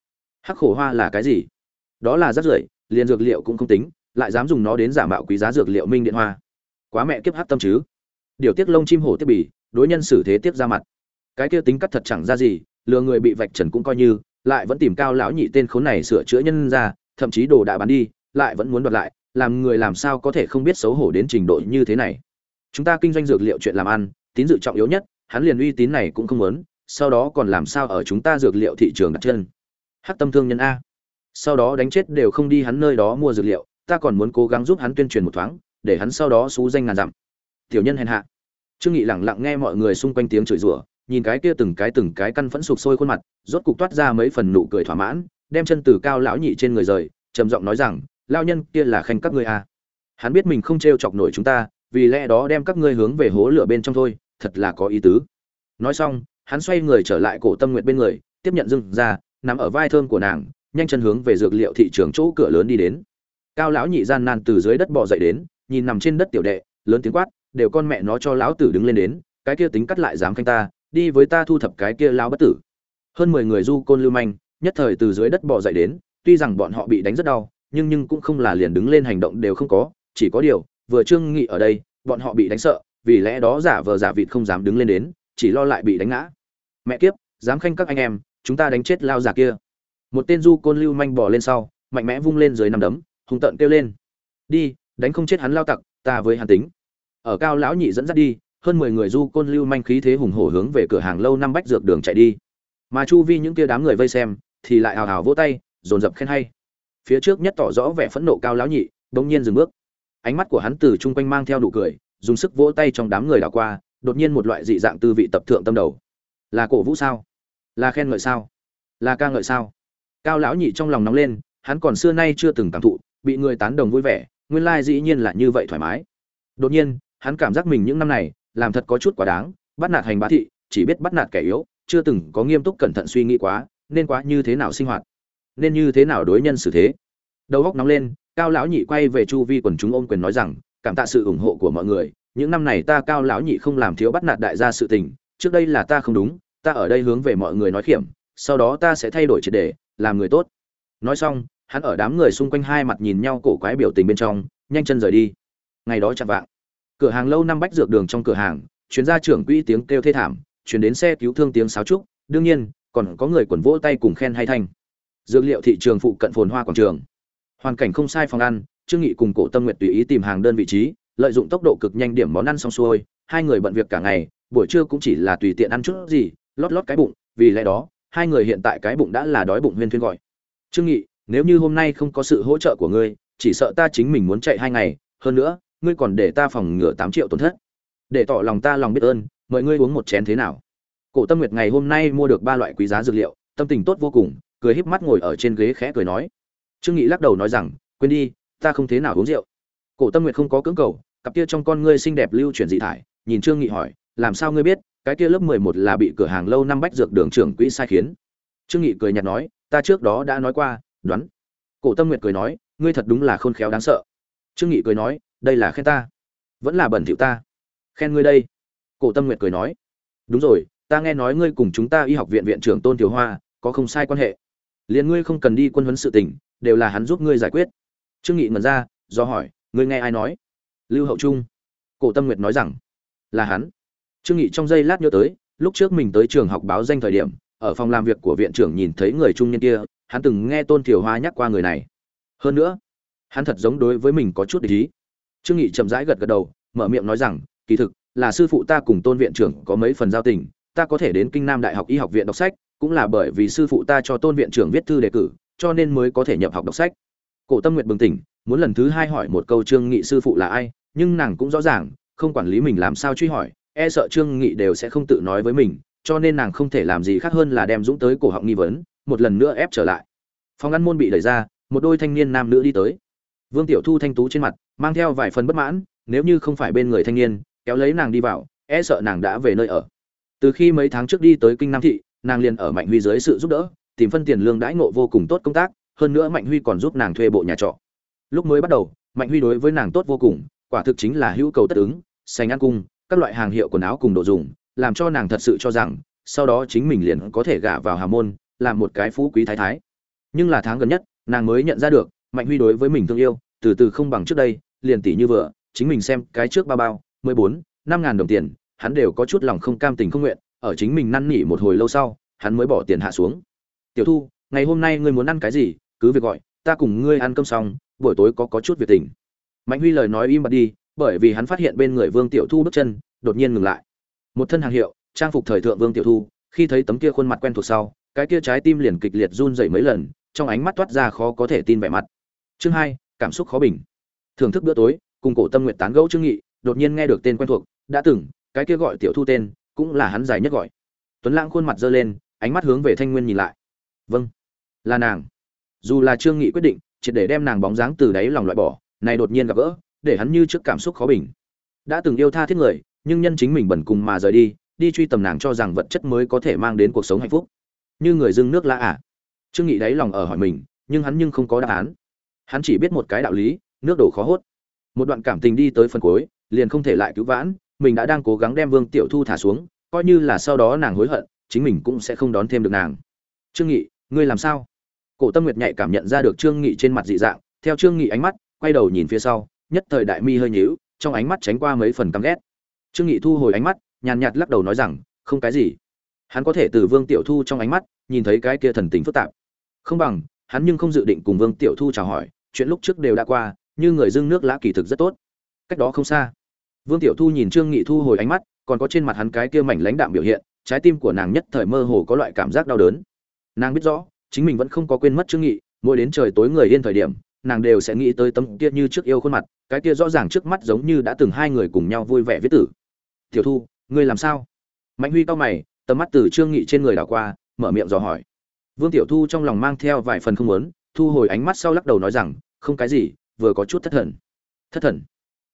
Hắc khổ hoa là cái gì? Đó là rác rưởi, liền dược liệu cũng không tính, lại dám dùng nó đến giả mạo quý giá dược liệu minh điện hoa. Quá mẹ kiếp hắc tâm chứ điều tiết lông chim hổ tiếp bỉ đối nhân xử thế tiếp ra mặt. Cái kia tính cắt thật chẳng ra gì, lừa người bị vạch trần cũng coi như, lại vẫn tìm cao lão nhị tên khốn này sửa chữa nhân ra, thậm chí đồ đã bán đi, lại vẫn muốn đoạt lại, làm người làm sao có thể không biết xấu hổ đến trình độ như thế này. Chúng ta kinh doanh dược liệu chuyện làm ăn, tín dự trọng yếu nhất, hắn liền uy tín này cũng không muốn, sau đó còn làm sao ở chúng ta dược liệu thị trường đặt chân? Hát tâm thương nhân a. Sau đó đánh chết đều không đi hắn nơi đó mua dược liệu, ta còn muốn cố gắng giúp hắn tuyên truyền một thoáng, để hắn sau đó xú danh ngàn dặm tiểu nhân hèn hạ. Trương nghị lẳng lặng nghe mọi người xung quanh tiếng chửi rủa, nhìn cái kia từng cái từng cái căn phẫn sụp sôi khuôn mặt, rốt cục toát ra mấy phần nụ cười thỏa mãn, đem chân từ cao lão nhị trên người rời, trầm giọng nói rằng lao nhân kia là khanh các ngươi à? hắn biết mình không trêu chọc nổi chúng ta, vì lẽ đó đem các ngươi hướng về hố lửa bên trong thôi, thật là có ý tứ. Nói xong, hắn xoay người trở lại cổ tâm nguyện bên người, tiếp nhận dưng ra, nằm ở vai thơm của nàng, nhanh chân hướng về dược liệu thị trường chỗ cửa lớn đi đến. Cao lão nhị gian nan từ dưới đất bò dậy đến, nhìn nằm trên đất tiểu đệ, lớn tiếng quát đều con mẹ nó cho lão tử đứng lên đến, cái kia tính cắt lại dám khanh ta, đi với ta thu thập cái kia lão bất tử. Hơn mười người du côn lưu manh, nhất thời từ dưới đất bò dậy đến, tuy rằng bọn họ bị đánh rất đau, nhưng nhưng cũng không là liền đứng lên hành động đều không có, chỉ có điều, vừa trương nghị ở đây, bọn họ bị đánh sợ, vì lẽ đó giả vờ giả vịt không dám đứng lên đến, chỉ lo lại bị đánh ngã. Mẹ kiếp, dám khanh các anh em, chúng ta đánh chết lao giả kia. Một tên du côn lưu manh bò lên sau, mạnh mẽ vung lên dưới nằm đấm, hung tợn kêu lên. Đi, đánh không chết hắn lao tặc, ta với hắn tính ở cao lão nhị dẫn dắt đi, hơn mười người du côn lưu manh khí thế hùng hổ hướng về cửa hàng lâu năm bách dược đường chạy đi. Mà chu vi những kia đám người vây xem, thì lại hào hào vỗ tay, dồn dập khen hay. Phía trước nhất tỏ rõ vẻ phẫn nộ cao lão nhị, bỗng nhiên dừng bước. Ánh mắt của hắn từ chung quanh mang theo nụ cười, dùng sức vỗ tay trong đám người đảo qua, đột nhiên một loại dị dạng tư vị tập thượng tâm đầu. Là cổ vũ sao? Là khen ngợi sao? Là ca ngợi sao? Cao lão nhị trong lòng nóng lên, hắn còn xưa nay chưa từng cảm thụ, bị người tán đồng vui vẻ, nguyên lai dĩ nhiên là như vậy thoải mái. Đột nhiên hắn cảm giác mình những năm này làm thật có chút quá đáng, bắt nạt hành bá thị, chỉ biết bắt nạt kẻ yếu, chưa từng có nghiêm túc cẩn thận suy nghĩ quá, nên quá như thế nào sinh hoạt, nên như thế nào đối nhân xử thế. Đầu góc nóng lên, cao lão nhị quay về chu vi quần chúng ôm quyền nói rằng, cảm tạ sự ủng hộ của mọi người, những năm này ta cao lão nhị không làm thiếu bắt nạt đại gia sự tình, trước đây là ta không đúng, ta ở đây hướng về mọi người nói khiểm, sau đó ta sẽ thay đổi triệt để, làm người tốt. Nói xong, hắn ở đám người xung quanh hai mặt nhìn nhau cổ quái biểu tình bên trong, nhanh chân rời đi. Ngày đó chạm vạng cửa hàng lâu năm bách dược đường trong cửa hàng, chuyên gia trưởng quỹ tiếng kêu thê thảm, chuyển đến xe cứu thương tiếng sáo trúc. Đương nhiên, còn có người quần vỗ tay cùng khen hay thanh. Dược liệu thị trường phụ cận phồn hoa quảng trường. Hoàn cảnh không sai phòng ăn, trương nghị cùng cổ tâm nguyện tùy ý tìm hàng đơn vị trí, lợi dụng tốc độ cực nhanh điểm món ăn xong xuôi, hai người bận việc cả ngày, buổi trưa cũng chỉ là tùy tiện ăn chút gì, lót lót cái bụng, vì lẽ đó, hai người hiện tại cái bụng đã là đói bụng huyên thuyên gọi. Trương nghị, nếu như hôm nay không có sự hỗ trợ của ngươi, chỉ sợ ta chính mình muốn chạy hai ngày, hơn nữa ngươi còn để ta phòng ngừa tám triệu tổn thất. Để tỏ lòng ta lòng biết ơn, mời ngươi uống một chén thế nào. Cổ tâm nguyệt ngày hôm nay mua được ba loại quý giá dược liệu, tâm tình tốt vô cùng, cười híp mắt ngồi ở trên ghế khẽ cười nói. Trương nghị lắc đầu nói rằng, quên đi, ta không thế nào uống rượu. Cổ tâm nguyệt không có cưỡng cầu, cặp kia trong con ngươi xinh đẹp lưu chuyển dị thải, nhìn trương nghị hỏi, làm sao ngươi biết, cái kia lớp mười một là bị cửa hàng lâu năm bách dược đường trưởng quỹ sai khiến? Trương nghị cười nhạt nói, ta trước đó đã nói qua, đoán. Cổ tâm nguyệt cười nói, ngươi thật đúng là khôn khéo đáng sợ. Trương nghị cười nói đây là khen ta. Vẫn là bẩn thỉu ta. Khen ngươi đây. Cổ tâm nguyệt cười nói. Đúng rồi, ta nghe nói ngươi cùng chúng ta y học viện viện trưởng tôn tiểu hoa, có không sai quan hệ. Liền ngươi không cần đi quân huấn sự tình, đều là hắn giúp ngươi giải quyết. Trương nghị ngẩn ra, do hỏi, ngươi nghe ai nói? Lưu hậu trung. Cổ tâm nguyệt nói rằng, là hắn. Trương nghị trong giây lát nhớ tới, lúc trước mình tới trường học báo danh thời điểm, ở phòng làm việc của viện trưởng nhìn thấy người trung niên kia, hắn từng nghe tôn tiểu hoa nhắc qua người này. Hơn nữa, hắn thật giống đối với mình có chút để ý trương nghị chậm rãi gật gật đầu, mở miệng nói rằng, kỳ thực, là sư phụ ta cùng tôn viện trưởng có mấy phần giao tình, ta có thể đến kinh nam đại học y học viện đọc sách, cũng là bởi vì sư phụ ta cho tôn viện trưởng viết thư đề cử, cho nên mới có thể nhập học đọc sách. Cổ tâm nguyện bừng tỉnh, muốn lần thứ hai hỏi một câu trương nghị sư phụ là ai, nhưng nàng cũng rõ ràng, không quản lý mình làm sao truy hỏi e sợ trương nghị đều sẽ không tự nói với mình, cho nên nàng không thể làm gì khác hơn là đem dũng tới cổ họng nghi vấn, một lần nữa ép trở lại. Phòng ăn môn bị đẩy ra, một đôi thanh niên nam nữ đi tới. Vương tiểu thu thanh tú trên mặt mang theo vài phần bất mãn, nếu như không phải bên người thanh niên, kéo lấy nàng đi vào e sợ nàng đã về nơi ở. Từ khi mấy tháng trước đi tới kinh nam thị, nàng liền ở mạnh huy dưới sự giúp đỡ, tìm phân tiền lương đãi ngộ vô cùng tốt công tác, hơn nữa mạnh huy còn giúp nàng thuê bộ nhà trọ. Lúc mới bắt đầu, mạnh huy đối với nàng tốt vô cùng, quả thực chính là hữu cầu tất ứng, sành ăn cung, các loại hàng hiệu quần áo cùng đồ dùng, làm cho nàng thật sự cho rằng, sau đó chính mình liền có thể gả vào hà môn, làm một cái phú quý thái thái. Nhưng là tháng gần nhất, nàng mới nhận ra được, mạnh huy đối với mình thương yêu, từ từ không bằng trước đây liền tỷ như vừa, chính mình xem cái trước bao bao, mười bốn, năm ngàn đồng tiền, hắn đều có chút lòng không cam tình không nguyện, ở chính mình năn nỉ một hồi lâu sau, hắn mới bỏ tiền hạ xuống. Tiểu thu, ngày hôm nay ngươi muốn ăn cái gì, cứ việc gọi, ta cùng ngươi ăn cơm xong, buổi tối có có chút việc tình. Mạnh huy lời nói im bặt đi, bởi vì hắn phát hiện bên người vương tiểu thu bước chân, đột nhiên ngừng lại. Một thân hàng hiệu, trang phục thời thượng vương tiểu thu, khi thấy tấm kia khuôn mặt quen thuộc sau, cái kia trái tim liền kịch liệt run rẩy mấy lần, trong ánh mắt toát ra khó có thể tin vẻ mặt. Chương hai, cảm xúc khó bình thưởng thức bữa tối, cùng cổ tâm nguyện tán gẫu trương nghị, đột nhiên nghe được tên quen thuộc, đã từng, cái kia gọi tiểu thu tên, cũng là hắn dài nhất gọi. Tuấn lãng khuôn mặt dơ lên, ánh mắt hướng về thanh nguyên nhìn lại. Vâng là nàng. Dù là trương nghị quyết định, triệt để đem nàng bóng dáng từ đáy lòng loại bỏ, này đột nhiên gặp gỡ, để hắn như trước cảm xúc khó bình. Đã từng yêu tha thiết người, nhưng nhân chính mình bẩn cùng mà rời đi đi truy tầm nàng cho rằng vật chất mới có thể mang đến cuộc sống hạnh phúc. Như người dưng nước lã à? Trương nghị đáy lòng ở hỏi mình, nhưng hắn nhưng không có đáp án. Hắn chỉ biết một cái đạo lý nước đổ khó hốt. Một đoạn cảm tình đi tới phần cuối, liền không thể lại cứu vãn, mình đã đang cố gắng đem vương tiểu thu thả xuống, coi như là sau đó nàng hối hận, chính mình cũng sẽ không đón thêm được nàng. Trương nghị, ngươi làm sao? Cổ tâm nguyệt nhạy cảm nhận ra được trương nghị trên mặt dị dạng, theo trương nghị ánh mắt, quay đầu nhìn phía sau, nhất thời đại mi hơi nhíu, trong ánh mắt tránh qua mấy phần căm ghét. Trương nghị thu hồi ánh mắt, nhàn nhạt lắc đầu nói rằng, không cái gì. Hắn có thể từ vương tiểu thu trong ánh mắt, nhìn thấy cái kia thần tình phức tạp. Không bằng, hắn nhưng không dự định cùng vương tiểu thu chào hỏi, chuyện lúc trước đều đã qua như người dưng nước lã kỳ thực rất tốt. Cách đó không xa, vương tiểu thu nhìn trương nghị thu hồi ánh mắt, còn có trên mặt hắn cái kia mảnh lãnh đạm biểu hiện, trái tim của nàng nhất thời mơ hồ có loại cảm giác đau đớn. Nàng biết rõ, chính mình vẫn không có quên mất trương nghị, mỗi đến trời tối người yên thời điểm, nàng đều sẽ nghĩ tới tấm kia như trước yêu khuôn mặt, cái kia rõ ràng trước mắt giống như đã từng hai người cùng nhau vui vẻ viết tử. Tiểu thu, ngươi làm sao? Mạnh huy cao mày, tầm mắt từ trương nghị trên người đảo qua, mở miệng dò hỏi. Vương tiểu thu trong lòng mang theo vài phần không muốn, thu hồi ánh mắt sau lắc đầu nói rằng, không cái gì vừa có chút thất thần. Thất thần?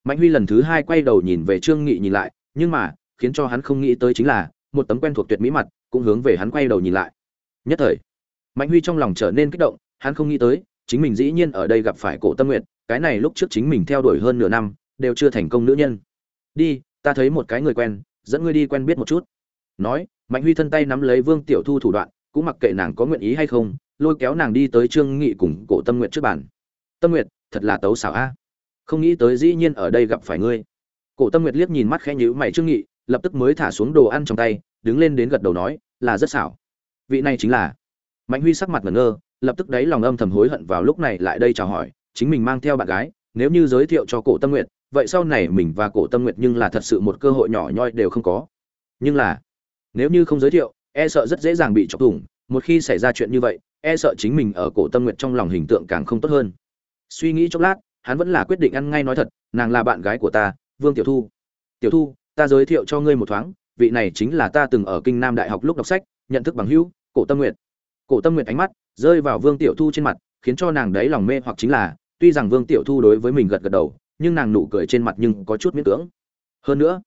Mạnh huy lần thứ hai quay đầu nhìn về trương nghị nhìn lại, nhưng mà, khiến cho hắn không nghĩ tới chính là, một tấm quen thuộc tuyệt mỹ mặt, cũng hướng về hắn quay đầu nhìn lại. Nhất thời, mạnh huy trong lòng trở nên kích động, hắn không nghĩ tới, chính mình dĩ nhiên ở đây gặp phải cổ tâm nguyệt, cái này lúc trước chính mình theo đuổi hơn nửa năm, đều chưa thành công nữ nhân. Đi, ta thấy một cái người quen, dẫn ngươi đi quen biết một chút. Nói, mạnh huy thân tay nắm lấy vương tiểu thu thủ đoạn, cũng mặc kệ nàng có nguyện ý hay không, lôi kéo nàng đi tới trương nghị cùng cổ tâm nguyện trước bàn. Tâm nguyện thật là tấu xảo a. Không nghĩ tới dĩ nhiên ở đây gặp phải ngươi. Cổ tâm nguyệt liếc nhìn mắt khẽ nhíu mày trương nghị, lập tức mới thả xuống đồ ăn trong tay, đứng lên đến gật đầu nói, là rất xảo. Vị này chính là. Mạnh huy sắc mặt ngẩn ngơ, lập tức đấy lòng âm thầm hối hận vào lúc này lại đây chào hỏi, chính mình mang theo bạn gái, nếu như giới thiệu cho cổ tâm nguyệt, vậy sau này mình và cổ tâm nguyệt nhưng là thật sự một cơ hội nhỏ nhoi đều không có. Nhưng là, nếu như không giới thiệu e sợ rất dễ dàng bị chọc thủng, một khi xảy ra chuyện như vậy e sợ chính mình ở cổ tâm nguyệt trong lòng hình tượng càng không tốt hơn suy nghĩ chốc lát, hắn vẫn là quyết định ăn ngay nói thật, nàng là bạn gái của ta, vương tiểu thu. Tiểu thu, ta giới thiệu cho ngươi một thoáng, vị này chính là ta từng ở kinh nam đại học lúc đọc sách, nhận thức bằng hữu, cổ tâm nguyệt. Cổ tâm nguyệt ánh mắt rơi vào vương tiểu thu trên mặt, khiến cho nàng đấy lòng mê hoặc chính là, tuy rằng vương tiểu thu đối với mình gật gật đầu, nhưng nàng nụ cười trên mặt nhưng có chút miễn cưỡng. Hơn nữa,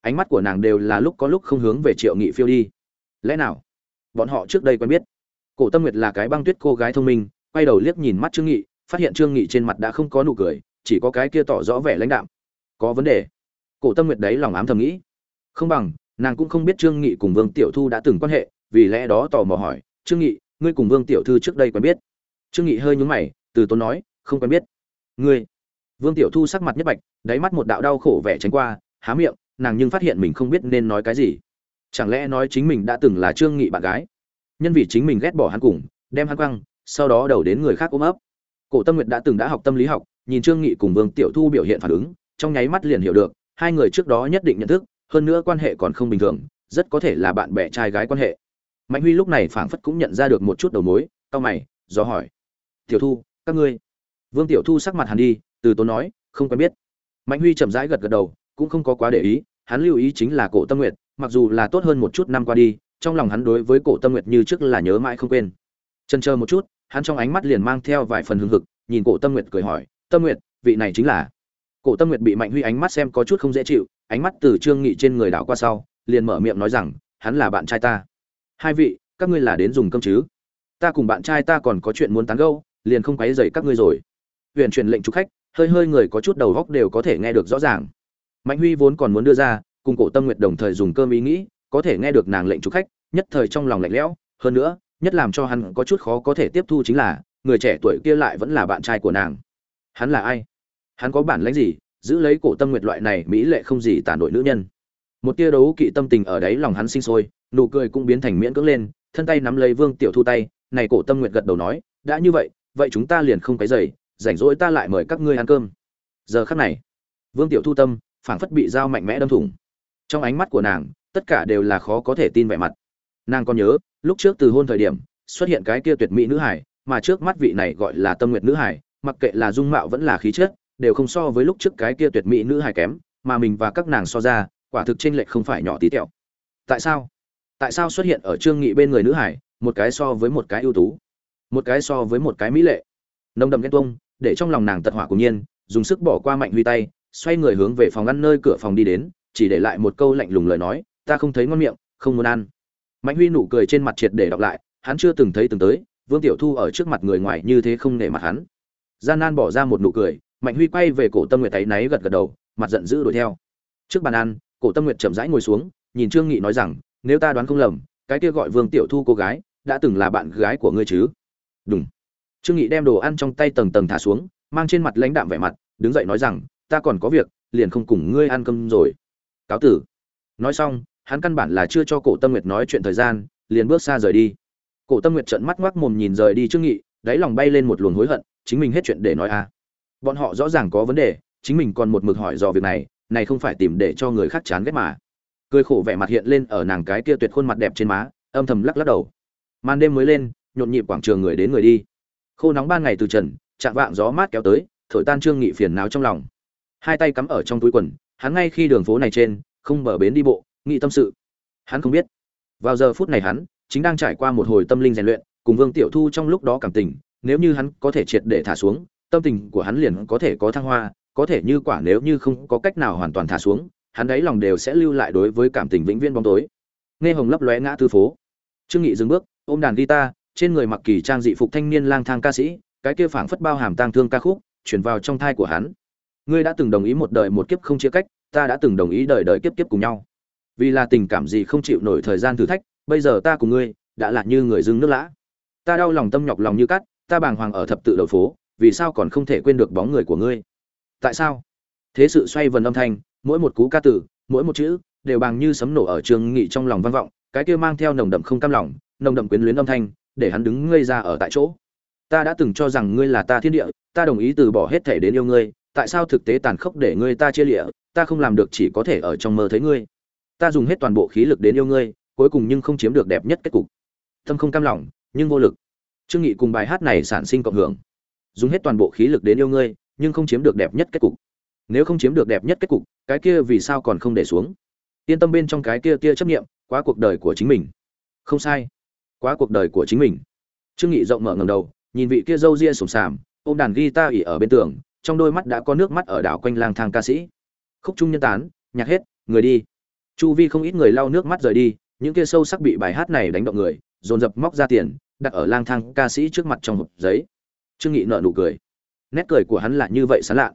ánh mắt của nàng đều là lúc có lúc không hướng về triệu nghị phiêu đi. Lẽ nào? Bọn họ trước đây quen biết. Cổ tâm nguyệt là cái băng tuyết cô gái thông minh, quay đầu liếc nhìn mắt trương nghị phát hiện trương nghị trên mặt đã không có nụ cười, chỉ có cái kia tỏ rõ vẻ lãnh đạm. Có vấn đề. Cổ tâm nguyệt đấy lòng ám thầm nghĩ. Không bằng, nàng cũng không biết trương nghị cùng vương tiểu thu đã từng quan hệ, vì lẽ đó tò mò hỏi, trương nghị, ngươi cùng vương tiểu thư trước đây quen biết? Trương nghị hơi nhướng mày, từ tốn nói, không quen biết. Ngươi? Vương tiểu thu sắc mặt nhất bạch, đáy mắt một đạo đau khổ vẻ tránh qua, há miệng, nàng nhưng phát hiện mình không biết nên nói cái gì. Chẳng lẽ nói chính mình đã từng là trương nghị bạn gái? Nhân vì chính mình ghét bỏ hắn cùng, đem hắn quăng, sau đó đầu đến người khác ôm ấp cổ tâm nguyệt đã từng đã học tâm lý học, nhìn trương nghị cùng vương tiểu thu biểu hiện phản ứng, trong nháy mắt liền hiểu được, hai người trước đó nhất định nhận thức, hơn nữa quan hệ còn không bình thường, rất có thể là bạn bè trai gái quan hệ. Mạnh huy lúc này phảng phất cũng nhận ra được một chút đầu mối, cau mày, do hỏi. Tiểu thu, các ngươi? Vương tiểu thu sắc mặt hàn đi, từ tốn nói, không quen biết. Mạnh huy chậm rãi gật gật đầu, cũng không có quá để ý, hắn lưu ý chính là cổ tâm nguyệt, mặc dù là tốt hơn một chút năm qua đi, trong lòng hắn đối với cổ tâm nguyệt như trước là nhớ mãi không quên. Chân chờ một chút hắn trong ánh mắt liền mang theo vài phần hưng hực, nhìn cổ tâm nguyệt cười hỏi, tâm nguyệt, vị này chính là? Cổ tâm nguyệt bị mạnh huy ánh mắt xem có chút không dễ chịu, ánh mắt từ trương nghị trên người đảo qua sau, liền mở miệng nói rằng, hắn là bạn trai ta. Hai vị, các ngươi là đến dùng cơm chứ? Ta cùng bạn trai ta còn có chuyện muốn tán gẫu, liền không quấy rầy các ngươi rồi. Huyền truyền lệnh chủ khách, hơi hơi người có chút đầu góc đều có thể nghe được rõ ràng. Mạnh huy vốn còn muốn đưa ra, cùng cổ tâm nguyệt đồng thời dùng cơm ý nghĩ, có thể nghe được nàng lệnh chủ khách, nhất thời trong lòng lạnh lẽo, hơn nữa nhất làm cho hắn có chút khó có thể tiếp thu chính là, người trẻ tuổi kia lại vẫn là bạn trai của nàng. Hắn là ai? Hắn có bản lãnh gì, giữ lấy cổ tâm nguyệt loại này mỹ lệ không gì tàn đội nữ nhân? Một tia đấu kỵ tâm tình ở đấy lòng hắn sinh sôi, nụ cười cũng biến thành miễn cưỡng lên, thân tay nắm lấy vương tiểu thu tay, này cổ tâm nguyệt gật đầu nói, đã như vậy vậy chúng ta liền không cái giày rảnh rỗi ta lại mời các ngươi ăn cơm. Giờ khắc này, vương tiểu thu tâm phảng phất bị dao mạnh mẽ đâm thủng. Trong ánh mắt của nàng, tất cả đều là khó có thể tin vẻ mặt nàng còn nhớ, lúc trước từ hôn thời điểm, xuất hiện cái kia tuyệt mỹ nữ hải mà trước mắt vị này gọi là tâm nguyệt nữ hải mặc kệ là dung mạo vẫn là khí chất, đều không so với lúc trước cái kia tuyệt mỹ nữ hải kém, mà mình và các nàng so ra, quả thực chênh lệch không phải nhỏ tí tẹo. Tại sao? Tại sao xuất hiện ở trương nghị bên người nữ hải một cái so với một cái ưu tú, một cái so với một cái mỹ lệ? Nồng đậm ghen tuông, để trong lòng nàng tật hỏa cùng nhiên, dùng sức bỏ qua mạnh huy tay, xoay người hướng về phòng ăn nơi cửa phòng đi đến, chỉ để lại một câu lạnh lùng lời nói, ta không thấy ngon miệng, không muốn ăn mạnh huy nụ cười trên mặt triệt để đọc lại, hắn chưa từng thấy từng tới, vương tiểu thu ở trước mặt người ngoài như thế không nể mặt hắn. Gian nan bỏ ra một nụ cười, mạnh huy quay về cổ tâm nguyệt tay náy gật gật đầu, mặt giận dữ đuổi theo. Trước bàn ăn, cổ tâm nguyệt chậm rãi ngồi xuống, nhìn trương nghị nói rằng, nếu ta đoán không lầm, cái kia gọi vương tiểu thu cô gái, đã từng là bạn gái của ngươi chứ? Đúng. Trương nghị đem đồ ăn trong tay tầng tầng thả xuống, mang trên mặt lãnh đạm vẻ mặt, đứng dậy nói rằng, ta còn có việc, liền không cùng ngươi ăn cơm rồi. Cáo tử. Nói xong hắn căn bản là chưa cho cổ tâm nguyệt nói chuyện thời gian, liền bước xa rời đi. Cổ tâm nguyệt trợn mắt ngoác mồm nhìn rời đi trương nghị, đáy lòng bay lên một luồng hối hận, chính mình hết chuyện để nói à. Bọn họ rõ ràng có vấn đề, chính mình còn một mực hỏi dò việc này này không phải tìm để cho người khác chán ghét mà. Cười khổ vẻ mặt hiện lên ở nàng cái kia tuyệt khuôn mặt đẹp trên má, âm thầm lắc lắc đầu. Màn đêm mới lên, nhộn nhịp quảng trường người đến người đi. Khô nóng ban ngày từ trần, chạm vạng gió mát kéo tới, thổi tan trương nghị phiền não trong lòng. Hai tay cắm ở trong túi quần, hắn ngay khi đường phố này trên, không mở bến đi bộ nghị tâm sự. Hắn không biết. Vào giờ phút này hắn chính đang trải qua một hồi tâm linh rèn luyện, cùng vương tiểu thu trong lúc đó cảm tình, nếu như hắn có thể triệt để thả xuống, tâm tình của hắn liền có thể có thăng hoa, có thể như quả nếu như không có cách nào hoàn toàn thả xuống, hắn ấy lòng đều sẽ lưu lại đối với cảm tình vĩnh viễn bóng tối. Nghe hồng lấp lóe ngã tư phố, trương nghị dừng bước, ôm đàn guitar, trên người mặc kỳ trang dị phục thanh niên lang thang ca sĩ, cái kia phảng phất bao hàm tang thương ca khúc, chuyển vào trong thai của hắn. Ngươi đã từng đồng ý một đời một kiếp không chia cách, ta đã từng đồng ý đời đời kiếp kiếp cùng nhau vì là tình cảm gì không chịu nổi thời gian thử thách, bây giờ ta cùng ngươi đã là như người dưng nước lã. Ta đau lòng tâm nhọc lòng như cắt, ta bàng hoàng ở thập tự đầu phố, vì sao còn không thể quên được bóng người của ngươi? Tại sao? Thế sự xoay vần âm thanh, mỗi một cú ca tử mỗi một chữ đều bằng như sấm nổ ở trường nghị trong lòng vang vọng, cái kia mang theo nồng đậm không cam lòng, nồng đậm quyến luyến âm thanh, để hắn đứng ngây ra ở tại chỗ. Ta đã từng cho rằng ngươi là ta thiên địa, ta đồng ý từ bỏ hết thể đến yêu ngươi, tại sao thực tế tàn khốc để ngươi ta chia lịa, ta không làm được chỉ có thể ở trong mơ thấy ngươi? Ta dùng hết toàn bộ khí lực đến yêu ngươi, cuối cùng nhưng không chiếm được đẹp nhất kết cục. Tâm không cam lòng, nhưng vô lực. Trương nghị cùng bài hát này sản sinh cộng hưởng. Dùng hết toàn bộ khí lực đến yêu ngươi, nhưng không chiếm được đẹp nhất kết cục. Nếu không chiếm được đẹp nhất kết cục, cái kia vì sao còn không để xuống? Yên tâm bên trong cái kia kia chấp niệm, quá cuộc đời của chính mình. Không sai. Quá cuộc đời của chính mình. Trương nghị rộng mở ngầm đầu, nhìn vị kia râu ria sùng sàm, ôm đàn guitar ỉ ở bên tường, trong đôi mắt đã có nước mắt ở đảo quanh lang thang ca sĩ. Khúc trung nhân tán, nhạc hết, người đi chu vi không ít người lau nước mắt rời đi, những kia sâu sắc bị bài hát này đánh động người, dồn dập móc ra tiền, đặt ở lang thang ca sĩ trước mặt trong hộp giấy. Trương nghị nở nụ cười. Nét cười của hắn là như vậy sán lạ.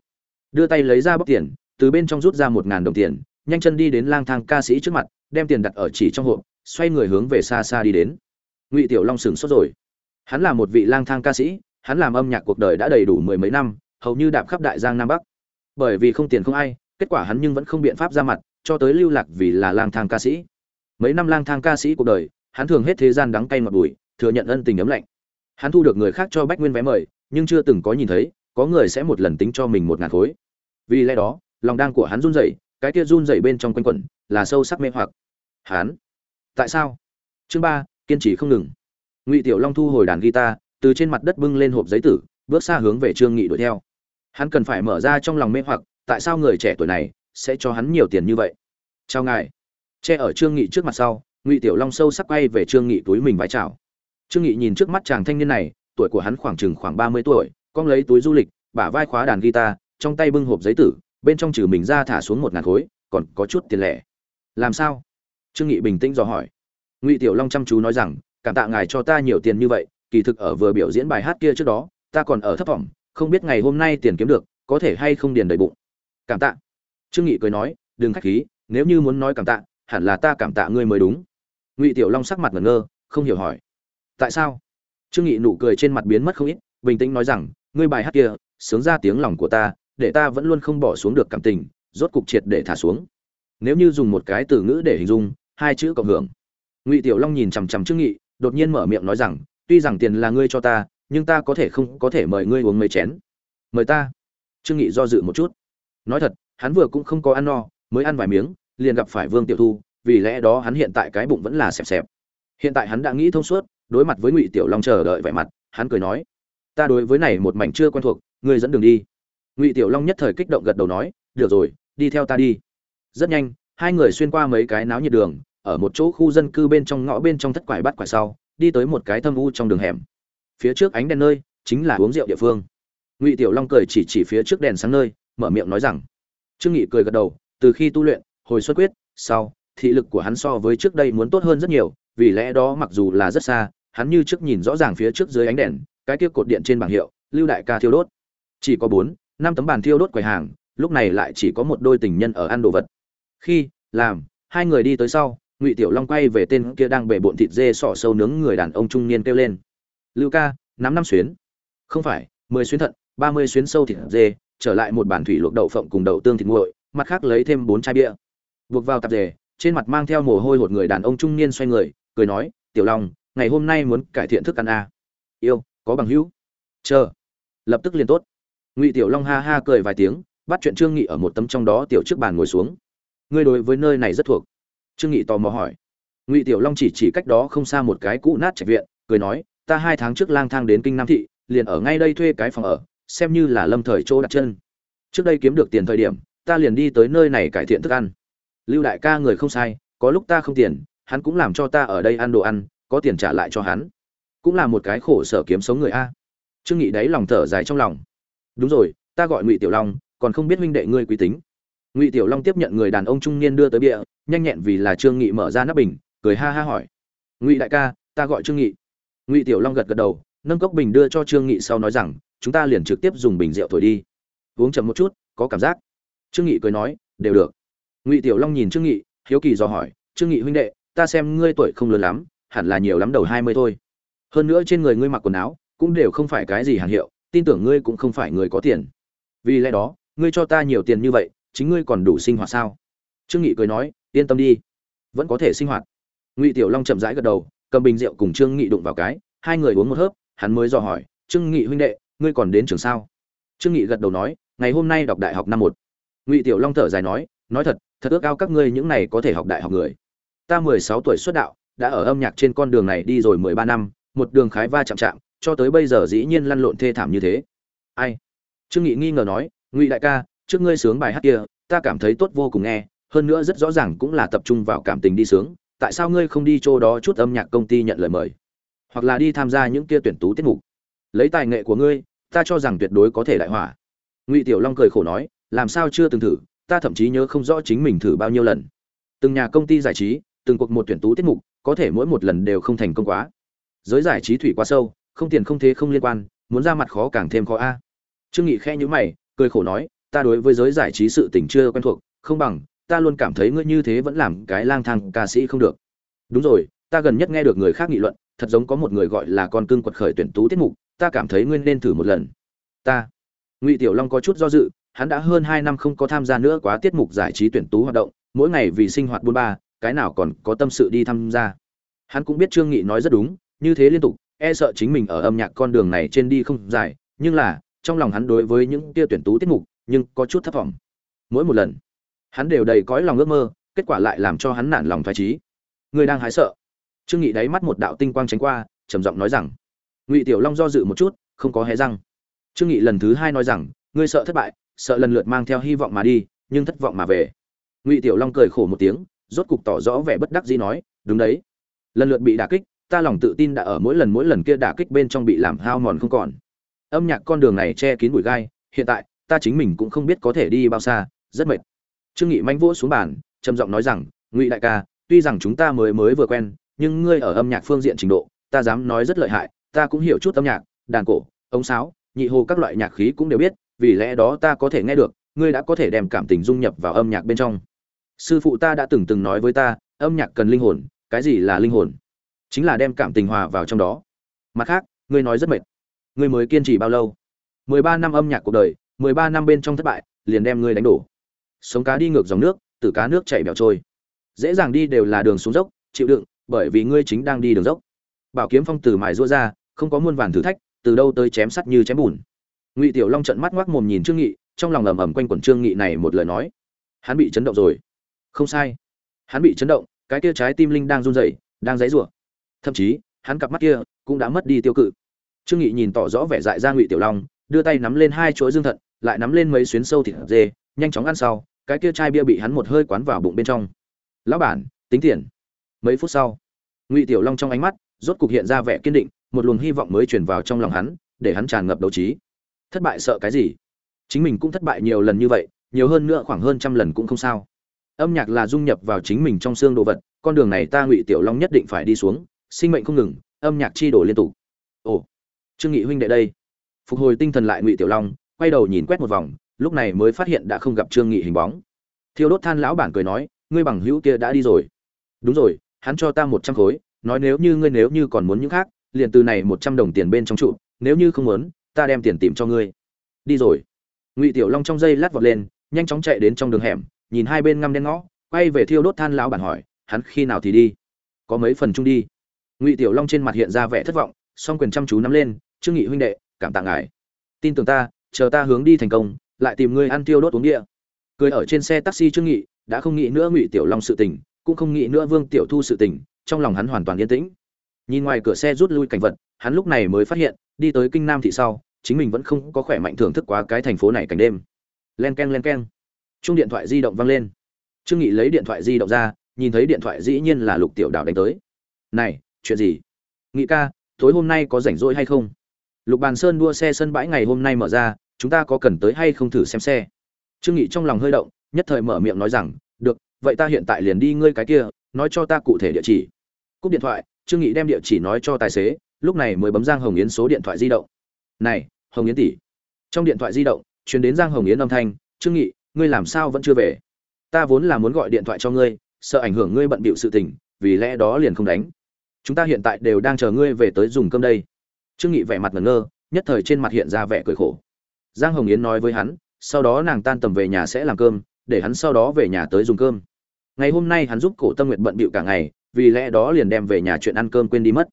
Đưa tay lấy ra bóc tiền, từ bên trong rút ra một ngàn đồng tiền, nhanh chân đi đến lang thang ca sĩ trước mặt, đem tiền đặt ở chỉ trong hộp, xoay người hướng về xa xa đi đến. Ngụy tiểu long sửng sốt rồi. Hắn là một vị lang thang ca sĩ, hắn làm âm nhạc cuộc đời đã đầy đủ mười mấy năm, hầu như đạp khắp đại giang nam bắc. Bởi vì không tiền không ai, kết quả hắn nhưng vẫn không biện pháp ra mặt cho tới lưu lạc vì là lang thang ca sĩ. Mấy năm lang thang ca sĩ cuộc đời, hắn thường hết thế gian đắng cay ngọt bùi, thừa nhận ân tình ấm lạnh. Hắn thu được người khác cho bách nguyên vé mời, nhưng chưa từng có nhìn thấy, có người sẽ một lần tính cho mình một ngàn khối. Vì lẽ đó, lòng đang của hắn run rẩy, cái kia run rẩy bên trong quanh quẩn, là sâu sắc mê hoặc. Hắn? Tại sao? Chương ba, kiên trì không ngừng. Ngụy tiểu long thu hồi đàn guitar, từ trên mặt đất bưng lên hộp giấy tử, bước xa hướng về trương nghị đuổi theo. Hắn cần phải mở ra trong lòng mê hoặc, tại sao người trẻ tuổi này sẽ cho hắn nhiều tiền như vậy. Chào ngài. Che ở trương nghị trước mặt sau, ngụy tiểu long sâu sắc quay về trương nghị túi mình vái chào. Trương nghị nhìn trước mắt chàng thanh niên này, tuổi của hắn khoảng chừng khoảng ba mươi tuổi con lấy túi du lịch, bả vai khóa đàn guitar, trong tay bưng hộp giấy tử, bên trong trừ mình ra thả xuống một ngàn khối, còn có chút tiền lẻ. Làm sao? Trương nghị bình tĩnh dò hỏi. Ngụy tiểu long chăm chú nói rằng, cảm tạ ngài cho ta nhiều tiền như vậy, kỳ thực ở vừa biểu diễn bài hát kia trước đó, ta còn ở thấp vọng, không biết ngày hôm nay tiền kiếm được, có thể hay không điền đầy bụng. Cảm tạ trương nghị cười nói, đừng khách khí, nếu như muốn nói cảm tạ, hẳn là ta cảm tạ ngươi mới đúng. Ngụy tiểu long sắc mặt ngẩn ngơ, không hiểu hỏi, tại sao? Trương nghị nụ cười trên mặt biến mất không ít, bình tĩnh nói rằng, ngươi bài hát kia, sướng ra tiếng lòng của ta, để ta vẫn luôn không bỏ xuống được cảm tình, rốt cục triệt để thả xuống. Nếu như dùng một cái từ ngữ để hình dung, hai chữ cộng hưởng. Ngụy tiểu long nhìn chằm chằm trương nghị, đột nhiên mở miệng nói rằng, tuy rằng tiền là ngươi cho ta, nhưng ta có thể không có thể mời ngươi uống mấy chén. Mời ta. Trương nghị do dự một chút. Nói thật hắn vừa cũng không có ăn no, mới ăn vài miếng, liền gặp phải vương tiểu thu, vì lẽ đó hắn hiện tại cái bụng vẫn là xẹp xẹp. Hiện tại hắn đã nghĩ thông suốt, đối mặt với ngụy tiểu long chờ đợi vẻ mặt, hắn cười nói, ta đối với này một mảnh chưa quen thuộc, ngươi dẫn đường đi. Ngụy tiểu long nhất thời kích động gật đầu nói, được rồi, đi theo ta đi. Rất nhanh, hai người xuyên qua mấy cái náo nhiệt đường, ở một chỗ khu dân cư bên trong ngõ bên trong thất quải bắt quải sau, đi tới một cái thâm u trong đường hẻm. Phía trước ánh đèn nơi chính là uống rượu địa phương. Ngụy tiểu long cười chỉ chỉ phía trước đèn sáng nơi, mở miệng nói rằng trương nghị cười gật đầu, từ khi tu luyện, hồi xuất quyết, sau, thị lực của hắn so với trước đây muốn tốt hơn rất nhiều, vì lẽ đó mặc dù là rất xa, hắn như trước nhìn rõ ràng phía trước dưới ánh đèn, cái kia cột điện trên bảng hiệu, lưu đại ca thiêu đốt. Chỉ có bốn, năm tấm bàn thiêu đốt quầy hàng, lúc này lại chỉ có một đôi tình nhân ở ăn đồ vật. Khi, làm, hai người đi tới sau, ngụy tiểu long quay về tên kia đang bể bộn thịt dê sọ sâu nướng người đàn ông trung niên kêu lên. Lưu ca, năm năm xuyến. Không phải, mười xuyến thận, ba mươi xuyến sâu thịt dê trở lại một bản thủy luộc đậu phộng cùng đậu tương thịt nguội, mặt khác lấy thêm bốn chai bia. Buộc vào tạp dề, trên mặt mang theo mồ hôi hột người đàn ông trung niên xoay người, cười nói, tiểu long, ngày hôm nay muốn cải thiện thức ăn à. yêu, có bằng hữu. Chờ. Lập tức liền tốt. Ngụy tiểu long ha ha cười vài tiếng, bắt chuyện trương nghị ở một tấm trong đó tiểu trước bàn ngồi xuống. Ngươi đối với nơi này rất thuộc. Trương nghị tò mò hỏi. Ngụy tiểu long chỉ chỉ cách đó không xa một cái cũ nát trạch viện, cười nói, ta hai tháng trước lang thang đến kinh nam thị, liền ở ngay đây thuê cái phòng ở xem như là lâm thời chỗ đặt chân. Trước đây kiếm được tiền thời điểm, ta liền đi tới nơi này cải thiện thức ăn. Lưu đại ca người không sai, có lúc ta không tiền, hắn cũng làm cho ta ở đây ăn đồ ăn, có tiền trả lại cho hắn. Cũng là một cái khổ sở kiếm sống người a. Trương nghị đấy lòng thở dài trong lòng. Đúng rồi, ta gọi ngụy tiểu long, còn không biết huynh đệ ngươi quý tính. Ngụy tiểu long tiếp nhận người đàn ông trung niên đưa tới bia nhanh nhẹn vì là trương nghị mở ra nắp bình, cười ha ha hỏi. Ngụy đại ca, ta gọi trương nghị. Ngụy tiểu long gật gật đầu, nâng cốc bình đưa cho trương nghị sau nói rằng chúng ta liền trực tiếp dùng bình rượu thổi đi. Uống chậm một chút, có cảm giác. Trương nghị cười nói, đều được. Ngụy tiểu long nhìn trương nghị, hiếu kỳ dò hỏi, trương nghị huynh đệ, ta xem ngươi tuổi không lớn lắm, hẳn là nhiều lắm đầu hai mươi thôi. Hơn nữa trên người ngươi mặc quần áo, cũng đều không phải cái gì hàng hiệu, tin tưởng ngươi cũng không phải người có tiền. Vì lẽ đó, ngươi cho ta nhiều tiền như vậy, chính ngươi còn đủ sinh hoạt sao? Trương nghị cười nói, yên tâm đi, vẫn có thể sinh hoạt. Ngụy tiểu long chậm rãi gật đầu, cầm bình rượu cùng trương nghị đụng vào cái, hai người uống một hớp, hắn mới dò hỏi, trương nghị huynh đệ ngươi còn đến trường sao? Trương nghị gật đầu nói, ngày hôm nay đọc đại học năm một. Ngụy tiểu long thở dài nói nói thật thật ước ao các ngươi những này có thể học đại học người. Ta mười sáu tuổi xuất đạo, đã ở âm nhạc trên con đường này đi rồi mười ba năm, một đường khái va chạm chạm, cho tới bây giờ dĩ nhiên lăn lộn thê thảm như thế. Ai? Trương nghị nghi ngờ nói, ngụy đại ca, trước ngươi sướng bài hát kia, ta cảm thấy tốt vô cùng nghe, hơn nữa rất rõ ràng cũng là tập trung vào cảm tình đi sướng, tại sao ngươi không đi chỗ đó chút âm nhạc công ty nhận lời mời? Hoặc là đi tham gia những kia tuyển tú tiết mục? Lấy tài nghệ của ngươi ta cho rằng tuyệt đối có thể đại hỏa. Ngụy tiểu long cười khổ nói, làm sao chưa từng thử, ta thậm chí nhớ không rõ chính mình thử bao nhiêu lần. Từng nhà công ty giải trí, từng cuộc một tuyển tú tiết mục, có thể mỗi một lần đều không thành công quá. Giới giải trí thủy quá sâu, không tiền không thế không liên quan, muốn ra mặt khó càng thêm khó a. Trương nghị khẽ nhíu mày, cười khổ nói, ta đối với giới giải trí sự tình chưa quen thuộc, không bằng, ta luôn cảm thấy ngươi như thế vẫn làm cái lang thang ca sĩ không được. Đúng rồi, ta gần nhất nghe được người khác nghị luận, thật giống có một người gọi là con cưng quật khởi tuyển tú tiết mục ta cảm thấy ngươi nên thử một lần. Ta. Ngụy tiểu long có chút do dự, hắn đã hơn hai năm không có tham gia nữa quá tiết mục giải trí tuyển tú hoạt động, mỗi ngày vì sinh hoạt buôn ba, cái nào còn có tâm sự đi tham gia. Hắn cũng biết trương nghị nói rất đúng, như thế liên tục e sợ chính mình ở âm nhạc con đường này trên đi không dài, nhưng là, trong lòng hắn đối với những tia tuyển tú tiết mục, nhưng có chút thất vọng. Mỗi một lần, hắn đều đầy cõi lòng ước mơ, kết quả lại làm cho hắn nản lòng thoái trí người đang hái sợ. Trương nghị đáy mắt một đạo tinh quang tránh qua, trầm giọng nói rằng ngụy tiểu long do dự một chút, không có hé răng. Trương nghị lần thứ hai nói rằng, ngươi sợ thất bại, sợ lần lượt mang theo hy vọng mà đi, nhưng thất vọng mà về. Ngụy tiểu long cười khổ một tiếng, rốt cục tỏ rõ vẻ bất đắc dĩ nói, đúng đấy. Lần lượt bị đả kích, ta lòng tự tin đã ở mỗi lần mỗi lần kia đả kích bên trong bị làm hao mòn không còn. Âm nhạc con đường này che kín bụi gai, hiện tại, ta chính mình cũng không biết có thể đi bao xa, rất mệt. Trương nghị manh vỗ xuống bàn, trầm giọng nói rằng, ngụy đại ca, tuy rằng chúng ta mới mới vừa quen, nhưng ngươi ở âm nhạc phương diện trình độ, ta dám nói rất lợi hại ta cũng hiểu chút âm nhạc, đàn cổ, ống sáo, nhị hồ các loại nhạc khí cũng đều biết, vì lẽ đó ta có thể nghe được, ngươi đã có thể đem cảm tình dung nhập vào âm nhạc bên trong. Sư phụ ta đã từng từng nói với ta, âm nhạc cần linh hồn, cái gì là linh hồn? Chính là đem cảm tình hòa vào trong đó. Mặt khác, ngươi nói rất mệt. Ngươi mới kiên trì bao lâu? Mười ba năm âm nhạc cuộc đời, mười ba năm bên trong thất bại, liền đem ngươi đánh đổ. Sống cá đi ngược dòng nước, từ cá nước chảy bẻo trôi. Dễ dàng đi đều là đường xuống dốc, chịu đựng, bởi vì ngươi chính đang đi đường dốc. Bảo kiếm phong từ mài rũa ra không có muôn vàn thử thách, từ đâu tới chém sắt như chém bùn. Ngụy tiểu long trận mắt ngoác mồm nhìn trương nghị, trong lòng ầm ầm quanh quẩn trương nghị này một lời nói. Hắn bị chấn động rồi. Không sai. Hắn bị chấn động, cái kia trái tim linh đang run rẩy, đang dãy rủa thậm chí, hắn cặp mắt kia cũng đã mất đi tiêu cự. Trương nghị nhìn tỏ rõ vẻ dại ra ngụy tiểu long, đưa tay nắm lên hai chuỗi dương thận, lại nắm lên mấy xuyến sâu thịt dê, nhanh chóng ăn sau, cái kia chai bia bị hắn một hơi quán vào bụng bên trong. Lão bản, tính tiền. Mấy phút sau, ngụy tiểu long trong ánh mắt rốt cục hiện ra vẻ kiên định một luồng hy vọng mới truyền vào trong lòng hắn, để hắn tràn ngập đấu trí. Thất bại sợ cái gì? Chính mình cũng thất bại nhiều lần như vậy, nhiều hơn nữa khoảng hơn trăm lần cũng không sao. Âm nhạc là dung nhập vào chính mình trong xương đồ vật, con đường này ta ngụy tiểu long nhất định phải đi xuống, sinh mệnh không ngừng, âm nhạc chi đổ liên tục. Ồ, trương nghị huynh đệ đây. Phục hồi tinh thần lại ngụy tiểu long, quay đầu nhìn quét một vòng, lúc này mới phát hiện đã không gặp trương nghị hình bóng. Thiêu đốt than lão bản cười nói, ngươi bằng hữu kia đã đi rồi. Đúng rồi, hắn cho ta một trăm khối, nói nếu như ngươi nếu như còn muốn những khác liền từ này một trăm đồng tiền bên trong trụ, nếu như không muốn, ta đem tiền tìm cho ngươi. Đi rồi. Ngụy tiểu long trong giây lát vọt lên, nhanh chóng chạy đến trong đường hẻm, nhìn hai bên ngăm đen ngõ, quay về thiêu đốt than lão bản hỏi, hắn khi nào thì đi? Có mấy phần chung đi? Ngụy tiểu long trên mặt hiện ra vẻ thất vọng, song quyền chăm chú nắm lên, trương nghị huynh đệ, cảm tạ ngài. Tin tưởng ta, chờ ta hướng đi thành công, lại tìm ngươi ăn tiêu đốt uống địa. Cười ở trên xe taxi trương nghị, đã không nghĩ nữa ngụy tiểu long sự tình, cũng không nghĩ nữa vương tiểu thu sự tình, trong lòng hắn hoàn toàn yên tĩnh nhìn ngoài cửa xe rút lui cảnh vật, hắn lúc này mới phát hiện, đi tới kinh nam thị sau, chính mình vẫn không có khỏe mạnh thưởng thức quá cái thành phố này cảnh đêm. Len k e n len k e n chung điện thoại di động vang lên. Trương nghị lấy điện thoại di động ra, nhìn thấy điện thoại dĩ nhiên là lục tiểu đào đánh tới. Này, chuyện gì? Nghị ca, tối hôm nay có rảnh rỗi hay không? Lục bàn sơn đua xe sân bãi ngày hôm nay mở ra, chúng ta có cần tới hay không thử xem xe? Trương nghị trong lòng hơi động, nhất thời mở miệng nói rằng, được, vậy ta hiện tại liền đi ngươi cái kia, nói cho ta cụ thể địa chỉ. Cúp điện thoại trương nghị đem địa chỉ nói cho tài xế, lúc này mới bấm giang hồng yến số điện thoại di động. Này, hồng yến tỷ. Trong điện thoại di động, truyền đến giang hồng yến âm thanh, trương nghị, ngươi làm sao vẫn chưa về? Ta vốn là muốn gọi điện thoại cho ngươi, sợ ảnh hưởng ngươi bận bịu sự tình, vì lẽ đó liền không đánh. Chúng ta hiện tại đều đang chờ ngươi về tới dùng cơm đây. Trương nghị vẻ mặt ngẩn ngơ, nhất thời trên mặt hiện ra vẻ cười khổ. Giang hồng yến nói với hắn, sau đó nàng tan tầm về nhà sẽ làm cơm, để hắn sau đó về nhà tới dùng cơm. Ngày hôm nay hắn giúp cổ tâm nguyện bận bịu cả ngày vì lẽ đó liền đem về nhà chuyện ăn cơm quên đi mất.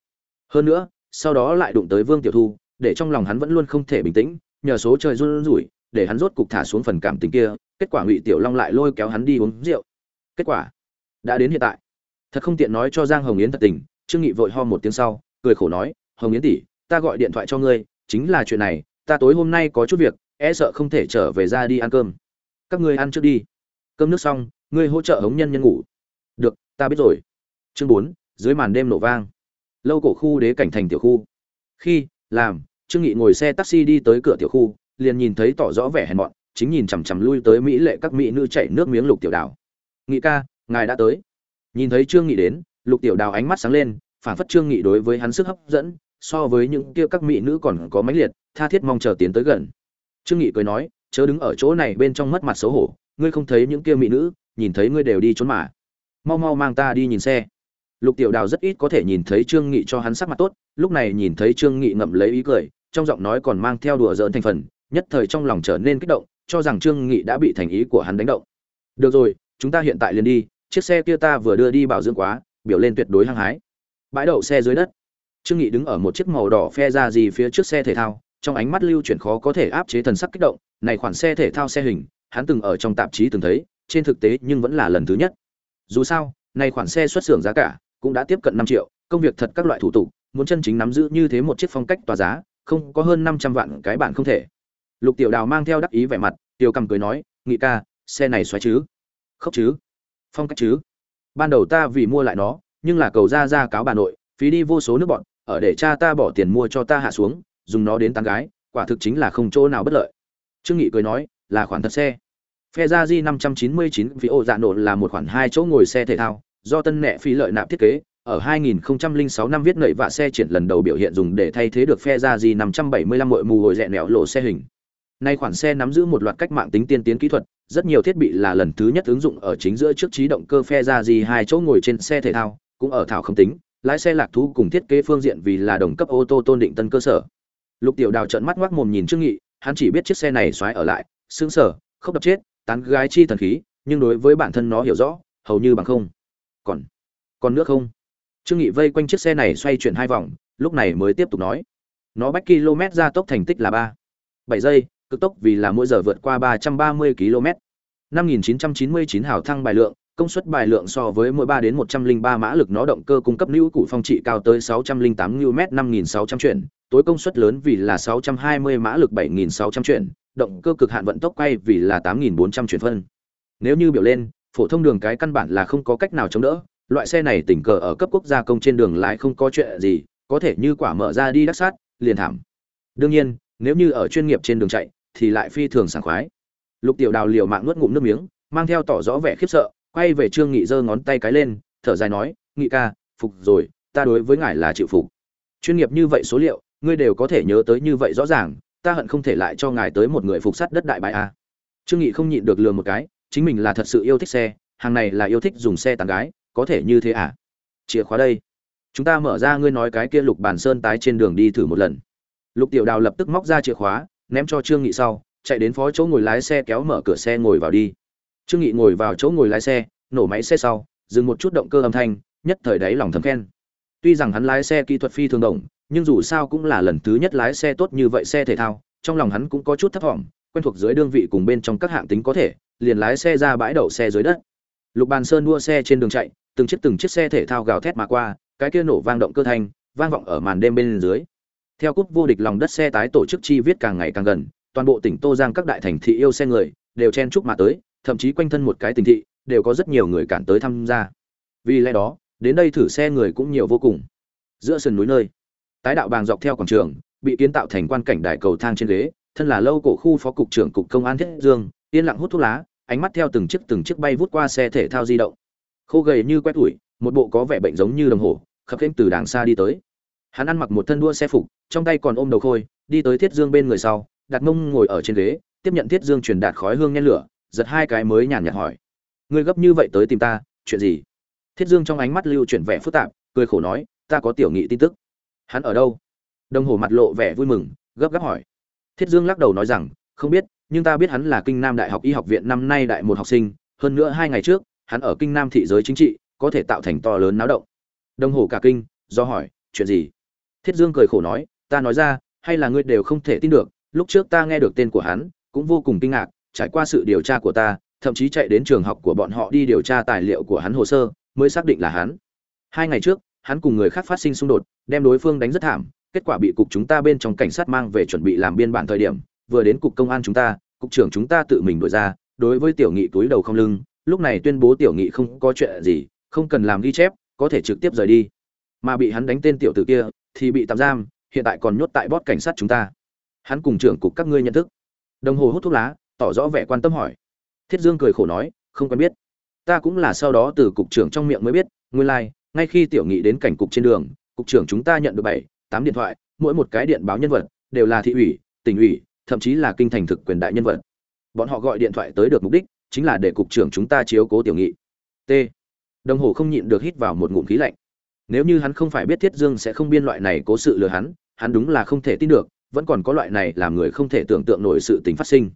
Hơn nữa, sau đó lại đụng tới vương tiểu thu, để trong lòng hắn vẫn luôn không thể bình tĩnh, nhờ số trời run rủi, để hắn rốt cục thả xuống phần cảm tình kia, kết quả ngụy tiểu long lại lôi kéo hắn đi uống rượu. Kết quả, đã đến hiện tại. Thật không tiện nói cho giang hồng yến thật tình, trương nghị vội ho một tiếng sau, cười khổ nói, hồng yến tỷ, ta gọi điện thoại cho ngươi, chính là chuyện này, ta tối hôm nay có chút việc e sợ không thể trở về ra đi ăn cơm. Các ngươi ăn trước đi. Cơm nước xong, ngươi hỗ trợ hống nhân nhân ngủ. Được, ta biết rồi chương bốn, dưới màn đêm nổ vang. Lâu cổ khu đế cảnh thành tiểu khu. Khi, làm, trương nghị ngồi xe taxi đi tới cửa tiểu khu, liền nhìn thấy tỏ rõ vẻ hèn mọn, chính nhìn chằm chằm lui tới mỹ lệ các mỹ nữ chảy nước miếng lục tiểu đào. Nghị ca, ngài đã tới. Nhìn thấy trương nghị đến, lục tiểu đào ánh mắt sáng lên phản phất trương nghị đối với hắn sức hấp dẫn, so với những kia các mỹ nữ còn có mãnh liệt, tha thiết mong chờ tiến tới gần. Trương nghị cười nói, chớ đứng ở chỗ này bên trong mất mặt xấu hổ, ngươi không thấy những kia mỹ nữ, nhìn thấy ngươi đều đi trốn mà. Mau mau mang ta đi nhìn xe lục tiểu đào rất ít có thể nhìn thấy trương nghị cho hắn sắc mặt tốt, lúc này nhìn thấy trương nghị ngậm lấy ý cười, trong giọng nói còn mang theo đùa giỡn thành phần, nhất thời trong lòng trở nên kích động, cho rằng trương nghị đã bị thành ý của hắn đánh động. Được rồi, chúng ta hiện tại liền đi, chiếc xe kia ta vừa đưa đi bảo dưỡng quá, biểu lên tuyệt đối hăng hái. Bãi đậu xe dưới đất. Trương nghị đứng ở một chiếc màu đỏ phe ra gì phía trước xe thể thao, trong ánh mắt lưu chuyển khó có thể áp chế thần sắc kích động, này khoản xe thể thao xe hình, hắn từng ở trong tạp chí từng thấy, trên thực tế nhưng vẫn là lần thứ nhất. Dù sao, này khoản xe xuất xưởng giá cả cũng đã tiếp cận 5 triệu, công việc thật các loại thủ tục, muốn chân chính nắm giữ như thế một chiếc phong cách tòa giá, không có hơn 500 vạn cái bản không thể. Lục tiểu đào mang theo đắc ý vẻ mặt, tiểu cầm cười nói, nghị ca, xe này xoáy chứ? Khóc chứ? Phong cách chứ? Ban đầu ta vì mua lại nó, nhưng là cầu ra ra cáo bà nội, phí đi vô số nước bọn, ở để cha ta bỏ tiền mua cho ta hạ xuống, dùng nó đến tán gái, quả thực chính là không chỗ nào bất lợi. Trương nghị cười nói, là khoản thật xe. Phe ra di 599 vì ô dạ nổ là một khoản hai chỗ ngồi xe thể thao do tân nẹ phi lợi nạp thiết kế ở 2006 năm viết nảy vạ xe triển lần đầu biểu hiện dùng để thay thế được phe ra gì 575 mội mù hồi rẽ nẻo lộ xe hình Nay khoản xe nắm giữ một loạt cách mạng tính tiên tiến kỹ thuật, rất nhiều thiết bị là lần thứ nhất ứng dụng ở chính giữa trước trí động cơ phe ra gì hai chỗ ngồi trên xe thể thao, cũng ở thảo không tính, lái xe lạc thú cùng thiết kế phương diện vì là đồng cấp ô tô tôn định tân cơ sở. Lục Tiểu Đào trợn mắt ngoác mồm nhìn Trương Nghị, hắn chỉ biết chiếc xe này xoáy ở lại, sướng sở, không đập chết, tán gái chi thần khí, nhưng đối với bản thân nó hiểu rõ, hầu như bằng không. Còn, còn nước không? Trương Nghị vây quanh chiếc xe này xoay chuyển hai vòng, lúc này mới tiếp tục nói. Nó bách km ra tốc thành tích là ba bảy giây, cực tốc vì là mỗi giờ vượt qua 330 km. 5999 hào thăng bài lượng, công suất bài lượng so với mỗi 3 đến 103 mã lực nó động cơ cung cấp lưu củ phong trị cao tới 608 Nm 5600 chuyển, tối công suất lớn vì là 620 mã lực 7600 chuyển, động cơ cực hạn vận tốc quay vì là 8400 chuyển phân. Nếu như biểu lên, phổ thông đường cái căn bản là không có cách nào chống đỡ, loại xe này tình cờ ở cấp quốc gia công trên đường lái không có chuyện gì, có thể như quả mở ra đi đắc sát, liền thảm. Đương nhiên, nếu như ở chuyên nghiệp trên đường chạy, thì lại phi thường sảng khoái. Lục tiểu đào liều mạng nuốt ngụm nước miếng mang theo tỏ rõ vẻ khiếp sợ quay về trương nghị giơ ngón tay cái lên thở dài nói nghị ca phục rồi ta đối với ngài là chịu phục. Chuyên nghiệp như vậy số liệu ngươi đều có thể nhớ tới như vậy rõ ràng ta hận không thể lại cho ngài tới một người phục sát đất đại bại a trương nghị không nhịn được lừa một cái chính mình là thật sự yêu thích xe, hàng này là yêu thích dùng xe tàn gái, có thể như thế à? Chìa khóa đây. Chúng ta mở ra ngươi nói cái kia lục bản sơn tái trên đường đi thử một lần. Lục tiểu đào lập tức móc ra chìa khóa, ném cho trương nghị sau, chạy đến phó chỗ ngồi lái xe kéo mở cửa xe ngồi vào đi. Trương nghị ngồi vào chỗ ngồi lái xe, nổ máy xe sau, dừng một chút động cơ âm thanh, nhất thời đấy lòng thầm khen. Tuy rằng hắn lái xe kỹ thuật phi thường đồng, nhưng dù sao cũng là lần thứ nhất lái xe tốt như vậy xe thể thao, trong lòng hắn cũng có chút thấp thỏm, quen thuộc dưới đương vị cùng bên trong các hạng tính có thể liền lái xe ra bãi đậu xe dưới đất lục bàn sơn đua xe trên đường chạy từng chiếc từng chiếc xe thể thao gào thét mà qua cái kia nổ vang động cơ thanh vang vọng ở màn đêm bên dưới theo cúp vô địch lòng đất xe tái tổ chức chi viết càng ngày càng gần, toàn bộ tỉnh Tô Giang các đại thành thị yêu xe người đều chen chúc mà tới, thậm chí quanh thân một cái tỉnh thị đều có rất nhiều người cản tới tham gia. Vì lẽ đó, đến đây thử xe người cũng nhiều vô cùng. Giữa sườn núi nơi, tái đạo bàng dọc theo quảng trường, bị kiến tạo thành quan cảnh đài cầu thang trên ghế, thân là lâu cổ khu phó cục trưởng cục công an Thiết Dương, yên lặng hút thuốc lá, ánh mắt theo từng chiếc từng chiếc bay vút qua xe thể thao di động. Khô gầy như quét tuổi, một bộ có vẻ bệnh giống như đồng hồ, khập khiễng từ đàng xa đi tới. Hắn ăn mặc một thân đua xe phục, trong tay còn ôm đầu khôi đi tới thiết dương bên người sau đặt mông ngồi ở trên ghế tiếp nhận thiết dương truyền đạt khói hương nhen lửa giật hai cái mới nhàn nhạt hỏi. Ngươi gấp như vậy tới tìm ta chuyện gì? Thiết dương trong ánh mắt lưu chuyển vẻ phức tạp cười khổ nói ta có tiểu nghị tin tức. Hắn ở đâu? Đồng hồ mặt lộ vẻ vui mừng gấp gáp hỏi. Thiết dương lắc đầu nói rằng không biết nhưng ta biết hắn là kinh nam đại học y học viện năm nay đại một học sinh, hơn nữa hai ngày trước, hắn ở kinh nam thị giới chính trị, có thể tạo thành to lớn náo động. Đồng hồ cả kinh, do hỏi, chuyện gì? Thiết dương cười khổ nói, ta nói ra, hay là ngươi đều không thể tin được, lúc trước ta nghe được tên của hắn, cũng vô cùng kinh ngạc, trải qua sự điều tra của ta, thậm chí chạy đến trường học của bọn họ đi điều tra tài liệu của hắn hồ sơ, mới xác định là hắn. Hai ngày trước, hắn cùng người khác phát sinh xung đột, đem đối phương đánh rất thảm, kết quả bị cục chúng ta bên trong cảnh sát mang về chuẩn bị làm biên bản thời điểm vừa đến cục công an chúng ta cục trưởng chúng ta tự mình đổi ra đối với tiểu nghị túi đầu không lưng lúc này tuyên bố tiểu nghị không có chuyện gì không cần làm ghi chép có thể trực tiếp rời đi. Mà bị hắn đánh tên tiểu tử kia thì bị tạm giam hiện tại còn nhốt tại bót cảnh sát chúng ta. Hắn cùng trưởng cục các ngươi nhận thức. Đồng hồ hút thuốc lá tỏ rõ vẻ quan tâm hỏi. Thiết dương cười khổ nói không quen biết. Ta cũng là sau đó từ cục trưởng trong miệng mới biết nguyên lai、like, ngay khi tiểu nghị đến cảnh cục trên đường cục trưởng chúng ta nhận được bảy tám điện thoại mỗi một cái điện báo nhân vật đều là thị ủy tỉnh ủy thậm chí là kinh thành thực quyền đại nhân vật. Bọn họ gọi điện thoại tới được mục đích chính là để cục trưởng chúng ta chiếu cố tiểu nghị. T. Đồng hồ không nhịn được hít vào một ngụm khí lạnh. Nếu như hắn không phải biết thiết dương sẽ không biên loại này cố sự lừa hắn hắn đúng là không thể tin được, vẫn còn có loại này làm người không thể tưởng tượng nổi sự tình phát sinh.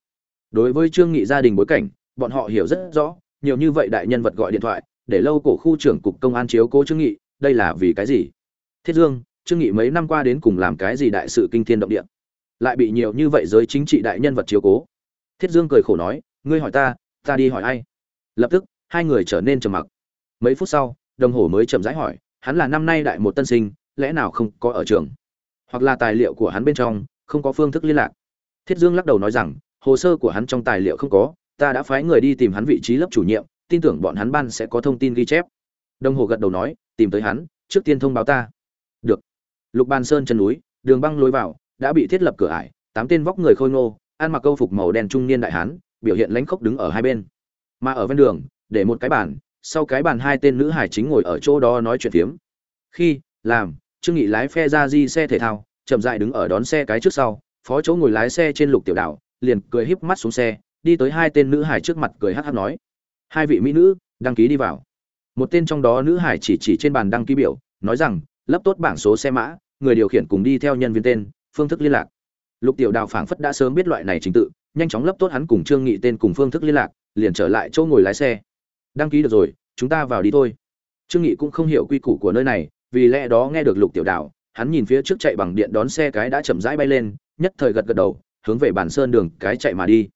Đối với trương nghị gia đình bối cảnh, bọn họ hiểu rất rõ, nhiều như vậy đại nhân vật gọi điện thoại, để lâu cổ khu trưởng cục công an chiếu cố trương nghị, đây là vì cái gì? Thiết dương, trương nghị mấy năm qua đến cùng làm cái gì đại sự kinh thiên động địa? Lại bị nhiều như vậy giới chính trị đại nhân vật chiếu cố. Thiết dương cười khổ nói, ngươi hỏi ta ta đi hỏi ai? Lập tức, hai người trở nên trầm mặc. Mấy phút sau, đồng hồ mới chậm rãi hỏi, hắn là năm nay đại một tân sinh, lẽ nào không có ở trường? Hoặc là tài liệu của hắn bên trong, không có phương thức liên lạc? Thiết dương lắc đầu nói rằng, hồ sơ của hắn trong tài liệu không có, ta đã phái người đi tìm hắn vị trí lớp chủ nhiệm, tin tưởng bọn hắn ban sẽ có thông tin ghi chép. Đồng hồ gật đầu nói, tìm tới hắn, trước tiên thông báo ta. Được. Lục ban sơn chân núi, đường băng lối vào đã bị thiết lập cửa ải, tám tên vóc người khôi ngô, ăn mặc câu phục màu đen trung niên đại hán, biểu hiện lãnh khốc đứng ở hai bên. Mà ở ven đường, để một cái bàn, sau cái bàn hai tên nữ hải chính ngồi ở chỗ đó nói chuyện phiếm. Khi, làm, trương nghị lái phe ra di xe thể thao, chậm dại đứng ở đón xe cái trước sau, phó chỗ ngồi lái xe trên lục tiểu đảo, liền cười híp mắt xuống xe, đi tới hai tên nữ hải trước mặt cười hắt hắt nói. Hai vị mỹ nữ, đăng ký đi vào. Một tên trong đó nữ hải chỉ chỉ trên bàn đăng ký biểu, nói rằng, lấp tốt bảng số xe mã, người điều khiển cùng đi theo nhân viên tên phương thức liên lạc. Lục tiểu đào phảng phất đã sớm biết loại này trình tự, nhanh chóng lấp tốt hắn cùng trương nghị tên cùng phương thức liên lạc, liền trở lại chỗ ngồi lái xe. Đăng ký được rồi, chúng ta vào đi thôi. Trương nghị cũng không hiểu quy củ của nơi này, vì lẽ đó nghe được lục tiểu đào, hắn nhìn phía trước chạy bằng điện đón xe cái đã chậm rãi bay lên, nhất thời gật gật đầu, hướng về bản sơn đường cái chạy mà đi.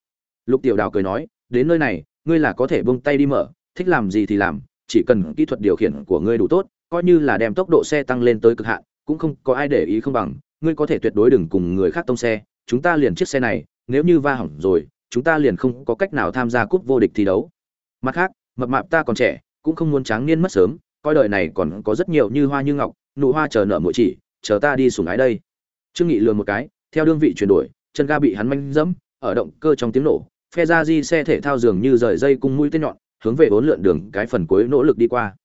Lục tiểu đào cười nói, đến nơi này, ngươi là có thể buông tay đi mở, thích làm gì thì làm, chỉ cần kỹ thuật điều khiển của ngươi đủ tốt, coi như là đem tốc độ xe tăng lên tới cực hạn, cũng không có ai để ý không bằng ngươi có thể tuyệt đối đừng cùng người khác tông xe, chúng ta liền chiếc xe này, nếu như va hỏng rồi, chúng ta liền không có cách nào tham gia cúp vô địch thi đấu. Mặt khác, mập mạp ta còn trẻ, cũng không muốn tráng niên mất sớm, coi đời này còn có rất nhiều như hoa như ngọc, nụ hoa chờ nở mỗi chỉ, chờ ta đi sủng ái đây. Trương nghị lườm một cái, theo đương vị chuyển đổi, chân ga bị hắn manh dẫm, ở động cơ trong tiếng nổ, phe ra di xe thể thao dường như rời dây cung mũi tên nhọn, hướng về bốn lượn đường cái phần cuối nỗ lực đi qua.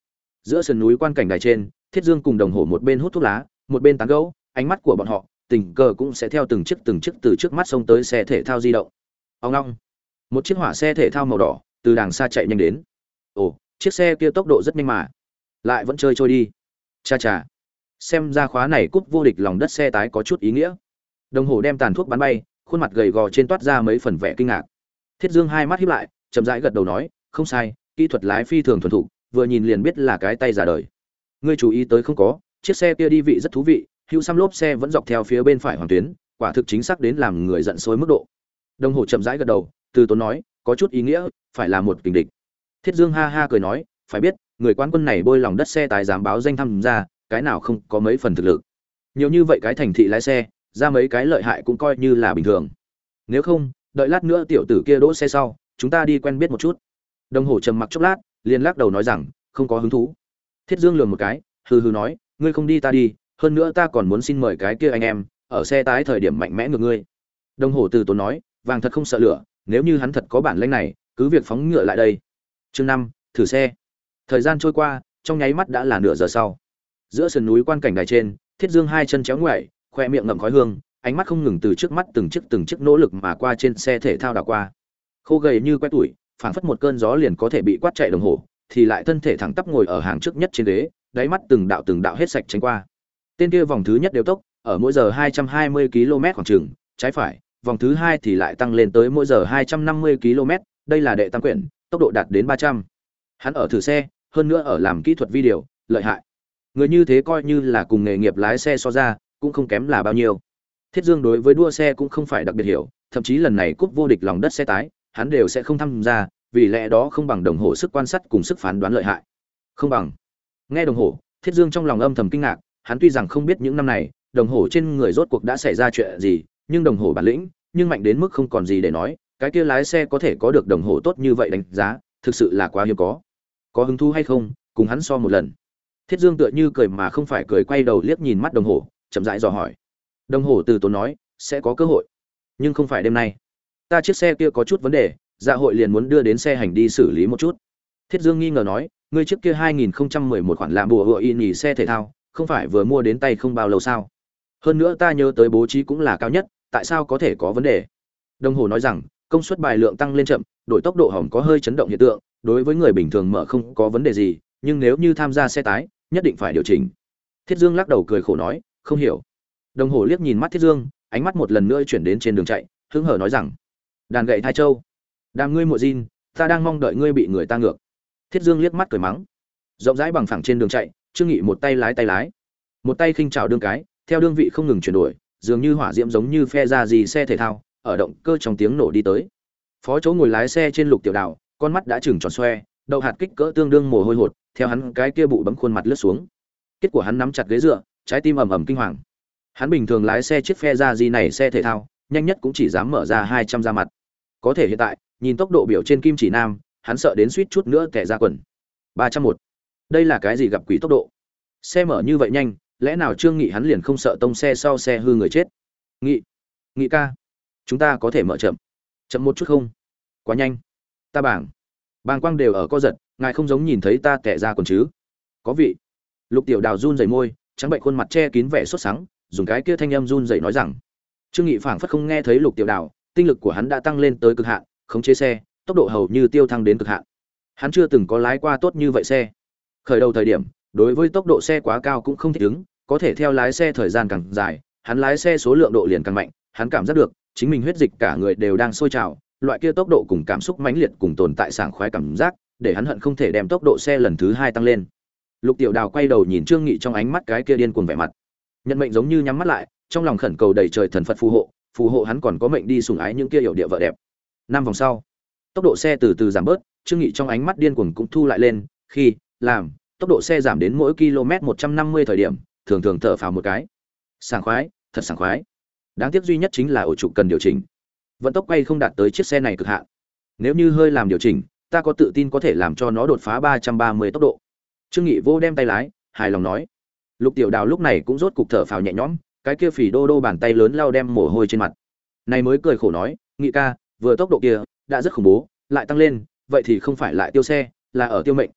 Giữa sườn núi quan cảnh đài trên, thiết dương cùng đồng hồ một bên hút thuốc lá, một bên tán gẫu ánh mắt của bọn họ, tình cờ cũng sẽ theo từng chiếc từng chiếc từ trước mắt xông tới xe thể thao di động. Ông long một chiếc hỏa xe thể thao màu đỏ từ đàng xa chạy nhanh đến. Ồ, chiếc xe kia tốc độ rất nhanh mà. Lại vẫn chơi trôi đi. Cha cha. Xem ra khóa này cúp vô địch lòng đất xe tái có chút ý nghĩa. Đồng hồ đem tàn thuốc bắn bay, khuôn mặt gầy gò trên toát ra mấy phần vẻ kinh ngạc. Thiết dương hai mắt hiếp lại, chậm rãi gật đầu nói, không sai, kỹ thuật lái phi thường thuần thục, vừa nhìn liền biết là cái tay giả đời. Ngươi chú ý tới không có, chiếc xe kia đi vị rất thú vị hữu xăm lốp xe vẫn dọc theo phía bên phải hoàng tuyến, quả thực chính xác đến làm người giận sôi mức độ. Đồng hồ chậm rãi gật đầu, từ tốn nói, có chút ý nghĩa, phải là một kình địch. Thiết dương ha ha cười nói, phải biết, người quan quân này bôi lòng đất xe tài dám báo danh tham gia cái nào không có mấy phần thực lực. Nhiều như vậy cái thành thị lái xe, ra mấy cái lợi hại cũng coi như là bình thường. Nếu không, đợi lát nữa tiểu tử kia đỗ xe sau, chúng ta đi quen biết một chút. Đồng hồ trầm mặc chốc lát, liền lắc đầu nói rằng, không có hứng thú. Thiết dương lườm một cái, hừ hừ nói, ngươi không đi ta đi hơn nữa ta còn muốn xin mời cái kia anh em, ở xe tái thời điểm mạnh mẽ ngược ngươi. Đồng hồ từ tốn nói, vàng thật không sợ lửa, nếu như hắn thật có bản lĩnh này, cứ việc phóng ngựa lại đây. Chương năm, thử xe. Thời gian trôi qua, trong nháy mắt đã là nửa giờ sau. Giữa sườn núi quan cảnh đài trên, thiết dương hai chân chéo ngoại khoe miệng ngậm khói hương, ánh mắt không ngừng từ trước mắt từng chiếc từng chiếc nỗ lực mà qua trên xe thể thao đảo qua. Khô gầy như quét tuổi phảng phất một cơn gió liền có thể bị quát chạy đồng hồ, thì lại thân thể thẳng tắp ngồi ở hàng trước nhất trên ghế, đáy mắt từng đạo từng đạo hết sạch tránh qua tên kia vòng thứ nhất đều tốc, ở mỗi giờ 220 km khoảng chừng, trái phải, vòng thứ hai thì lại tăng lên tới mỗi giờ 250 km, đây là đệ tăng quyển, tốc độ đạt đến 300 hắn ở thử xe, hơn nữa ở làm kỹ thuật video, lợi hại. Người như thế coi như là cùng nghề nghiệp lái xe so ra, cũng không kém là bao nhiêu. Thiết dương đối với đua xe cũng không phải đặc biệt hiểu, thậm chí lần này cúp vô địch lòng đất xe tái, hắn đều sẽ không tham gia, vì lẽ đó không bằng đồng hồ sức quan sát cùng sức phán đoán lợi hại. Không bằng. Nghe đồng hồ, thiết dương trong lòng âm thầm kinh ngạc hắn tuy rằng không biết những năm này, đồng hồ trên người rốt cuộc đã xảy ra chuyện gì, nhưng đồng hồ bản lĩnh, nhưng mạnh đến mức không còn gì để nói, cái kia lái xe có thể có được đồng hồ tốt như vậy đánh giá, thực sự là quá hiếm có. Có hứng thú hay không, cùng hắn so một lần. Thiết dương tựa như cười mà không phải cười quay đầu liếc nhìn mắt đồng hồ, chậm rãi dò hỏi. Đồng hồ từ tốn nói, sẽ có cơ hội, nhưng không phải đêm nay. Ta chiếc xe kia có chút vấn đề dạ hội liền muốn đưa đến xe hành đi xử lý một chút. Thiết dương nghi ngờ nói, ngươi chiếc kia 2011 khoản làm bùa hựa y nhì xe thể thao không phải vừa mua đến tay không bao lâu sao? Hơn nữa ta nhớ tới bố trí cũng là cao nhất tại sao có thể có vấn đề? Đồng hồ nói rằng công suất bài lượng tăng lên chậm đổi tốc độ hỏng có hơi chấn động hiện tượng đối với người bình thường mở không có vấn đề gì nhưng nếu như tham gia xe tái nhất định phải điều chỉnh. Thiết dương lắc đầu cười khổ nói không hiểu. Đồng hồ liếc nhìn mắt thiết dương ánh mắt một lần nữa chuyển đến trên đường chạy hứng hở nói rằng đàn gậy thai châu đàm ngươi mùa Jin, ta đang mong đợi ngươi bị người ta ngược. Thiết dương liếc mắt cười mắng rộng rãi bằng phẳng trên đường chạy trương nghị một tay lái tay lái, một tay khinh trào đương cái, theo đương vị không ngừng chuyển đổi, dường như hỏa diễm giống như phe ra gì xe thể thao, ở động cơ trong tiếng nổ đi tới. Phó chỗ ngồi lái xe trên lục tiểu đảo, con mắt đã chừng tròn xoe, đầu hạt kích cỡ tương đương mồ hôi hột, theo hắn cái kia bụ bấm khuôn mặt lướt xuống. Kết của hắn nắm chặt ghế dựa, trái tim ầm ầm kinh hoàng. Hắn bình thường lái xe chiếc phe ra gì này xe thể thao, nhanh nhất cũng chỉ dám mở ra hai trăm ra mặt. Có thể hiện tại, nhìn tốc độ biểu trên kim chỉ nam, hắn sợ đến suýt chút nữa kẻ ra quần. Ba trăm một đây là cái gì gặp quỷ tốc độ? Xe mở như vậy nhanh, lẽ nào trương nghị hắn liền không sợ tông xe sau xe hư người chết? Nghị nghị ca, chúng ta có thể mở chậm. Chậm một chút không? Quá nhanh. Ta bảng. Bàng quang đều ở co giật, ngài không giống nhìn thấy ta tẻ ra còn chứ? Có vị. Lục tiểu đào run rẩy môi, trắng bệnh khuôn mặt che kín vẻ sốt sắng, dùng cái kia thanh âm run rẩy nói rằng. Trương nghị phảng phất không nghe thấy lục tiểu đào, tinh lực của hắn đã tăng lên tới cực hạn, khống chế xe, tốc độ hầu như tiêu thăng đến cực hạn. Hắn chưa từng có lái qua tốt như vậy xe khởi đầu thời điểm, đối với tốc độ xe quá cao cũng không thích ứng, có thể theo lái xe thời gian càng dài, hắn lái xe số lượng độ liền càng mạnh, hắn cảm giác được, chính mình huyết dịch cả người đều đang sôi trào, loại kia tốc độ cùng cảm xúc mãnh liệt cùng tồn tại sảng khoái cảm giác, để hắn hận không thể đem tốc độ xe lần thứ hai tăng lên. Lục tiểu đào quay đầu nhìn trương nghị trong ánh mắt cái kia điên cuồng vẻ mặt. Nhận mệnh giống như nhắm mắt lại, trong lòng khẩn cầu đầy trời thần phật phù hộ phù hộ hắn còn có mệnh đi sùng ái những kia hiểu địa vợ đẹp. Năm vòng sau, tốc độ xe từ từ giảm bớt, trương nghị trong ánh mắt điên cuồng cũng thu lại lên, khi làm, tốc độ xe giảm đến mỗi km 150 thời điểm, thường thường thở phào một cái. Sảng khoái, thật sảng khoái. Đáng tiếc duy nhất chính là ổ trụ cần điều chỉnh. Vận tốc quay không đạt tới chiếc xe này cực hạn. Nếu như hơi làm điều chỉnh, ta có tự tin có thể làm cho nó đột phá 330 tốc độ. Trương nghị vô đem tay lái, hài lòng nói. Lục tiểu đào lúc này cũng rốt cục thở phào nhẹ nhõm, cái kia phì đô đô bàn tay lớn lao đem mồ hôi trên mặt. Này mới cười khổ nói, nghị ca, vừa tốc độ kia, đã rất khủng bố, lại tăng lên, vậy thì không phải lại tiêu xe, là ở tiêu mệnh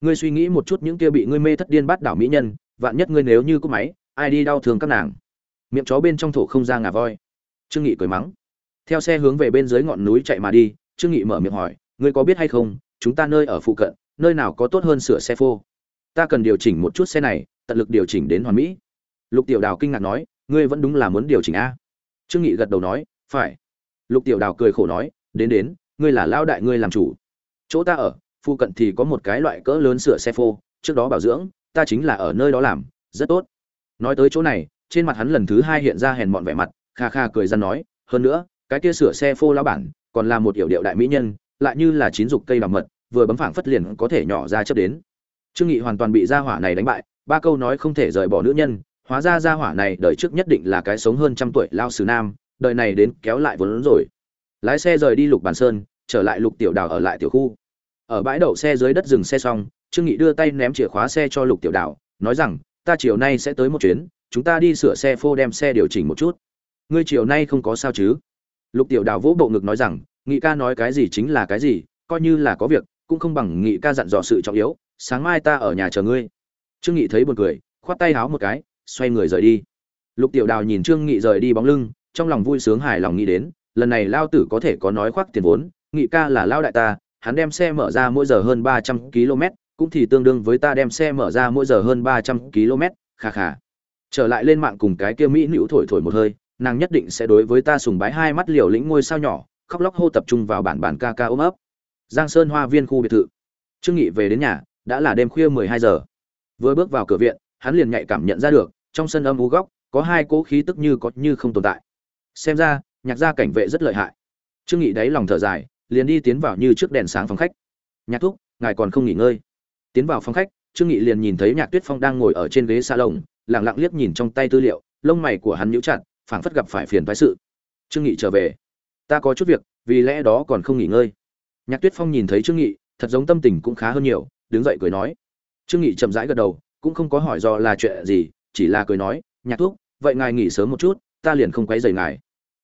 ngươi suy nghĩ một chút những kia bị ngươi mê thất điên bắt đảo mỹ nhân, vạn nhất ngươi nếu như cúp máy, ai đi đau thương các nàng? Miệng chó bên trong thổ không ra ngà voi. Trương nghị cười mắng. Theo xe hướng về bên dưới ngọn núi chạy mà đi, trương nghị mở miệng hỏi, ngươi có biết hay không, chúng ta nơi ở phụ cận, nơi nào có tốt hơn sửa xe phô? Ta cần điều chỉnh một chút xe này, tận lực điều chỉnh đến hoàn mỹ. Lục tiểu đào kinh ngạc nói, ngươi vẫn đúng là muốn điều chỉnh a? Trương nghị gật đầu nói, phải. Lục tiểu đào cười khổ nói, đến đến, ngươi là lao đại ngươi làm chủ. Chỗ ta ở phụ cận thì có một cái loại cỡ lớn sửa xe phô, trước đó bảo dưỡng, ta chính là ở nơi đó làm, rất tốt. Nói tới chỗ này, trên mặt hắn lần thứ hai hiện ra hèn mọn vẻ mặt, kha kha cười ra nói, hơn nữa, cái kia sửa xe phô lao bản, còn là một yểu điệu đại mỹ nhân, lại như là chín dục cây đào mật, vừa bấm phảng phất liền có thể nhỏ ra chấp đến. Trương nghị hoàn toàn bị gia hỏa này đánh bại, ba câu nói không thể rời bỏ nữ nhân, hóa ra gia hỏa này đời trước nhất định là cái sống hơn trăm tuổi lao sử nam, đời này đến kéo lại vốn rồi. Lái xe rời đi lục bàn sơn, trở lại lục tiểu đào ở lại tiểu khu ở bãi đậu xe dưới đất dừng xe xong, trương nghị đưa tay ném chìa khóa xe cho lục tiểu đảo nói rằng, ta chiều nay sẽ tới một chuyến, chúng ta đi sửa xe phô đem xe điều chỉnh một chút. Ngươi chiều nay không có sao chứ? Lục tiểu đảo vỗ bộ ngực nói rằng, nghị ca nói cái gì chính là cái gì, coi như là có việc, cũng không bằng nghị ca dặn dò sự trọng yếu, sáng mai ta ở nhà chờ ngươi. Trương nghị thấy buồn cười, khoát tay háo một cái, xoay người rời đi. Lục tiểu đào nhìn trương nghị rời đi bóng lưng, trong lòng vui sướng hài lòng nghĩ đến, lần này lao tử có thể có nói khoác tiền vốn, nghị ca là lao đại ta hắn đem xe mở ra mỗi giờ hơn ba trăm km, cũng thì tương đương với ta đem xe mở ra mỗi giờ hơn ba trăm km khà khà trở lại lên mạng cùng cái kia mỹ nữ thổi thổi một hơi, nàng nhất định sẽ đối với ta sùng bái hai mắt liều lĩnh ngôi sao nhỏ, khóc lóc hô tập trung vào bản bản ca ca ôm ấp. Giang sơn hoa viên khu biệt thự. Trương nghị về đến nhà, đã là đêm khuya mười hai giờ. Vừa bước vào cửa viện, hắn liền nhạy cảm nhận ra được, trong sân âm u góc, có hai cỗ khí tức như có như không tồn tại. Xem ra, nhạc gia cảnh vệ rất lợi hại. Trương nghị đáy lòng thở dài liền đi tiến vào như trước đèn sáng phòng khách. Nhạc thúc, ngài còn không nghỉ ngơi. Tiến vào phòng khách, trương nghị liền nhìn thấy nhạc tuyết phong đang ngồi ở trên ghế salon, lặng lặng liếc nhìn trong tay tư liệu, lông mày của hắn nhíu chặt, phảng phất gặp phải phiền toái sự. Trương nghị trở về. Ta có chút việc, vì lẽ đó còn không nghỉ ngơi. Nhạc tuyết phong nhìn thấy trương nghị, thật giống tâm tình cũng khá hơn nhiều, đứng dậy cười nói. Trương nghị chậm rãi gật đầu, cũng không có hỏi do là chuyện gì, chỉ là cười nói, nhạc thúc, vậy ngài nghỉ sớm một chút, ta liền không quấy rầy ngài.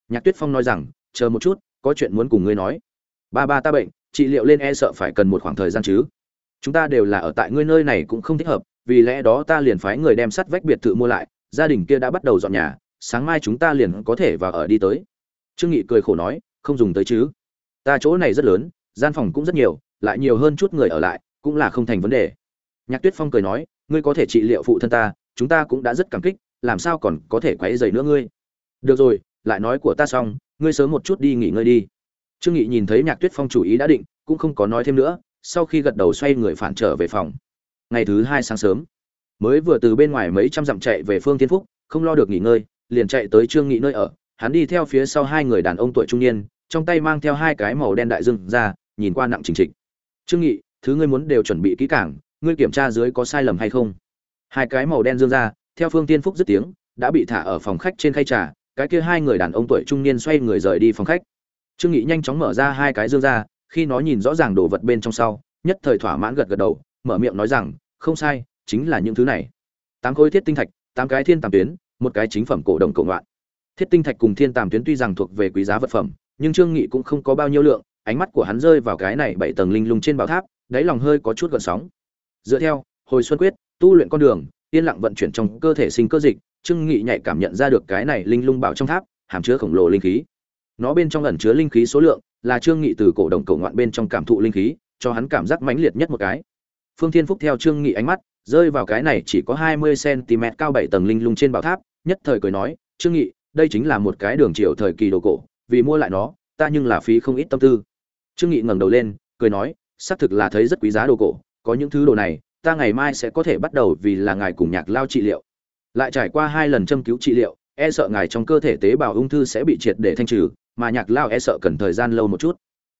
Nhạc tuyết phong nói rằng, chờ một chút, có chuyện muốn cùng ngươi nói ba ba ta bệnh trị liệu lên e sợ phải cần một khoảng thời gian chứ? Chúng ta đều là ở tại ngươi nơi này cũng không thích hợp, vì lẽ đó ta liền phái người đem sắt vách biệt thự mua lại, gia đình kia đã bắt đầu dọn nhà, sáng mai chúng ta liền có thể vào ở đi tới. Trương nghị cười khổ nói, không dùng tới chứ. Ta chỗ này rất lớn, gian phòng cũng rất nhiều, lại nhiều hơn chút người ở lại, cũng là không thành vấn đề. Nhạc tuyết phong cười nói, ngươi có thể trị liệu phụ thân ta, chúng ta cũng đã rất cảm kích, làm sao còn có thể quấy rầy nữa ngươi? Được rồi, lại nói của ta xong, ngươi sớm một chút đi nghỉ ngơi đi trương nghị nhìn thấy nhạc tuyết phong chủ ý đã định, cũng không có nói thêm nữa, sau khi gật đầu xoay người phản trở về phòng. Ngày thứ hai sáng sớm, mới vừa từ bên ngoài mấy trăm dặm chạy về phương tiên phúc, không lo được nghỉ ngơi, liền chạy tới trương nghị nơi ở. Hắn đi theo phía sau hai người đàn ông tuổi trung niên, trong tay mang theo hai cái màu đen đại dương ra, nhìn qua nặng trình trịch. Trương nghị, thứ ngươi muốn đều chuẩn bị kỹ càng, ngươi kiểm tra dưới có sai lầm hay không? Hai cái màu đen dương ra, theo phương tiên phúc dứt tiếng, đã bị thả ở phòng khách trên khay trà. Cái kia hai người đàn ông tuổi trung niên xoay người rời đi phòng khách trương nghị nhanh chóng mở ra hai cái dương ra, khi nó nhìn rõ ràng đồ vật bên trong sau, nhất thời thỏa mãn gật gật đầu, mở miệng nói rằng, không sai, chính là những thứ này. Tám khối thiết tinh thạch, tám cái thiên tàm tuyến, một cái chính phẩm cổ đồng cổ ngoạn. Thiết tinh thạch cùng thiên tàm tuyến tuy rằng thuộc về quý giá vật phẩm, nhưng trương nghị cũng không có bao nhiêu lượng, ánh mắt của hắn rơi vào cái này bảy tầng linh lung trên bảo tháp, đáy lòng hơi có chút gợn sóng. Dựa theo, hồi xuân quyết, tu luyện con đường, yên lặng vận chuyển trong cơ thể sinh cơ dịch, trương nghị nhạy cảm nhận ra được cái này linh lung bảo trong tháp, hàm chứa khổng lồ linh khí nó bên trong ẩn chứa linh khí số lượng là trương nghị từ cổ đồng cổ ngoạn bên trong cảm thụ linh khí, cho hắn cảm giác mãnh liệt nhất một cái. Phương thiên phúc theo trương nghị ánh mắt, rơi vào cái này chỉ có 20 cm cao 7 tầng linh lung trên bảo tháp, nhất thời cười nói, trương nghị, đây chính là một cái đường triều thời kỳ đồ cổ, vì mua lại nó, ta nhưng là phí không ít tâm tư. Trương nghị ngẩng đầu lên, cười nói, xác thực là thấy rất quý giá đồ cổ, có những thứ đồ này, ta ngày mai sẽ có thể bắt đầu vì là ngài cùng nhạc lao trị liệu. Lại trải qua hai lần châm cứu trị liệu e sợ ngài trong cơ thể tế bào ung thư sẽ bị triệt để thanh trừ mà nhạc lao e sợ cần thời gian lâu một chút.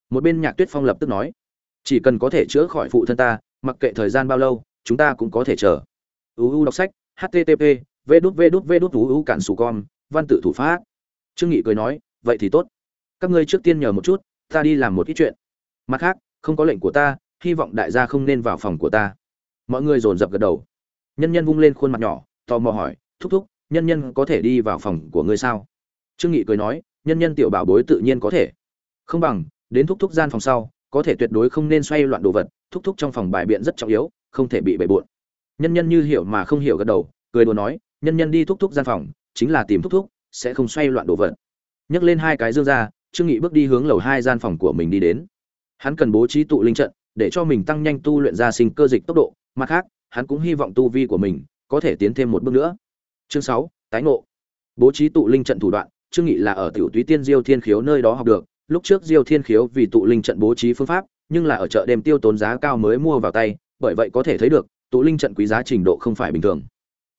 Một bên nhạc tuyết phong lập tức nói, chỉ cần có thể chữa khỏi phụ thân ta, mặc kệ thời gian bao lâu, chúng ta cũng có thể chờ. Uu đọc sách http v đút v đút v đút uu cản sù con, văn tự thủ pháp. Trương nghị cười nói, vậy thì tốt. Các ngươi trước tiên nhờ một chút, ta đi làm một ít chuyện. Mặt khác, không có lệnh của ta, hy vọng đại gia không nên vào phòng của ta. Mọi người dồn dập gật đầu. Nhân nhân vung lên khuôn mặt nhỏ, tò mò hỏi, thúc thúc, nhân nhân có thể đi vào phòng của ngươi sao? Trương nghị cười nói nhân nhân tiểu bảo bối tự nhiên có thể. Không bằng, đến thúc thúc gian phòng sau, có thể tuyệt đối không nên xoay loạn đồ vật, thúc thúc trong phòng bài biện rất trọng yếu, không thể bị bể bộn. Nhân nhân như hiểu mà không hiểu gật đầu, cười đùa nói, nhân nhân đi thúc thúc gian phòng, chính là tìm thúc thúc, sẽ không xoay loạn đồ vật. Nhấc lên hai cái dương ra, trương nghị bước đi hướng lầu hai gian phòng của mình đi đến. Hắn cần bố trí tụ linh trận, để cho mình tăng nhanh tu luyện ra sinh cơ dịch tốc độ, mặt khác, hắn cũng hy vọng tu vi của mình có thể tiến thêm một bước nữa. Chương sáu, tái ngộ. Bố trí tụ linh trận thủ đoạn trương nghị là ở tiểu túy tiên diêu thiên khiếu nơi đó học được. Lúc trước diêu thiên khiếu vì tụ linh trận bố trí phương pháp, nhưng là ở chợ đêm tiêu tốn giá cao mới mua vào tay, bởi vậy có thể thấy được, tụ linh trận quý giá trình độ không phải bình thường.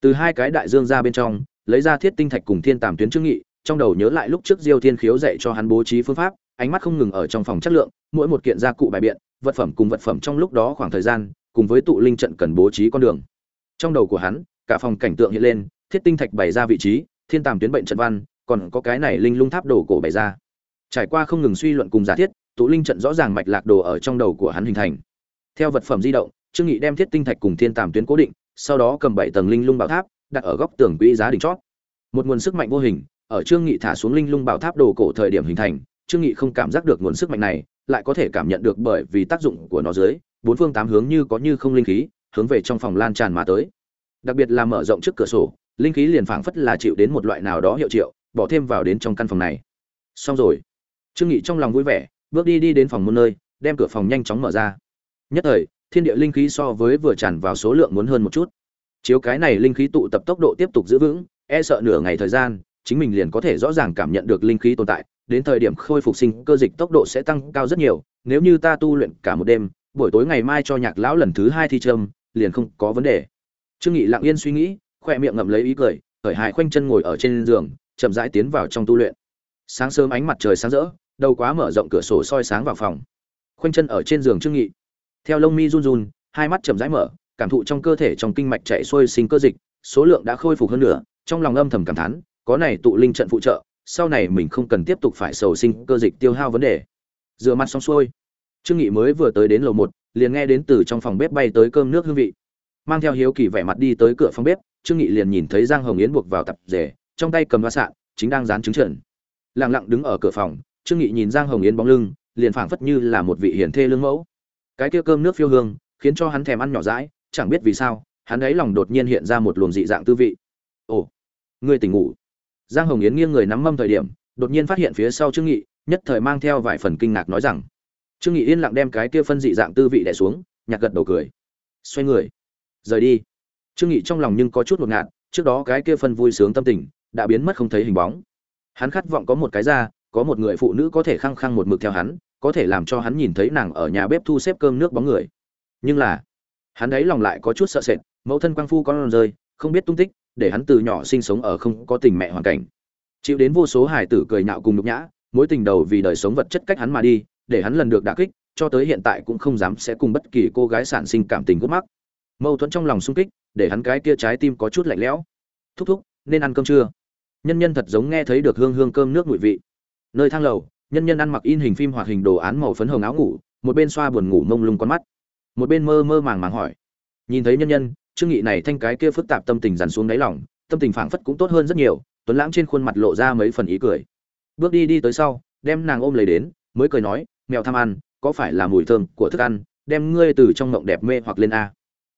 Từ hai cái đại dương ra bên trong, lấy ra thiết tinh thạch cùng thiên tàm tuyến trương nghị, trong đầu nhớ lại lúc trước diêu thiên khiếu dạy cho hắn bố trí phương pháp, ánh mắt không ngừng ở trong phòng chất lượng, mỗi một kiện gia cụ bài biện, vật phẩm cùng vật phẩm trong lúc đó khoảng thời gian, cùng với tụ linh trận cần bố trí con đường. Trong đầu của hắn, cả phòng cảnh tượng hiện lên, thiết tinh thạch bày ra vị trí, thiên tàm tuyến bệnh trận văn còn có cái này linh lung tháp đồ cổ bày ra. Trải qua không ngừng suy luận cùng giả thiết, tụ linh trận rõ ràng mạch lạc đồ ở trong đầu của hắn hình thành. Theo vật phẩm di động, trương nghị đem thiết tinh thạch cùng thiên tàm tuyến cố định, sau đó cầm bảy tầng linh lung bảo tháp, đặt ở góc tường quỹ giá đỉnh chót. Một nguồn sức mạnh vô hình, ở trương nghị thả xuống linh lung bảo tháp đồ cổ thời điểm hình thành, trương nghị không cảm giác được nguồn sức mạnh này, lại có thể cảm nhận được bởi vì tác dụng của nó dưới, bốn phương tám hướng như có như không linh khí, hướng về trong phòng lan tràn mà tới. Đặc biệt là mở rộng trước cửa sổ, linh khí liền phảng phất là chịu đến một loại nào đó hiệu triệu bỏ thêm vào đến trong căn phòng này. Xong rồi. Trương nghị trong lòng vui vẻ, bước đi đi đến phòng môn nơi, đem cửa phòng nhanh chóng mở ra. Nhất thời, thiên địa linh khí so với vừa tràn vào số lượng muốn hơn một chút. Chiếu cái này linh khí tụ tập tốc độ tiếp tục giữ vững e sợ nửa ngày thời gian, chính mình liền có thể rõ ràng cảm nhận được linh khí tồn tại, đến thời điểm khôi phục sinh cơ dịch tốc độ sẽ tăng cao rất nhiều, nếu như ta tu luyện cả một đêm, buổi tối ngày mai cho nhạc lão lần thứ hai thi trâm, liền không có vấn đề. Trương nghị lặng yên suy nghĩ, khoe miệng ngậm lấy ý cười, khởi hài khoanh chân ngồi ở trên giường chậm rãi tiến vào trong tu luyện. Sáng sớm ánh mặt trời sáng rỡ, đầu quá mở rộng cửa sổ soi sáng vào phòng. Khoanh chân ở trên giường trương nghị. Theo lông mi run run, hai mắt chậm rãi mở, cảm thụ trong cơ thể trong kinh mạch chạy xuôi sinh cơ dịch, số lượng đã khôi phục hơn nữa, trong lòng âm thầm cảm thán, có này tụ linh trận phụ trợ, sau này mình không cần tiếp tục phải sầu sinh cơ dịch tiêu hao vấn đề. Rửa mặt xong xuôi, trương nghị mới vừa tới đến lầu một, liền nghe đến từ trong phòng bếp bay tới cơm nước hương vị. Mang theo hiếu kỳ vẻ mặt đi tới cửa phòng bếp, trương nghị liền nhìn thấy giang hồng yến buộc vào tập rể trong tay cầm hoa sạn, chính đang dán trứng trần lặng lặng đứng ở cửa phòng, trương nghị nhìn giang hồng yến bóng lưng, liền phảng phất như là một vị hiền thê lương mẫu. Cái kia cơm nước phiêu hương, khiến cho hắn thèm ăn nhỏ dãi, chẳng biết vì sao, hắn ấy lòng đột nhiên hiện ra một luồng dị dạng tư vị. Ồ, ngươi tỉnh ngủ. Giang hồng yến nghiêng người nắm mâm thời điểm, đột nhiên phát hiện phía sau trương nghị, nhất thời mang theo vài phần kinh ngạc nói rằng, trương nghị yên lặng đem cái kia phân dị dạng tư vị đè xuống nhạc gật đầu cười. Xoay người. Rời đi. Trương nghị trong lòng nhưng có chút ngột ngạt, trước đó cái kia phân vui sướng tâm tình đã biến mất không thấy hình bóng. Hắn khát vọng có một cái ra có một người phụ nữ có thể khăng khăng một mực theo hắn, có thể làm cho hắn nhìn thấy nàng ở nhà bếp thu xếp cơm nước bóng người. Nhưng là, hắn ấy lòng lại có chút sợ sệt, mẫu thân quang phu con rơi, không biết tung tích, để hắn từ nhỏ sinh sống ở không có tình mẹ hoàn cảnh. Chịu đến vô số hài tử cười nhạo cùng nhục nhã, mối tình đầu vì đời sống vật chất cách hắn mà đi, để hắn lần được đả kích, cho tới hiện tại cũng không dám sẽ cùng bất kỳ cô gái sản sinh cảm tình gút mắc. Mâu thuẫn trong lòng sung kích, để hắn cái kia trái tim có chút lạnh lẽo. Thúc thúc, nên ăn cơm trưa nhân nhân thật giống nghe thấy được hương hương cơm nước mùi vị. Nơi thang lầu, nhân nhân ăn mặc in hình phim hoạt hình đồ án màu phấn hồng áo ngủ, một bên xoa buồn ngủ mông lung con mắt, một bên mơ mơ màng màng hỏi. Nhìn thấy nhân nhân trương nghị này thanh cái kia phức tạp tâm tình dằn xuống đáy lòng, tâm tình phảng phất cũng tốt hơn rất nhiều, tuấn lãng trên khuôn mặt lộ ra mấy phần ý cười. Bước đi đi tới sau, đem nàng ôm lấy đến, mới cười nói, mèo tham ăn, có phải là mùi thơm của thức ăn, đem ngươi từ trong mộng đẹp mê hoặc lên a?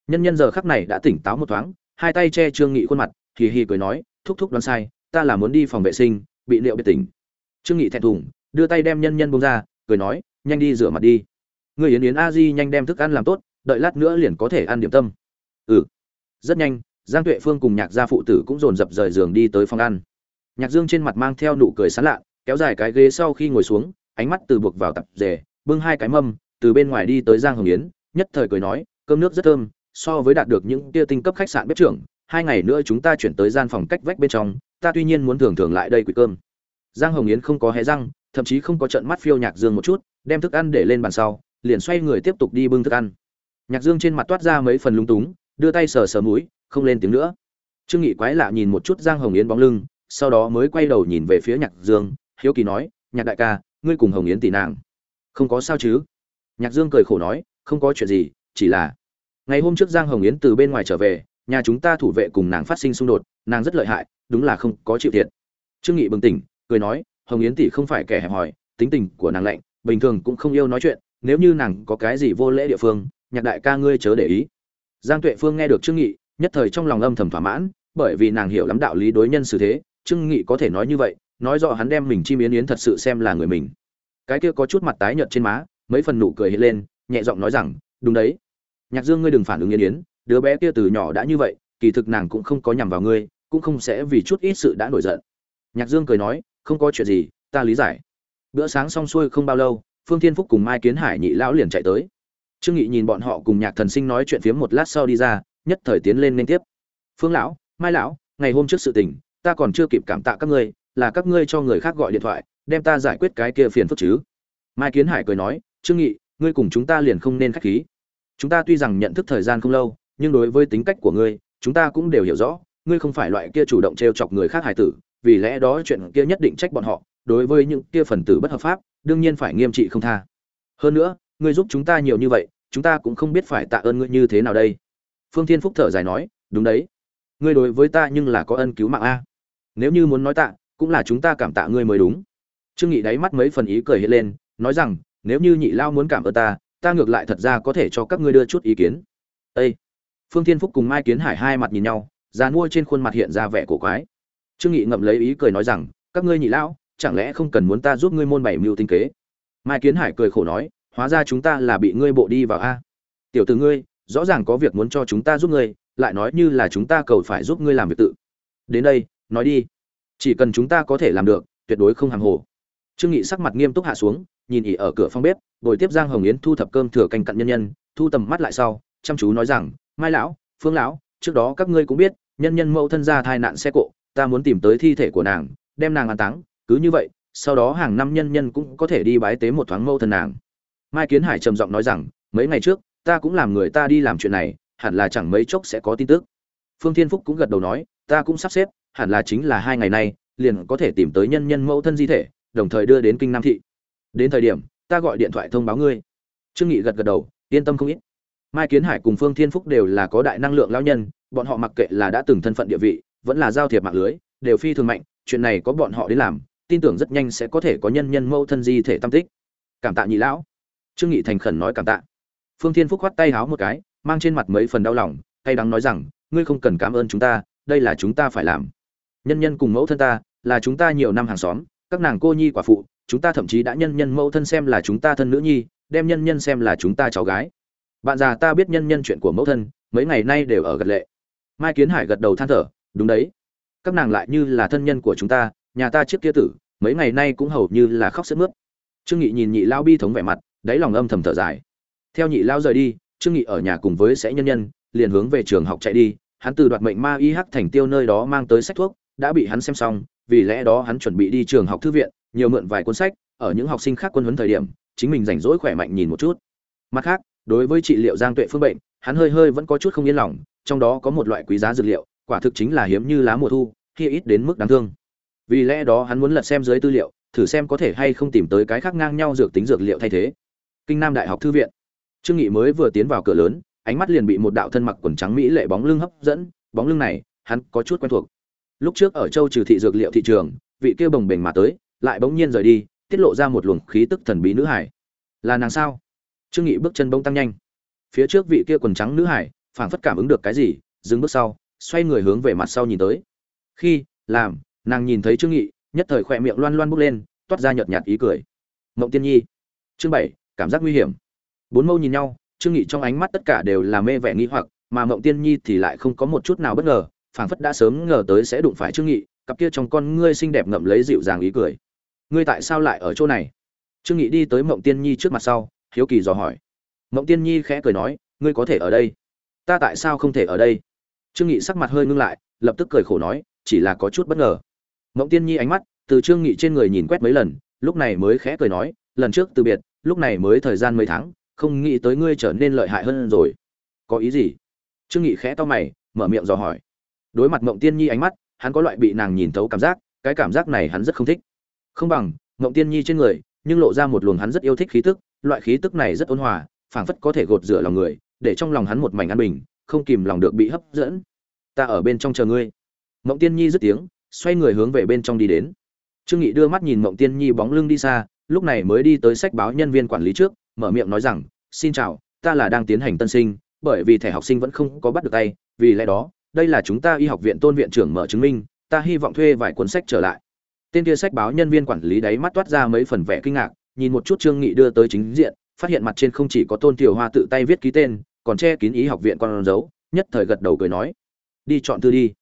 Nhân nhân giờ khắc này đã tỉnh táo một thoáng, hai tay che trương nghị khuôn mặt, hì hì cười nói, thúc thúc đoán sai ta là muốn đi phòng vệ sinh, bị liệu biệt tỉnh. Trương nghị thẹn thùng, đưa tay đem nhân nhân bông ra, cười nói, nhanh đi rửa mặt đi. Người yến yến a di nhanh đem thức ăn làm tốt, đợi lát nữa liền có thể ăn điểm tâm. Ừ. Rất nhanh, giang tuệ phương cùng nhạc gia phụ tử cũng dồn dập rời giường đi tới phòng ăn. Nhạc dương trên mặt mang theo nụ cười sán lạ, kéo dài cái ghế sau khi ngồi xuống, ánh mắt từ buộc vào tập rể, bưng hai cái mâm, từ bên ngoài đi tới giang hồng yến, nhất thời cười nói, cơm nước rất thơm, so với đạt được những tia tinh cấp khách sạn bếp trưởng, hai ngày nữa chúng ta chuyển tới gian phòng cách vách bên trong ta tuy nhiên muốn thường thường lại đây quỷ cơm. Giang hồng yến không có hé răng, thậm chí không có trận mắt phiêu nhạc dương một chút, đem thức ăn để lên bàn sau, liền xoay người tiếp tục đi bưng thức ăn. Nhạc dương trên mặt toát ra mấy phần lung túng, đưa tay sờ sờ mũi, không lên tiếng nữa. Trương nghị quái lạ nhìn một chút giang hồng yến bóng lưng, sau đó mới quay đầu nhìn về phía nhạc dương, hiếu kỳ nói, nhạc đại ca, ngươi cùng hồng yến tỷ nàng, không có sao chứ? Nhạc dương cười khổ nói, không có chuyện gì, chỉ là ngày hôm trước giang hồng yến từ bên ngoài trở về, nhà chúng ta thủ vệ cùng nàng phát sinh xung đột, nàng rất lợi hại đúng là không có chịu thiệt. Trương nghị bừng tỉnh, cười nói, hồng yến tỷ không phải kẻ hẹp hòi, tính tình của nàng lạnh, bình thường cũng không yêu nói chuyện, nếu như nàng có cái gì vô lễ địa phương, nhạc đại ca ngươi chớ để ý. Giang tuệ phương nghe được trương nghị, nhất thời trong lòng âm thầm thỏa mãn, bởi vì nàng hiểu lắm đạo lý đối nhân xử thế, trương nghị có thể nói như vậy, nói rõ hắn đem mình chim yến yến thật sự xem là người mình. Cái kia có chút mặt tái nhợt trên má, mấy phần nụ cười hiện lên, nhẹ giọng nói rằng, đúng đấy. Nhạc dương ngươi đừng phản ứng yến yến, đứa bé kia từ nhỏ đã như vậy, kỳ thực nàng cũng không có nhằm vào ngươi cũng không sẽ vì chút ít sự đã nổi giận. Nhạc dương cười nói, không có chuyện gì, ta lý giải. Bữa sáng xong xuôi không bao lâu, phương thiên phúc cùng mai kiến hải nhị lão liền chạy tới. Trương nghị nhìn bọn họ cùng nhạc thần sinh nói chuyện phiếm một lát sau đi ra, nhất thời tiến lên liên tiếp. Phương lão, mai lão, ngày hôm trước sự tình, ta còn chưa kịp cảm tạ các ngươi, là các ngươi cho người khác gọi điện thoại, đem ta giải quyết cái kia phiền phức chứ. Mai kiến hải cười nói, trương nghị, ngươi cùng chúng ta liền không nên khách khí. Chúng ta tuy rằng nhận thức thời gian không lâu, nhưng đối với tính cách của ngươi, chúng ta cũng đều hiểu rõ ngươi không phải loại kia chủ động trêu chọc người khác hài tử, vì lẽ đó chuyện kia nhất định trách bọn họ, đối với những kia phần tử bất hợp pháp, đương nhiên phải nghiêm trị không tha. Hơn nữa, ngươi giúp chúng ta nhiều như vậy, chúng ta cũng không biết phải tạ ơn ngươi như thế nào đây. Phương thiên phúc thở dài nói, đúng đấy. Ngươi đối với ta nhưng là có ân cứu mạng a. Nếu như muốn nói tạ, cũng là chúng ta cảm tạ ngươi mới đúng. Trương nghị đáy mắt mấy phần ý cười hiện lên, nói rằng, nếu như nhị lao muốn cảm ơn ta ta ngược lại thật ra có thể cho các ngươi đưa chút ý kiến. Ê! phương thiên phúc cùng mai kiến hải hai mặt nhìn nhau già mua trên khuôn mặt hiện ra vẻ cổ quái. Trương nghị ngậm lấy ý cười nói rằng các ngươi nhị lão, chẳng lẽ không cần muốn ta giúp ngươi môn bảy mưu tinh kế? Mai kiến hải cười khổ nói hóa ra chúng ta là bị ngươi bộ đi vào a. Tiểu tử ngươi rõ ràng có việc muốn cho chúng ta giúp ngươi lại nói như là chúng ta cầu phải giúp ngươi làm việc tự. Đến đây nói đi. Chỉ cần chúng ta có thể làm được tuyệt đối không hàng hồ. Trương nghị sắc mặt nghiêm túc hạ xuống nhìn ỉ ở cửa phòng bếp ngồi tiếp giang hồng yến thu thập cơm thừa canh cặn nhân nhân thu tầm mắt lại sau chăm chú nói rằng mai lão phương lão trước đó các ngươi cũng biết, nhân nhân mẫu thân ra thai nạn xe cộ, ta muốn tìm tới thi thể của nàng, đem nàng an táng, cứ như vậy, sau đó hàng năm nhân nhân cũng có thể đi bái tế một thoáng mẫu thân nàng. Mai kiến hải trầm giọng nói rằng, mấy ngày trước, ta cũng làm người ta đi làm chuyện này, hẳn là chẳng mấy chốc sẽ có tin tức. Phương thiên phúc cũng gật đầu nói, ta cũng sắp xếp, hẳn là chính là hai ngày nay liền có thể tìm tới nhân nhân mẫu thân di thể, đồng thời đưa đến kinh nam thị. Đến thời điểm, ta gọi điện thoại thông báo ngươi. Trương nghị gật gật đầu, yên tâm không ít mai kiến hải cùng phương thiên phúc đều là có đại năng lượng lão nhân, bọn họ mặc kệ là đã từng thân phận địa vị, vẫn là giao thiệp mạng lưới, đều phi thường mạnh, chuyện này có bọn họ đến làm, tin tưởng rất nhanh sẽ có thể có nhân nhân mẫu thân di thể tâm tích. Cảm tạ nhị lão. Trương nghị thành khẩn nói cảm tạ. Phương thiên phúc khoát tay háo một cái, mang trên mặt mấy phần đau lòng, cay đắng nói rằng, ngươi không cần cảm ơn chúng ta, đây là chúng ta phải làm. Nhân nhân cùng mẫu thân ta, là chúng ta nhiều năm hàng xóm, các nàng cô nhi quả phụ, chúng ta thậm chí đã nhân nhân mẫu thân xem là chúng ta thân nữ nhi, đem nhân nhân xem là chúng ta cháu gái bạn già ta biết nhân nhân chuyện của mẫu thân, mấy ngày nay đều ở gật lệ. Mai kiến hải gật đầu than thở, đúng đấy. Các nàng lại như là thân nhân của chúng ta, nhà ta trước kia tử, mấy ngày nay cũng hầu như là khóc sướt mướt. Trương nghị nhìn nhị lao bi thống vẻ mặt, đáy lòng âm thầm thở dài. Theo nhị lao rời đi, trương nghị ở nhà cùng với sẽ nhân nhân, liền hướng về trường học chạy đi. Hắn từ đoạt mệnh ma y hắc thành tiêu nơi đó mang tới sách thuốc, đã bị hắn xem xong, vì lẽ đó hắn chuẩn bị đi trường học thư viện, nhiều mượn vài cuốn sách, ở những học sinh khác quân huấn thời điểm, chính mình rảnh rỗi khỏe mạnh nhìn một chút. Mặt khác đối với trị liệu giang tuệ phương bệnh, hắn hơi hơi vẫn có chút không yên lòng, trong đó có một loại quý giá dược liệu, quả thực chính là hiếm như lá mùa thu, khi ít đến mức đáng thương. Vì lẽ đó hắn muốn lật xem dưới tư liệu, thử xem có thể hay không tìm tới cái khác ngang nhau dược tính dược liệu thay thế. Kinh nam đại học thư viện. Trương nghị mới vừa tiến vào cửa lớn, ánh mắt liền bị một đạo thân mặc quần trắng mỹ lệ bóng lưng hấp dẫn, bóng lưng này, hắn có chút quen thuộc. Lúc trước ở châu trừ thị dược liệu thị trường, vị kia bồng bềnh mà tới, lại bỗng nhiên rời đi, tiết lộ ra một luồng khí tức thần bí nữ hải. Là nàng sao? Trương nghị bước chân bỗng tăng nhanh. Phía trước vị kia quần trắng nữ hải, phảng phất cảm ứng được cái gì, dừng bước sau, xoay người hướng về mặt sau nhìn tới. Khi, làm, nàng nhìn thấy trương nghị, nhất thời khỏe miệng loan loan bốc lên, toát ra nhợt nhạt ý cười. Mộng tiên nhi. Chương bảy, cảm giác nguy hiểm. Bốn mâu nhìn nhau, trương nghị trong ánh mắt tất cả đều là mê vẻ nghi hoặc, mà mộng tiên nhi thì lại không có một chút nào bất ngờ, phảng phất đã sớm ngờ tới sẽ đụng phải trương nghị, cặp kia trong con ngươi xinh đẹp ngậm lấy dịu dàng ý cười. Ngươi tại sao lại ở chỗ này? Trương nghị đi tới mộng tiên nhi trước mặt sau hiếu kỳ dò hỏi. Mộng tiên nhi khẽ cười nói, ngươi có thể ở đây? Ta tại sao không thể ở đây? Trương nghị sắc mặt hơi ngưng lại, lập tức cười khổ nói, chỉ là có chút bất ngờ. Mộng tiên nhi ánh mắt từ trương nghị trên người nhìn quét mấy lần, lúc này mới khẽ cười nói, lần trước từ biệt, lúc này mới thời gian mấy tháng, không nghĩ tới ngươi trở nên lợi hại hơn rồi. Có ý gì? Trương nghị khẽ to mày, mở miệng dò hỏi. Đối mặt mộng tiên nhi ánh mắt, hắn có loại bị nàng nhìn thấu cảm giác, cái cảm giác này hắn rất không thích. Không bằng, mộng tiên nhi trên người, nhưng lộ ra một luồng hắn rất yêu thích khí tức loại khí tức này rất ôn hòa, phảng phất có thể gột rửa lòng người, để trong lòng hắn một mảnh an bình, không kìm lòng được bị hấp dẫn. Ta ở bên trong chờ ngươi. Mộng tiên nhi dứt tiếng, xoay người hướng về bên trong đi đến. Trương nghị đưa mắt nhìn mộng tiên nhi bóng lưng đi xa, lúc này mới đi tới sách báo nhân viên quản lý trước, mở miệng nói rằng, xin chào, ta là đang tiến hành tân sinh, bởi vì thẻ học sinh vẫn không có bắt được tay, vì lẽ đó, đây là chúng ta y học viện tôn viện trưởng mở chứng minh, ta hy vọng thuê vài cuốn sách trở lại. Tên kia sách báo nhân viên quản lý đáy mắt toát ra mấy phần vẻ kinh ngạc nhìn một chút trương nghị đưa tới chính diện, phát hiện mặt trên không chỉ có tôn tiểu hoa tự tay viết ký tên, còn che kín ý học viện con dấu, nhất thời gật đầu cười nói, đi chọn thư đi.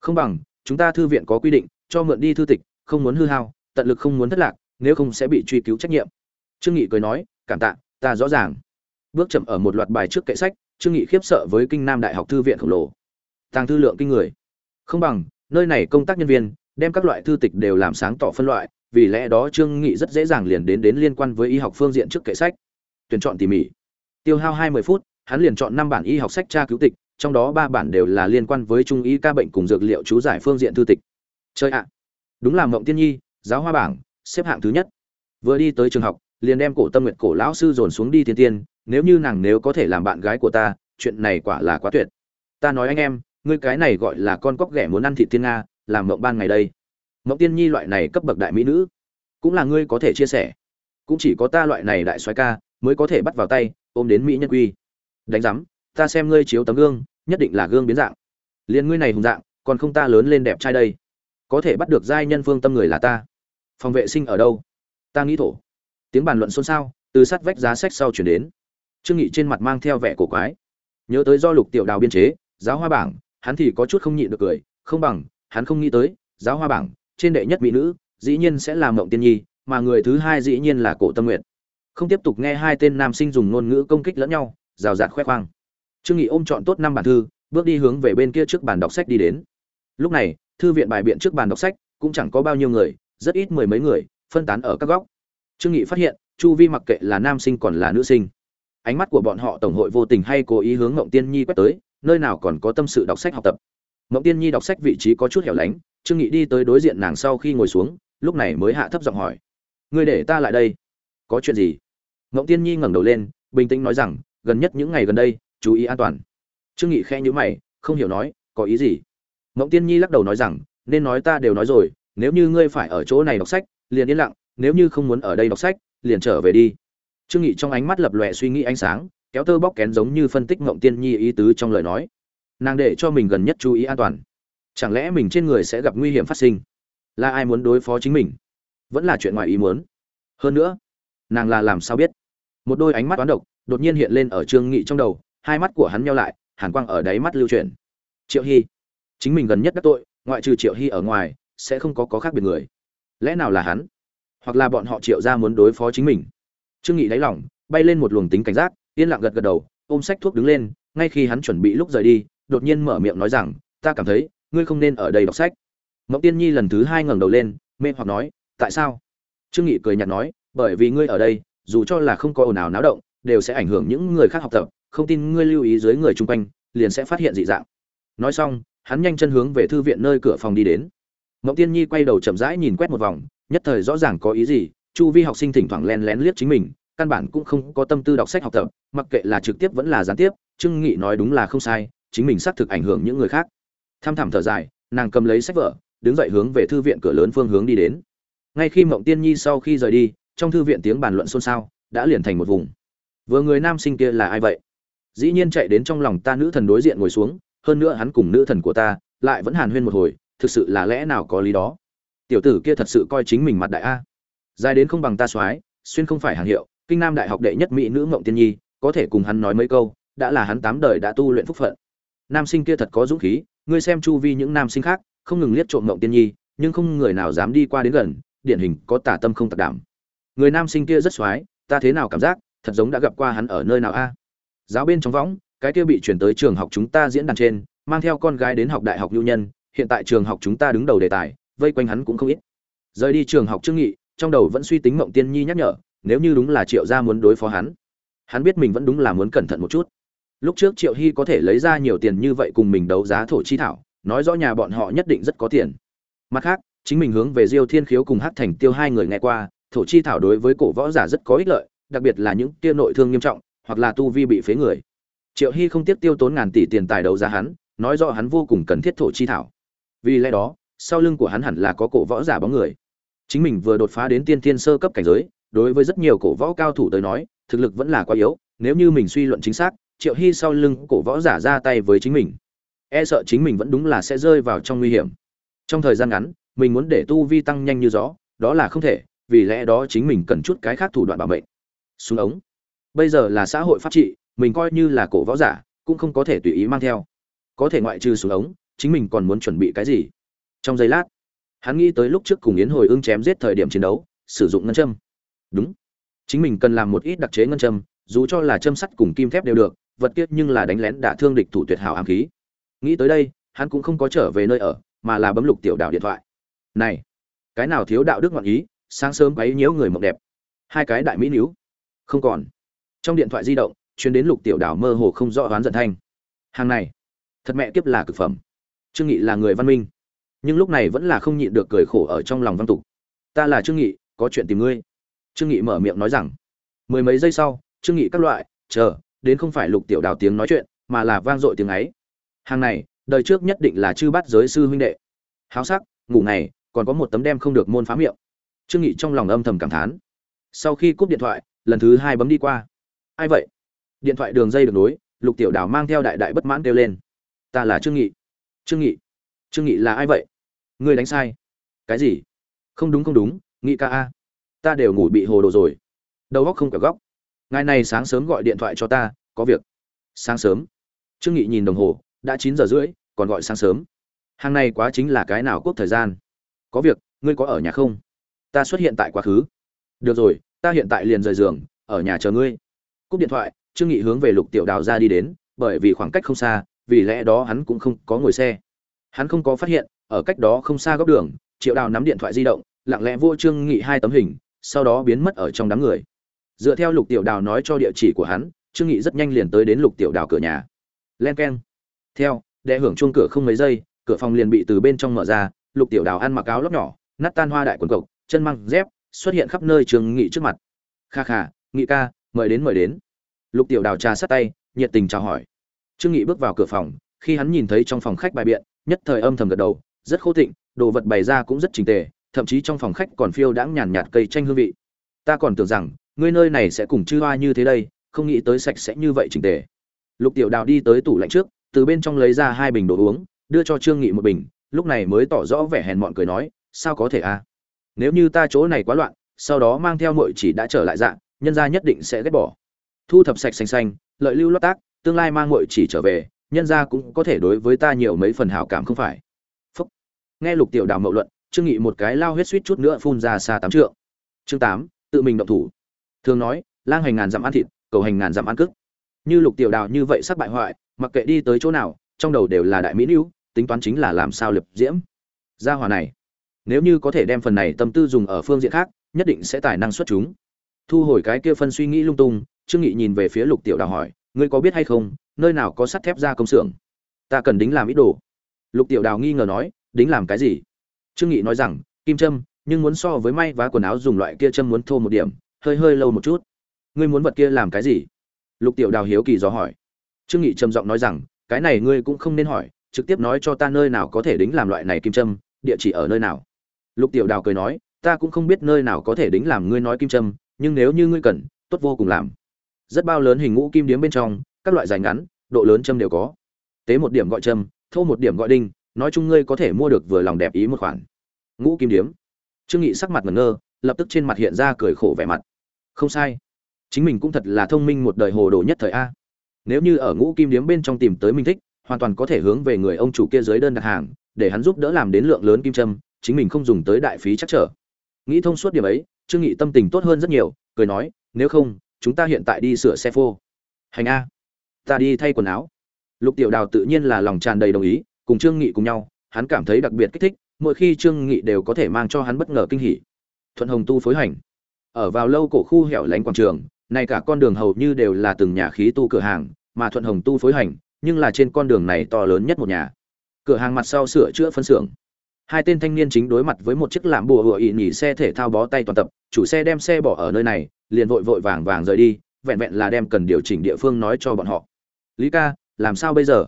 Không bằng, chúng ta thư viện có quy định, cho mượn đi thư tịch, không muốn hư hao, tận lực không muốn thất lạc, nếu không sẽ bị truy cứu trách nhiệm. Trương nghị cười nói, cảm tạ, ta rõ ràng. Bước chậm ở một loạt bài trước kệ sách, trương nghị khiếp sợ với kinh nam đại học thư viện khổng lồ. Tàng thư lượng kinh người. Không bằng, nơi này công tác nhân viên, đem các loại thư tịch đều làm sáng tỏ phân loại vì lẽ đó trương nghị rất dễ dàng liền đến đến liên quan với y học phương diện trước kệ sách. Tuyển chọn tỉ mỉ. Tiêu hao hai mươi phút, hắn liền chọn năm bản y học sách tra cứu tịch, trong đó ba bản đều là liên quan với trung y ca bệnh cùng dược liệu chú giải phương diện thư tịch. Chơi ạ. Đúng là mộng tiên nhi, giáo hoa bảng, xếp hạng thứ nhất. Vừa đi tới trường học, liền đem cổ tâm nguyện cổ lão sư dồn xuống đi thiên tiên, nếu như nàng nếu có thể làm bạn gái của ta, chuyện này quả là quá tuyệt. Ta nói anh em, ngươi cái này gọi là con cóc ghẻ muốn ăn thịt tiên nga, làm mộng ban ngày đây mộng tiên nhi loại này cấp bậc đại mỹ nữ, cũng là ngươi có thể chia sẻ. Cũng chỉ có ta loại này đại soái ca mới có thể bắt vào tay, ôm đến mỹ nhân quy. Đánh giám, ta xem ngươi chiếu tấm gương, nhất định là gương biến dạng. Liền ngươi này hùng dạng, còn không ta lớn lên đẹp trai đây. Có thể bắt được giai nhân phương tâm người là ta. Phòng vệ sinh ở đâu? Ta nghĩ thổ. Tiếng bàn luận xôn xao, từ sát vách giá sách sau chuyển đến. Trương nghị trên mặt mang theo vẻ cổ quái. Nhớ tới do lục tiểu đào biên chế, giáo hoa bảng, hắn thì có chút không nhịn được cười, không bằng, hắn không nghĩ tới, giáo hoa bảng trên đệ nhất mỹ nữ, dĩ nhiên sẽ là mộng tiên nhi, mà người thứ hai dĩ nhiên là cổ tâm nguyện không tiếp tục nghe hai tên nam sinh dùng ngôn ngữ công kích lẫn nhau, rào rạt khoe khoang. Trương nghị ôm chọn tốt năm bản thư, bước đi hướng về bên kia trước bàn đọc sách đi đến. Lúc này, thư viện bài biện trước bàn đọc sách cũng chẳng có bao nhiêu người, rất ít mười mấy người, phân tán ở các góc. Trương nghị phát hiện, chu vi mặc kệ là nam sinh còn là nữ sinh. Ánh mắt của bọn họ tổng hội vô tình hay cố ý hướng ngộng tiên nhi quét tới, nơi nào còn có tâm sự đọc sách học tập mộng tiên nhi đọc sách vị trí có chút hẻo lánh, trương nghị đi tới đối diện nàng sau khi ngồi xuống, lúc này mới hạ thấp giọng hỏi. Ngươi để ta lại đây? Có chuyện gì? Mộng tiên nhi ngẩng đầu lên, bình tĩnh nói rằng, gần nhất những ngày gần đây, chú ý an toàn. Trương nghị khẽ nhíu mày, không hiểu nói, có ý gì? Mộng tiên nhi lắc đầu nói rằng, nên nói ta đều nói rồi, nếu như ngươi phải ở chỗ này đọc sách, liền yên lặng, nếu như không muốn ở đây đọc sách, liền trở về đi. Trương nghị trong ánh mắt lập lòe suy nghĩ ánh sáng, kéo tơ bóc kén giống như phân tích mộng tiên nhi ý tứ trong lời nói nàng để cho mình gần nhất chú ý an toàn. Chẳng lẽ mình trên người sẽ gặp nguy hiểm phát sinh? Là ai muốn đối phó chính mình? Vẫn là chuyện ngoài ý muốn. Hơn nữa, nàng là làm sao biết? Một đôi ánh mắt toán độc đột nhiên hiện lên ở trương nghị trong đầu, hai mắt của hắn nhau lại, hàn quang ở đáy mắt lưu chuyển. Triệu hy, chính mình gần nhất đắc tội, ngoại trừ triệu hy ở ngoài, sẽ không có có khác biệt người. Lẽ nào là hắn? Hoặc là bọn họ triệu ra muốn đối phó chính mình? Trương nghị đáy lòng, bay lên một luồng tính cảnh giác, yên lặng gật gật đầu, ôm sách thuốc đứng lên, ngay khi hắn chuẩn bị lúc rời đi đột nhiên mở miệng nói rằng, ta cảm thấy, ngươi không nên ở đây đọc sách. Mộng tiên nhi lần thứ hai ngẩng đầu lên, mê hoặc nói, tại sao? Trương nghị cười nhạt nói, bởi vì ngươi ở đây, dù cho là không có ồn ào náo động, đều sẽ ảnh hưởng những người khác học tập, không tin ngươi lưu ý dưới người chung quanh, liền sẽ phát hiện dị dạng. Nói xong, hắn nhanh chân hướng về thư viện nơi cửa phòng đi đến. Mộng tiên nhi quay đầu chậm rãi nhìn quét một vòng, nhất thời rõ ràng có ý gì, chu vi học sinh thỉnh thoảng len lén liếc chính mình, căn bản cũng không có tâm tư đọc sách học tập, mặc kệ là trực tiếp vẫn là gián tiếp, trương nghị nói đúng là không sai chính mình xác thực ảnh hưởng những người khác. Tham thẳm thở dài, nàng cầm lấy sách vở, đứng dậy hướng về thư viện cửa lớn phương hướng đi đến. Ngay khi mộng tiên nhi sau khi rời đi, trong thư viện tiếng bàn luận xôn xao đã liền thành một vùng. Vừa người nam sinh kia là ai vậy? Dĩ nhiên chạy đến trong lòng ta nữ thần đối diện ngồi xuống, hơn nữa hắn cùng nữ thần của ta lại vẫn hàn huyên một hồi, thực sự là lẽ nào có lý đó? Tiểu tử kia thật sự coi chính mình mặt đại a. Dài đến không bằng ta soái, xuyên không phải hàng hiệu, kinh nam đại học đệ nhất mỹ nữ mộng tiên nhi, có thể cùng hắn nói mấy câu, đã là hắn tám đời đã tu luyện phúc phận nam sinh kia thật có dũng khí, ngươi xem chu vi những nam sinh khác, không ngừng liếc trộm mộng tiên nhi, nhưng không người nào dám đi qua đến gần, điển hình có tả tâm không tạc đảm. Người nam sinh kia rất xoái, ta thế nào cảm giác, thật giống đã gặp qua hắn ở nơi nào a? Giáo bên trong võng, cái kia bị chuyển tới trường học chúng ta diễn đàn trên, mang theo con gái đến học đại học lưu nhân, hiện tại trường học chúng ta đứng đầu đề tài, vây quanh hắn cũng không ít. Rời đi trường học trương nghị, trong đầu vẫn suy tính mộng tiên nhi nhắc nhở, nếu như đúng là triệu gia muốn đối phó hắn hắn biết mình vẫn đúng là muốn cẩn thận một chút lúc trước triệu hy có thể lấy ra nhiều tiền như vậy cùng mình đấu giá thổ chi thảo, nói rõ nhà bọn họ nhất định rất có tiền. Mặt khác, chính mình hướng về diêu thiên khiếu cùng hát thành tiêu hai người nghe qua, thổ chi thảo đối với cổ võ giả rất có ích lợi, đặc biệt là những kia nội thương nghiêm trọng, hoặc là tu vi bị phế người. Triệu hy không tiếc tiêu tốn ngàn tỷ tiền tài đấu giá hắn, nói rõ hắn vô cùng cần thiết thổ chi thảo. Vì lẽ đó, sau lưng của hắn hẳn là có cổ võ giả bóng người. Chính mình vừa đột phá đến tiên thiên sơ cấp cảnh giới, đối với rất nhiều cổ võ cao thủ tới nói, thực lực vẫn là quá yếu, nếu như mình suy luận chính xác triệu hy sau lưng cổ võ giả ra tay với chính mình. E sợ chính mình vẫn đúng là sẽ rơi vào trong nguy hiểm. Trong thời gian ngắn, mình muốn để tu vi tăng nhanh như gió, đó là không thể, vì lẽ đó chính mình cần chút cái khác thủ đoạn bảo mệnh. Súng ống. Bây giờ là xã hội pháp trị, mình coi như là cổ võ giả, cũng không có thể tùy ý mang theo. Có thể ngoại trừ súng ống, chính mình còn muốn chuẩn bị cái gì? Trong giây lát, hắn nghĩ tới lúc trước cùng yến hồi ưng chém giết thời điểm chiến đấu, sử dụng ngân châm. Đúng. Chính mình cần làm một ít đặc chế ngân châm, dù cho là châm sắt cùng kim thép đều được vật tiết nhưng là đánh lén đả thương địch thủ tuyệt hảo ám khí. Nghĩ tới đây, hắn cũng không có trở về nơi ở, mà là bấm lục tiểu đạo điện thoại. Này, cái nào thiếu đạo đức ngoạn ý, sáng sớm ấy nhiễu người mộng đẹp. Hai cái đại mỹ níu không còn. Trong điện thoại di động chuyến đến lục tiểu đảo mơ hồ không rõ oán giận thanh. Hàng này, thật mẹ kiếp là cực phẩm. Trương nghị là người văn minh. Nhưng lúc này vẫn là không nhịn được cười khổ ở trong lòng văn tục. Ta là trương nghị, có chuyện tìm ngươi. Trương nghị mở miệng nói rằng, mười mấy giây sau, trương nghị các loại, chờ đến không phải lục tiểu đào tiếng nói chuyện, mà là vang dội tiếng ấy. Hàng này, đời trước nhất định là chư bắt giới sư huynh đệ. Háo sắc, ngủ ngày, còn có một tấm đem không được môn phá miệng. Trương nghị trong lòng âm thầm cảm thán. Sau khi cúp điện thoại, lần thứ hai bấm đi qua. Ai vậy? Điện thoại đường dây được nối, lục tiểu đào mang theo đại đại bất mãn kêu lên. Ta là trương nghị. Trương nghị? Trương nghị là ai vậy? Ngươi đánh sai. Cái gì? Không đúng không đúng, nghị ca a. Ta đều ngủ bị hồ đồ rồi. Đầu góc không cả góc ngài này sáng sớm gọi điện thoại cho ta, có việc. Sáng sớm. Trương nghị nhìn đồng hồ, đã chín giờ rưỡi, còn gọi sáng sớm. Hàng này quá chính là cái nào quốc thời gian? Có việc, ngươi có ở nhà không? Ta xuất hiện tại quá khứ. Được rồi, ta hiện tại liền rời giường, ở nhà chờ ngươi. Cúp điện thoại, trương nghị hướng về lục tiểu đào ra đi đến, bởi vì khoảng cách không xa, vì lẽ đó hắn cũng không có ngồi xe. Hắn không có phát hiện, ở cách đó không xa góc đường, triệu đào nắm điện thoại di động, lặng lẽ vô trương nghị hai tấm hình, sau đó biến mất ở trong đám người dựa theo lục tiểu đào nói cho địa chỉ của hắn, trương nghị rất nhanh liền tới đến lục tiểu đào cửa nhà. Len keng. Theo, đệ hưởng chuông cửa không mấy giây, cửa phòng liền bị từ bên trong mở ra, lục tiểu đào ăn mặc áo lóc nhỏ, nát tan hoa đại quần cộc, chân măng dép, xuất hiện khắp nơi trường nghị trước mặt. Kha kha, nghị ca, mời đến mời đến. Lục tiểu đào trà sát tay, nhiệt tình chào hỏi. Trương nghị bước vào cửa phòng, khi hắn nhìn thấy trong phòng khách bài biện, nhất thời âm thầm gật đầu, rất khô thịnh, đồ vật bày ra cũng rất trình tề, thậm chí trong phòng khách còn phiêu đãng nhàn nhạt cây tranh hương vị. Ta còn tưởng rằng ngươi nơi này sẽ cùng chư hoa như thế đây, không nghĩ tới sạch sẽ như vậy trình tề. Lục tiểu đào đi tới tủ lạnh trước, từ bên trong lấy ra hai bình đồ uống, đưa cho trương nghị một bình, lúc này mới tỏ rõ vẻ hèn mọn cười nói, sao có thể a à? nếu như ta chỗ này quá loạn, sau đó mang theo muội chỉ đã trở lại dạng nhân gia nhất định sẽ ghét bỏ. Thu thập sạch xanh xanh, lợi lưu lót tác, tương lai mang muội chỉ trở về, nhân gia cũng có thể đối với ta nhiều mấy phần hảo cảm không phải? Phúc. nghe lục tiểu đào mậu luận, trương nghị một cái lao huyết suýt chút nữa phun ra xa tám trượng. Chương tám, tự mình động thủ thường nói, lang hành ngàn dặm ăn thịt, cầu hành ngàn dặm ăn cức. Như lục tiểu đào như vậy sắc bại hoại, mặc kệ đi tới chỗ nào, trong đầu đều là đại mỹ nữ, tính toán chính là làm sao liệp diễm. Gia hòa này, nếu như có thể đem phần này tâm tư dùng ở phương diện khác, nhất định sẽ tài năng xuất chúng. Thu hồi cái kia phân suy nghĩ lung tung, trương nghị nhìn về phía lục tiểu đào hỏi, ngươi có biết hay không, nơi nào có sắt thép ra công xưởng? Ta cần đính làm ít đồ. Lục tiểu đào nghi ngờ nói, đính làm cái gì? Trương nghị nói rằng, kim trâm nhưng muốn so với may vá quần áo dùng loại kia châm muốn thô một điểm hơi hơi lâu một chút. Ngươi muốn vật kia làm cái gì? Lục tiểu đào hiếu kỳ dò hỏi. Trương nghị trầm giọng nói rằng, cái này ngươi cũng không nên hỏi, trực tiếp nói cho ta nơi nào có thể đính làm loại này kim trâm địa chỉ ở nơi nào. Lục tiểu đào cười nói, ta cũng không biết nơi nào có thể đính làm ngươi nói kim trâm nhưng nếu như ngươi cần, tốt vô cùng làm. Rất bao lớn hình ngũ kim điếm bên trong, các loại dài ngắn, độ lớn châm đều có. Tế một điểm gọi châm, thô một điểm gọi đinh, nói chung ngươi có thể mua được vừa lòng đẹp ý một khoản. Ngũ kim điếm. Trương nghị sắc mặt ngẩn ngơ, lập tức trên mặt hiện ra cười khổ vẻ mặt không sai. Chính mình cũng thật là thông minh một đời hồ đồ nhất thời a. Nếu như ở ngũ kim điếm bên trong tìm tới mình thích, hoàn toàn có thể hướng về người ông chủ kia dưới đơn đặt hàng, để hắn giúp đỡ làm đến lượng lớn kim trâm chính mình không dùng tới đại phí chắc trở. Nghĩ thông suốt điểm ấy, trương nghị tâm tình tốt hơn rất nhiều, cười nói, nếu không, chúng ta hiện tại đi sửa xe phô. Hành a, ta đi thay quần áo. Lục tiểu đào tự nhiên là lòng tràn đầy đồng ý, cùng trương nghị cùng nhau, hắn cảm thấy đặc biệt kích thích, mỗi khi trương nghị đều có thể mang cho hắn bất ngờ kinh hỉ. Thuận hồng tu phối hành ở vào lâu cổ khu hẻo lánh quảng trường này cả con đường hầu như đều là từng nhà khí tu cửa hàng, mà thuận hồng tu phối hành, nhưng là trên con đường này to lớn nhất một nhà. Cửa hàng mặt sau sửa chữa phân xưởng. Hai tên thanh niên chính đối mặt với một chiếc làm bùa hựa ị nhỉ xe thể thao bó tay toàn tập, chủ xe đem xe bỏ ở nơi này, liền vội vội vàng vàng rời đi, vẹn vẹn là đem cần điều chỉnh địa phương nói cho bọn họ. Lý ca, làm sao bây giờ?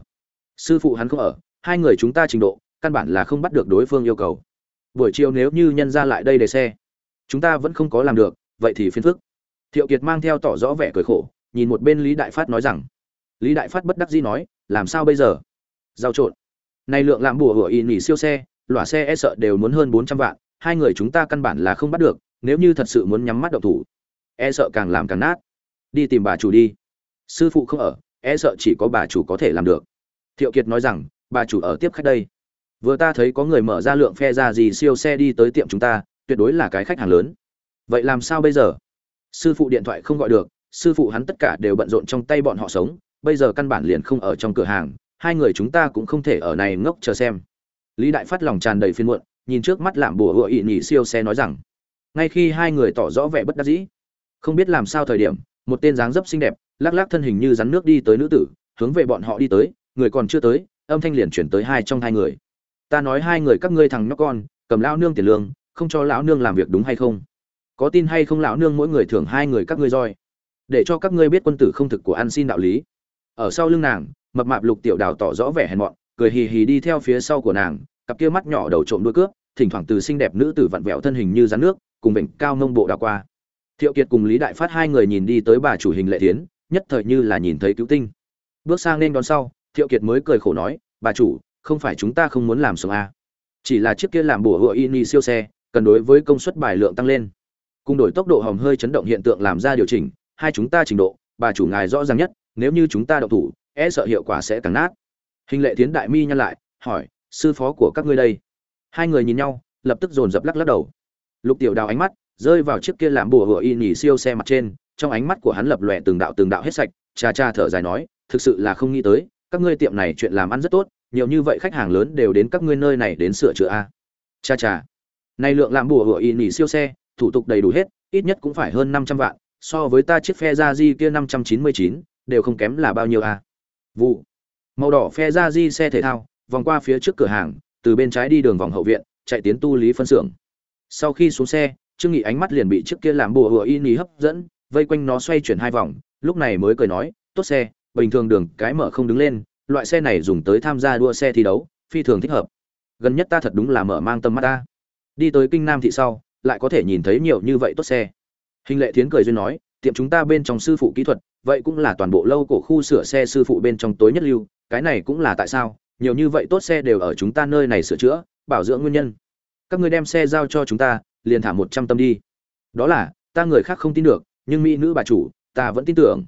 Sư phụ hắn không ở, hai người chúng ta trình độ, căn bản là không bắt được đối phương yêu cầu. Buổi chiều nếu như nhân ra lại đây để xe chúng ta vẫn không có làm được, vậy thì phiền phức. Thiệu kiệt mang theo tỏ rõ vẻ cười khổ, nhìn một bên lý đại phát nói rằng, lý đại phát bất đắc dĩ nói, làm sao bây giờ? Giao trộn. Này lượng làm bùa hửa y nỉ siêu xe, lỏa xe e sợ đều muốn hơn bốn trăm vạn, hai người chúng ta căn bản là không bắt được, nếu như thật sự muốn nhắm mắt đậu thủ e sợ càng làm càng nát. Đi tìm bà chủ đi. Sư phụ không ở e sợ chỉ có bà chủ có thể làm được. Thiệu kiệt nói rằng, bà chủ ở tiếp khách đây. Vừa ta thấy có người mở ra lượng phe ra gì siêu xe đi tới tiệm chúng ta tuyệt đối là cái khách hàng lớn. Vậy làm sao bây giờ? Sư phụ điện thoại không gọi được, sư phụ hắn tất cả đều bận rộn trong tay bọn họ sống, bây giờ căn bản liền không ở trong cửa hàng, hai người chúng ta cũng không thể ở này ngốc chờ xem. Lý đại phát lòng tràn đầy phiên muộn, nhìn trước mắt lạm bùa hựa ị nhị siêu xe nói rằng, ngay khi hai người tỏ rõ vẻ bất đắc dĩ, không biết làm sao thời điểm, một tên dáng dấp xinh đẹp, lắc lắc thân hình như rắn nước đi tới nữ tử, hướng về bọn họ đi tới, người còn chưa tới, âm thanh liền chuyển tới hai trong hai người. Ta nói hai người các ngươi thằng nhóc con, cầm lão nương tiền lương không cho lão nương làm việc đúng hay không? Có tin hay không lão nương mỗi người thưởng hai người các ngươi roi? Để cho các ngươi biết quân tử không thực của ăn xin đạo lý. Ở sau lưng nàng, mập mạp lục tiểu đào tỏ rõ vẻ hèn mọn, cười hì hì đi theo phía sau của nàng, cặp kia mắt nhỏ đầu trộm đuôi cướp, thỉnh thoảng từ xinh đẹp nữ tử vặn vẹo thân hình như rắn nước, cùng bệnh cao nông bộ đào qua. Thiệu kiệt cùng lý đại phát hai người nhìn đi tới bà chủ hình lệ tiến nhất thời như là nhìn thấy cứu tinh. Bước sang nên đón sau, thiệu kiệt mới cười khổ nói, bà chủ, không phải chúng ta không muốn làm sống a chỉ là chiếc kia làm bùa hựa ini siêu xe cần đối với công suất bài lượng tăng lên. Cùng đổi tốc độ hòm hơi chấn động hiện tượng làm ra điều chỉnh, hai chúng ta trình độ, bà chủ ngài rõ ràng nhất, nếu như chúng ta động thủ e sợ hiệu quả sẽ càng nát. Hình lệ tiến đại mi nhăn lại, hỏi, sư phó của các ngươi đây? Hai người nhìn nhau, lập tức dồn dập lắc lắc đầu. Lục tiểu đào ánh mắt, rơi vào chiếc kia làm bùa hựa y nhỉ siêu xe mặt trên, trong ánh mắt của hắn lập lòe từng đạo từng đạo hết sạch, cha cha thở dài nói, thực sự là không nghĩ tới, các ngươi tiệm này chuyện làm ăn rất tốt, nhiều như vậy khách hàng lớn đều đến các ngươi nơi này đến sửa chữa a. Cha cha nay lượng làm bùa hựa y nỉ siêu xe, thủ tục đầy đủ hết, ít nhất cũng phải hơn năm trăm vạn, so với ta chiếc phe ra kia năm trăm chín mươi chín, đều không kém là bao nhiêu à? vụ. Màu đỏ phe ra xe thể thao, vòng qua phía trước cửa hàng, từ bên trái đi đường vòng hậu viện, chạy tiến tu lý phân xưởng. Sau khi xuống xe, trương nghị ánh mắt liền bị chiếc kia làm bùa hùa y nỉ hấp dẫn, vây quanh nó xoay chuyển hai vòng, lúc này mới cười nói, tốt xe, bình thường đường cái mở không đứng lên, loại xe này dùng tới tham gia đua xe thi đấu, phi thường thích hợp. Gần nhất ta thật đúng là mở mang tâm mắt ta đi tới kinh nam thị sau, lại có thể nhìn thấy nhiều như vậy tốt xe. Hình lệ thiến cười duyên nói, tiệm chúng ta bên trong sư phụ kỹ thuật, vậy cũng là toàn bộ lâu cổ khu sửa xe sư phụ bên trong tối nhất lưu, cái này cũng là tại sao? Nhiều như vậy tốt xe đều ở chúng ta nơi này sửa chữa, bảo dưỡng nguyên nhân. Các ngươi đem xe giao cho chúng ta, liền thả một trăm tâm đi. Đó là, ta người khác không tin được, nhưng mỹ nữ bà chủ, ta vẫn tin tưởng.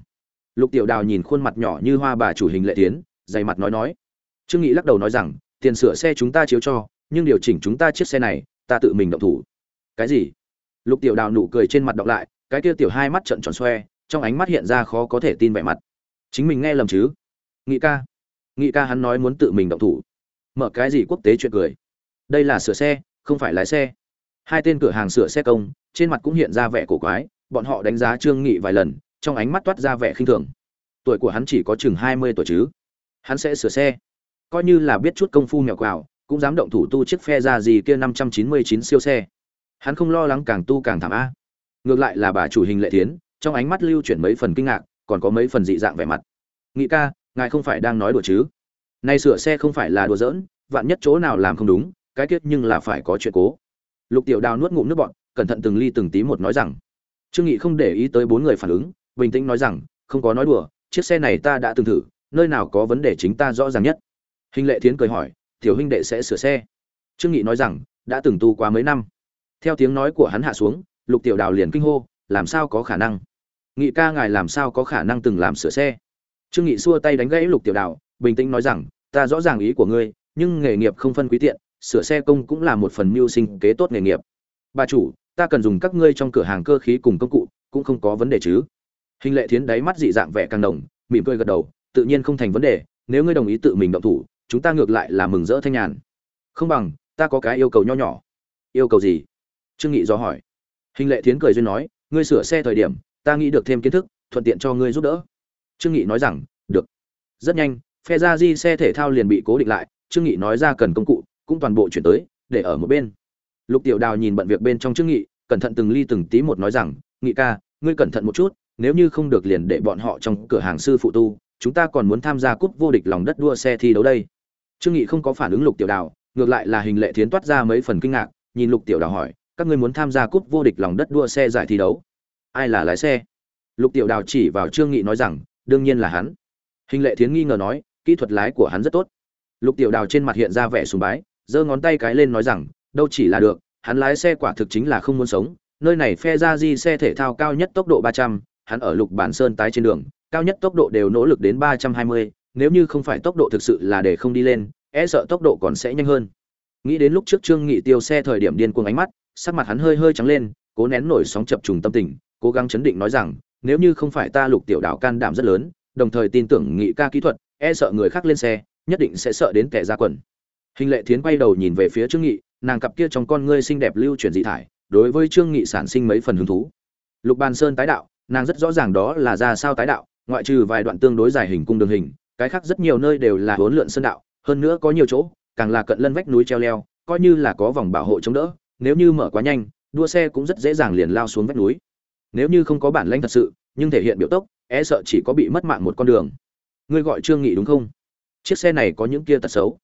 Lục tiểu đào nhìn khuôn mặt nhỏ như hoa bà chủ hình lệ tiến dày mặt nói nói. Trương nghị lắc đầu nói rằng, tiền sửa xe chúng ta chiếu cho, nhưng điều chỉnh chúng ta chiếc xe này ta tự mình động thủ. Cái gì? Lục tiểu đào nụ cười trên mặt đọc lại, cái kia tiểu hai mắt trợn tròn xoe, trong ánh mắt hiện ra khó có thể tin vẻ mặt. Chính mình nghe lầm chứ? Nghị ca. Nghị ca hắn nói muốn tự mình động thủ. Mở cái gì quốc tế chuyện cười? Đây là sửa xe, không phải lái xe. Hai tên cửa hàng sửa xe công, trên mặt cũng hiện ra vẻ cổ quái, bọn họ đánh giá trương nghị vài lần, trong ánh mắt toát ra vẻ khinh thường. Tuổi của hắn chỉ có chừng hai mươi tuổi chứ. Hắn sẽ sửa xe. Coi như là biết chút công phu mèo quào cũng dám động thủ tu chiếc phe ra gì kia năm trăm chín mươi chín siêu xe. Hắn không lo lắng càng tu càng thảm a. Ngược lại là bà chủ hình lệ tiến trong ánh mắt lưu chuyển mấy phần kinh ngạc, còn có mấy phần dị dạng vẻ mặt. Nghị ca, ngài không phải đang nói đùa chứ? Nay sửa xe không phải là đùa giỡn, vạn nhất chỗ nào làm không đúng, cái kết nhưng là phải có chuyện cố. Lục tiểu đào nuốt ngụm nước bọn cẩn thận từng ly từng tí một nói rằng, trương nghị không để ý tới bốn người phản ứng, bình tĩnh nói rằng, không có nói đùa, chiếc xe này ta đã từng thử, nơi nào có vấn đề chính ta rõ ràng nhất. Hình lệ thiến cười hỏi tiểu huynh đệ sẽ sửa xe. Trương nghị nói rằng, đã từng tu qua mấy năm. Theo tiếng nói của hắn hạ xuống, lục tiểu đào liền kinh hô, làm sao có khả năng? Nghị ca ngài làm sao có khả năng từng làm sửa xe? Trương nghị xua tay đánh gãy lục tiểu đào, bình tĩnh nói rằng, ta rõ ràng ý của ngươi, nhưng nghề nghiệp không phân quý tiện, sửa xe công cũng là một phần mưu sinh kế tốt nghề nghiệp. Bà chủ, ta cần dùng các ngươi trong cửa hàng cơ khí cùng công cụ, cũng không có vấn đề chứ. Hình lệ thiến đáy mắt dị dạng vẻ càng đồng mỉm cười gật đầu, tự nhiên không thành vấn đề, nếu ngươi đồng ý tự mình động thủ chúng ta ngược lại là mừng rỡ thanh nhàn. Không bằng, ta có cái yêu cầu nho nhỏ. Yêu cầu gì? Trương nghị do hỏi. Hình lệ thiến cười duyên nói, ngươi sửa xe thời điểm, ta nghĩ được thêm kiến thức, thuận tiện cho ngươi giúp đỡ. Trương nghị nói rằng, được. Rất nhanh, phe ra di xe thể thao liền bị cố định lại, trương nghị nói ra cần công cụ, cũng toàn bộ chuyển tới, để ở một bên. Lục tiểu đào nhìn bận việc bên trong trương nghị, cẩn thận từng ly từng tí một nói rằng, nghị ca, ngươi cẩn thận một chút, nếu như không được liền để bọn họ trong cửa hàng sư phụ tu, chúng ta còn muốn tham gia cúp vô địch lòng đất đua xe thi đấu đây trương nghị không có phản ứng lục tiểu đào ngược lại là hình lệ thiến toát ra mấy phần kinh ngạc nhìn lục tiểu đào hỏi các ngươi muốn tham gia cúp vô địch lòng đất đua xe giải thi đấu? Ai là lái xe? Lục tiểu đào chỉ vào trương nghị nói rằng đương nhiên là hắn. Hình lệ thiến nghi ngờ nói kỹ thuật lái của hắn rất tốt. Lục tiểu đào trên mặt hiện ra vẻ sùng bái giơ ngón tay cái lên nói rằng đâu chỉ là được hắn lái xe quả thực chính là không muốn sống. Nơi này phe ra di xe thể thao cao nhất tốc độ 300, hắn ở lục bản sơn tái trên đường cao nhất tốc độ đều nỗ lực đến 320, nếu như không phải tốc độ thực sự là để không đi lên e sợ tốc độ còn sẽ nhanh hơn. Nghĩ đến lúc trước trương nghị tiêu xe thời điểm điên cuồng ánh mắt, sắc mặt hắn hơi hơi trắng lên, cố nén nổi sóng chập trùng tâm tình, cố gắng chấn định nói rằng, nếu như không phải ta lục tiểu đảo can đảm rất lớn, đồng thời tin tưởng nghị ca kỹ thuật e sợ người khác lên xe, nhất định sẽ sợ đến kẻ ra quần. Hình lệ thiến quay đầu nhìn về phía trương nghị, nàng cặp kia trong con ngươi xinh đẹp lưu chuyển dị thải, đối với trương nghị sản sinh mấy phần hứng thú. Lục bàn sơn tái đạo, nàng rất rõ ràng đó là ra sao tái đạo, ngoại trừ vài đoạn tương đối dài hình cung đường hình cái khác rất nhiều nơi đều là huấn lượn sơn đạo, hơn nữa có nhiều chỗ, càng là cận lân vách núi treo leo, coi như là có vòng bảo hộ chống đỡ, nếu như mở quá nhanh, đua xe cũng rất dễ dàng liền lao xuống vách núi. Nếu như không có bản lĩnh thật sự, nhưng thể hiện biểu tốc e sợ chỉ có bị mất mạng một con đường. Ngươi gọi trương nghị đúng không? Chiếc xe này có những kia tật xấu.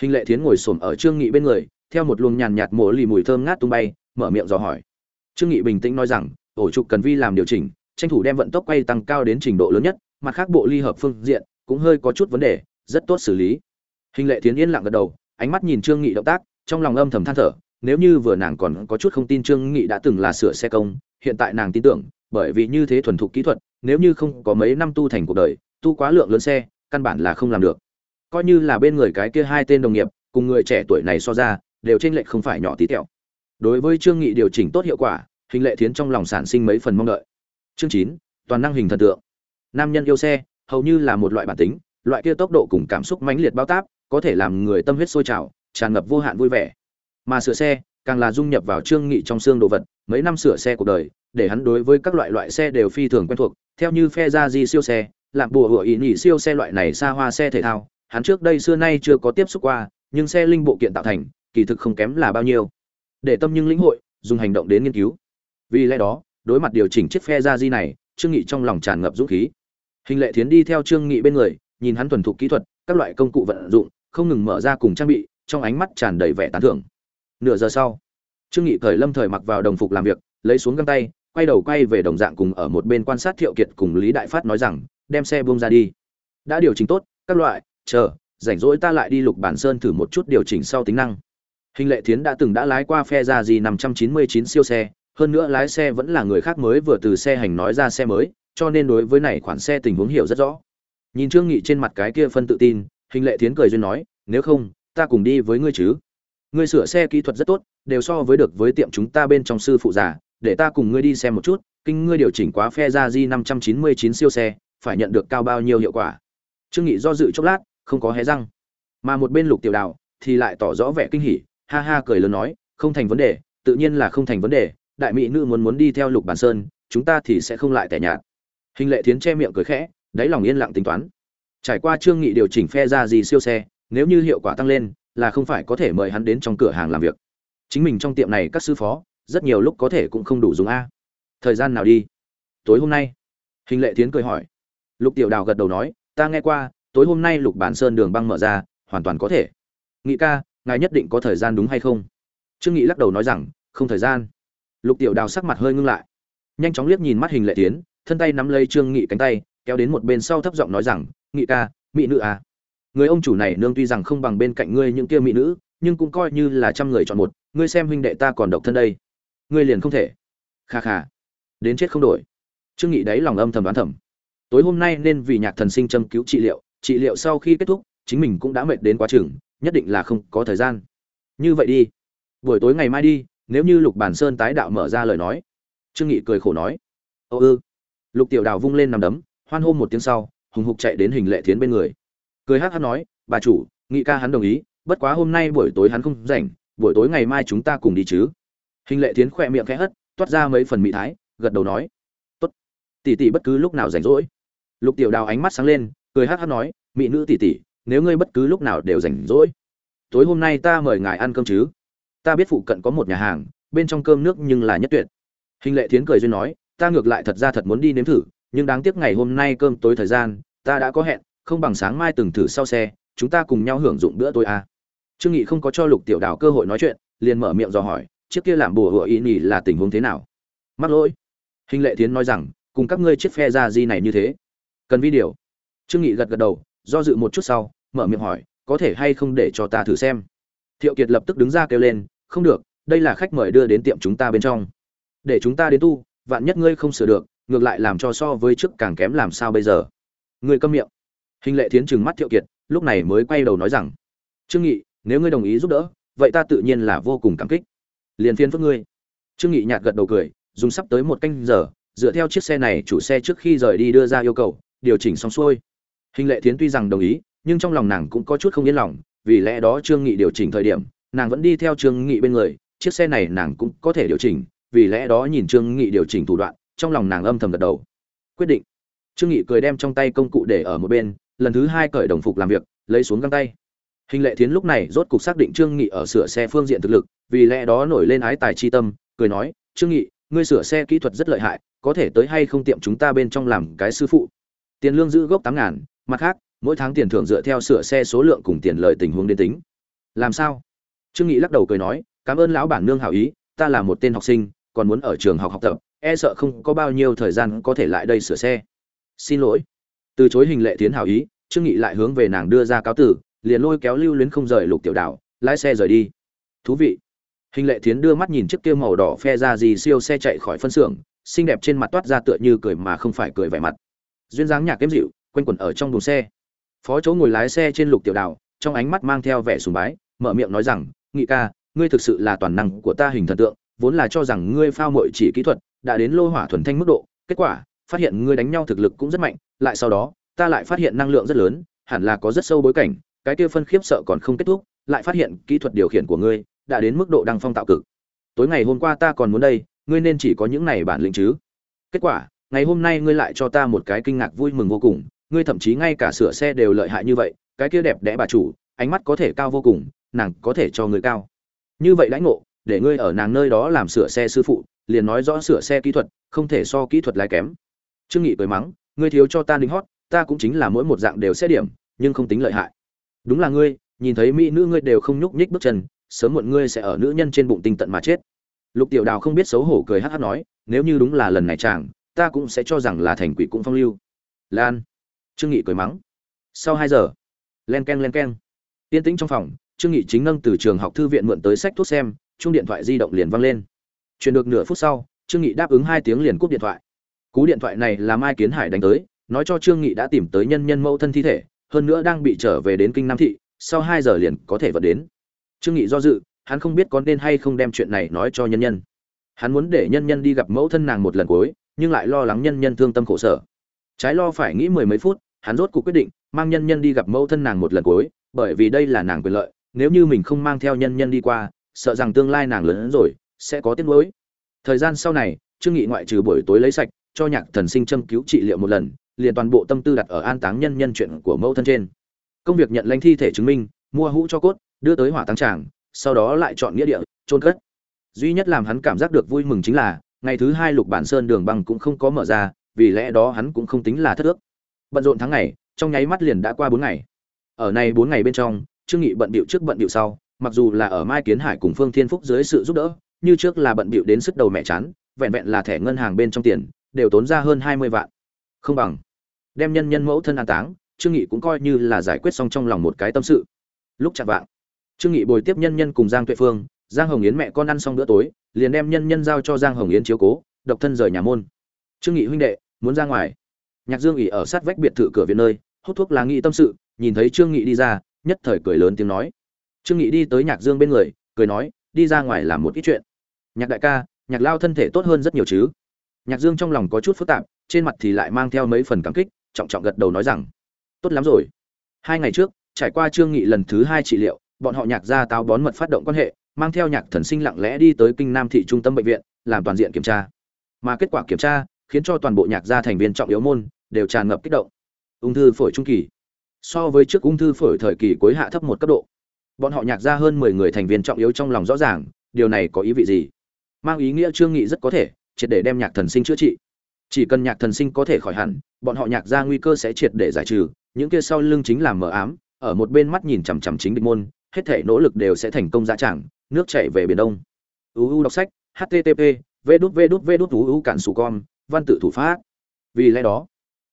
Hình lệ thiến ngồi xổm ở trương nghị bên người, theo một luồng nhàn nhạt mổ lì mùi thơm ngát tung bay, mở miệng dò hỏi. Trương nghị bình tĩnh nói rằng ổ trục cần vi làm điều chỉnh, tranh thủ đem vận tốc quay tăng cao đến trình độ lớn nhất, mặt khác bộ ly hợp phương diện cũng hơi có chút vấn đề, rất tốt xử lý. Hình lệ thiến yên lặng gật đầu, ánh mắt nhìn trương nghị động tác, trong lòng âm thầm than thở, nếu như vừa nàng còn có chút không tin trương nghị đã từng là sửa xe công, hiện tại nàng tin tưởng, bởi vì như thế thuần thục kỹ thuật, nếu như không có mấy năm tu thành cuộc đời, tu quá lượng lớn xe, căn bản là không làm được. Coi như là bên người cái kia hai tên đồng nghiệp, cùng người trẻ tuổi này so ra, đều trên lệch không phải nhỏ tí tẹo. Đối với trương nghị điều chỉnh tốt hiệu quả, hình lệ thiến trong lòng sản sinh mấy phần mong đợi. Chương chín, toàn năng hình thần tượng. Nam nhân yêu xe hầu như là một loại bản tính, loại kia tốc độ cùng cảm xúc mãnh liệt bao táp, có thể làm người tâm huyết sôi trào, tràn ngập vô hạn vui vẻ. Mà sửa xe, càng là dung nhập vào trương nghị trong xương đồ vật, mấy năm sửa xe cuộc đời, để hắn đối với các loại loại xe đều phi thường quen thuộc, theo như phe ra di siêu xe làm bùa hựa ý nhị siêu xe loại này xa hoa xe thể thao, hắn trước đây xưa nay chưa có tiếp xúc qua, nhưng xe linh bộ kiện tạo thành, kỳ thực không kém là bao nhiêu. Để tâm nhưng lĩnh hội, dùng hành động đến nghiên cứu. Vì lẽ đó, đối mặt điều chỉnh chiếc phe ra di này, trương nghị trong lòng tràn ngập dũng khí hình lệ thiến đi theo trương nghị bên người, nhìn hắn thuần thục kỹ thuật, các loại công cụ vận dụng, không ngừng mở ra cùng trang bị, trong ánh mắt tràn đầy vẻ tán thưởng. Nửa giờ sau, trương nghị thời lâm thời mặc vào đồng phục làm việc, lấy xuống găng tay, quay đầu quay về đồng dạng cùng ở một bên quan sát thiệu kiệt cùng lý đại phát nói rằng, đem xe buông ra đi. Đã điều chỉnh tốt, các loại, chờ, rảnh rỗi ta lại đi lục bản sơn thử một chút điều chỉnh sau tính năng. Hình lệ thiến đã từng đã lái qua phe ra gì 599 siêu xe, hơn nữa lái xe vẫn là người khác mới vừa từ xe hành nói ra xe mới cho nên đối với này khoản xe tình huống hiểu rất rõ. Nhìn trương nghị trên mặt cái kia phân tự tin, hình lệ thiến cười duyên nói, nếu không, ta cùng đi với ngươi chứ. Ngươi sửa xe kỹ thuật rất tốt, đều so với được với tiệm chúng ta bên trong sư phụ già, để ta cùng ngươi đi xem một chút, kinh ngươi điều chỉnh quá phe ra di 599 siêu xe, phải nhận được cao bao nhiêu hiệu quả. Trương nghị do dự chốc lát, không có hé răng. Mà một bên lục tiểu đào thì lại tỏ rõ vẻ kinh hỉ, ha ha cười lớn nói, không thành vấn đề, tự nhiên là không thành vấn đề, đại mỹ nữ muốn muốn đi theo lục bản sơn, chúng ta thì sẽ không lại tẻ nhạt hình lệ thiến che miệng cười khẽ, đáy lòng yên lặng tính toán. Trải qua trương nghị điều chỉnh phe ra gì siêu xe, nếu như hiệu quả tăng lên, là không phải có thể mời hắn đến trong cửa hàng làm việc. Chính mình trong tiệm này các sư phó, rất nhiều lúc có thể cũng không đủ dùng a. Thời gian nào đi? Tối hôm nay. Hình lệ thiến cười hỏi. Lục tiểu đào gật đầu nói, ta nghe qua, tối hôm nay lục bản sơn đường băng mở ra, hoàn toàn có thể. Nghị ca, ngài nhất định có thời gian đúng hay không? Trương nghị lắc đầu nói rằng, không thời gian. Lục tiểu đào sắc mặt hơi ngưng lại, nhanh chóng liếc nhìn mắt hình lệ tiến thân tay nắm lấy trương nghị cánh tay, kéo đến một bên sau thấp giọng nói rằng, nghị ca, mỹ nữ à. Người ông chủ này nương tuy rằng không bằng bên cạnh ngươi những kia mỹ nữ, nhưng cũng coi như là trăm người chọn một, ngươi xem huynh đệ ta còn độc thân đây. Ngươi liền không thể. Kha kha. Đến chết không đổi. Trương nghị đáy lòng âm thầm đoán thầm. Tối hôm nay nên vì nhạc thần sinh châm cứu trị liệu trị liệu sau khi kết thúc, chính mình cũng đã mệt đến quá chừng, nhất định là không có thời gian. Như vậy đi. Buổi tối ngày mai đi, nếu như lục bản sơn tái đạo mở ra lời nói. Trương nghị cười khổ nói. Ô ư lục tiểu đào vung lên nằm đấm, hoan hô một tiếng sau, hùng hục chạy đến hình lệ thiến bên người. Cười hát hát nói, bà chủ, nghị ca hắn đồng ý, bất quá hôm nay buổi tối hắn không rảnh, buổi tối ngày mai chúng ta cùng đi chứ. Hình lệ thiến khỏe miệng khẽ hất, toát ra mấy phần mỹ thái, gật đầu nói, tốt. Tỷ tỷ bất cứ lúc nào rảnh rỗi. Lục tiểu đào ánh mắt sáng lên, cười hát hát nói, mỹ nữ tỷ tỷ, nếu ngươi bất cứ lúc nào đều rảnh rỗi, tối hôm nay ta mời ngài ăn cơm chứ? Ta biết phụ cận có một nhà hàng, bên trong cơm nước nhưng là nhất tuyệt. Hình lệ thiến cười duyên nói ta ngược lại thật ra thật muốn đi nếm thử, nhưng đáng tiếc ngày hôm nay cơm tối thời gian, ta đã có hẹn, không bằng sáng mai từng thử sau xe, chúng ta cùng nhau hưởng dụng bữa tối à. trương nghị không có cho lục tiểu đào cơ hội nói chuyện, liền mở miệng dò hỏi, chiếc kia làm bùa hựa ý nhỉ là tình huống thế nào? Mắc lỗi. Hình lệ thiến nói rằng, cùng các ngươi chiếc phe ra di này như thế. Cần vi điều. trương nghị gật gật đầu, do dự một chút sau, mở miệng hỏi, có thể hay không để cho ta thử xem? Thiệu kiệt lập tức đứng ra kêu lên, không được, đây là khách mời đưa đến tiệm chúng ta bên trong. Để chúng ta đến tu vạn nhất ngươi không sửa được, ngược lại làm cho so với trước càng kém làm sao bây giờ? Ngươi câm miệng. Hình lệ thiến trừng mắt thiệu kiệt, lúc này mới quay đầu nói rằng, trương nghị, nếu ngươi đồng ý giúp đỡ, vậy ta tự nhiên là vô cùng cảm kích. Liền phiên phước ngươi. Trương nghị nhạt gật đầu cười, dùng sắp tới một canh giờ, dựa theo chiếc xe này chủ xe trước khi rời đi đưa ra yêu cầu, điều chỉnh xong xuôi. Hình lệ thiến tuy rằng đồng ý, nhưng trong lòng nàng cũng có chút không yên lòng, vì lẽ đó trương nghị điều chỉnh thời điểm, nàng vẫn đi theo trương nghị bên người, chiếc xe này nàng cũng có thể điều chỉnh vì lẽ đó nhìn trương nghị điều chỉnh thủ đoạn, trong lòng nàng âm thầm gật đầu. Quyết định. Trương nghị cười đem trong tay công cụ để ở một bên, lần thứ hai cởi đồng phục làm việc, lấy xuống găng tay. Hình lệ thiến lúc này rốt cục xác định trương nghị ở sửa xe phương diện thực lực, vì lẽ đó nổi lên ái tài chi tâm, cười nói, trương nghị, ngươi sửa xe kỹ thuật rất lợi hại, có thể tới hay không tiệm chúng ta bên trong làm cái sư phụ? Tiền lương giữ gốc tám ngàn, mặt khác, mỗi tháng tiền thưởng dựa theo sửa xe số lượng cùng tiền lợi tình huống đến tính. Làm sao? Trương nghị lắc đầu cười nói, cảm ơn lão bản nương hảo ý, ta là một tên học sinh còn muốn ở trường học học tập e sợ không có bao nhiêu thời gian có thể lại đây sửa xe. Xin lỗi. Từ chối hình lệ tiến hảo ý, trương nghị lại hướng về nàng đưa ra cáo tử, liền lôi kéo lưu luyến không rời lục tiểu đảo, lái xe rời đi. Thú vị. Hình lệ tiến đưa mắt nhìn chiếc kia màu đỏ phe ra gì siêu xe chạy khỏi phân xưởng, xinh đẹp trên mặt toát ra tựa như cười mà không phải cười vẻ mặt. Duyên dáng nhạc kém dịu, quanh quẩn ở trong đồn xe. Phó chỗ ngồi lái xe trên lục tiểu đảo, trong ánh mắt mang theo vẻ sùng bái, mở miệng nói rằng, nghị ca, ngươi thực sự là toàn năng của ta hình thần tượng vốn là cho rằng ngươi phao muội chỉ kỹ thuật, đã đến lô hỏa thuần thanh mức độ, kết quả, phát hiện ngươi đánh nhau thực lực cũng rất mạnh, lại sau đó, ta lại phát hiện năng lượng rất lớn, hẳn là có rất sâu bối cảnh, cái kia phân khiếp sợ còn không kết thúc, lại phát hiện kỹ thuật điều khiển của ngươi đã đến mức độ đăng phong tạo cực. Tối ngày hôm qua ta còn muốn đây, ngươi nên chỉ có những này bản lĩnh chứ. Kết quả, ngày hôm nay ngươi lại cho ta một cái kinh ngạc vui mừng vô cùng, ngươi thậm chí ngay cả sửa xe đều lợi hại như vậy, cái kia đẹp đẽ bà chủ, ánh mắt có thể cao vô cùng, nàng có thể cho ngươi cao. Như vậy lãnh ngộ để ngươi ở nàng nơi đó làm sửa xe sư phụ, liền nói rõ sửa xe kỹ thuật, không thể so kỹ thuật lái kém. Trương nghị cười mắng, ngươi thiếu cho ta đính hót, ta cũng chính là mỗi một dạng đều xét điểm, nhưng không tính lợi hại. Đúng là ngươi, nhìn thấy mỹ nữ ngươi đều không nhúc nhích bước chân, sớm muộn ngươi sẽ ở nữ nhân trên bụng tinh tận mà chết. Lục tiểu đào không biết xấu hổ cười hắt hắt nói, nếu như đúng là lần này chàng, ta cũng sẽ cho rằng là thành quỷ cũng phong lưu. Lan. Trương nghị cười mắng. Sau hai giờ, len keng len keng. Yên tĩnh trong phòng, trương nghị chính nâng từ trường học thư viện mượn tới sách thuốc xem chuông điện thoại di động liền vang lên. Truyền được nửa phút sau, trương nghị đáp ứng hai tiếng liền cúp điện thoại. Cú điện thoại này là mai kiến hải đánh tới, nói cho trương nghị đã tìm tới nhân nhân mẫu thân thi thể, hơn nữa đang bị trở về đến kinh nam thị, sau hai giờ liền có thể vận đến. Trương nghị do dự, hắn không biết có nên hay không đem chuyện này nói cho nhân nhân. Hắn muốn để nhân nhân đi gặp mẫu thân nàng một lần cuối, nhưng lại lo lắng nhân nhân thương tâm khổ sở. Trái lo phải nghĩ mười mấy phút, hắn rốt cuộc quyết định, mang nhân nhân đi gặp mẫu thân nàng một lần cuối, bởi vì đây là nàng quyền lợi, nếu như mình không mang theo nhân nhân đi qua sợ rằng tương lai nàng lớn hơn rồi, sẽ có tiếc nuối. Thời gian sau này, trương nghị ngoại trừ buổi tối lấy sạch, cho nhạc thần sinh châm cứu trị liệu một lần, liền toàn bộ tâm tư đặt ở an táng nhân nhân chuyện của mẫu thân trên. Công việc nhận lãnh thi thể chứng minh, mua hũ cho cốt, đưa tới hỏa táng tràng, sau đó lại chọn nghĩa địa trôn cất. Duy nhất làm hắn cảm giác được vui mừng chính là, ngày thứ hai lục bản sơn đường băng cũng không có mở ra, vì lẽ đó hắn cũng không tính là thất ước. Bận rộn tháng ngày, trong nháy mắt liền đã qua bốn ngày. Ở này bốn ngày bên trong, trương nghị bận điệu trước bận điệu sau mặc dù là ở mai kiến hải cùng phương thiên phúc dưới sự giúp đỡ, như trước là bận bịu đến sức đầu mẹ chán, vẹn vẹn là thẻ ngân hàng bên trong tiền, đều tốn ra hơn hai mươi vạn. Không bằng, đem nhân nhân mẫu thân an táng, trương nghị cũng coi như là giải quyết xong trong lòng một cái tâm sự. Lúc chạm vạng, trương nghị bồi tiếp nhân nhân cùng giang tuệ phương, giang hồng yến mẹ con ăn xong bữa tối, liền đem nhân nhân giao cho giang hồng yến chiếu cố, độc thân rời nhà môn. Trương nghị huynh đệ, muốn ra ngoài. Nhạc dương ỉ ở sát vách biệt thự cửa viện nơi, hút thuốc lá nghị tâm sự, nhìn thấy trương nghị đi ra, nhất thời cười lớn tiếng nói trương nghị đi tới nhạc dương bên người, cười nói, đi ra ngoài làm một ít chuyện. Nhạc đại ca, nhạc lao thân thể tốt hơn rất nhiều chứ? Nhạc dương trong lòng có chút phức tạp, trên mặt thì lại mang theo mấy phần cảm kích, trọng trọng gật đầu nói rằng, tốt lắm rồi. Hai ngày trước, trải qua trương nghị lần thứ hai trị liệu, bọn họ nhạc gia táo bón mật phát động quan hệ, mang theo nhạc thần sinh lặng lẽ đi tới kinh nam thị trung tâm bệnh viện, làm toàn diện kiểm tra. Mà kết quả kiểm tra, khiến cho toàn bộ nhạc gia thành viên trọng yếu môn, đều tràn ngập kích động. Ung thư phổi trung kỳ. So với trước ung thư phổi thời kỳ cuối hạ thấp một cấp độ bọn họ nhạc ra hơn mười người thành viên trọng yếu trong lòng rõ ràng, điều này có ý vị gì? Mang ý nghĩa trương nghị rất có thể, triệt để đem nhạc thần sinh chữa trị. Chỉ cần nhạc thần sinh có thể khỏi hẳn, bọn họ nhạc ra nguy cơ sẽ triệt để giải trừ, những kia sau lưng chính là mờ ám, ở một bên mắt nhìn chằm chằm chính địch môn, hết thể nỗ lực đều sẽ thành công ra chẳng nước chảy về biển đông. Uu đọc sách http v đút v đút v đút uu cản sù con văn tự thủ pháp. Vì lẽ đó,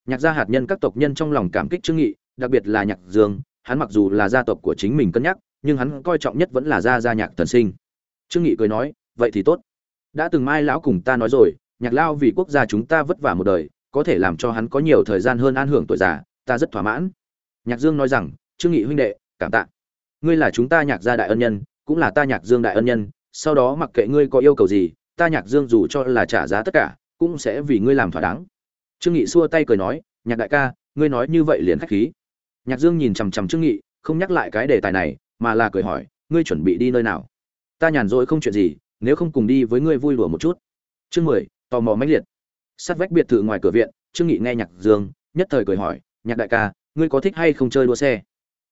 nhạc gia hạt nhân các tộc nhân trong lòng cảm kích trương nghị, đặc biệt là nhạc dương, hắn mặc dù là gia tộc của chính mình cân nhắc nhưng hắn coi trọng nhất vẫn là gia gia nhạc thần sinh. Trương nghị cười nói, vậy thì tốt. Đã từng mai lão cùng ta nói rồi, nhạc lao vì quốc gia chúng ta vất vả một đời, có thể làm cho hắn có nhiều thời gian hơn an hưởng tuổi già, ta rất thỏa mãn. Nhạc dương nói rằng, trương nghị huynh đệ, cảm tạ. Ngươi là chúng ta nhạc gia đại ân nhân, cũng là ta nhạc dương đại ân nhân, sau đó mặc kệ ngươi có yêu cầu gì, ta nhạc dương dù cho là trả giá tất cả, cũng sẽ vì ngươi làm thỏa đáng. Trương nghị xua tay cười nói, nhạc đại ca, ngươi nói như vậy liền khách khí. Nhạc dương nhìn chằm chằm trương nghị, không nhắc lại cái đề tài này mà là cười hỏi, ngươi chuẩn bị đi nơi nào? Ta nhàn rỗi không chuyện gì, nếu không cùng đi với ngươi vui đùa một chút. Chương mười, tò mò mãnh liệt. Sát vách biệt thự ngoài cửa viện, trương nghị nghe nhạc dương, nhất thời cười hỏi, nhạc đại ca, ngươi có thích hay không chơi đua xe?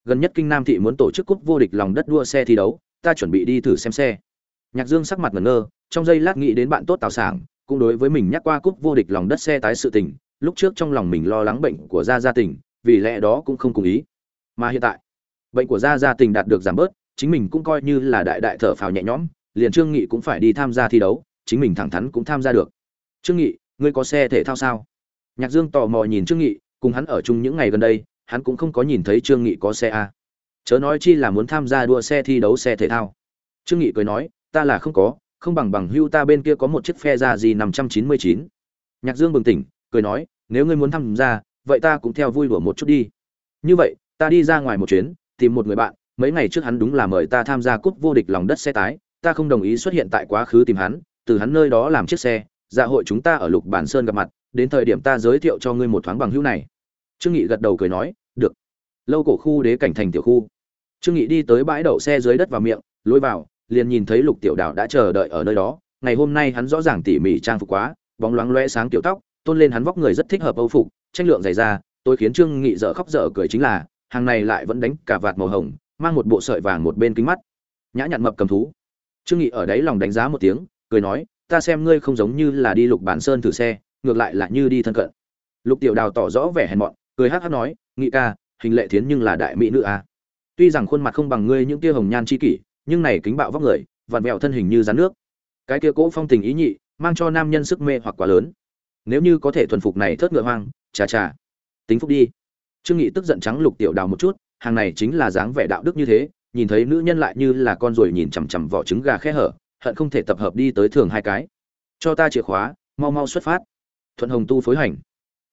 Gần nhất kinh nam thị muốn tổ chức cúp vô địch lòng đất đua xe thi đấu, ta chuẩn bị đi thử xem xe. Nhạc dương sắc mặt ngẩn ngơ, trong giây lát nghĩ đến bạn tốt tào sảng, cũng đối với mình nhắc qua cúp vô địch lòng đất xe tái sự tình, lúc trước trong lòng mình lo lắng bệnh của gia gia tình, vì lẽ đó cũng không cùng ý. Mà hiện tại bệnh của gia gia tình đạt được giảm bớt, chính mình cũng coi như là đại đại thở phào nhẹ nhõm, liền trương nghị cũng phải đi tham gia thi đấu, chính mình thẳng thắn cũng tham gia được. Trương nghị, ngươi có xe thể thao sao? Nhạc dương tò mò nhìn trương nghị, cùng hắn ở chung những ngày gần đây, hắn cũng không có nhìn thấy trương nghị có xe a. Chớ nói chi là muốn tham gia đua xe thi đấu xe thể thao. Trương nghị cười nói, ta là không có, không bằng bằng hưu ta bên kia có một chiếc phe ra gì năm trăm chín mươi chín. Nhạc dương bừng tỉnh, cười nói, nếu ngươi muốn tham gia, vậy ta cũng theo vui đùa một chút đi. Như vậy, ta đi ra ngoài một chuyến tìm một người bạn, mấy ngày trước hắn đúng là mời ta tham gia cúp vô địch lòng đất xe tái, ta không đồng ý xuất hiện tại quá khứ tìm hắn, từ hắn nơi đó làm chiếc xe dạ hội chúng ta ở lục bản sơn gặp mặt, đến thời điểm ta giới thiệu cho ngươi một thoáng bằng hữu này. Trương nghị gật đầu cười nói, được. Lâu cổ khu đế cảnh thành tiểu khu. Trương nghị đi tới bãi đậu xe dưới đất vào miệng lối vào, liền nhìn thấy lục tiểu đào đã chờ đợi ở nơi đó. Ngày hôm nay hắn rõ ràng tỉ mỉ trang phục quá, bóng loáng loe sáng tiểu tóc, tôn lên hắn vóc người rất thích hợp âu phục, tranh lượng dày ra tôi khiến trương nghị dở khóc dở cười chính là hàng này lại vẫn đánh cả vạt màu hồng, mang một bộ sợi vàng một bên kính mắt. Nhã nhặn mập cầm thú. Trương nghị ở đấy lòng đánh giá một tiếng, cười nói, ta xem ngươi không giống như là đi lục bản sơn thử xe, ngược lại là như đi thân cận. Lục tiểu đào tỏ rõ vẻ hèn mọn, cười hắc hắc nói, nghị ca, hình lệ thiến nhưng là đại mỹ nữ à. tuy rằng khuôn mặt không bằng ngươi những tia hồng nhan chi kỷ, nhưng này kính bạo vóc người, vặn vẹo thân hình như rắn nước. Cái kia cỗ phong tình ý nhị, mang cho nam nhân sức mê hoặc quá lớn. Nếu như có thể thuần phục này thớt ngựa hoang, chà chà. Tính phúc đi trương nghị tức giận trắng lục tiểu đào một chút, hàng này chính là dáng vẻ đạo đức như thế, nhìn thấy nữ nhân lại như là con ruồi nhìn chằm chằm vỏ trứng gà khe hở, hận không thể tập hợp đi tới thường hai cái. Cho ta chìa khóa, mau mau xuất phát. Thuận hồng tu phối hành.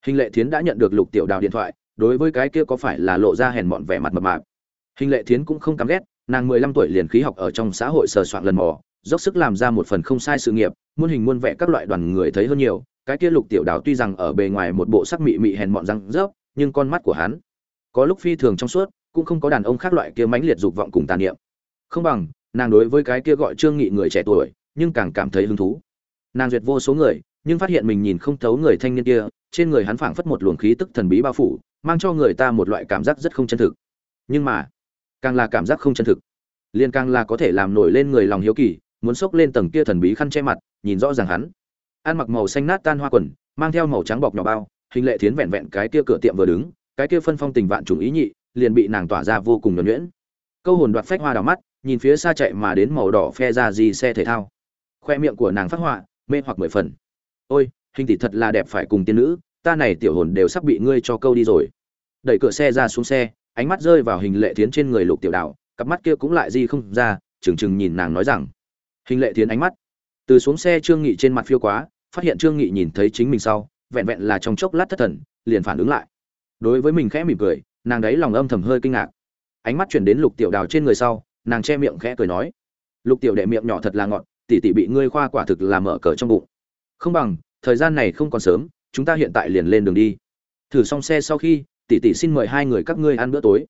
Hình lệ thiến đã nhận được lục tiểu đào điện thoại, đối với cái kia có phải là lộ ra hèn mọn vẻ mặt mập mạp. Hình lệ thiến cũng không cắm ghét, nàng mười lăm tuổi liền khí học ở trong xã hội sờ soạn lần mò, dốc sức làm ra một phần không sai sự nghiệp, muôn hình muôn vẻ các loại đoàn người thấy hơn nhiều, cái kia lục tiểu đào tuy rằng ở bề ngoài một bộ sắc mị mị hèn mọn răng rớp nhưng con mắt của hắn có lúc phi thường trong suốt, cũng không có đàn ông khác loại kia mãnh liệt dục vọng cùng tàn niệm. Không bằng, nàng đối với cái kia gọi trương nghị người trẻ tuổi, nhưng càng cảm thấy hứng thú. Nàng duyệt vô số người, nhưng phát hiện mình nhìn không thấu người thanh niên kia, trên người hắn phảng phất một luồng khí tức thần bí bao phủ, mang cho người ta một loại cảm giác rất không chân thực. Nhưng mà, càng là cảm giác không chân thực. Liền càng là có thể làm nổi lên người lòng hiếu kỳ, muốn xốc lên tầng kia thần bí khăn che mặt, nhìn rõ ràng hắn. Ăn mặc màu xanh nát tan hoa quần, mang theo màu trắng bọc nhỏ bao hình lệ thiến vẹn vẹn cái kia cửa tiệm vừa đứng, cái kia phân phong tình vạn trùng ý nhị, liền bị nàng tỏa ra vô cùng nhuẩn nhuyễn. Câu hồn đoạt phách hoa đào mắt, nhìn phía xa chạy mà đến màu đỏ phe ra gì xe thể thao. Khoe miệng của nàng phát họa, mê hoặc mười phần. Ôi, hình tỷ thật là đẹp phải cùng tiên nữ, ta này tiểu hồn đều sắp bị ngươi cho câu đi rồi. Đẩy cửa xe ra xuống xe, ánh mắt rơi vào hình lệ thiến trên người lục tiểu đạo cặp mắt kia cũng lại gì không ra, chừng chừng nhìn nàng nói rằng. Hình lệ thiến ánh mắt. Từ xuống xe trương nghị trên mặt phiêu quá, phát hiện trương nghị nhìn thấy chính mình sau vẹn vẹn là trong chốc lát thất thần, liền phản ứng lại. Đối với mình khẽ mỉm cười, nàng đấy lòng âm thầm hơi kinh ngạc. Ánh mắt chuyển đến lục tiểu đào trên người sau, nàng che miệng khẽ cười nói, lục tiểu đệ miệng nhỏ thật là ngọt, tỷ tỷ bị ngươi khoa quả thực là mở cờ trong bụng. Không bằng, thời gian này không còn sớm, chúng ta hiện tại liền lên đường đi. Thử xong xe sau khi, tỷ tỷ xin mời hai người các ngươi ăn bữa tối.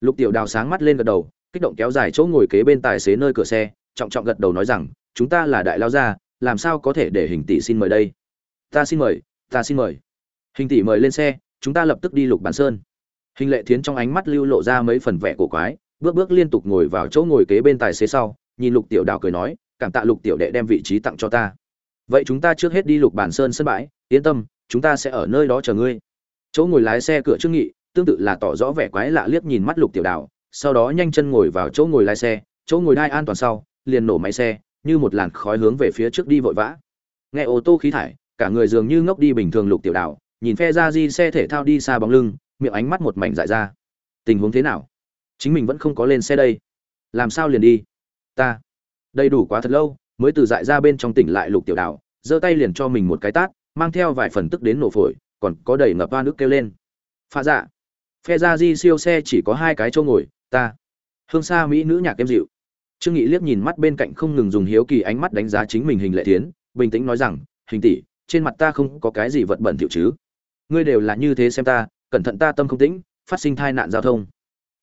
Lục tiểu đào sáng mắt lên gật đầu, kích động kéo dài chỗ ngồi kế bên tài xế nơi cửa xe, trọng trọng gật đầu nói rằng, chúng ta là đại lao gia, làm sao có thể để hình tỷ xin mời đây? Ta xin mời ta xin mời. Hình tỷ mời lên xe, chúng ta lập tức đi lục bản sơn. Hình lệ thiến trong ánh mắt lưu lộ ra mấy phần vẻ cổ quái, bước bước liên tục ngồi vào chỗ ngồi kế bên tài xế sau, nhìn lục tiểu đào cười nói, cảm tạ lục tiểu đệ đem vị trí tặng cho ta. Vậy chúng ta trước hết đi lục bản sơn sân bãi, yên tâm, chúng ta sẽ ở nơi đó chờ ngươi. Chỗ ngồi lái xe cửa trước nghị, tương tự là tỏ rõ vẻ quái lạ liếc nhìn mắt lục tiểu đào, sau đó nhanh chân ngồi vào chỗ ngồi lái xe, chỗ ngồi đai an toàn sau, liền nổ máy xe, như một làn khói hướng về phía trước đi vội vã. Nghe ô tô khí thải cả người dường như ngốc đi bình thường lục tiểu đảo, nhìn phe ra di xe thể thao đi xa bóng lưng, miệng ánh mắt một mảnh dại ra. Tình huống thế nào? Chính mình vẫn không có lên xe đây. Làm sao liền đi? Ta. Đầy đủ quá thật lâu, mới từ dại ra bên trong tỉnh lại lục tiểu đảo, giơ tay liền cho mình một cái tát, mang theo vài phần tức đến nổ phổi, còn có đầy ngập va nước kêu lên. Pha dạ. Phe ra di siêu xe chỉ có hai cái chỗ ngồi, ta. Hương xa mỹ nữ nhạc em dịu. Trương nghị liếc nhìn mắt bên cạnh không ngừng dùng hiếu kỳ ánh mắt đánh giá chính mình hình lệ tiến bình tĩnh nói rằng, hình tỷ trên mặt ta không có cái gì vật bẩn thiệu chứ. Ngươi đều là như thế xem ta, cẩn thận ta tâm không tĩnh, phát sinh tai nạn giao thông.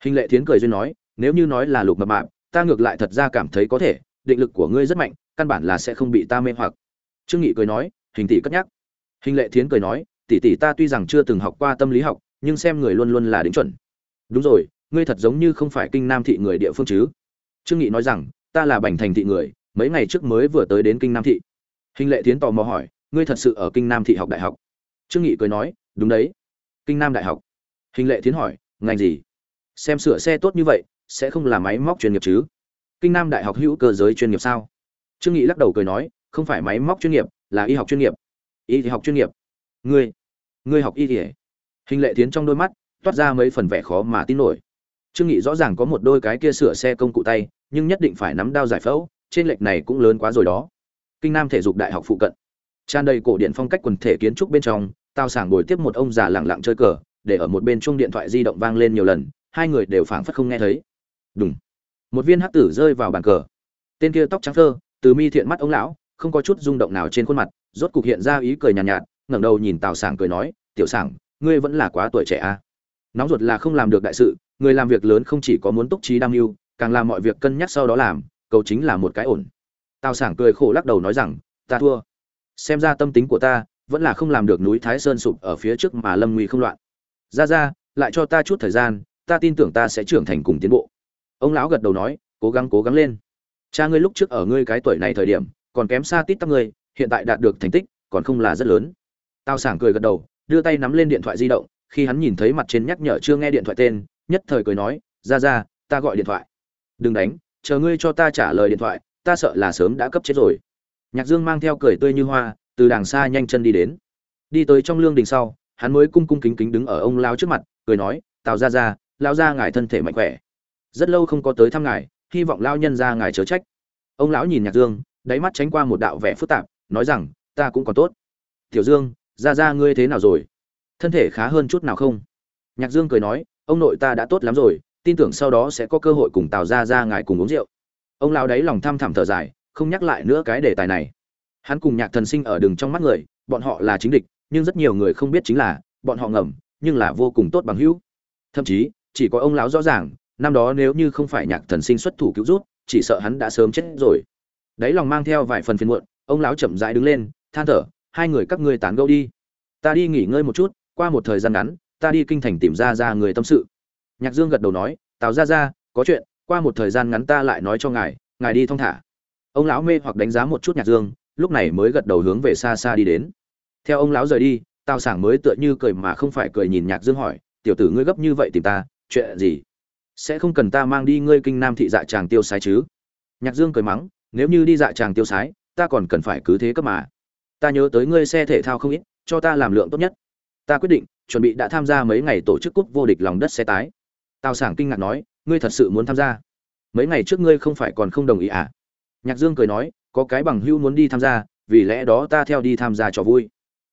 Hình lệ thiến cười duyên nói, nếu như nói là lục mập mạp, ta ngược lại thật ra cảm thấy có thể, định lực của ngươi rất mạnh, căn bản là sẽ không bị ta mê hoặc. Trương nghị cười nói, hình tỷ cất nhắc. Hình lệ thiến cười nói, tỷ tỷ ta tuy rằng chưa từng học qua tâm lý học, nhưng xem người luôn luôn là đính chuẩn. Đúng rồi, ngươi thật giống như không phải kinh nam thị người địa phương chứ. Trương nghị nói rằng, ta là bành thành thị người, mấy ngày trước mới vừa tới đến kinh nam thị. Hình lệ thiến tò mò hỏi ngươi thật sự ở kinh nam thị học đại học? Trương nghị cười nói, đúng đấy. Kinh nam đại học. Hình lệ tiến hỏi, ngành gì? Xem sửa xe tốt như vậy, sẽ không là máy móc chuyên nghiệp chứ? Kinh nam đại học hữu cơ giới chuyên nghiệp sao? Trương nghị lắc đầu cười nói, không phải máy móc chuyên nghiệp, là y học chuyên nghiệp. Y thì học chuyên nghiệp. Ngươi ngươi học y thì hình lệ tiến trong đôi mắt, toát ra mấy phần vẻ khó mà tin nổi. Trương nghị rõ ràng có một đôi cái kia sửa xe công cụ tay, nhưng nhất định phải nắm đao giải phẫu, trên lệch này cũng lớn quá rồi đó. Kinh nam thể dục đại học phụ cận tràn đầy cổ điện phong cách quần thể kiến trúc bên trong tao sảng ngồi tiếp một ông già lẳng lặng chơi cờ để ở một bên chuông điện thoại di động vang lên nhiều lần hai người đều phảng phất không nghe thấy. Đúng một viên hắc tử rơi vào bàn cờ. Tên kia tóc trắng thơ từ mi thiện mắt ông lão không có chút rung động nào trên khuôn mặt rốt cục hiện ra ý cười nhàn nhạt, nhạt ngẩng đầu nhìn tào sảng cười nói tiểu sảng ngươi vẫn là quá tuổi trẻ à? nóng ruột là không làm được đại sự người làm việc lớn không chỉ có muốn túc trí đam mưu càng làm mọi việc cân nhắc sau đó làm cầu chính là một cái ổn. Tào sảng cười khổ lắc đầu nói rằng ta thua xem ra tâm tính của ta vẫn là không làm được núi thái sơn sụp ở phía trước mà lâm nguy không loạn. Ra ra, lại cho ta chút thời gian, ta tin tưởng ta sẽ trưởng thành cùng tiến bộ. Ông lão gật đầu nói, cố gắng cố gắng lên. Cha ngươi lúc trước ở ngươi cái tuổi này thời điểm, còn kém xa tít tắp ngươi, hiện tại đạt được thành tích còn không là rất lớn. Tao sảng cười gật đầu, đưa tay nắm lên điện thoại di động, khi hắn nhìn thấy mặt trên nhắc nhở chưa nghe điện thoại tên, nhất thời cười nói, ra ra, ta gọi điện thoại. Đừng đánh, chờ ngươi cho ta trả lời điện thoại, ta sợ là sớm đã cấp chết rồi nhạc dương mang theo cười tươi như hoa, từ đàng xa nhanh chân đi đến. Đi tới trong lương đình sau, hắn mới cung cung kính kính đứng ở ông lao trước mặt, cười nói, tào ra ra lao ra ngài thân thể mạnh khỏe. Rất lâu không có tới thăm ngài, hy vọng lao nhân ra ngài chớ trách. Ông lão nhìn nhạc dương, đáy mắt tránh qua một đạo vẻ phức tạp, nói rằng, ta cũng còn tốt. Tiểu dương ra ra ngươi thế nào rồi? Thân thể khá hơn chút nào không? Nhạc dương cười nói, ông nội ta đã tốt lắm rồi, tin tưởng sau đó sẽ có cơ hội cùng tào ra ra ngài cùng uống rượu. Ông lão đấy lòng thăm thẳm thở dài không nhắc lại nữa cái đề tài này. Hắn cùng nhạc thần sinh ở đường trong mắt người, bọn họ là chính địch, nhưng rất nhiều người không biết chính là, bọn họ ngầm, nhưng là vô cùng tốt bằng hữu. Thậm chí, chỉ có ông lão rõ ràng, năm đó nếu như không phải nhạc thần sinh xuất thủ cứu rút chỉ sợ hắn đã sớm chết rồi. Đấy lòng mang theo vài phần phiền muộn, ông lão chậm rãi đứng lên, than thở, hai người các ngươi tán gẫu đi. Ta đi nghỉ ngơi một chút, qua một thời gian ngắn, ta đi kinh thành tìm ra ra người tâm sự. Nhạc dương gật đầu nói, tào ra ra có chuyện, qua một thời gian ngắn ta lại nói cho ngài ngài đi thong thả ông lão mê hoặc đánh giá một chút nhạc dương, lúc này mới gật đầu hướng về xa xa đi đến. Theo ông lão rời đi, tào sảng mới tựa như cười mà không phải cười nhìn nhạc dương hỏi, tiểu tử ngươi gấp như vậy tìm ta, chuyện gì? Sẽ không cần ta mang đi ngươi kinh nam thị dạ tràng tiêu sái chứ? Nhạc dương cười mắng, nếu như đi dạ tràng tiêu sái, ta còn cần phải cứ thế cấp mà. Ta nhớ tới ngươi xe thể thao không ít, cho ta làm lượng tốt nhất. Ta quyết định, chuẩn bị đã tham gia mấy ngày tổ chức cúp vô địch lòng đất xe tái. Tào sảng kinh ngạc nói, ngươi thật sự muốn tham gia? Mấy ngày trước ngươi không phải còn không đồng ý à? Nhạc dương cười nói, có cái bằng hưu muốn đi tham gia, vì lẽ đó ta theo đi tham gia cho vui.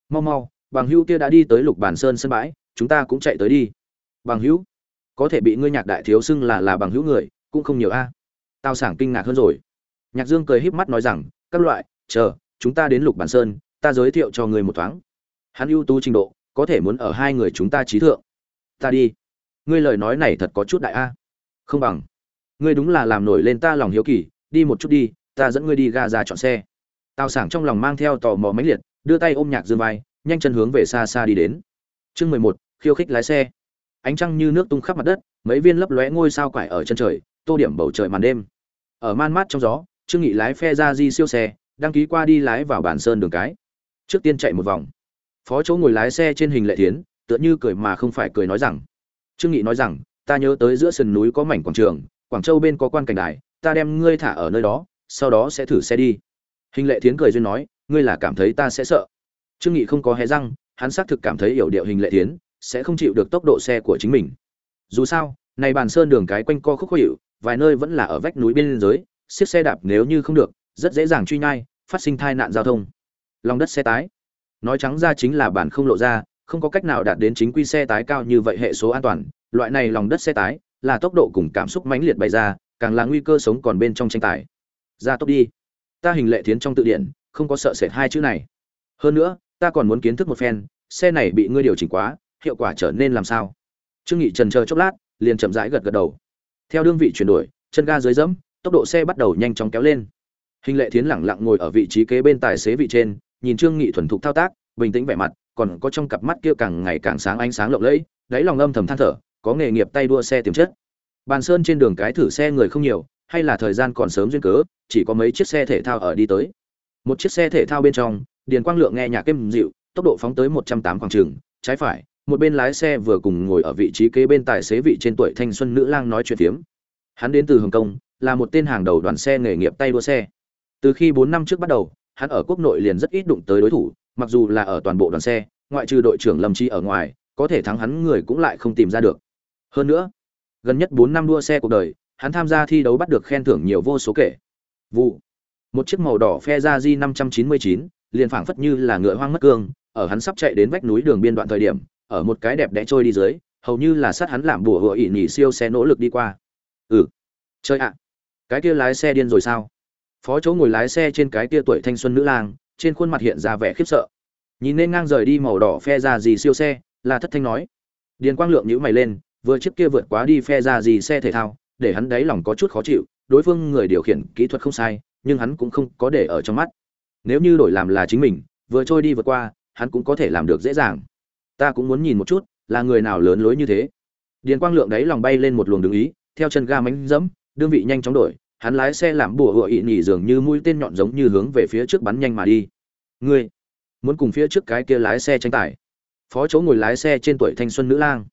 Mau mau, bằng hưu kia đã đi tới lục bản sơn sân bãi, chúng ta cũng chạy tới đi. Bằng hữu? Có thể bị ngươi nhạc đại thiếu xưng là là bằng hữu người, cũng không nhiều a. Tao sảng kinh ngạc hơn rồi. Nhạc dương cười híp mắt nói rằng, các loại, chờ, chúng ta đến lục bản sơn, ta giới thiệu cho ngươi một thoáng. Hắn ưu tú trình độ, có thể muốn ở hai người chúng ta trí thượng. Ta đi. Ngươi lời nói này thật có chút đại a. Không bằng. Ngươi đúng là làm nổi lên ta lòng hiếu kỳ, đi một chút đi ta dẫn ngươi đi ga ra chọn xe. Tào sảng trong lòng mang theo tò mò mãnh liệt, đưa tay ôm nhạc dương vai, nhanh chân hướng về xa xa đi đến. Chương mười một, khiêu khích lái xe. Ánh trăng như nước tung khắp mặt đất, mấy viên lấp lóe ngôi sao quải ở chân trời, tô điểm bầu trời màn đêm. Ở man mát trong gió, trương nghị lái phe ra di siêu xe, đăng ký qua đi lái vào bản sơn đường cái. Trước tiên chạy một vòng. Phó chỗ ngồi lái xe trên hình lệ tiến tựa như cười mà không phải cười nói rằng, trương nghị nói rằng, ta nhớ tới giữa sườn núi có mảnh quảng trường, quảng châu bên có quan cảnh đài, ta đem ngươi thả ở nơi đó sau đó sẽ thử xe đi. Hình lệ thiến cười duyên nói, ngươi là cảm thấy ta sẽ sợ. Trương nghị không có hé răng, hắn xác thực cảm thấy hiểu điệu hình lệ thiến, sẽ không chịu được tốc độ xe của chính mình. Dù sao, này bàn sơn đường cái quanh co khúc khó hiệu vài nơi vẫn là ở vách núi bên giới xiết xe đạp nếu như không được, rất dễ dàng truy nhai, phát sinh tai nạn giao thông. Lòng đất xe tái. Nói trắng ra chính là bản không lộ ra, không có cách nào đạt đến chính quy xe tái cao như vậy hệ số an toàn. Loại này lòng đất xe tái, là tốc độ cùng cảm xúc mãnh liệt bày ra, càng là nguy cơ sống còn bên trong tranh tài ra tốc đi. Ta hình lệ thiến trong tự điển không có sợ sệt hai chữ này. Hơn nữa, ta còn muốn kiến thức một phen, xe này bị ngươi điều chỉnh quá, hiệu quả trở nên làm sao? Trương nghị trần chờ chốc lát, liền chậm rãi gật gật đầu. Theo đương vị chuyển đổi, chân ga dưới dẫm, tốc độ xe bắt đầu nhanh chóng kéo lên. Hình lệ thiến lẳng lặng ngồi ở vị trí kế bên tài xế vị trên, nhìn trương nghị thuần thục thao tác, bình tĩnh vẻ mặt, còn có trong cặp mắt kia càng ngày càng sáng ánh sáng lộng lẫy, đáy lòng âm thầm than thở, có nghề nghiệp tay đua xe tiềm chất. Bàn sơn trên đường cái thử xe người không nhiều hay là thời gian còn sớm duyên cớ, chỉ có mấy chiếc xe thể thao ở đi tới. Một chiếc xe thể thao bên trong, điền quang lượng nghe nhạc êm dịu, tốc độ phóng tới một trăm tám khoảng trường trái phải, một bên lái xe vừa cùng ngồi ở vị trí kế bên tài xế vị trên tuổi thanh xuân nữ lang nói chuyện phiếm. Hắn đến từ hồng kông, là một tên hàng đầu đoàn xe nghề nghiệp tay đua xe. Từ khi bốn năm trước bắt đầu, hắn ở quốc nội liền rất ít đụng tới đối thủ, mặc dù là ở toàn bộ đoàn xe, ngoại trừ đội trưởng lâm chi ở ngoài, có thể thắng hắn người cũng lại không tìm ra được. Hơn nữa, gần nhất bốn năm đua xe cuộc đời hắn tham gia thi đấu bắt được khen thưởng nhiều vô số kể. Vụ. Một chiếc màu đỏ phe ra di năm trăm chín mươi chín, liền phảng phất như là ngựa hoang mất cương, ở hắn sắp chạy đến vách núi đường biên đoạn thời điểm, ở một cái đẹp đẽ trôi đi dưới, hầu như là sát hắn làm bùa hựa ỉ nhỉ siêu xe nỗ lực đi qua. Ừ. Chơi ạ. Cái kia lái xe điên rồi sao? Phó chỗ ngồi lái xe trên cái kia tuổi thanh xuân nữ lang, trên khuôn mặt hiện ra vẻ khiếp sợ. Nhìn nên ngang rời đi màu đỏ phe ra gì siêu xe là thất thanh nói. Điền quang lượng nhíu mày lên, vừa chiếc kia vượt quá đi phe ra gì xe thể thao để hắn đáy lòng có chút khó chịu, đối phương người điều khiển kỹ thuật không sai, nhưng hắn cũng không có để ở trong mắt. Nếu như đổi làm là chính mình, vừa trôi đi vượt qua, hắn cũng có thể làm được dễ dàng. Ta cũng muốn nhìn một chút, là người nào lớn lối như thế. Điền quang lượng đấy lòng bay lên một luồng đường ý, theo chân ga mánh dẫm, đương vị nhanh chóng đổi, hắn lái xe làm bùa hựa ị nhỉ dường như mũi tên nhọn giống như hướng về phía trước bắn nhanh mà đi. Ngươi, muốn cùng phía trước cái kia lái xe tranh tài. Phó chỗ ngồi lái xe trên tuổi thanh xuân nữ lang.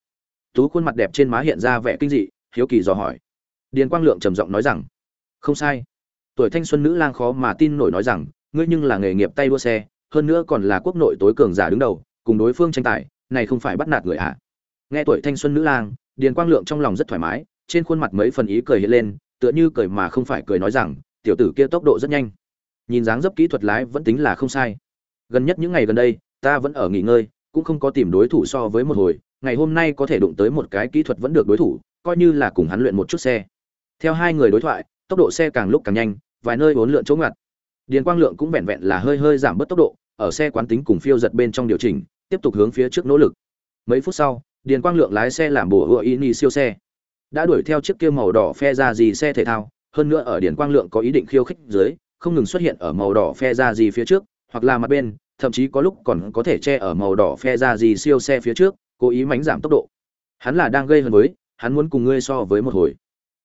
Tú khuôn mặt đẹp trên má hiện ra vẻ kinh dị, hiếu kỳ dò hỏi điền quang lượng trầm giọng nói rằng, không sai. Tuổi thanh xuân nữ lang khó mà tin nổi nói rằng, ngươi nhưng là nghề nghiệp tay đua xe, hơn nữa còn là quốc nội tối cường giả đứng đầu, cùng đối phương tranh tài, này không phải bắt nạt người ạ à. nghe tuổi thanh xuân nữ lang, điền quang lượng trong lòng rất thoải mái, trên khuôn mặt mấy phần ý cười hiện lên, tựa như cười mà không phải cười nói rằng, tiểu tử kia tốc độ rất nhanh. Nhìn dáng dấp kỹ thuật lái vẫn tính là không sai. Gần nhất những ngày gần đây, ta vẫn ở nghỉ ngơi, cũng không có tìm đối thủ so với một hồi, ngày hôm nay có thể đụng tới một cái kỹ thuật vẫn được đối thủ, coi như là cùng hắn luyện một chút xe theo hai người đối thoại, tốc độ xe càng lúc càng nhanh, vài nơi uốn lượn chỗ ngặt. Điền quang lượng cũng vẹn vẹn là hơi hơi giảm bớt tốc độ, ở xe quán tính cùng phiêu giật bên trong điều chỉnh, tiếp tục hướng phía trước nỗ lực. Mấy phút sau, điền quang lượng lái xe làm bổ hựa ini siêu xe. Đã đuổi theo chiếc kia màu đỏ phe ra gì xe thể thao, hơn nữa ở điền quang lượng có ý định khiêu khích dưới, không ngừng xuất hiện ở màu đỏ phe ra gì phía trước, hoặc là mặt bên, thậm chí có lúc còn có thể che ở màu đỏ phe ra gì siêu xe phía trước, cố ý mánh giảm tốc độ. Hắn là đang gây hấn với, hắn muốn cùng ngươi so với một hồi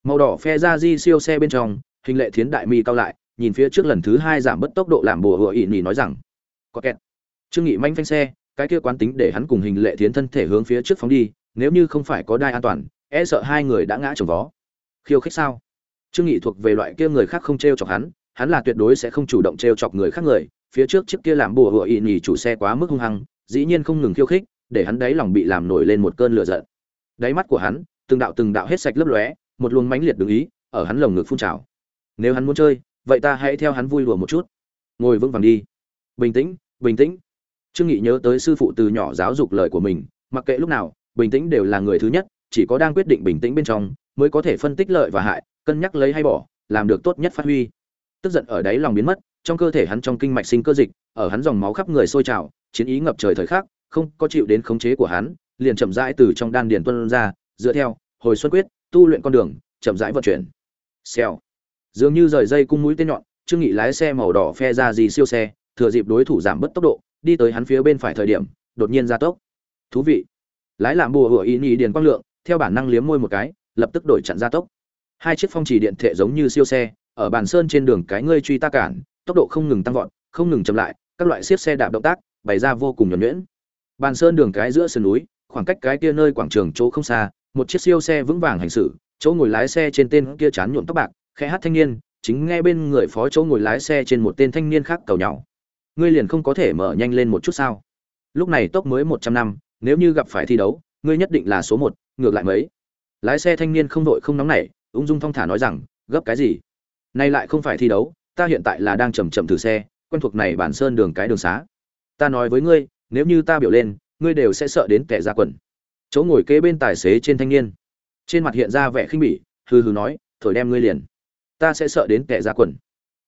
màu đỏ phe ra di siêu xe bên trong, hình lệ thiến đại mi cao lại, nhìn phía trước lần thứ hai giảm bớt tốc độ làm bùa hựa ỵ nhì nói rằng, có kẹt. Trương nghị manh phanh xe, cái kia quán tính để hắn cùng hình lệ thiến thân thể hướng phía trước phóng đi, nếu như không phải có đai an toàn e sợ hai người đã ngã trồng vó. Khiêu khích sao? Trương nghị thuộc về loại kia người khác không trêu chọc hắn hắn là tuyệt đối sẽ không chủ động trêu chọc người khác người, phía trước chiếc kia làm bùa hựa ỵ nhì chủ xe quá mức hung hăng, dĩ nhiên không ngừng khiêu khích, để hắn đáy lòng bị làm nổi lên một cơn lửa giận. Đáy mắt của hắn, từng đạo từng đạo hết sạch lấp lóe một luồng mãnh liệt đứng ý, ở hắn lồng ngực phun trào. Nếu hắn muốn chơi, vậy ta hãy theo hắn vui lùa một chút. Ngồi vững vàng đi. Bình tĩnh bình tĩnh. Trương nghị nhớ tới sư phụ từ nhỏ giáo dục lời của mình, mặc kệ lúc nào, bình tĩnh đều là người thứ nhất, chỉ có đang quyết định bình tĩnh bên trong, mới có thể phân tích lợi và hại, cân nhắc lấy hay bỏ, làm được tốt nhất phát huy. Tức giận ở đáy lòng biến mất, trong cơ thể hắn trong kinh mạch sinh cơ dịch, ở hắn dòng máu khắp người sôi trào, chiến ý ngập trời thời khắc, không có chịu đến khống chế của hắn, liền chậm rãi từ trong đan điền tuôn ra, dựa theo, hồi xuân quyết tu luyện con đường, chậm rãi vận chuyển. Xèo. Dường như rời dây cung mũi tên nhọn, trương nghị lái xe màu đỏ phe ra gì siêu xe, thừa dịp đối thủ giảm bớt tốc độ, đi tới hắn phía bên phải thời điểm, đột nhiên gia tốc. Thú vị. Lái làm bùa hựa ý nhị điền quang lượng, theo bản năng liếm môi một cái, lập tức đổi chặn gia tốc. Hai chiếc phong chỉ điện thể giống như siêu xe, ở bàn sơn trên đường cái ngươi truy ta cản, tốc độ không ngừng tăng vọt, không ngừng chậm lại, các loại xiết xe đạp động tác, bày ra vô cùng nhuẩn nhuyễn. Bàn sơn đường cái giữa sườn núi, khoảng cách cái kia nơi quảng trường chỗ không xa một chiếc siêu xe vững vàng hành xử, chỗ ngồi lái xe trên tên kia chán nhuộm tóc bạc, khẽ hát thanh niên, chính nghe bên người phó chỗ ngồi lái xe trên một tên thanh niên khác cầu nhau. Ngươi liền không có thể mở nhanh lên một chút sao? Lúc này tốc mới một trăm năm, nếu như gặp phải thi đấu, ngươi nhất định là số một, ngược lại mấy. Lái xe thanh niên không đội không nóng nảy, ung dung thong thả nói rằng, gấp cái gì? Nay lại không phải thi đấu, ta hiện tại là đang chầm chậm thử xe, quen thuộc này bản sơn đường cái đường xá. Ta nói với ngươi, nếu như ta biểu lên, ngươi đều sẽ sợ đến kẻ ra quần chỗ ngồi kế bên tài xế trên thanh niên. Trên mặt hiện ra vẻ khinh bỉ, hừ hừ nói, thổi đem ngươi liền. Ta sẽ sợ đến kẻ ra quần.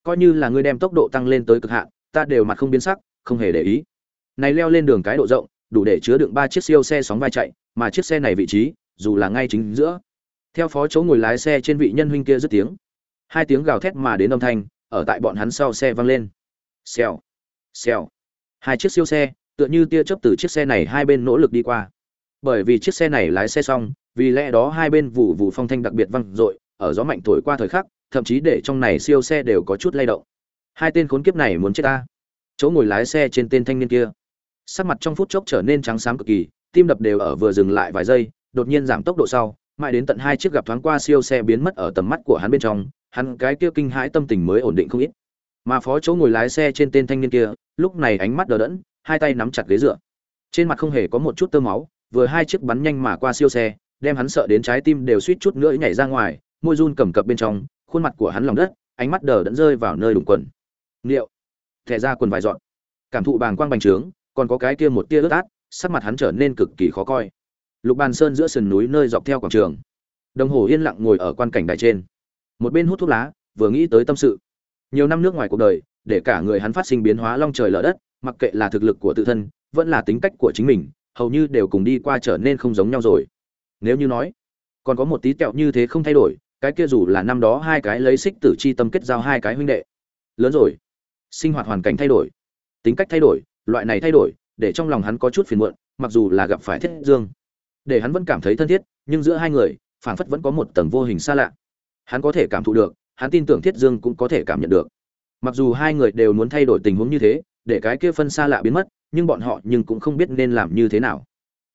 Coi như là ngươi đem tốc độ tăng lên tới cực hạn, ta đều mặt không biến sắc, không hề để ý. Này leo lên đường cái độ rộng, đủ để chứa đựng ba chiếc siêu xe sóng vai chạy, mà chiếc xe này vị trí, dù là ngay chính giữa. Theo phó chỗ ngồi lái xe trên vị nhân huynh kia dứt tiếng. Hai tiếng gào thét mà đến âm thanh, ở tại bọn hắn sau xe vang lên. Xèo xèo. Hai chiếc siêu xe, tựa như tia chớp từ chiếc xe này hai bên nỗ lực đi qua bởi vì chiếc xe này lái xe xong, vì lẽ đó hai bên vụ vụ phong thanh đặc biệt vang dội, ở gió mạnh thổi qua thời khắc, thậm chí để trong này siêu xe đều có chút lay động. Hai tên khốn kiếp này muốn chết ta. Chỗ ngồi lái xe trên tên thanh niên kia. Sắc mặt trong phút chốc trở nên trắng xám cực kỳ, tim đập đều ở vừa dừng lại vài giây, đột nhiên giảm tốc độ sau, mãi đến tận hai chiếc gặp thoáng qua siêu xe biến mất ở tầm mắt của hắn bên trong, hắn cái kia kinh hãi tâm tình mới ổn định không ít. Mà phó chỗ ngồi lái xe trên tên thanh niên kia, lúc này ánh mắt đờ đẫn, hai tay nắm chặt ghế dựa. Trên mặt không hề có một chút tơ máu vừa hai chiếc bắn nhanh mà qua siêu xe, đem hắn sợ đến trái tim đều suýt chút nữa nhảy ra ngoài, môi run cầm cập bên trong, khuôn mặt của hắn lòng đất, ánh mắt đờ đẫn rơi vào nơi đụng quần. Liệu thẻ ra quần vài dọn. Cảm thụ bàng quang bành trướng, còn có cái kia một tia ướt át, sắc mặt hắn trở nên cực kỳ khó coi. Lục bàn sơn giữa sườn núi nơi dọc theo quảng trường. Đồng hồ yên lặng ngồi ở quan cảnh đài trên. Một bên hút thuốc lá, vừa nghĩ tới tâm sự. Nhiều năm nước ngoài cuộc đời, để cả người hắn phát sinh biến hóa long trời lở đất, mặc kệ là thực lực của tự thân, vẫn là tính cách của chính mình hầu như đều cùng đi qua trở nên không giống nhau rồi. Nếu như nói, còn có một tí tẹo như thế không thay đổi, cái kia dù là năm đó hai cái lấy xích tử chi tâm kết giao hai cái huynh đệ. Lớn rồi. Sinh hoạt hoàn cảnh thay đổi. Tính cách thay đổi, loại này thay đổi, để trong lòng hắn có chút phiền muộn, mặc dù là gặp phải thiết dương. Để hắn vẫn cảm thấy thân thiết, nhưng giữa hai người, phảng phất vẫn có một tầng vô hình xa lạ. Hắn có thể cảm thụ được, hắn tin tưởng thiết dương cũng có thể cảm nhận được. Mặc dù hai người đều muốn thay đổi tình huống như thế, để cái kia phân xa lạ biến mất nhưng bọn họ nhưng cũng không biết nên làm như thế nào.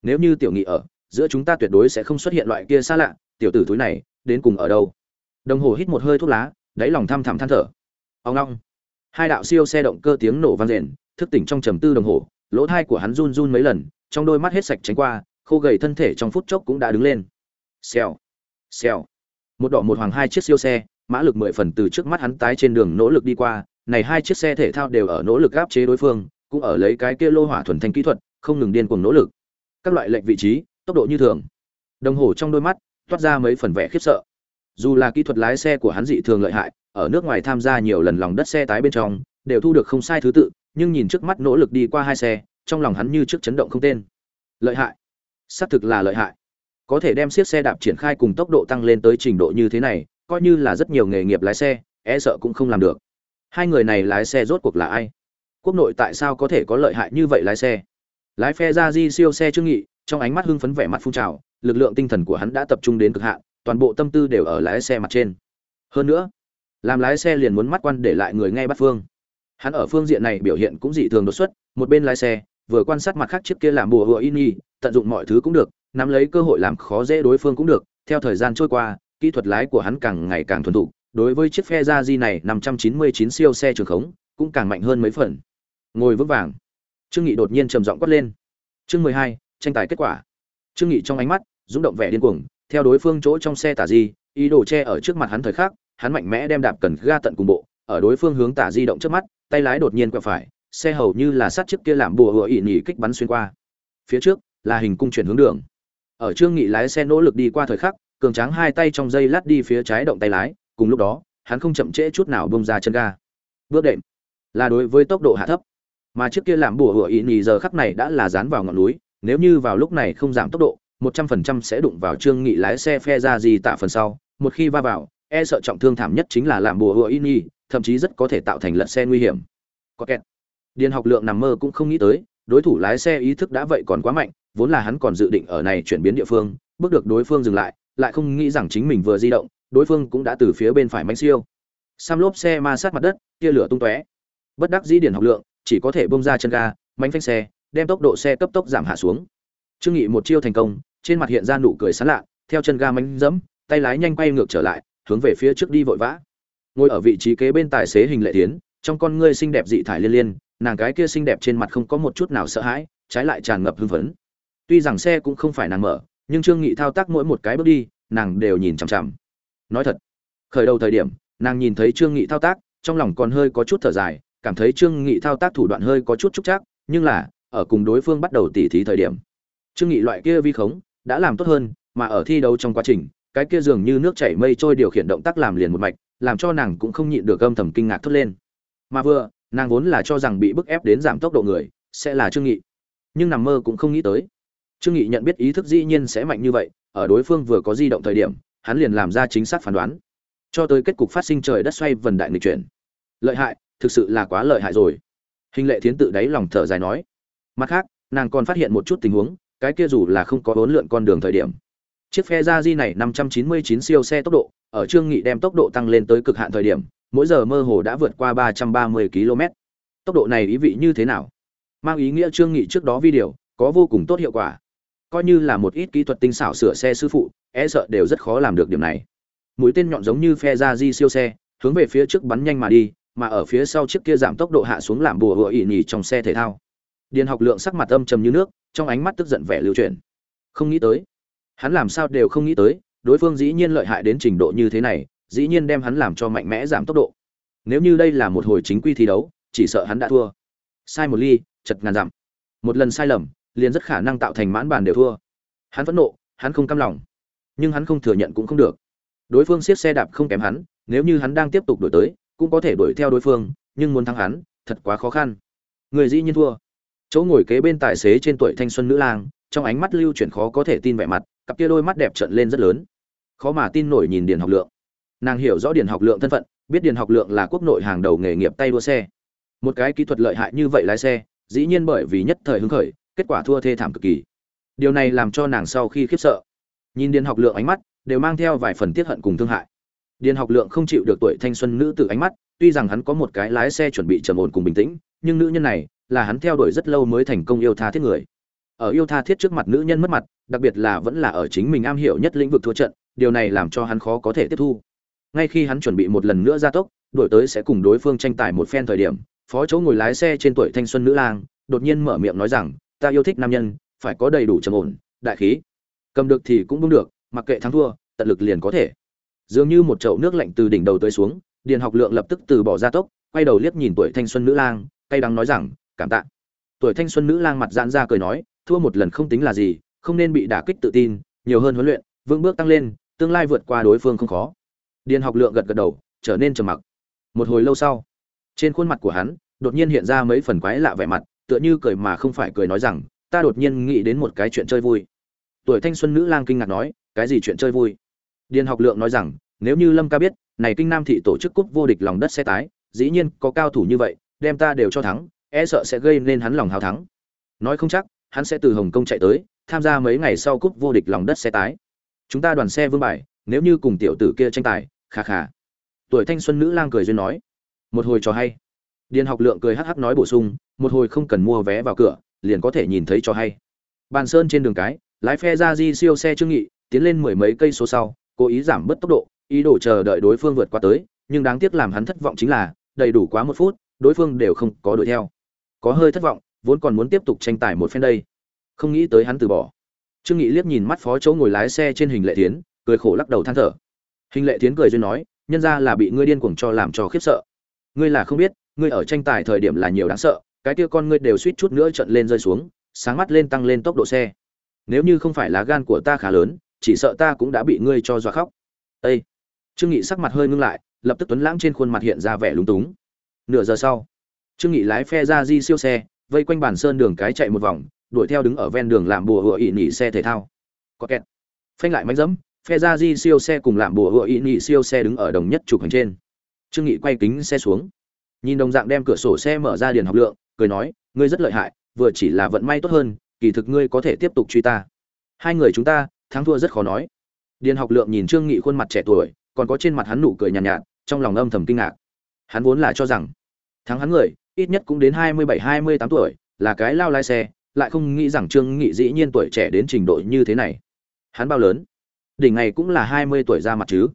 Nếu như tiểu nghị ở, giữa chúng ta tuyệt đối sẽ không xuất hiện loại kia xa lạ, tiểu tử thúi này, đến cùng ở đâu? Đồng hồ hít một hơi thuốc lá, đáy lòng thăm thẳm than thở. Ông long hai đạo siêu xe động cơ tiếng nổ vang rền, thức tỉnh trong trầm tư đồng hồ, lỗ thai của hắn run run mấy lần, trong đôi mắt hết sạch tránh qua, khô gầy thân thể trong phút chốc cũng đã đứng lên. Xèo. Xèo. Một đỏ một hoàng hai chiếc siêu xe, mã lực mười phần từ trước mắt hắn tái trên đường nỗ lực đi qua, này hai chiếc xe thể thao đều ở nỗ lực áp chế đối phương cũng ở lấy cái kia lô hỏa thuần thanh kỹ thuật, không ngừng điên cuồng nỗ lực. Các loại lệnh vị trí, tốc độ như thường. Đồng hồ trong đôi mắt, toát ra mấy phần vẻ khiếp sợ. Dù là kỹ thuật lái xe của hắn dị thường lợi hại, ở nước ngoài tham gia nhiều lần lòng đất xe tái bên trong, đều thu được không sai thứ tự, nhưng nhìn trước mắt nỗ lực đi qua hai xe, trong lòng hắn như trước chấn động không tên. Lợi hại. Xác thực là lợi hại. Có thể đem siết xe đạp triển khai cùng tốc độ tăng lên tới trình độ như thế này, coi như là rất nhiều nghề nghiệp lái xe e sợ cũng không làm được. Hai người này lái xe rốt cuộc là ai? Quốc nội tại sao có thể có lợi hại như vậy lái xe? Lái phe ra di siêu xe trương nghị, trong ánh mắt hưng phấn vẻ mặt phun trào, lực lượng tinh thần của hắn đã tập trung đến cực hạn, toàn bộ tâm tư đều ở lái xe mặt trên. Hơn nữa, làm lái xe liền muốn mắt quan để lại người ngay bắt phương. Hắn ở phương diện này biểu hiện cũng dị thường đột xuất, một bên lái xe, vừa quan sát mặt khác chiếc kia làm bùa hựa in y, tận dụng mọi thứ cũng được, nắm lấy cơ hội làm khó dễ đối phương cũng được, theo thời gian trôi qua, kỹ thuật lái của hắn càng ngày càng thuần thục, đối với chiếc phe ra di này 599 siêu xe trường khống, cũng càng mạnh hơn mấy phần ngồi vững vàng. Trương nghị đột nhiên trầm giọng quát lên. Chương 12, tranh tài kết quả. Trương nghị trong ánh mắt rung động vẻ điên cuồng theo đối phương chỗ trong xe tả di ý đồ che ở trước mặt hắn thời khắc hắn mạnh mẽ đem đạp cần ga tận cùng bộ ở đối phương hướng tả di động trước mắt tay lái đột nhiên quẹo phải xe hầu như là sát chiếc kia làm bùa hựa ỉ nhỉ kích bắn xuyên qua. Phía trước là hình cung chuyển hướng đường. Ở trương nghị lái xe nỗ lực đi qua thời khắc cường tráng hai tay trong dây lát đi phía trái động tay lái cùng lúc đó hắn không chậm trễ chút nào bông ra chân ga. Bước đệm. Là đối với tốc độ hạ thấp mà trước kia làm bùa hựa ý nhì giờ khắc này đã là dán vào ngọn núi, nếu như vào lúc này không giảm tốc độ, một trăm phần trăm sẽ đụng vào trương nghị lái xe phe ra gì tạ phần sau. Một khi va vào e sợ trọng thương thảm nhất chính là làm bùa hựa ý nhì thậm chí rất có thể tạo thành lật xe nguy hiểm. Có kẹt. Điền học lượng nằm mơ cũng không nghĩ tới, đối thủ lái xe ý thức đã vậy còn quá mạnh, vốn là hắn còn dự định ở này chuyển biến địa phương, bước được đối phương dừng lại lại không nghĩ rằng chính mình vừa di động, đối phương cũng đã từ phía bên phải mánh siêu. Sam lốp xe ma sát mặt đất, tia lửa tung tóe. Bất đắc dĩ điền học lượng chỉ có thể bông ra chân ga, mánh phanh xe, đem tốc độ xe cấp tốc giảm hạ xuống. Trương nghị một chiêu thành công, trên mặt hiện ra nụ cười sán lạ, theo chân ga mánh dẫm, tay lái nhanh quay ngược trở lại, hướng về phía trước đi vội vã. Ngồi ở vị trí kế bên tài xế hình lệ tiến trong con ngươi xinh đẹp dị thải liên liên, nàng cái kia xinh đẹp trên mặt không có một chút nào sợ hãi, trái lại tràn ngập hưng phấn. Tuy rằng xe cũng không phải nàng mở, nhưng trương nghị thao tác mỗi một cái bước đi, nàng đều nhìn chằm chằm. Nói thật, khởi đầu thời điểm, nàng nhìn thấy trương nghị thao tác, trong lòng còn hơi có chút thở dài cảm thấy trương nghị thao tác thủ đoạn hơi có chút trúc chắc nhưng là, ở cùng đối phương bắt đầu tỉ thí thời điểm, trương nghị loại kia vi khống đã làm tốt hơn, mà ở thi đấu trong quá trình, cái kia dường như nước chảy mây trôi điều khiển động tác làm liền một mạch, làm cho nàng cũng không nhịn được âm thầm kinh ngạc thốt lên. Mà vừa, nàng vốn là cho rằng bị bức ép đến giảm tốc độ người, sẽ là trương nghị. Nhưng nằm mơ cũng không nghĩ tới. Trương nghị nhận biết ý thức dĩ nhiên sẽ mạnh như vậy, ở đối phương vừa có di động thời điểm, hắn liền làm ra chính xác phán đoán. Cho tới kết cục phát sinh trời đất xoay vần đại nghịch chuyển. Lợi hại thực sự là quá lợi hại rồi hình lệ thiến tự đáy lòng thở dài nói mặt khác nàng còn phát hiện một chút tình huống cái kia dù là không có bốn lượn con đường thời điểm chiếc phe ra di này 599 siêu xe tốc độ ở trương nghị đem tốc độ tăng lên tới cực hạn thời điểm mỗi giờ mơ hồ đã vượt qua 330 km. Tốc độ này ý vị như thế nào? Mang ý nghĩa Trương Nghị trước đó video có vô cùng tốt hiệu quả. Coi như là một ít kỹ thuật tinh xảo sửa xe sư phụ, e sợ đều rất khó làm được điểm này. Mũi tên nhọn giống như phe ra di siêu xe, hướng về phía trước bắn nhanh mà đi, mà ở phía sau chiếc kia giảm tốc độ hạ xuống làm bùa hựa ỉ nhỉ trong xe thể thao. Điền học lượng sắc mặt âm trầm như nước, trong ánh mắt tức giận vẻ lưu chuyển. Không nghĩ tới, hắn làm sao đều không nghĩ tới, đối phương dĩ nhiên lợi hại đến trình độ như thế này, dĩ nhiên đem hắn làm cho mạnh mẽ giảm tốc độ. Nếu như đây là một hồi chính quy thi đấu, chỉ sợ hắn đã thua. Sai một ly, chật ngàn dặm. Một lần sai lầm, liền rất khả năng tạo thành mãn bàn đều thua. Hắn phẫn nộ, hắn không căm lòng, nhưng hắn không thừa nhận cũng không được. Đối phương siết xe đạp không kém hắn, nếu như hắn đang tiếp tục đuổi tới, cũng có thể đuổi theo đối phương, nhưng muốn thắng hắn, thật quá khó khăn. Người dĩ nhiên thua. Chỗ ngồi kế bên tài xế trên tuổi thanh xuân nữ lang, trong ánh mắt lưu chuyển khó có thể tin vẻ mặt, cặp kia đôi mắt đẹp trợn lên rất lớn. Khó mà tin nổi nhìn Điền Học Lượng nàng hiểu rõ điền học lượng thân phận biết điền học lượng là quốc nội hàng đầu nghề nghiệp tay đua xe một cái kỹ thuật lợi hại như vậy lái xe dĩ nhiên bởi vì nhất thời hứng khởi kết quả thua thê thảm cực kỳ điều này làm cho nàng sau khi khiếp sợ nhìn điền học lượng ánh mắt đều mang theo vài phần tiết hận cùng thương hại điền học lượng không chịu được tuổi thanh xuân nữ tử ánh mắt, tuy rằng hắn có một cái lái xe chuẩn bị trầm ổn cùng bình tĩnh, nhưng nữ nhân này là hắn theo đuổi rất lâu mới thành công yêu tha thiết người. Ở yêu tha thiết trước mặt nữ nhân mất mặt, đặc biệt là vẫn là ở chính mình am hiểu nhất lĩnh vực thua trận, điều này làm cho hắn khó có thể tiếp thu. Ngay khi hắn chuẩn bị một lần nữa ra tốc, đổi tới sẽ cùng đối phương tranh tài một phen thời điểm, phó chỗ ngồi lái xe trên tuổi thanh xuân nữ lang, đột nhiên mở miệng nói rằng, ta yêu thích nam nhân, phải có đầy đủ trầm ổn, đại khí. Cầm được thì cũng đúng được, mặc kệ thắng thua, tận lực liền có thể dường như một chậu nước lạnh từ đỉnh đầu tới xuống, điền học lượng lập tức từ bỏ ra tốc, quay đầu liếc nhìn tuổi thanh xuân nữ lang, cay đắng nói rằng, cảm tạ. Tuổi thanh xuân nữ lang mặt giãn ra cười nói, thua một lần không tính là gì, không nên bị đả kích tự tin, nhiều hơn huấn luyện, vững bước tăng lên, tương lai vượt qua đối phương không khó. Điền học lượng gật gật đầu, trở nên trầm mặc. Một hồi lâu sau, trên khuôn mặt của hắn, đột nhiên hiện ra mấy phần quái lạ vẻ mặt, tựa như cười mà không phải cười nói rằng, ta đột nhiên nghĩ đến một cái chuyện chơi vui. Tuổi thanh xuân nữ lang kinh ngạc nói, cái gì chuyện chơi vui? Điền học lượng nói rằng nếu như lâm ca biết, này kinh nam thị tổ chức cúp vô địch lòng đất xe tái, dĩ nhiên có cao thủ như vậy, đem ta đều cho thắng e sợ sẽ gây nên hắn lòng hào thắng. Nói không chắc, hắn sẽ từ hồng kông chạy tới, tham gia mấy ngày sau cúp vô địch lòng đất xe tái. Chúng ta đoàn xe vương bài, nếu như cùng tiểu tử kia tranh tài khà khà tuổi thanh xuân nữ lang cười duyên nói. Một hồi cho hay. Điền học lượng cười hắc hắc nói bổ sung, một hồi không cần mua vé vào cửa, liền có thể nhìn thấy cho hay. Bàn sơn trên đường cái, lái phe ra di siêu xe trương nghị, tiến lên mười mấy cây số sau, cố ý giảm bớt tốc độ ý đồ chờ đợi đối phương vượt qua tới, nhưng đáng tiếc làm hắn thất vọng chính là, đầy đủ quá một phút, đối phương đều không có đuổi theo. Có hơi thất vọng, vốn còn muốn tiếp tục tranh tài một phen đây. Không nghĩ tới hắn từ bỏ. Trương nghị liếc nhìn mắt phó chỗ ngồi lái xe trên hình lệ tiến cười khổ lắc đầu than thở. Hình lệ tiến cười duyên nói, nhân ra là bị ngươi điên cuồng cho làm cho khiếp sợ. Ngươi là không biết, ngươi ở tranh tài thời điểm là nhiều đáng sợ, cái kia con ngươi đều suýt chút nữa trận lên rơi xuống, sáng mắt lên tăng lên tốc độ xe. Nếu như không phải là gan của ta khá lớn, chỉ sợ ta cũng đã bị ngươi cho dọa khóc. Ây trương nghị sắc mặt hơi ngưng lại, lập tức tuấn lãng trên khuôn mặt hiện ra vẻ lúng túng. Nửa giờ sau, trương nghị lái phe ra di siêu xe, vây quanh bản sơn đường cái chạy một vòng, đuổi theo đứng ở ven đường làm bùa hựa ị nhị xe thể thao. Có kẹt. Phanh lại máy dẫm, phe ra di siêu xe cùng làm bùa hựa ị nhị siêu xe đứng ở đồng nhất trục hành trên. Trương nghị quay kính xe xuống. Nhìn đồng dạng đem cửa sổ xe mở ra điền học lượng, cười nói, ngươi rất lợi hại, vừa chỉ là vận may tốt hơn, kỳ thực ngươi có thể tiếp tục truy ta. Hai người chúng ta, thắng thua rất khó nói. Điền học lượng nhìn trương nghị khuôn mặt trẻ tuổi còn có trên mặt hắn nụ cười nhàn nhạt, nhạt trong lòng âm thầm kinh ngạc. Hắn vốn là cho rằng thắng hắn người ít nhất cũng đến hai mươi bảy hai mươi tám tuổi là cái lao lái xe lại không nghĩ rằng trương nghị dĩ nhiên tuổi trẻ đến trình độ như thế này. Hắn bao lớn? Đỉnh này cũng là hai mươi tuổi ra mặt chứ.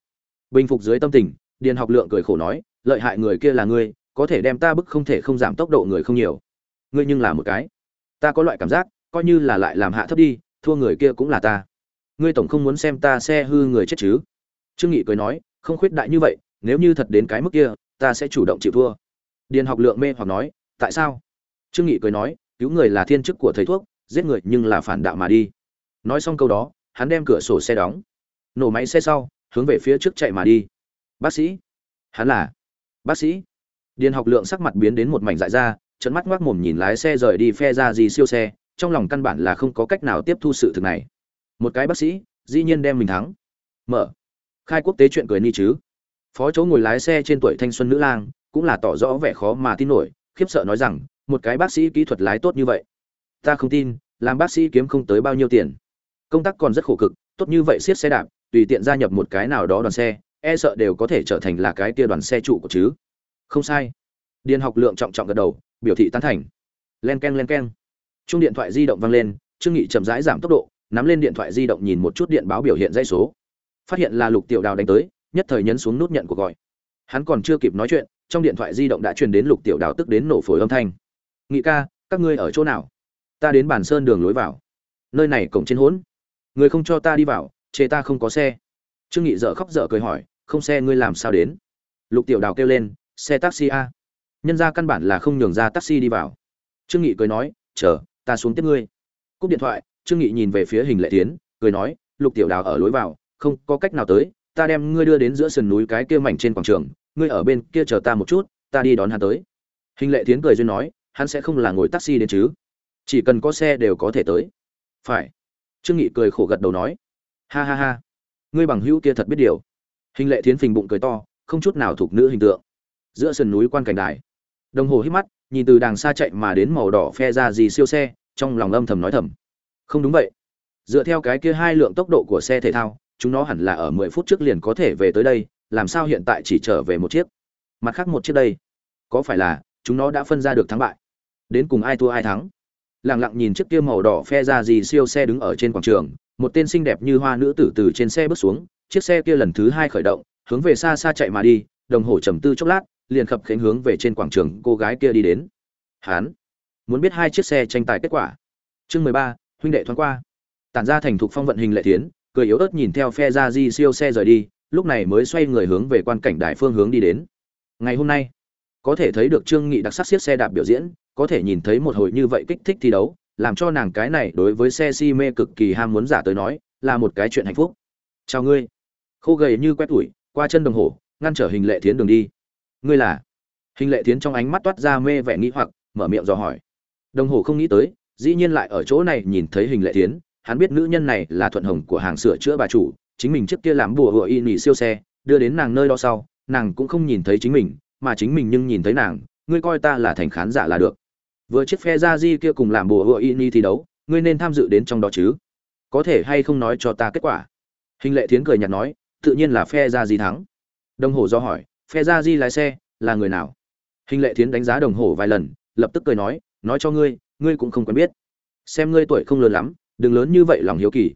Bình phục dưới tâm tình điền học lượng cười khổ nói lợi hại người kia là ngươi có thể đem ta bức không thể không giảm tốc độ người không nhiều. Ngươi nhưng là một cái. Ta có loại cảm giác coi như là lại làm hạ thấp đi thua người kia cũng là ta. Ngươi tổng không muốn xem ta xe hư người chết chứ? Trương nghị cười nói, không khuyết đại như vậy, nếu như thật đến cái mức kia, ta sẽ chủ động chịu thua. Điền học lượng mê hoặc nói, tại sao? Trương nghị cười nói, cứu người là thiên chức của thầy thuốc, giết người nhưng là phản đạo mà đi. Nói xong câu đó, hắn đem cửa sổ xe đóng. Nổ máy xe sau, hướng về phía trước chạy mà đi. Bác sĩ? Hắn là bác sĩ. Điền học lượng sắc mặt biến đến một mảnh dại ra trận mắt ngoác mồm nhìn lái xe rời đi phe ra gì siêu xe, trong lòng căn bản là không có cách nào tiếp thu sự thực này. Một cái bác sĩ, dĩ nhiên đem mình thắng. Mở khai quốc tế chuyện cười ni chứ. Phó chỗ ngồi lái xe trên tuổi thanh xuân nữ lang, cũng là tỏ rõ vẻ khó mà tin nổi, khiếp sợ nói rằng, một cái bác sĩ kỹ thuật lái tốt như vậy, ta không tin, làm bác sĩ kiếm không tới bao nhiêu tiền. Công tác còn rất khổ cực, tốt như vậy siết xe đạp, tùy tiện gia nhập một cái nào đó đoàn xe e sợ đều có thể trở thành là cái tia đoàn xe trụ của chứ. Không sai. Điền học lượng trọng trọng gật đầu, biểu thị tán thành. Len k e n len k e n chung điện thoại di động vang lên, trương nghị chậm rãi giảm tốc độ, nắm lên điện thoại di động nhìn một chút điện báo biểu hiện dây số phát hiện là lục tiểu đào đánh tới, nhất thời nhấn xuống nút nhận cuộc gọi. Hắn còn chưa kịp nói chuyện, trong điện thoại di động đã truyền đến lục tiểu đào tức đến nổ phổi âm thanh. Nghị ca, các ngươi ở chỗ nào? Ta đến bản sơn đường lối vào. Nơi này cổng trên hỗn. Người không cho ta đi vào, chê ta không có xe. Trương nghị dở khóc dở cười hỏi, không xe ngươi làm sao đến? Lục tiểu đào kêu lên, xe taxi a. Nhân ra căn bản là không nhường ra taxi đi vào. Trương nghị cười nói, chờ, ta xuống tiếp ngươi. Cúp điện thoại, trương nghị nhìn về phía hình lệ tiến cười nói, lục tiểu đào ở lối vào không có cách nào tới, ta đem ngươi đưa đến giữa sườn núi cái kia mảnh trên quảng trường, ngươi ở bên kia chờ ta một chút, ta đi đón hắn tới. Hình lệ tiến cười duyên nói, hắn sẽ không là ngồi taxi đến chứ. Chỉ cần có xe đều có thể tới. Phải. Trương nghị cười khổ gật đầu nói, ha ha ha, ngươi bằng hữu kia thật biết điều. Hình lệ tiến phình bụng cười to, không chút nào thuộc nữ hình tượng. Giữa sườn núi quan cảnh đài đồng hồ hít mắt, nhìn từ đàng xa chạy mà đến màu đỏ phe ra gì siêu xe, trong lòng âm thầm nói thầm, không đúng vậy. Dựa theo cái kia hai lượng tốc độ của xe thể thao chúng nó hẳn là ở mười phút trước liền có thể về tới đây, làm sao hiện tại chỉ trở về một chiếc? Mặt khác một chiếc đây. Có phải là chúng nó đã phân ra được thắng bại? Đến cùng ai thua ai thắng? Lặng lặng nhìn chiếc kia màu đỏ phe ra gì siêu xe đứng ở trên quảng trường, một tên xinh đẹp như hoa nữ tử từ trên xe bước xuống, chiếc xe kia lần thứ hai khởi động, hướng về xa xa chạy mà đi, đồng hồ trầm tư chốc lát, liền khập khiễng hướng về trên quảng trường cô gái kia đi đến. Hán, muốn biết hai chiếc xe tranh tài kết quả? Chương mười ba, huynh đệ thoáng qua. Tản ra thành thuộc phong vận hình lệ tiến cười yếu ớt nhìn theo phe ra di siêu xe rời đi, lúc này mới xoay người hướng về quan cảnh đại phương hướng đi đến. Ngày hôm nay, có thể thấy được trương nghị đặc sắc xiết xe đạp biểu diễn, có thể nhìn thấy một hồi như vậy kích thích thi đấu, làm cho nàng cái này đối với xe si mê cực kỳ ham muốn giả tới nói, là một cái chuyện hạnh phúc. Chào ngươi. Khô gầy như quét tuổi qua chân đồng hồ, ngăn trở hình lệ thiến đường đi. Ngươi là? Hình lệ tiến trong ánh mắt toát ra mê vẻ nghĩ hoặc, mở miệng dò hỏi. Đồng hồ không nghĩ tới, dĩ nhiên lại ở chỗ này nhìn thấy hình lệ tiến hắn biết nữ nhân này là thuận hồng của hàng sửa chữa bà chủ, chính mình trước kia làm bùa hựa y nỉ siêu xe, đưa đến nàng nơi đó sau, nàng cũng không nhìn thấy chính mình, mà chính mình nhưng nhìn thấy nàng, ngươi coi ta là thành khán giả là được. Vừa chiếc phe ra di kia cùng làm bùa hựa y nỉ thi đấu, ngươi nên tham dự đến trong đó chứ? Có thể hay không nói cho ta kết quả? Hình lệ tiến cười nhạt nói, tự nhiên là phe ra di thắng. Đồng hồ do hỏi, phe ra di lái xe, là người nào? Hình lệ tiến đánh giá đồng hồ vài lần, lập tức cười nói nói cho ngươi ngươi cũng không quen biết. Xem ngươi tuổi không lớn lắm đừng lớn như vậy lòng hiếu kỳ.